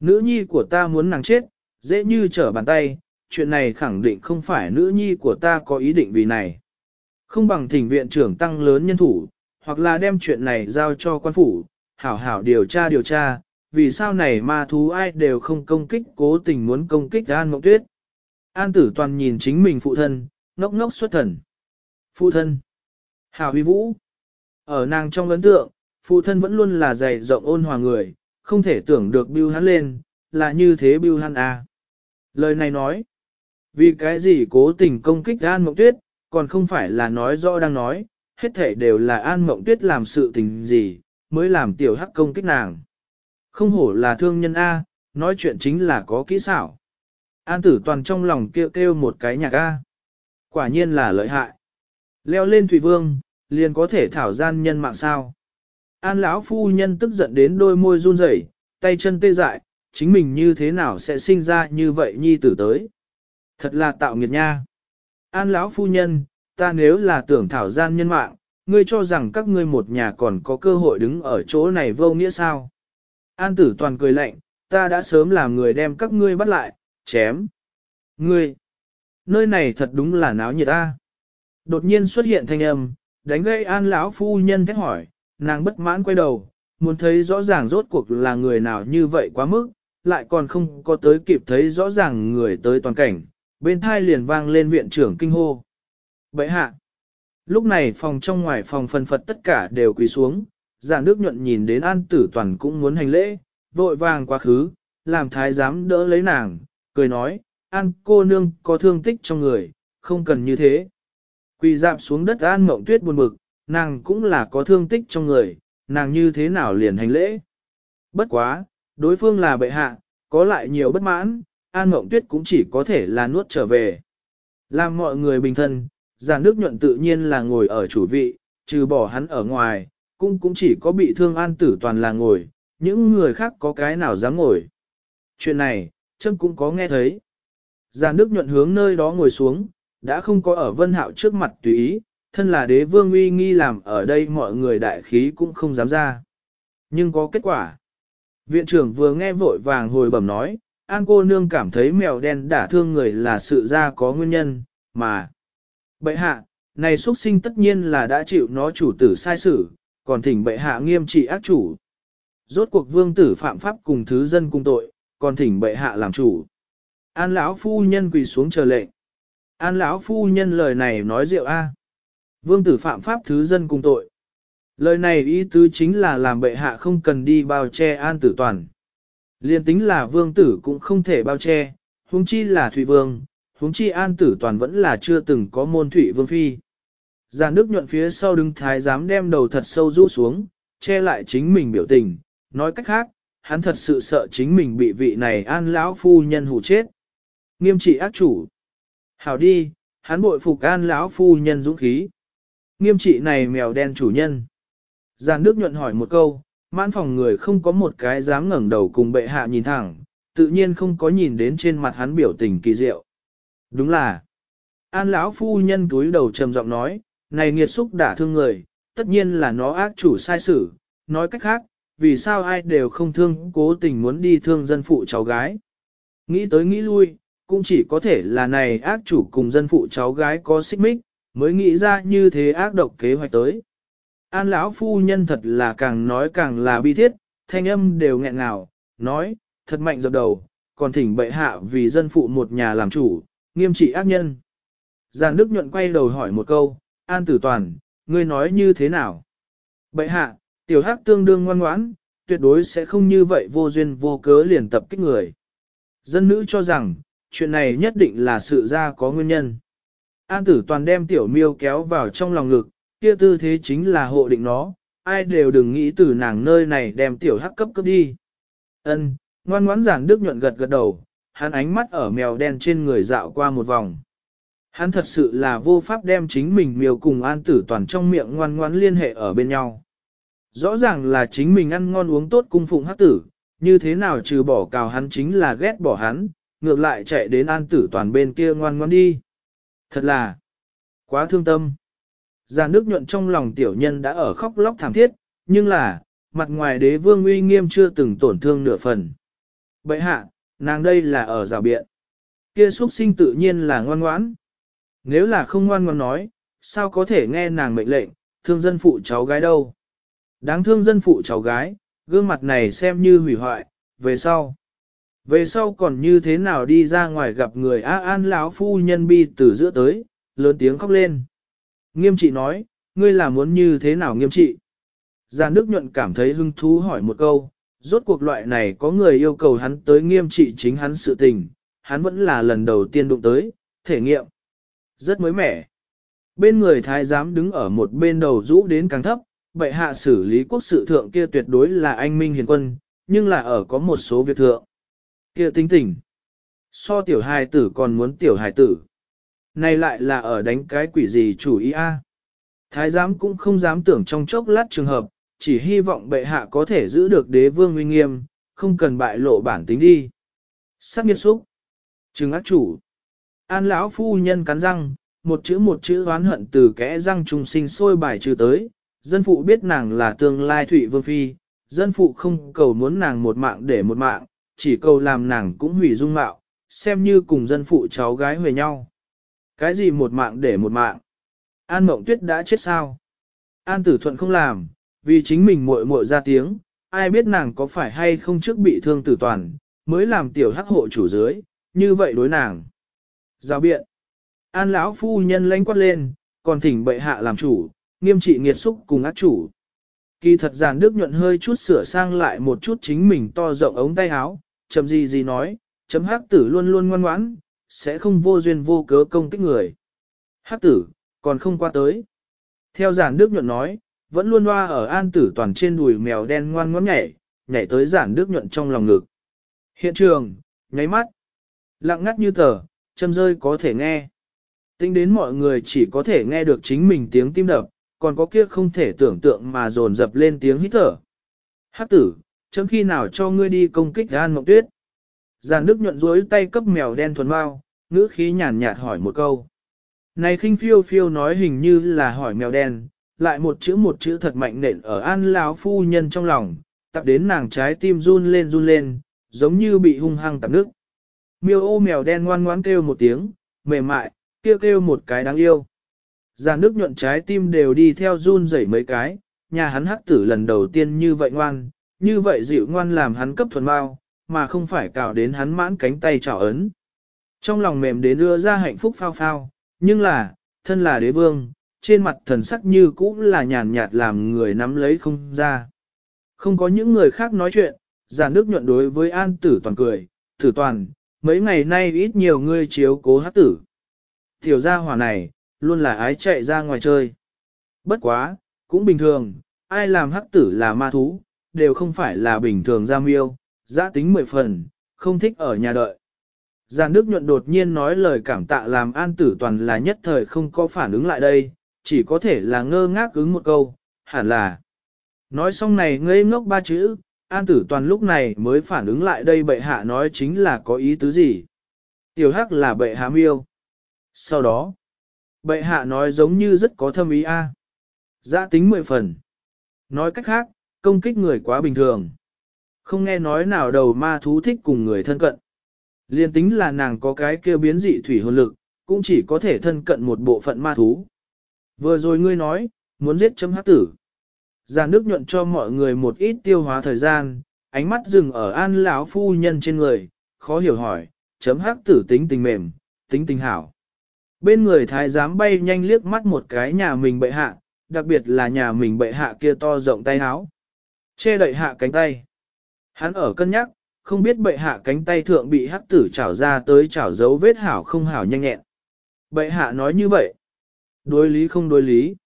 Nữ nhi của ta muốn nàng chết, dễ như trở bàn tay, chuyện này khẳng định không phải nữ nhi của ta có ý định vì này. Không bằng thỉnh viện trưởng tăng lớn nhân thủ, hoặc là đem chuyện này giao cho quan phủ, hảo hảo điều tra điều tra, vì sao này ma thú ai đều không công kích cố tình muốn công kích An Mộng Tuyết. An tử toàn nhìn chính mình phụ thân, ngốc ngốc xuất thần. Phụ thân. Hảo huy vũ. Ở nàng trong ấn tượng, phụ thân vẫn luôn là dày rộng ôn hòa người, không thể tưởng được bưu hắn lên, là như thế bưu hắn à. Lời này nói, vì cái gì cố tình công kích An Mộng Tuyết, còn không phải là nói rõ đang nói, hết thể đều là An Mộng Tuyết làm sự tình gì, mới làm tiểu hắc công kích nàng. Không hổ là thương nhân A, nói chuyện chính là có kỹ xảo. An tử toàn trong lòng kêu kêu một cái nhạc A. Quả nhiên là lợi hại. Leo lên thủy vương, liền có thể thảo gian nhân mạng sao. An lão phu nhân tức giận đến đôi môi run rẩy, tay chân tê dại, chính mình như thế nào sẽ sinh ra như vậy nhi tử tới. Thật là tạo nghiệt nha. An lão phu nhân, ta nếu là tưởng thảo gian nhân mạng, ngươi cho rằng các ngươi một nhà còn có cơ hội đứng ở chỗ này vô nghĩa sao. An tử toàn cười lạnh, ta đã sớm làm người đem các ngươi bắt lại, chém. Ngươi, nơi này thật đúng là náo nhiệt ta. Đột nhiên xuất hiện thanh âm, đánh gây an lão phu nhân thét hỏi, nàng bất mãn quay đầu, muốn thấy rõ ràng rốt cuộc là người nào như vậy quá mức, lại còn không có tới kịp thấy rõ ràng người tới toàn cảnh, bên thai liền vang lên viện trưởng kinh hô. Bậy hạ, lúc này phòng trong ngoài phòng phân phật tất cả đều quỳ xuống, giả nước nhuận nhìn đến an tử toàn cũng muốn hành lễ, vội vàng quá khứ, làm thái giám đỡ lấy nàng, cười nói, an cô nương có thương tích trong người, không cần như thế. Quỳ dạp xuống đất an mộng tuyết buồn bực, nàng cũng là có thương tích trong người, nàng như thế nào liền hành lễ. Bất quá, đối phương là bệ hạ, có lại nhiều bất mãn, an mộng tuyết cũng chỉ có thể là nuốt trở về. Làm mọi người bình thân, giàn nước nhuận tự nhiên là ngồi ở chủ vị, trừ bỏ hắn ở ngoài, cũng cũng chỉ có bị thương an tử toàn là ngồi, những người khác có cái nào dám ngồi. Chuyện này, chân cũng có nghe thấy. Giàn nước nhuận hướng nơi đó ngồi xuống, đã không có ở vân hạo trước mặt tùy ý, thân là đế vương uy nghi làm ở đây mọi người đại khí cũng không dám ra. Nhưng có kết quả. Viện trưởng vừa nghe vội vàng hồi bẩm nói, An cô nương cảm thấy mèo đen đả thương người là sự ra có nguyên nhân, mà. Bệ hạ, này xuất sinh tất nhiên là đã chịu nó chủ tử sai xử, còn thỉnh bệ hạ nghiêm trị ác chủ. Rốt cuộc vương tử phạm pháp cùng thứ dân cùng tội, còn thỉnh bệ hạ làm chủ. An lão phu nhân quỳ xuống chờ lệnh. An lão phu nhân lời này nói rượu a. Vương tử phạm pháp thứ dân cùng tội. Lời này ý tứ chính là làm bệ hạ không cần đi bao che an tử toàn. Liên tính là vương tử cũng không thể bao che, huống chi là thủy vương, huống chi an tử toàn vẫn là chưa từng có môn thủy vương phi. Giàn nước nhuận phía sau đứng thái giám đem đầu thật sâu rũ xuống, che lại chính mình biểu tình, nói cách khác, hắn thật sự sợ chính mình bị vị này an lão phu nhân hù chết. Nghiêm trị ác chủ. Hảo đi, hắn bội phục an lão phu nhân dũng khí. Nghiêm trị này mèo đen chủ nhân. Giàn nước nhuận hỏi một câu, mãn phòng người không có một cái dám ngẩng đầu cùng bệ hạ nhìn thẳng, tự nhiên không có nhìn đến trên mặt hắn biểu tình kỳ diệu. Đúng là, an lão phu nhân túi đầu trầm giọng nói, này nghiệt xúc đả thương người, tất nhiên là nó ác chủ sai xử, nói cách khác, vì sao ai đều không thương cố tình muốn đi thương dân phụ cháu gái. Nghĩ tới nghĩ lui, cũng chỉ có thể là này ác chủ cùng dân phụ cháu gái có xích mích, mới nghĩ ra như thế ác độc kế hoạch tới. An lão phu nhân thật là càng nói càng là bi thiết, thanh âm đều nghẹn ngào, nói, thật mạnh dập đầu, còn thỉnh bệ hạ vì dân phụ một nhà làm chủ, nghiêm trị ác nhân. Giàn Đức nhuận quay đầu hỏi một câu, An tử toàn, ngươi nói như thế nào? Bệ hạ, tiểu hắc tương đương ngoan ngoãn, tuyệt đối sẽ không như vậy vô duyên vô cớ liền tập kích người. Dân nữ cho rằng, chuyện này nhất định là sự ra có nguyên nhân. An tử toàn đem tiểu miêu kéo vào trong lòng ngực, kia tư thế chính là hộ định nó, ai đều đừng nghĩ từ nàng nơi này đem tiểu hắc cấp cấp đi. Ân, ngoan ngoãn giản đức nhuận gật gật đầu, hắn ánh mắt ở mèo đen trên người dạo qua một vòng. Hắn thật sự là vô pháp đem chính mình miêu cùng an tử toàn trong miệng ngoan ngoãn liên hệ ở bên nhau. Rõ ràng là chính mình ăn ngon uống tốt cung phụng hắc tử, như thế nào trừ bỏ cào hắn chính là ghét bỏ hắn, ngược lại chạy đến an tử toàn bên kia ngoan ngoan đi. Thật là quá thương tâm. Già nước nhuận trong lòng tiểu nhân đã ở khóc lóc thảm thiết, nhưng là, mặt ngoài đế vương uy nghiêm chưa từng tổn thương nửa phần. Bậy hạ, nàng đây là ở rào biện. Kia xuất sinh tự nhiên là ngoan ngoãn. Nếu là không ngoan ngoãn nói, sao có thể nghe nàng mệnh lệnh, thương dân phụ cháu gái đâu. Đáng thương dân phụ cháu gái, gương mặt này xem như hủy hoại, về sau. Về sau còn như thế nào đi ra ngoài gặp người A An lão phu nhân bi từ giữa tới, lớn tiếng khóc lên. Nghiêm trị nói, ngươi là muốn như thế nào nghiêm trị? Giàn Đức Nhuận cảm thấy hứng thú hỏi một câu, rốt cuộc loại này có người yêu cầu hắn tới nghiêm trị chính hắn sự tình, hắn vẫn là lần đầu tiên đụng tới, thể nghiệm. Rất mới mẻ. Bên người thái giám đứng ở một bên đầu rũ đến càng thấp, bệ hạ xử lý quốc sự thượng kia tuyệt đối là anh minh hiền quân, nhưng là ở có một số việc thượng. Kia tính tình. So tiểu hài tử còn muốn tiểu hài tử. Này lại là ở đánh cái quỷ gì chủ ý a? Thái giám cũng không dám tưởng trong chốc lát trường hợp, chỉ hy vọng bệ hạ có thể giữ được đế vương uy nghiêm, không cần bại lộ bản tính đi. Sắc nghiệt xúc. Trừng ác chủ. An lão phu nhân cắn răng, một chữ một chữ oán hận từ kẽ răng trùng sinh sôi bài trừ tới, dân phụ biết nàng là tương lai thụy vương phi, dân phụ không cầu muốn nàng một mạng để một mạng, chỉ cầu làm nàng cũng hủy dung mạo, xem như cùng dân phụ cháu gái về nhau. Cái gì một mạng để một mạng? An Mộng Tuyết đã chết sao? An Tử Thuận không làm, vì chính mình muội muội ra tiếng, ai biết nàng có phải hay không trước bị thương tử toàn, mới làm tiểu hắc hộ chủ dưới, như vậy đối nàng. Giao biện. An lão phu nhân lãnh quát lên, còn thỉnh bệ hạ làm chủ, nghiêm trị nghiệt xúc cùng ác chủ. Kỳ thật giàn đức nhuận hơi chút sửa sang lại một chút chính mình to rộng ống tay áo, chấm gì gì nói, chấm hắc tử luôn luôn ngoan ngoãn, sẽ không vô duyên vô cớ công kích người. Hắc tử, còn không qua tới. Theo giản đức nhuận nói, vẫn luôn loa ở an tử toàn trên đùi mèo đen ngoan ngoãn nhảy, nhảy tới giản đức nhuận trong lòng ngực. Hiện trường, nháy mắt, lặng ngắt như tờ, châm rơi có thể nghe. Tính đến mọi người chỉ có thể nghe được chính mình tiếng tim đập, còn có kia không thể tưởng tượng mà dồn dập lên tiếng hít thở. Hát tử, chấm khi nào cho ngươi đi công kích An Mộng Tuyết? Giàn Đức nhuận rối tay cấp mèo đen thuần bao, ngữ khí nhàn nhạt hỏi một câu. Này khinh phiêu phiêu nói hình như là hỏi mèo đen, lại một chữ một chữ thật mạnh nện ở an lão phu nhân trong lòng, tập đến nàng trái tim run lên run lên, giống như bị hung hăng tạp nước. Miêu ô mèo đen ngoan ngoãn kêu một tiếng, mềm mại, kêu kêu một cái đáng yêu. Giàn nước nhuận trái tim đều đi theo run rẩy mấy cái, nhà hắn hắc tử lần đầu tiên như vậy ngoan, như vậy dịu ngoan làm hắn cấp thuần bao, mà không phải cào đến hắn mãn cánh tay trào ấn. Trong lòng mềm đến đưa ra hạnh phúc phao phao, nhưng là, thân là đế vương, trên mặt thần sắc như cũ là nhàn nhạt làm người nắm lấy không ra. Không có những người khác nói chuyện, già nước nhuận đối với an tử toàn cười, tử toàn, mấy ngày nay ít nhiều ngươi chiếu cố hát tử. Tiểu gia hỏa này, luôn là ái chạy ra ngoài chơi. Bất quá, cũng bình thường, ai làm hắc tử là ma thú, đều không phải là bình thường giam yêu, giã tính mười phần, không thích ở nhà đợi. Giàn Đức nhuận đột nhiên nói lời cảm tạ làm an tử toàn là nhất thời không có phản ứng lại đây, chỉ có thể là ngơ ngác ứng một câu, hẳn là. Nói xong này ngây ngốc ba chữ, an tử toàn lúc này mới phản ứng lại đây bệ hạ nói chính là có ý tứ gì. Tiểu hắc là bệ hạ miêu. Sau đó, bệ hạ nói giống như rất có thâm ý a. À. Giã tính mười phần. Nói cách khác, công kích người quá bình thường. Không nghe nói nào đầu ma thú thích cùng người thân cận. Liên tính là nàng có cái kia biến dị thủy hồn lực, cũng chỉ có thể thân cận một bộ phận ma thú. Vừa rồi ngươi nói, muốn giết chấm hát tử. Giàn nước nhuận cho mọi người một ít tiêu hóa thời gian, ánh mắt dừng ở an lão phu nhân trên người, khó hiểu hỏi, chấm hát tử tính tình mềm, tính tình hảo. Bên người thái giám bay nhanh liếc mắt một cái nhà mình bệ hạ, đặc biệt là nhà mình bệ hạ kia to rộng tay áo. Che đậy hạ cánh tay. Hắn ở cân nhắc, không biết bệ hạ cánh tay thượng bị hắc tử chảo ra tới chảo dấu vết hảo không hảo nhanh nhẹn. Bệ hạ nói như vậy. Đối lý không đối lý.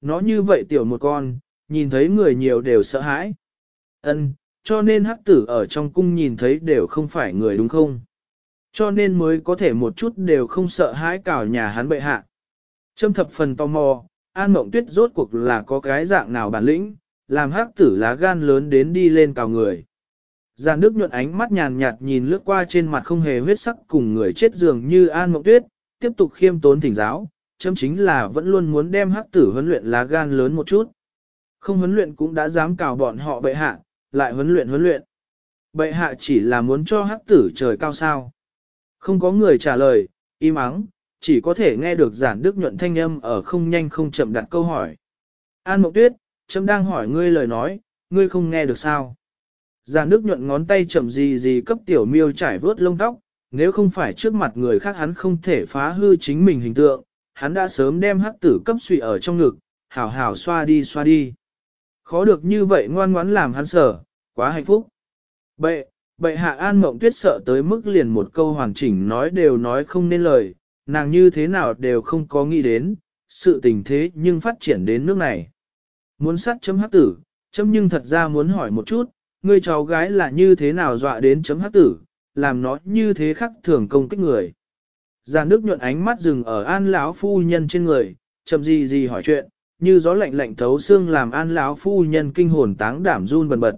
Nó như vậy tiểu một con, nhìn thấy người nhiều đều sợ hãi. Ân, cho nên hắc tử ở trong cung nhìn thấy đều không phải người đúng không? Cho nên mới có thể một chút đều không sợ hãi cào nhà hắn bệ hạ. Trâm thập phần tò mò, An Mộng Tuyết rốt cuộc là có cái dạng nào bản lĩnh, làm hắc tử lá gan lớn đến đi lên cào người. Giàn Đức nhuận ánh mắt nhàn nhạt nhìn lướt qua trên mặt không hề huyết sắc cùng người chết dường như An Mộng Tuyết, tiếp tục khiêm tốn thỉnh giáo, chấm chính là vẫn luôn muốn đem hắc tử huấn luyện lá gan lớn một chút. Không huấn luyện cũng đã dám cào bọn họ bệ hạ, lại huấn luyện huấn luyện. Bệ hạ chỉ là muốn cho hắc tử trời cao sao. Không có người trả lời, im ắng, chỉ có thể nghe được giản đức nhuận thanh âm ở không nhanh không chậm đặt câu hỏi. An Mộng Tuyết, chấm đang hỏi ngươi lời nói, ngươi không nghe được sao? Già nước nhuận ngón tay chậm gì gì cấp tiểu miêu trải vớt lông tóc, nếu không phải trước mặt người khác hắn không thể phá hư chính mình hình tượng, hắn đã sớm đem hắc tử cấp suy ở trong ngực, hảo hảo xoa đi xoa đi. Khó được như vậy ngoan ngoãn làm hắn sở, quá hạnh phúc. Bệ, bệ hạ an mộng tuyết sợ tới mức liền một câu hoàn chỉnh nói đều nói không nên lời, nàng như thế nào đều không có nghĩ đến, sự tình thế nhưng phát triển đến nước này. Muốn sát chấm hắc tử, chấm nhưng thật ra muốn hỏi một chút, Ngươi cháu gái là như thế nào dọa đến chấm hắc tử, làm nó như thế khắc thường công kích người. Giàn nước nhuận ánh mắt dừng ở an lão phu nhân trên người, chậm gì gì hỏi chuyện, như gió lạnh lạnh thấu xương làm an lão phu nhân kinh hồn táng đảm run bần bật.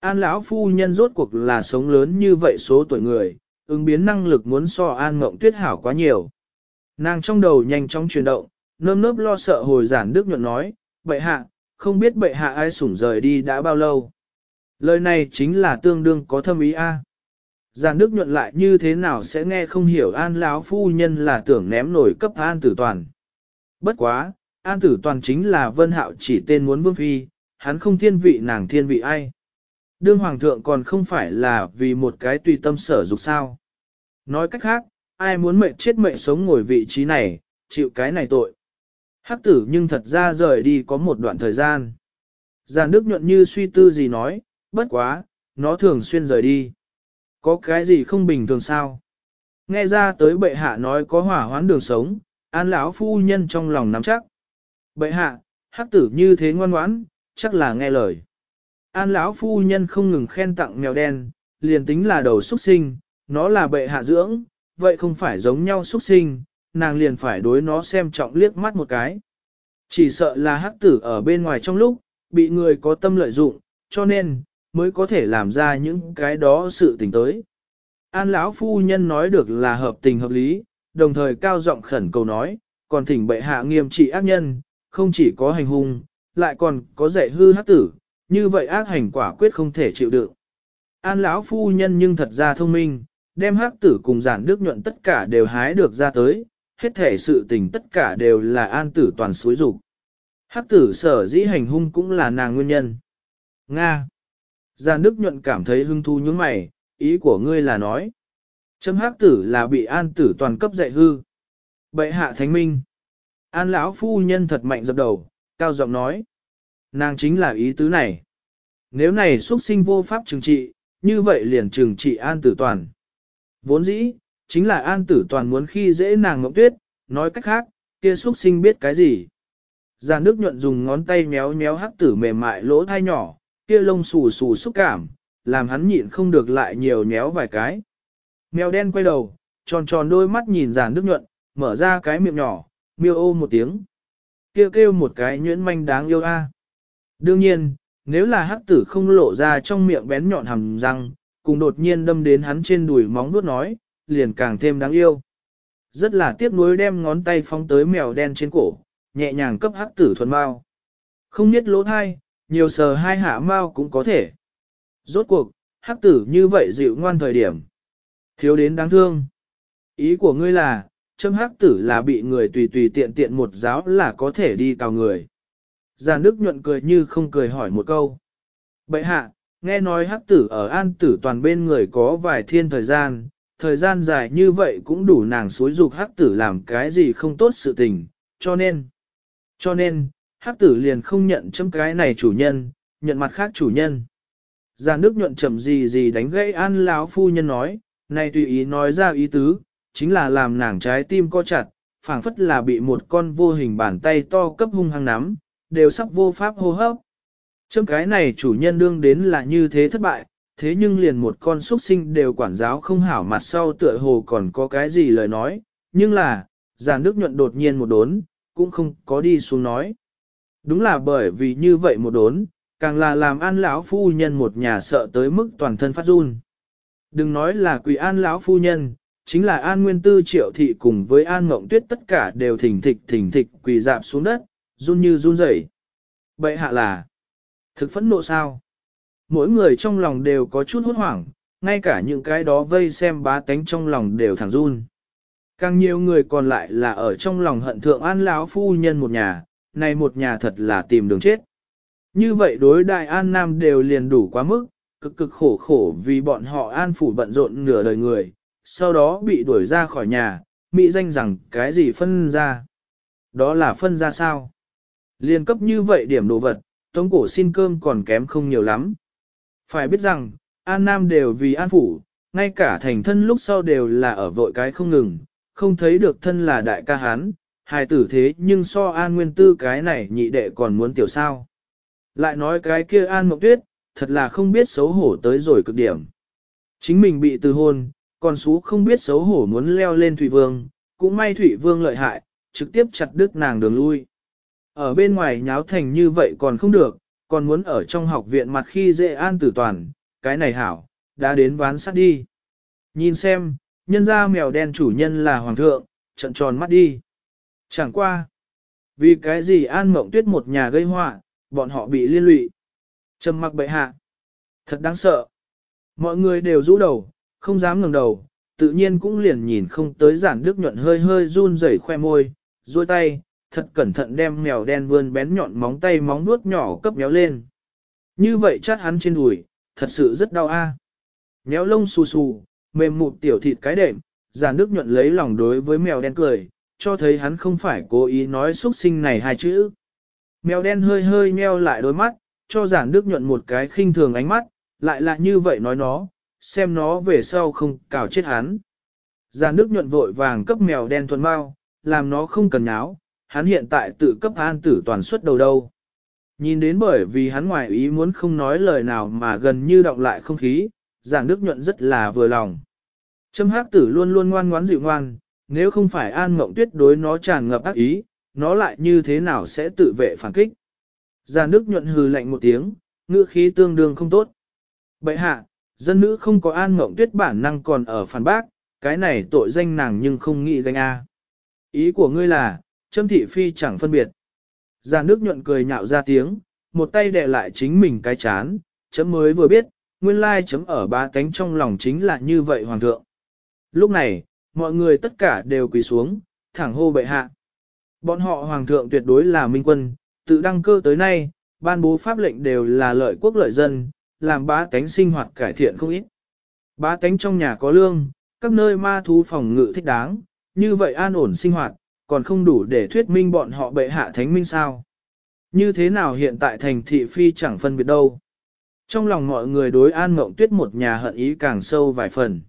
An lão phu nhân rốt cuộc là sống lớn như vậy số tuổi người, ứng biến năng lực muốn so an mộng tuyết hảo quá nhiều. Nàng trong đầu nhanh chóng chuyển động, nơm nớp lo sợ hồi giản đức nhuận nói, bệ hạ, không biết bệ hạ ai sủng rời đi đã bao lâu. Lời này chính là tương đương có thâm ý a. À. giàn Đức nhuận lại như thế nào sẽ nghe không hiểu An lão phu nhân là tưởng ném nổi cấp An Tử Toàn. Bất quá, An Tử Toàn chính là Vân Hạo chỉ tên muốn vương phi, hắn không thiên vị nàng thiên vị ai. Đương Hoàng thượng còn không phải là vì một cái tùy tâm sở dục sao. Nói cách khác, ai muốn mệnh chết mệnh sống ngồi vị trí này, chịu cái này tội. Hắc tử nhưng thật ra rời đi có một đoạn thời gian. Giàn Đức nhuận như suy tư gì nói, bất quá, nó thường xuyên rời đi. Có cái gì không bình thường sao? Nghe ra tới bệ hạ nói có hỏa hoán đường sống, an lão phu nhân trong lòng nắm chắc. Bệ hạ, hắc tử như thế ngoan ngoãn, chắc là nghe lời. An lão phu nhân không ngừng khen tặng mèo đen, liền tính là đầu xuất sinh, nó là bệ hạ dưỡng, vậy không phải giống nhau xuất sinh, nàng liền phải đối nó xem trọng liếc mắt một cái. Chỉ sợ là hắc tử ở bên ngoài trong lúc, bị người có tâm lợi dụng, cho nên, mới có thể làm ra những cái đó sự tình tới. An lão phu nhân nói được là hợp tình hợp lý, đồng thời cao giọng khẩn cầu nói, còn thỉnh bệ hạ nghiêm trị ác nhân, không chỉ có hành hung, lại còn có dạy hư hát tử, như vậy ác hành quả quyết không thể chịu đựng. An lão phu nhân nhưng thật ra thông minh, đem hát tử cùng giản đức nhuận tất cả đều hái được ra tới, hết thể sự tình tất cả đều là an tử toàn suối dục Hát tử sở dĩ hành hung cũng là nàng nguyên nhân. Nga Giàn Đức nhuận cảm thấy hưng thu những mày, ý của ngươi là nói. Châm hắc tử là bị an tử toàn cấp dạy hư. Bệ hạ thánh minh. An lão phu nhân thật mạnh dập đầu, cao giọng nói. Nàng chính là ý tứ này. Nếu này xuất sinh vô pháp trừng trị, như vậy liền trừng trị an tử toàn. Vốn dĩ, chính là an tử toàn muốn khi dễ nàng ngọc tuyết, nói cách khác, kia xuất sinh biết cái gì. Giàn Đức nhuận dùng ngón tay méo méo hắc tử mềm mại lỗ thai nhỏ, kia lông xù xù xúc cảm, làm hắn nhịn không được lại nhiều nhéo vài cái. Mèo đen quay đầu, tròn tròn đôi mắt nhìn giàn nước nhuận, mở ra cái miệng nhỏ, miêu ô một tiếng. Kêu kêu một cái nhuyễn manh đáng yêu a. Đương nhiên, nếu là hắc tử không lộ ra trong miệng bén nhọn hàm răng, cùng đột nhiên đâm đến hắn trên đùi móng vuốt nói, liền càng thêm đáng yêu. Rất là tiếc nuối đem ngón tay phóng tới mèo đen trên cổ, nhẹ nhàng cấp hắc tử thuần bao. Không biết lỗ thai, nhiều sờ hai hạ mau cũng có thể. Rốt cuộc, hắc tử như vậy dịu ngoan thời điểm. Thiếu đến đáng thương. Ý của ngươi là, châm hắc tử là bị người tùy tùy tiện tiện một giáo là có thể đi cào người. Giàn Đức nhuận cười như không cười hỏi một câu. Bậy hạ, nghe nói hắc tử ở an tử toàn bên người có vài thiên thời gian, thời gian dài như vậy cũng đủ nàng xối dục hắc tử làm cái gì không tốt sự tình, cho nên, cho nên, hắc tử liền không nhận chấm cái này chủ nhân, nhận mặt khác chủ nhân. Già nước nhuận chậm gì gì đánh gãy an lão phu nhân nói, này tùy ý nói ra ý tứ, chính là làm nàng trái tim co chặt, phảng phất là bị một con vô hình bàn tay to cấp hung hăng nắm, đều sắp vô pháp hô hấp. Chấm cái này chủ nhân đương đến là như thế thất bại, thế nhưng liền một con xuất sinh đều quản giáo không hảo mặt sau tựa hồ còn có cái gì lời nói, nhưng là, già nước nhuận đột nhiên một đốn, cũng không có đi xuống nói. Đúng là bởi vì như vậy một đốn, càng là làm an lão phu nhân một nhà sợ tới mức toàn thân phát run. Đừng nói là quỷ an lão phu nhân, chính là an nguyên tư triệu thị cùng với an mộng tuyết tất cả đều thỉnh thịch thỉnh thịch quỳ dạp xuống đất, run như run rẩy. Bậy hạ là, thực phẫn nộ sao? Mỗi người trong lòng đều có chút hốt hoảng, ngay cả những cái đó vây xem bá tánh trong lòng đều thẳng run. Càng nhiều người còn lại là ở trong lòng hận thượng an lão phu nhân một nhà, này một nhà thật là tìm đường chết. Như vậy đối đại an nam đều liền đủ quá mức, cực cực khổ khổ vì bọn họ an phủ bận rộn nửa đời người, sau đó bị đuổi ra khỏi nhà, mỹ danh rằng cái gì phân ra. Đó là phân ra sao? Liên cấp như vậy điểm đồ vật, tống cổ xin cơm còn kém không nhiều lắm. Phải biết rằng, An Nam đều vì An Phủ, ngay cả thành thân lúc sau đều là ở vội cái không ngừng, không thấy được thân là đại ca hán, hài tử thế nhưng so An Nguyên Tư cái này nhị đệ còn muốn tiểu sao. Lại nói cái kia An Mộng Tuyết, thật là không biết xấu hổ tới rồi cực điểm. Chính mình bị từ hôn, còn xú không biết xấu hổ muốn leo lên Thủy Vương, cũng may Thủy Vương lợi hại, trực tiếp chặt đứt nàng đường lui. Ở bên ngoài nháo thành như vậy còn không được, còn muốn ở trong học viện mặt khi dễ an tử toàn, cái này hảo, đã đến ván sát đi. Nhìn xem, nhân ra mèo đen chủ nhân là hoàng thượng, trận tròn mắt đi. Chẳng qua. Vì cái gì an mộng tuyết một nhà gây họa, bọn họ bị liên lụy. Trầm mặc bệ hạ. Thật đáng sợ. Mọi người đều rũ đầu, không dám ngẩng đầu, tự nhiên cũng liền nhìn không tới giản đức nhuận hơi hơi run rẩy khoe môi, duỗi tay, thật cẩn thận đem mèo đen vươn bén nhọn móng tay móng nuốt nhỏ cấp méo lên. Như vậy chát hắn trên đùi, thật sự rất đau a. À. Méo lông xù xù, mềm mụt tiểu thịt cái đệm, giản đức nhuận lấy lòng đối với mèo đen cười, cho thấy hắn không phải cố ý nói xuất sinh này hai chữ. Mèo đen hơi hơi nheo lại đôi mắt, cho giản đức nhuận một cái khinh thường ánh mắt, lại là như vậy nói nó, xem nó về sau không cào chết hắn. Giản đức nhuận vội vàng cấp mèo đen thuần mau, làm nó không cần nháo, hắn hiện tại tự cấp an tử toàn suất đầu đâu. Nhìn đến bởi vì hắn ngoài ý muốn không nói lời nào mà gần như động lại không khí, giản đức nhuận rất là vừa lòng. Trâm hắc tử luôn luôn ngoan ngoãn dịu ngoan, nếu không phải an mộng tuyết đối nó tràn ngập ác ý, nó lại như thế nào sẽ tự vệ phản kích. Giản đức nhuận hừ lạnh một tiếng, ngữ khí tương đương không tốt. Bậy hạ, dân nữ không có an mộng tuyết bản năng còn ở phản bác, cái này tội danh nàng nhưng không nghĩ gánh a. Ý của ngươi là, châm thị phi chẳng phân biệt. Già nước nhuận cười nhạo ra tiếng, một tay đè lại chính mình cái chán, chấm mới vừa biết, nguyên lai chấm ở ba cánh trong lòng chính là như vậy hoàng thượng. Lúc này, mọi người tất cả đều quỳ xuống, thẳng hô bệ hạ. Bọn họ hoàng thượng tuyệt đối là minh quân, tự đăng cơ tới nay, ban bố pháp lệnh đều là lợi quốc lợi dân, làm bá tánh sinh hoạt cải thiện không ít. Bá tánh trong nhà có lương, các nơi ma thú phòng ngự thích đáng, như vậy an ổn sinh hoạt, còn không đủ để thuyết minh bọn họ bệ hạ thánh minh sao. Như thế nào hiện tại thành thị phi chẳng phân biệt đâu. Trong lòng mọi người đối an mộng tuyết một nhà hận ý càng sâu vài phần.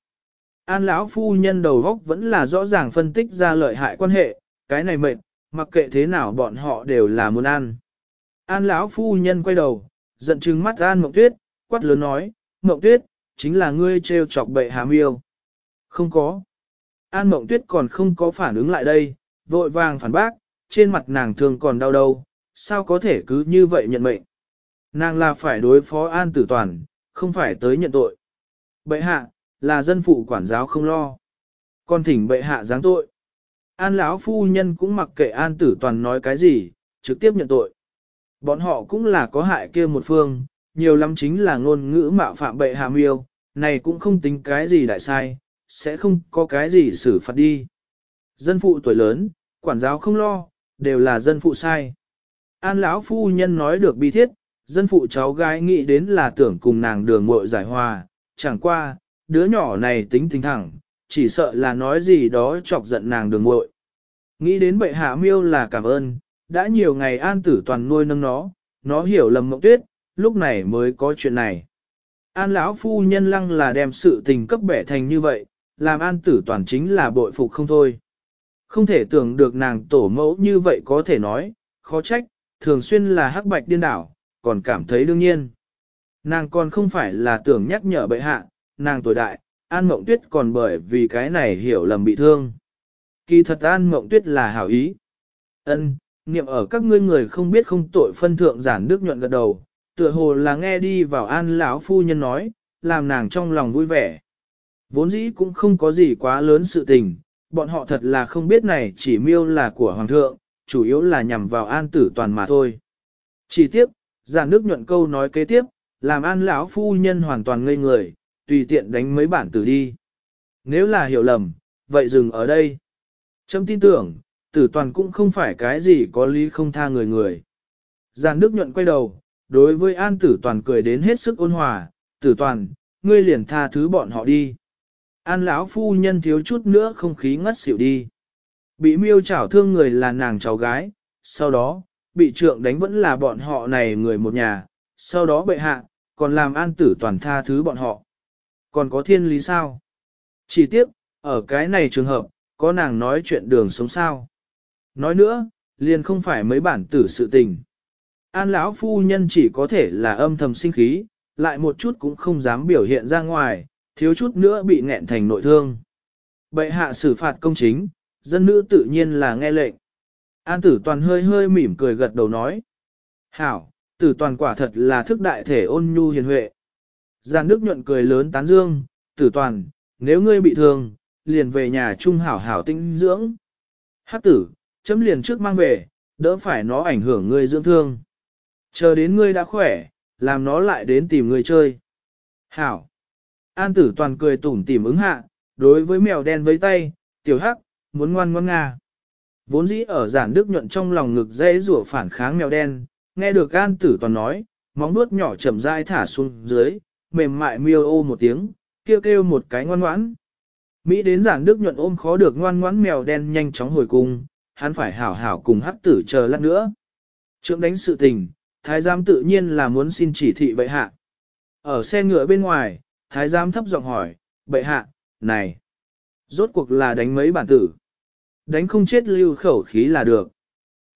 An lão phu nhân đầu góc vẫn là rõ ràng phân tích ra lợi hại quan hệ, cái này mệt, mặc kệ thế nào bọn họ đều là muốn ăn. An lão phu nhân quay đầu, giận trừng mắt An Mộng Tuyết, quát lớn nói, Mộng Tuyết, chính là ngươi trêu chọc bệ hàm yêu. Không có. An Mộng Tuyết còn không có phản ứng lại đây, vội vàng phản bác, trên mặt nàng thường còn đau đầu, sao có thể cứ như vậy nhận mệnh. Nàng là phải đối phó An Tử Toàn, không phải tới nhận tội. Bệ hạ, là dân phụ quản giáo không lo. Còn thỉnh bệ hạ giáng tội. An lão phu nhân cũng mặc kệ An Tử Toàn nói cái gì, trực tiếp nhận tội. Bọn họ cũng là có hại kia một phương, nhiều lắm chính là ngôn ngữ mạo phạm bệ hạ miêu, này cũng không tính cái gì đại sai, sẽ không có cái gì xử phạt đi. Dân phụ tuổi lớn, quản giáo không lo, đều là dân phụ sai. An lão phu nhân nói được bi thiết, dân phụ cháu gái nghĩ đến là tưởng cùng nàng đường muội giải hòa, chẳng qua, đứa nhỏ này tính tình thẳng, chỉ sợ là nói gì đó chọc giận nàng đường muội. Nghĩ đến bệ hạ miêu là cảm ơn, đã nhiều ngày an tử toàn nuôi nâng nó, nó hiểu lầm mộng tuyết, lúc này mới có chuyện này. An lão phu nhân lăng là đem sự tình cấp bẻ thành như vậy, làm an tử toàn chính là bội phục không thôi. Không thể tưởng được nàng tổ mẫu như vậy có thể nói, khó trách, thường xuyên là hắc bạch điên đảo, còn cảm thấy đương nhiên. Nàng còn không phải là tưởng nhắc nhở bệ hạ, nàng tuổi đại, An Mộng Tuyết còn bởi vì cái này hiểu lầm bị thương. Kỳ thật An Mộng Tuyết là hảo ý. Ân, niệm ở các ngươi người không biết không tội phân thượng giản đức nhuận gật đầu, tựa hồ là nghe đi vào An lão phu nhân nói, làm nàng trong lòng vui vẻ. Vốn dĩ cũng không có gì quá lớn sự tình, bọn họ thật là không biết này chỉ miêu là của Hoàng thượng, chủ yếu là nhằm vào an tử toàn mà thôi. Chỉ tiếp, giản nước nhuận câu nói kế tiếp, làm an lão phu nhân hoàn toàn ngây người, tùy tiện đánh mấy bản tử đi. Nếu là hiểu lầm, vậy dừng ở đây. trâm tin tưởng, tử toàn cũng không phải cái gì có lý không tha người người. Giàn Đức nhuận quay đầu, đối với an tử toàn cười đến hết sức ôn hòa, tử toàn, ngươi liền tha thứ bọn họ đi. An lão phu nhân thiếu chút nữa không khí ngất xỉu đi. Bị miêu chảo thương người là nàng cháu gái, sau đó, bị trượng đánh vẫn là bọn họ này người một nhà, sau đó bệ hạ, còn làm an tử toàn tha thứ bọn họ. Còn có thiên lý sao? Chỉ tiếc, ở cái này trường hợp, có nàng nói chuyện đường sống sao? Nói nữa, liền không phải mấy bản tử sự tình. An lão phu nhân chỉ có thể là âm thầm sinh khí, lại một chút cũng không dám biểu hiện ra ngoài, thiếu chút nữa bị nghẹn thành nội thương. Bệ hạ xử phạt công chính, dân nữ tự nhiên là nghe lệnh. An tử toàn hơi hơi mỉm cười gật đầu nói. Hảo, tử toàn quả thật là thức đại thể ôn nhu hiền huệ. Giàn Đức nhuận cười lớn tán dương, tử toàn, nếu ngươi bị thương, liền về nhà trung hảo hảo tinh dưỡng. Hát tử, chấm liền trước mang về, đỡ phải nó ảnh hưởng ngươi dưỡng thương. Chờ đến ngươi đã khỏe, làm nó lại đến tìm ngươi chơi. Hảo. An tử toàn cười tủm tỉm ứng hạ, đối với mèo đen với tay, tiểu hắc, muốn ngoan ngoan nga. Vốn dĩ ở giản đức nhuận trong lòng ngực dễ rủa phản kháng mèo đen, nghe được an tử toàn nói, móng nuốt nhỏ chậm rãi thả xuống dưới, mềm mại miêu ô một tiếng, kêu kêu một cái ngoan ngoãn. Mỹ đến giảng đức nhuận ôm khó được ngoan ngoãn mèo đen nhanh chóng hồi cung, hắn phải hảo hảo cùng hắc tử chờ lát nữa. Trượng đánh sự tình, thái giám tự nhiên là muốn xin chỉ thị bệ hạ. Ở xe ngựa bên ngoài, thái giám thấp giọng hỏi, bệ hạ, này, rốt cuộc là đánh mấy bản tử. Đánh không chết lưu khẩu khí là được.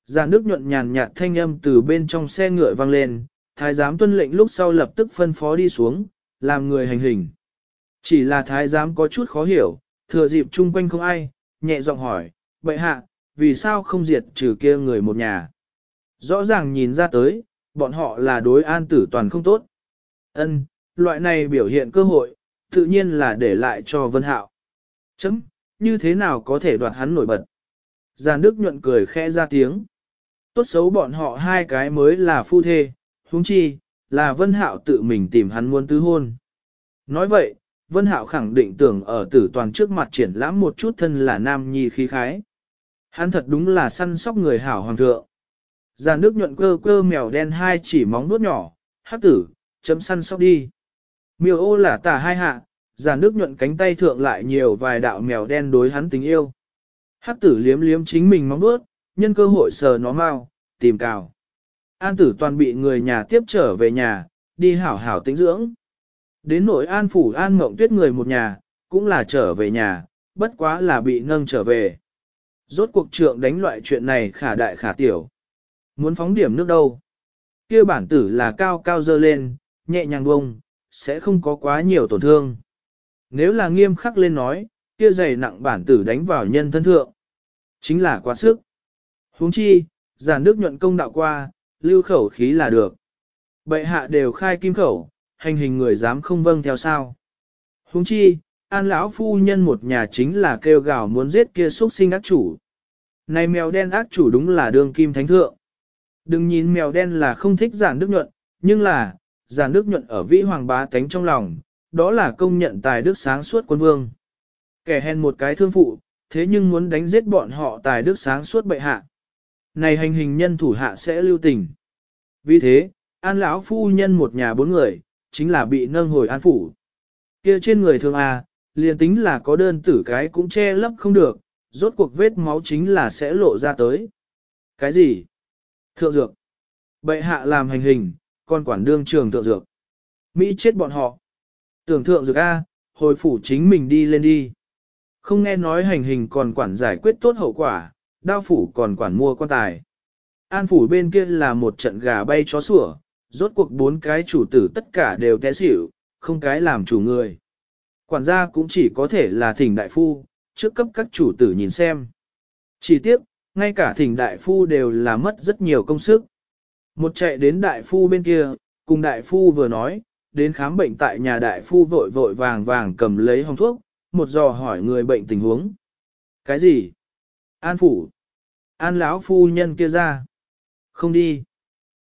Giàn nước nhuận nhàn nhạt thanh âm từ bên trong xe ngựa vang lên, thái giám tuân lệnh lúc sau lập tức phân phó đi xuống, làm người hành hình. Chỉ là thái giám có chút khó hiểu, thừa dịp chung quanh không ai, nhẹ giọng hỏi, bệ hạ, vì sao không diệt trừ kia người một nhà? Rõ ràng nhìn ra tới, bọn họ là đối an tử toàn không tốt. Ân, loại này biểu hiện cơ hội, tự nhiên là để lại cho Vân Hạo. Chấm, như thế nào có thể đoạt hắn nổi bật? Giàn Đức nhuận cười khẽ ra tiếng. Tốt xấu bọn họ hai cái mới là phu thê, huống chi, là Vân Hạo tự mình tìm hắn muốn tứ hôn. Nói vậy, Vân Hạo khẳng định tưởng ở tử toàn trước mặt triển lãm một chút thân là nam nhi khí khái. Hắn thật đúng là săn sóc người hảo hoàng thượng. Già nước nhuận cơ cơ mèo đen hai chỉ móng nuốt nhỏ, hát tử, chấm săn sóc đi. Miêu ô là tả hai hạ, già nước nhuận cánh tay thượng lại nhiều vài đạo mèo đen đối hắn tình yêu. Hát tử liếm liếm chính mình móng nuốt, nhân cơ hội sờ nó mau, tìm cào. An tử toàn bị người nhà tiếp trở về nhà, đi hảo hảo tĩnh dưỡng. Đến nội an phủ an mộng tuyết người một nhà, cũng là trở về nhà, bất quá là bị nâng trở về. Rốt cuộc trượng đánh loại chuyện này khả đại khả tiểu. Muốn phóng điểm nước đâu? kia bản tử là cao cao dơ lên, nhẹ nhàng bông, sẽ không có quá nhiều tổn thương. Nếu là nghiêm khắc lên nói, kia dày nặng bản tử đánh vào nhân thân thượng. Chính là quá sức. huống chi, giàn nước nhuận công đạo qua, lưu khẩu khí là được. Bệ hạ đều khai kim khẩu, hành hình người dám không vâng theo sao. huống chi, an lão phu nhân một nhà chính là kêu gào muốn giết kia xuất sinh ác chủ. Này mèo đen ác chủ đúng là đương kim thánh thượng. Đừng nhìn mèo đen là không thích giản đức nhuận, nhưng là, giản đức nhuận ở vĩ hoàng bá tánh trong lòng, đó là công nhận tài đức sáng suốt quân vương. Kẻ hèn một cái thương phụ, thế nhưng muốn đánh giết bọn họ tài đức sáng suốt bệ hạ. Này hành hình nhân thủ hạ sẽ lưu tình. Vì thế, an lão phu nhân một nhà bốn người, chính là bị nâng hồi an phủ. kia trên người thường à, liền tính là có đơn tử cái cũng che lấp không được, rốt cuộc vết máu chính là sẽ lộ ra tới. Cái gì? Thượng dược. Bệ hạ làm hành hình, còn quản đương trường thượng dược. Mỹ chết bọn họ. Tưởng thượng dược A, hồi phủ chính mình đi lên đi. Không nghe nói hành hình còn quản giải quyết tốt hậu quả, đao phủ còn quản mua quan tài. An phủ bên kia là một trận gà bay chó sủa, rốt cuộc bốn cái chủ tử tất cả đều té xỉu, không cái làm chủ người. Quản gia cũng chỉ có thể là thỉnh đại phu, trước cấp các chủ tử nhìn xem. Chỉ tiếc, ngay cả thỉnh đại phu đều là mất rất nhiều công sức. Một chạy đến đại phu bên kia, cùng đại phu vừa nói, đến khám bệnh tại nhà đại phu vội vội vàng vàng cầm lấy hồng thuốc, một dò hỏi người bệnh tình huống. Cái gì? An phủ. An lão phu nhân kia ra. Không đi.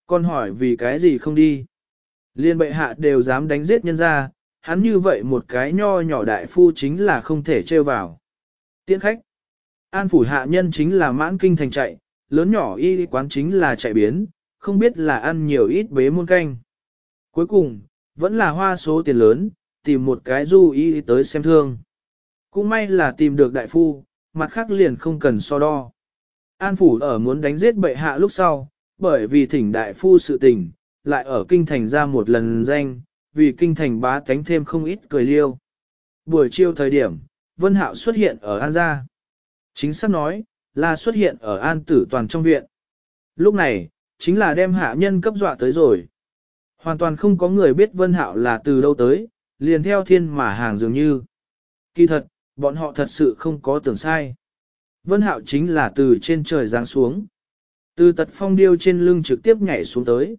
Con hỏi vì cái gì không đi. Liên bệ hạ đều dám đánh giết nhân ra, hắn như vậy một cái nho nhỏ đại phu chính là không thể trêu vào. Tiễn khách. An phủ hạ nhân chính là mãn kinh thành chạy, lớn nhỏ y quán chính là chạy biến, không biết là ăn nhiều ít bế muôn canh. Cuối cùng, vẫn là hoa số tiền lớn, tìm một cái du y tới xem thương. Cũng may là tìm được đại phu, mặt khác liền không cần so đo. An phủ ở muốn đánh giết bệ hạ lúc sau, bởi vì thỉnh đại phu sự tình, lại ở kinh thành ra một lần danh, vì kinh thành bá tánh thêm không ít cười liêu. Buổi chiều thời điểm, Vân Hạo xuất hiện ở An gia. Chính xác nói, là xuất hiện ở An tử toàn trong viện. Lúc này, chính là đem hạ nhân cấp dọa tới rồi. Hoàn toàn không có người biết Vân Hạo là từ đâu tới, liền theo thiên mà hàng dường như. Kỳ thật, bọn họ thật sự không có tưởng sai. Vân Hạo chính là từ trên trời giáng xuống. Từ tật phong điêu trên lưng trực tiếp nhảy xuống tới.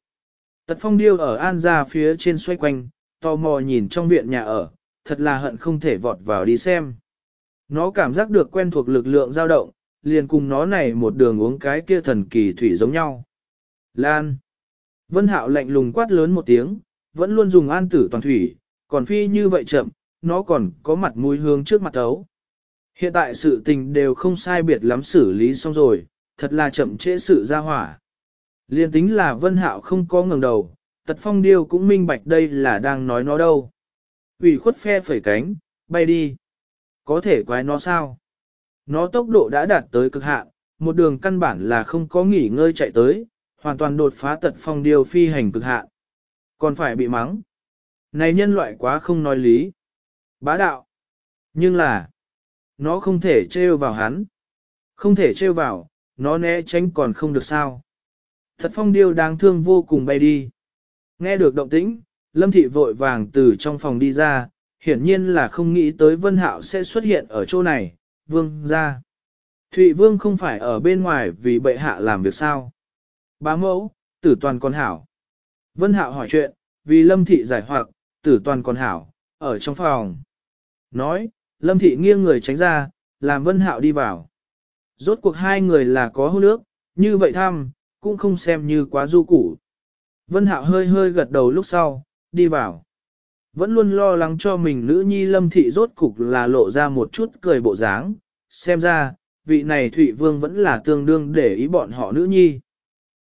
Tật phong điêu ở an ra phía trên xoay quanh, tò mò nhìn trong viện nhà ở, thật là hận không thể vọt vào đi xem. Nó cảm giác được quen thuộc lực lượng dao động, liền cùng nó này một đường uống cái kia thần kỳ thủy giống nhau. Lan. Vân Hạo lạnh lùng quát lớn một tiếng, vẫn luôn dùng an tử toàn thủy, còn phi như vậy chậm, nó còn có mặt mũi hướng trước mặt ấu. Hiện tại sự tình đều không sai biệt lắm xử lý xong rồi, thật là chậm trễ sự ra hỏa. Liên tính là Vân Hạo không có ngẩng đầu, Tật Phong Điêu cũng minh bạch đây là đang nói nó đâu. ủy khuất phe phẩy cánh, bay đi. Có thể quái nó sao? Nó tốc độ đã đạt tới cực hạn, một đường căn bản là không có nghỉ ngơi chạy tới, hoàn toàn đột phá Tật Phong Điêu phi hành cực hạn. Còn phải bị mắng. Này nhân loại quá không nói lý. Bá đạo. Nhưng là, nó không thể trêu vào hắn. Không thể trêu vào, nó né tránh còn không được sao. Thật phong điêu đáng thương vô cùng bay đi. Nghe được động tĩnh, Lâm Thị vội vàng từ trong phòng đi ra, hiển nhiên là không nghĩ tới Vân Hạo sẽ xuất hiện ở chỗ này, vương ra. Thụy vương không phải ở bên ngoài vì bệ hạ làm việc sao. Bá mẫu, tử toàn con hảo. Vân Hạo hỏi chuyện, vì Lâm Thị giải hoặc, tử toàn con hảo, ở trong phòng. Nói, Lâm Thị nghiêng người tránh ra, làm Vân Hạo đi vào. Rốt cuộc hai người là có hôn nước, như vậy thăm, cũng không xem như quá du củ. Vân Hạo hơi hơi gật đầu lúc sau, đi vào. Vẫn luôn lo lắng cho mình nữ nhi lâm thị rốt cục là lộ ra một chút cười bộ dáng, xem ra, vị này Thụy Vương vẫn là tương đương để ý bọn họ nữ nhi.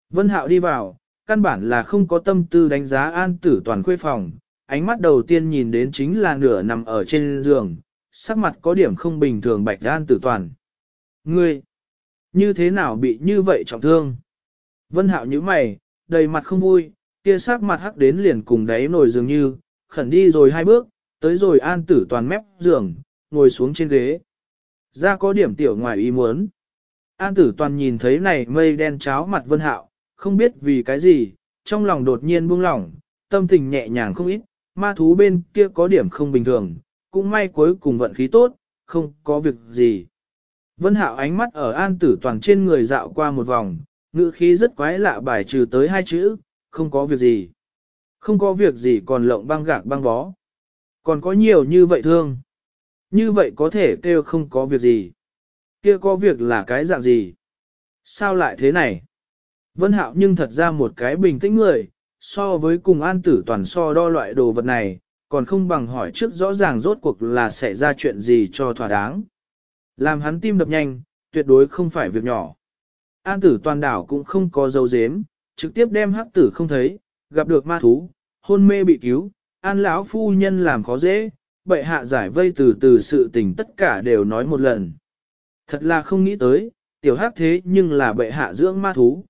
Vân Hạo đi vào, căn bản là không có tâm tư đánh giá an tử toàn khuê phòng, ánh mắt đầu tiên nhìn đến chính là nửa nằm ở trên giường, sắc mặt có điểm không bình thường bạch đan tử toàn. Ngươi, như thế nào bị như vậy trọng thương? Vân hạo như mày, đầy mặt không vui, kia sắc mặt hắc đến liền cùng đáy nồi dường như, khẩn đi rồi hai bước, tới rồi an tử toàn mép giường, ngồi xuống trên ghế. Ra có điểm tiểu ngoài ý muốn. An tử toàn nhìn thấy này mây đen cháo mặt vân hạo, không biết vì cái gì, trong lòng đột nhiên buông lỏng, tâm tình nhẹ nhàng không ít, ma thú bên kia có điểm không bình thường, cũng may cuối cùng vận khí tốt, không có việc gì. Vân Hạo ánh mắt ở an tử toàn trên người dạo qua một vòng, ngữ khí rất quái lạ bài trừ tới hai chữ, không có việc gì. Không có việc gì còn lộng băng gạc băng bó. Còn có nhiều như vậy thương. Như vậy có thể kêu không có việc gì. Kia có việc là cái dạng gì? Sao lại thế này? Vân Hạo nhưng thật ra một cái bình tĩnh người, so với cùng an tử toàn so đo loại đồ vật này, còn không bằng hỏi trước rõ ràng rốt cuộc là xảy ra chuyện gì cho thỏa đáng. Làm hắn tim đập nhanh, tuyệt đối không phải việc nhỏ. An tử toàn đảo cũng không có dấu dếm, trực tiếp đem hắc tử không thấy, gặp được ma thú, hôn mê bị cứu, an lão phu nhân làm khó dễ, bệ hạ giải vây từ từ sự tình tất cả đều nói một lần. Thật là không nghĩ tới, tiểu hắc thế nhưng là bệ hạ dưỡng ma thú.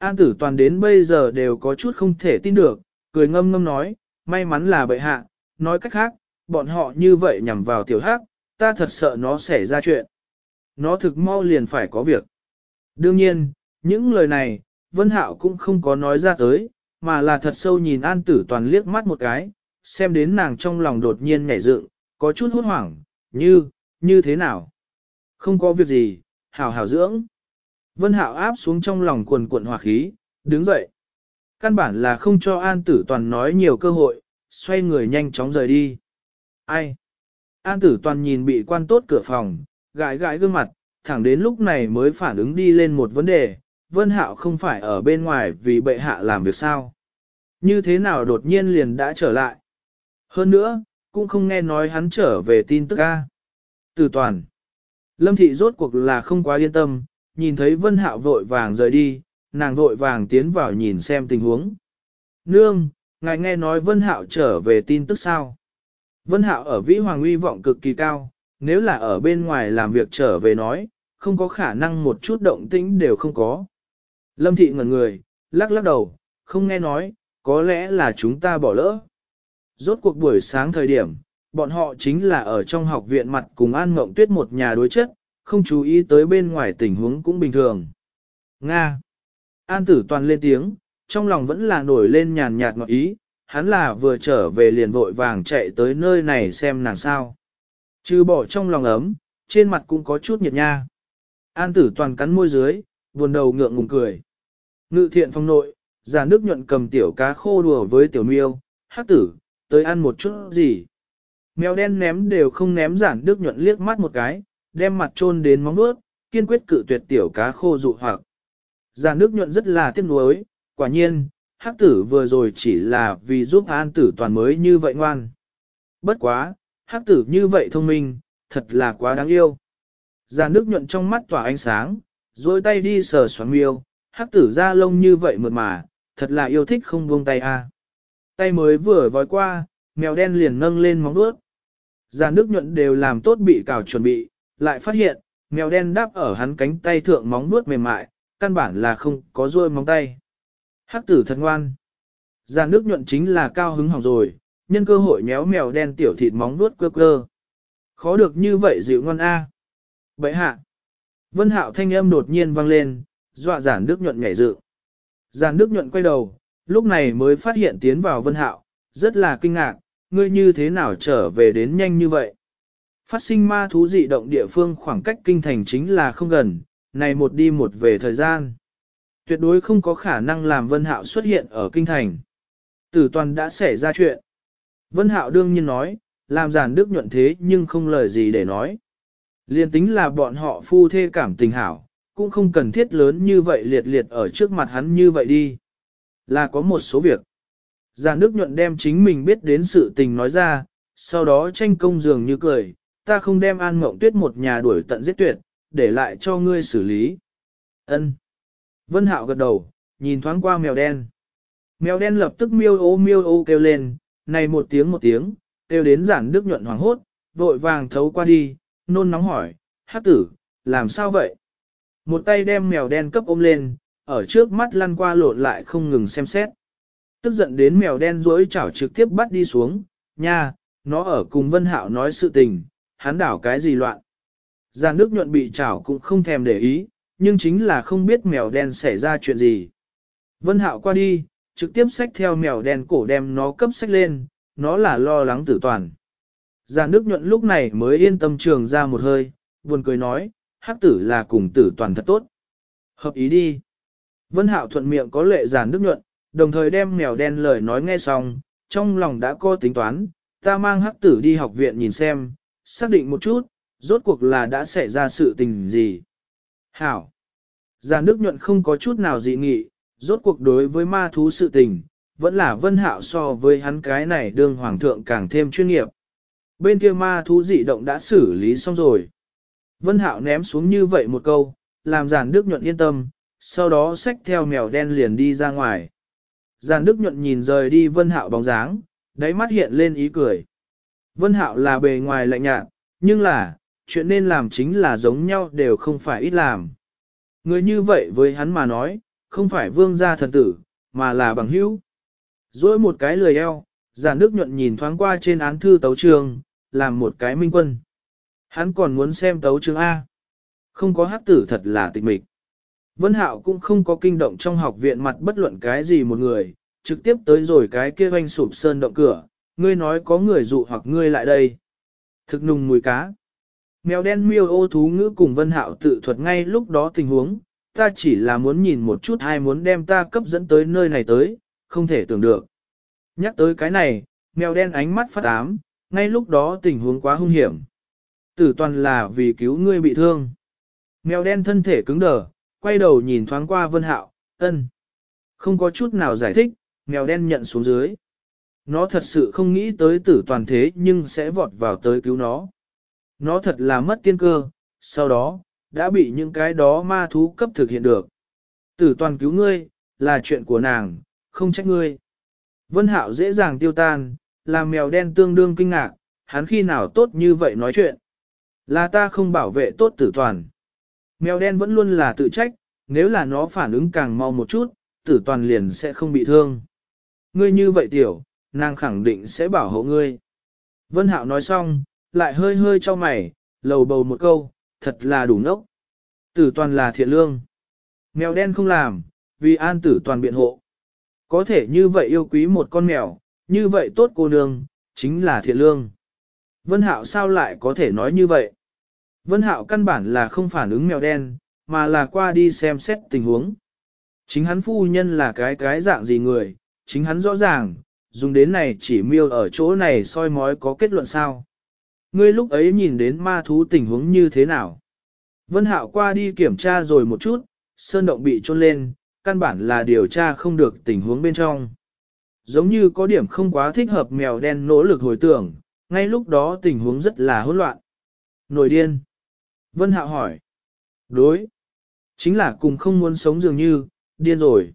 An tử toàn đến bây giờ đều có chút không thể tin được, cười ngâm ngâm nói, may mắn là bệ hạ, nói cách khác, bọn họ như vậy nhằm vào tiểu hắc, ta thật sợ nó xảy ra chuyện. Nó thực mau liền phải có việc. Đương nhiên, những lời này, Vân Hạo cũng không có nói ra tới, mà là thật sâu nhìn An Tử Toàn liếc mắt một cái, xem đến nàng trong lòng đột nhiên nhảy dựng, có chút hốt hoảng, như, như thế nào? Không có việc gì, hảo hảo dưỡng. Vân Hạo áp xuống trong lòng quần cuộn hỏa khí, đứng dậy. Căn bản là không cho An Tử Toàn nói nhiều cơ hội, xoay người nhanh chóng rời đi. Ai? An Tử Toàn nhìn bị quan tốt cửa phòng, gãi gãi gương mặt, thẳng đến lúc này mới phản ứng đi lên một vấn đề, Vân Hạo không phải ở bên ngoài vì bệ hạ làm việc sao. Như thế nào đột nhiên liền đã trở lại. Hơn nữa, cũng không nghe nói hắn trở về tin tức ca. Từ toàn, Lâm Thị rốt cuộc là không quá yên tâm, nhìn thấy Vân Hạo vội vàng rời đi, nàng vội vàng tiến vào nhìn xem tình huống. Nương, ngài nghe nói Vân Hạo trở về tin tức sao? Vân Hạo ở Vĩ Hoàng uy vọng cực kỳ cao, nếu là ở bên ngoài làm việc trở về nói, không có khả năng một chút động tĩnh đều không có. Lâm Thị ngẩn người, lắc lắc đầu, không nghe nói, có lẽ là chúng ta bỏ lỡ. Rốt cuộc buổi sáng thời điểm, bọn họ chính là ở trong học viện mặt cùng An Ngộng Tuyết một nhà đối chất, không chú ý tới bên ngoài tình huống cũng bình thường. Nga. An tử toàn lên tiếng, trong lòng vẫn là nổi lên nhàn nhạt ngọt ý, hắn là vừa trở về liền vội vàng chạy tới nơi này xem nàng sao. Trừ bỏ trong lòng ấm, trên mặt cũng có chút nhiệt nha. An tử toàn cắn môi dưới, buồn đầu ngượng ngùng cười. Ngự thiện phong nội, giả nước nhuận cầm tiểu cá khô đùa với tiểu miêu, hát tử, tới ăn một chút gì. Mèo đen ném đều không ném giản đức nhuận liếc mắt một cái, đem mặt trôn đến móng nuốt, kiên quyết cự tuyệt tiểu cá khô dụ hoặc. Già nước nhuận rất là tiếc nuối, quả nhiên, hắc tử vừa rồi chỉ là vì giúp an tử toàn mới như vậy ngoan. Bất quá, hắc tử như vậy thông minh, thật là quá đáng yêu. Già nước nhuận trong mắt tỏa ánh sáng, rồi tay đi sờ xoắn miêu, hắc tử ra lông như vậy mượt mà, thật là yêu thích không buông tay a. Tay mới vừa vói qua, mèo đen liền nâng lên móng vuốt. Già nước nhuận đều làm tốt bị cào chuẩn bị, lại phát hiện, mèo đen đáp ở hắn cánh tay thượng móng nuốt mềm mại, căn bản là không có ruôi móng tay. Hắc tử thật ngoan. Già nước nhuận chính là cao hứng hỏng rồi, nhân cơ hội nhéo mèo đen tiểu thịt móng nuốt quơ quơ. Khó được như vậy dịu ngon a. À. Bậy hạ. Vân hạo thanh âm đột nhiên vang lên, dọa giản đức nhuận nhảy dựng. Giản đức nhuận quay đầu, lúc này mới phát hiện tiến vào vân hạo, rất là kinh ngạc, ngươi như thế nào trở về đến nhanh như vậy? Phát sinh ma thú dị động địa phương khoảng cách kinh thành chính là không gần, này một đi một về thời gian. Tuyệt đối không có khả năng làm Vân Hạo xuất hiện ở kinh thành. Tử toàn đã xảy ra chuyện. Vân Hạo đương nhiên nói, làm giản đức nhuận thế nhưng không lời gì để nói. Liên tính là bọn họ phu thê cảm tình hảo, cũng không cần thiết lớn như vậy liệt liệt ở trước mặt hắn như vậy đi. Là có một số việc. giàn nước nhuận đem chính mình biết đến sự tình nói ra, sau đó tranh công dường như cười, ta không đem an mộng tuyết một nhà đuổi tận giết tuyệt, để lại cho ngươi xử lý. Ân. Vân Hạo gật đầu, nhìn thoáng qua mèo đen. Mèo đen lập tức miêu ô miêu ô kêu lên, này một tiếng một tiếng, kêu đến giản đức nhuận hoàng hốt, vội vàng thấu qua đi, nôn nóng hỏi, hát tử, làm sao vậy? Một tay đem mèo đen cấp ôm lên, ở trước mắt lăn qua lộn lại không ngừng xem xét. Tức giận đến mèo đen rối chảo trực tiếp bắt đi xuống, nha, nó ở cùng Vân Hạo nói sự tình, hắn đảo cái gì loạn. Giàn nước nhuận bị chảo cũng không thèm để ý, nhưng chính là không biết mèo đen xảy ra chuyện gì. Vân Hạo qua đi, trực tiếp xách theo mèo đen cổ đem nó cấp xách lên, nó là lo lắng tử toàn. Giàn nước nhuận lúc này mới yên tâm trường ra một hơi, buồn cười nói, hắc tử là cùng tử toàn thật tốt. Hợp ý đi. Vân Hạo thuận miệng có lệ giàn nước nhuận, đồng thời đem mèo đen lời nói nghe xong, trong lòng đã có tính toán, ta mang hắc tử đi học viện nhìn xem, xác định một chút, rốt cuộc là đã xảy ra sự tình gì. Hảo! Già nước nhuận không có chút nào dị nghị, rốt cuộc đối với ma thú sự tình, vẫn là vân hạo so với hắn cái này đương hoàng thượng càng thêm chuyên nghiệp. Bên kia ma thú dị động đã xử lý xong rồi. Vân hạo ném xuống như vậy một câu, làm giàn đức nhuận yên tâm, sau đó xách theo mèo đen liền đi ra ngoài. Giàn Đức nhuận nhìn rời đi Vân Hạo bóng dáng, đáy mắt hiện lên ý cười. Vân Hạo là bề ngoài lạnh nhạt, nhưng là, chuyện nên làm chính là giống nhau đều không phải ít làm. Người như vậy với hắn mà nói, không phải vương gia thần tử, mà là bằng hữu. Rồi một cái lười eo, giàn Đức nhuận nhìn thoáng qua trên án thư tấu trường, làm một cái minh quân. Hắn còn muốn xem tấu trường A. Không có hát tử thật là tịch mịch. Vân Hạo cũng không có kinh động trong học viện mặt bất luận cái gì một người, trực tiếp tới rồi cái kia hoanh sụp sơn động cửa, ngươi nói có người dụ hoặc ngươi lại đây. Thực nùng mùi cá. Mèo đen miêu ô thú ngữ cùng Vân Hạo tự thuật ngay lúc đó tình huống, ta chỉ là muốn nhìn một chút ai muốn đem ta cấp dẫn tới nơi này tới, không thể tưởng được. Nhắc tới cái này, mèo đen ánh mắt phát ám, ngay lúc đó tình huống quá hung hiểm. Tử toàn là vì cứu ngươi bị thương. Mèo đen thân thể cứng đờ, quay đầu nhìn thoáng qua Vân Hạo, ân. Không có chút nào giải thích, mèo đen nhận xuống dưới. Nó thật sự không nghĩ tới tử toàn thế nhưng sẽ vọt vào tới cứu nó. Nó thật là mất tiên cơ, sau đó, đã bị những cái đó ma thú cấp thực hiện được. Tử toàn cứu ngươi, là chuyện của nàng, không trách ngươi. Vân Hạo dễ dàng tiêu tan, làm mèo đen tương đương kinh ngạc, hắn khi nào tốt như vậy nói chuyện. Là ta không bảo vệ tốt tử toàn. Mèo đen vẫn luôn là tự trách, nếu là nó phản ứng càng mau một chút, tử toàn liền sẽ không bị thương. Ngươi như vậy tiểu, nàng khẳng định sẽ bảo hộ ngươi. Vân Hạo nói xong, lại hơi hơi cho mày, lầu bầu một câu, thật là đủ nốc. Tử toàn là thiện lương. Mèo đen không làm, vì an tử toàn biện hộ. Có thể như vậy yêu quý một con mèo, như vậy tốt cô nương, chính là thiện lương. Vân Hạo sao lại có thể nói như vậy? Vân Hạo căn bản là không phản ứng mèo đen, mà là qua đi xem xét tình huống. Chính hắn phu nhân là cái cái dạng gì người, chính hắn rõ ràng, dùng đến này chỉ miêu ở chỗ này soi mói có kết luận sao. Ngươi lúc ấy nhìn đến ma thú tình huống như thế nào? Vân Hạo qua đi kiểm tra rồi một chút, sơn động bị trôn lên, căn bản là điều tra không được tình huống bên trong. Giống như có điểm không quá thích hợp mèo đen nỗ lực hồi tưởng, ngay lúc đó tình huống rất là hỗn loạn. Nổi điên. Vân Hạo hỏi. Đối. Chính là cùng không muốn sống dường như, điên rồi.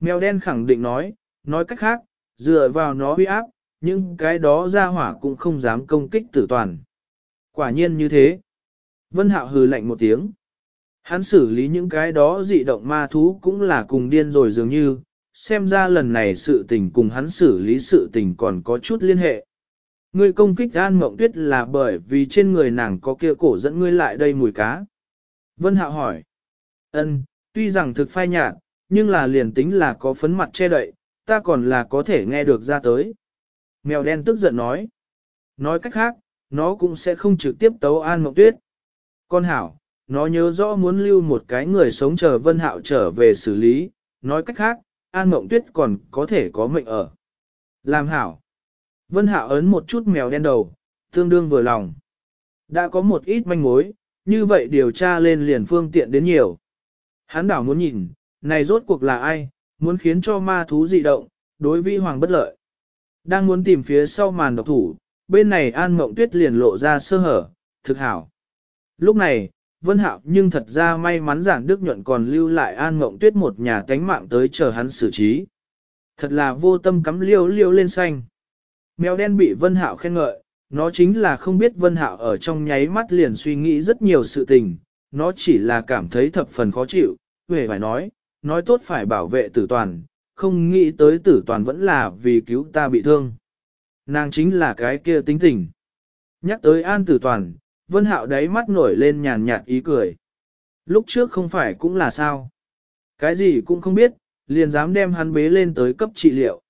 Mèo đen khẳng định nói, nói cách khác, dựa vào nó uy áp, nhưng cái đó ra hỏa cũng không dám công kích tử toàn. Quả nhiên như thế. Vân Hạo hừ lạnh một tiếng. Hắn xử lý những cái đó dị động ma thú cũng là cùng điên rồi dường như, xem ra lần này sự tình cùng hắn xử lý sự tình còn có chút liên hệ. Ngươi công kích An Mộng Tuyết là bởi vì trên người nàng có kia cổ dẫn ngươi lại đây mùi cá. Vân Hạo hỏi. Ân, tuy rằng thực phai nhạt, nhưng là liền tính là có phấn mặt che đậy, ta còn là có thể nghe được ra tới. Mèo đen tức giận nói. Nói cách khác, nó cũng sẽ không trực tiếp tấu An Mộng Tuyết. Con hảo, nó nhớ rõ muốn lưu một cái người sống chờ Vân Hạo trở về xử lý, nói cách khác, An Mộng Tuyết còn có thể có mệnh ở. Làm hảo. Vân Hạo ấn một chút mèo đen đầu, tương đương vừa lòng. Đã có một ít manh mối, như vậy điều tra lên liền phương tiện đến nhiều. Hắn đảo muốn nhìn, này rốt cuộc là ai, muốn khiến cho ma thú dị động, đối vi hoàng bất lợi. Đang muốn tìm phía sau màn độc thủ, bên này An Ngộng Tuyết liền lộ ra sơ hở, thực hảo. Lúc này, Vân Hạo nhưng thật ra may mắn giảng Đức Nhuận còn lưu lại An Ngộng Tuyết một nhà tánh mạng tới chờ hắn xử trí. Thật là vô tâm cắm liêu liêu lên xanh. Mèo đen bị Vân Hạo khen ngợi, nó chính là không biết Vân Hạo ở trong nháy mắt liền suy nghĩ rất nhiều sự tình, nó chỉ là cảm thấy thập phần khó chịu, về phải nói, nói tốt phải bảo vệ tử toàn, không nghĩ tới tử toàn vẫn là vì cứu ta bị thương. Nàng chính là cái kia tính tình. Nhắc tới an tử toàn, Vân Hạo đáy mắt nổi lên nhàn nhạt ý cười. Lúc trước không phải cũng là sao. Cái gì cũng không biết, liền dám đem hắn bế lên tới cấp trị liệu.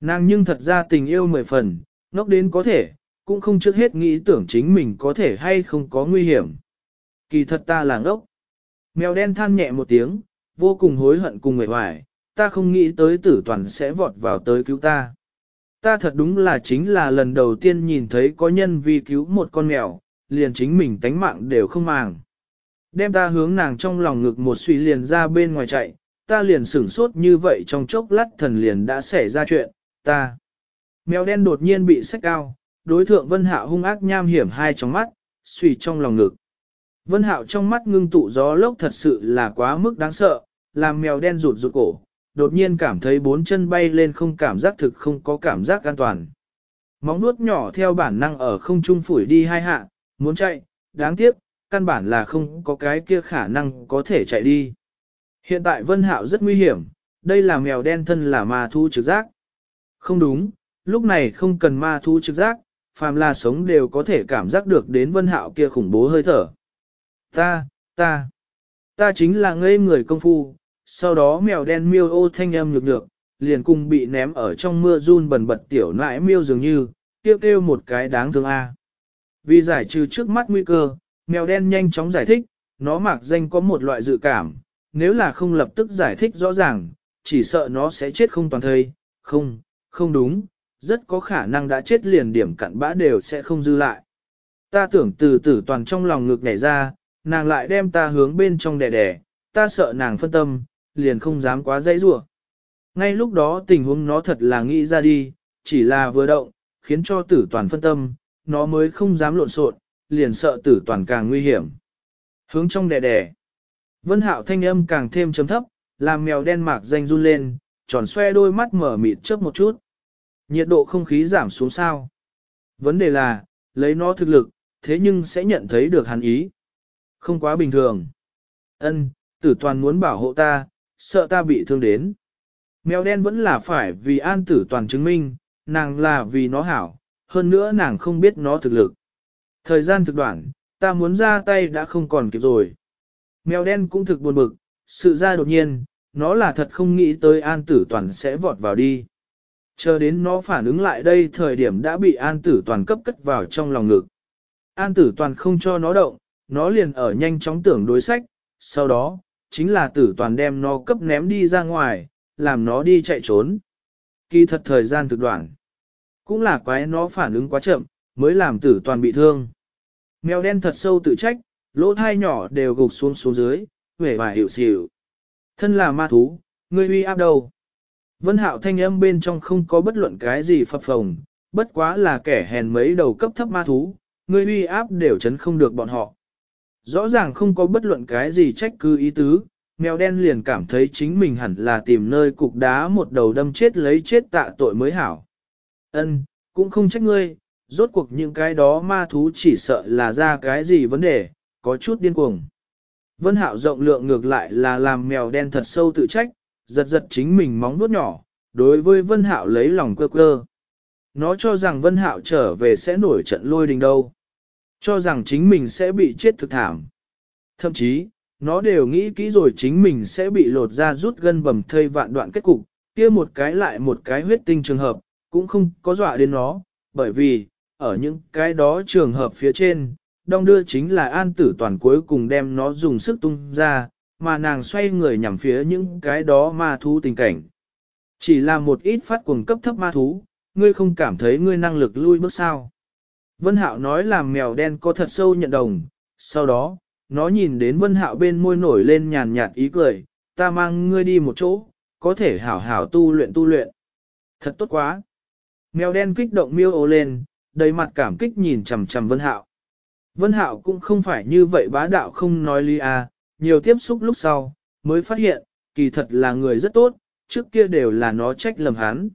Nàng nhưng thật ra tình yêu mười phần, ngốc đến có thể, cũng không trước hết nghĩ tưởng chính mình có thể hay không có nguy hiểm. Kỳ thật ta là ngốc. Mèo đen than nhẹ một tiếng, vô cùng hối hận cùng người hoài, ta không nghĩ tới tử toàn sẽ vọt vào tới cứu ta. Ta thật đúng là chính là lần đầu tiên nhìn thấy có nhân vi cứu một con mèo, liền chính mình tánh mạng đều không màng. Đem ta hướng nàng trong lòng ngực một suy liền ra bên ngoài chạy, ta liền sửng sốt như vậy trong chốc lát thần liền đã xảy ra chuyện, ta. Mèo đen đột nhiên bị sách cao, đối thượng Vân Hạo hung ác nham hiểm hai trong mắt, suy trong lòng ngực. Vân Hạo trong mắt ngưng tụ gió lốc thật sự là quá mức đáng sợ, làm mèo đen rụt rụt cổ, đột nhiên cảm thấy bốn chân bay lên không cảm giác thực không có cảm giác an toàn. Móng nuốt nhỏ theo bản năng ở không trung phủi đi hai hạ, muốn chạy, đáng tiếc, căn bản là không có cái kia khả năng có thể chạy đi. Hiện tại Vân Hạo rất nguy hiểm, đây là mèo đen thân là ma thu trực giác. Không đúng, lúc này không cần ma thu trực giác, phàm là sống đều có thể cảm giác được đến Vân Hạo kia khủng bố hơi thở. Ta, ta, ta chính là ngây người công phu, sau đó mèo đen miêu ô thanh âm nhược nhược, liền cùng bị ném ở trong mưa run bẩn bật tiểu nãi miêu dường như, kêu kêu một cái đáng thương a. Vì giải trừ trước mắt nguy cơ, mèo đen nhanh chóng giải thích, nó mạc danh có một loại dự cảm, nếu là không lập tức giải thích rõ ràng, chỉ sợ nó sẽ chết không toàn thây, không, không đúng, rất có khả năng đã chết liền điểm cặn bã đều sẽ không dư lại. Ta tưởng từ tử toàn trong lòng ngực nhảy ra, nàng lại đem ta hướng bên trong đè đè, ta sợ nàng phân tâm, liền không dám quá dãy rủa. Ngay lúc đó tình huống nó thật là nghĩ ra đi, chỉ là vừa động, khiến cho tử toàn phân tâm, nó mới không dám lộn xộn, liền sợ tử toàn càng nguy hiểm. Hướng trong đè đè. Vân hạo thanh âm càng thêm chấm thấp, Làm mèo đen mạc danh run lên, tròn xoe đôi mắt mở mịt chớp một chút. Nhiệt độ không khí giảm xuống sao. Vấn đề là, lấy nó thực lực, thế nhưng sẽ nhận thấy được hắn ý. Không quá bình thường. Ân, tử toàn muốn bảo hộ ta, sợ ta bị thương đến. Mèo đen vẫn là phải vì an tử toàn chứng minh, nàng là vì nó hảo, hơn nữa nàng không biết nó thực lực. Thời gian thực đoạn, ta muốn ra tay đã không còn kịp rồi. Mèo đen cũng thực buồn bực, sự ra đột nhiên, nó là thật không nghĩ tới an tử toàn sẽ vọt vào đi. Chờ đến nó phản ứng lại đây thời điểm đã bị an tử toàn cấp cất vào trong lòng ngực. An tử toàn không cho nó động, nó liền ở nhanh chóng tưởng đối sách, sau đó, chính là tử toàn đem nó cấp ném đi ra ngoài, làm nó đi chạy trốn. Kỳ thật thời gian thực đoạn. Cũng là quái nó phản ứng quá chậm, mới làm tử toàn bị thương. Mèo đen thật sâu tự trách, lỗ thai nhỏ đều gục xuống xuống dưới, vẻ vài hiệu xỉu. Thân là ma thú, ngươi uy áp đâu? Vân hạo thanh âm bên trong không có bất luận cái gì phập phồng, bất quá là kẻ hèn mấy đầu cấp thấp ma thú, ngươi uy áp đều chấn không được bọn họ. Rõ ràng không có bất luận cái gì trách cứ ý tứ, mèo đen liền cảm thấy chính mình hẳn là tìm nơi cục đá một đầu đâm chết lấy chết tạ tội mới hảo. Ân, cũng không trách ngươi, rốt cuộc những cái đó ma thú chỉ sợ là ra cái gì vấn đề, có chút điên cuồng. Vân hạo rộng lượng ngược lại là làm mèo đen thật sâu tự trách, giật giật chính mình móng vuốt nhỏ, đối với Vân hạo lấy lòng cơ cơ. Nó cho rằng Vân hạo trở về sẽ nổi trận lôi đình đâu. Cho rằng chính mình sẽ bị chết thực thảm. Thậm chí, nó đều nghĩ kỹ rồi chính mình sẽ bị lột ra rút gân bầm thây vạn đoạn kết cục, kia một cái lại một cái huyết tinh trường hợp, cũng không có dọa đến nó, bởi vì, ở những cái đó trường hợp phía trên, đong đưa chính là an tử toàn cuối cùng đem nó dùng sức tung ra, mà nàng xoay người nhằm phía những cái đó ma thú tình cảnh. Chỉ là một ít phát cuồng cấp thấp ma thú, ngươi không cảm thấy ngươi năng lực lui bước sao. Vân Hạo nói làm mèo đen có thật sâu nhận đồng, sau đó, nó nhìn đến Vân Hạo bên môi nổi lên nhàn nhạt ý cười, ta mang ngươi đi một chỗ, có thể hảo hảo tu luyện tu luyện. Thật tốt quá. Mèo đen kích động miêu ố lên, đầy mặt cảm kích nhìn chằm chằm Vân Hạo. Vân Hạo cũng không phải như vậy bá đạo không nói lý à, nhiều tiếp xúc lúc sau, mới phát hiện, kỳ thật là người rất tốt, trước kia đều là nó trách lầm hắn.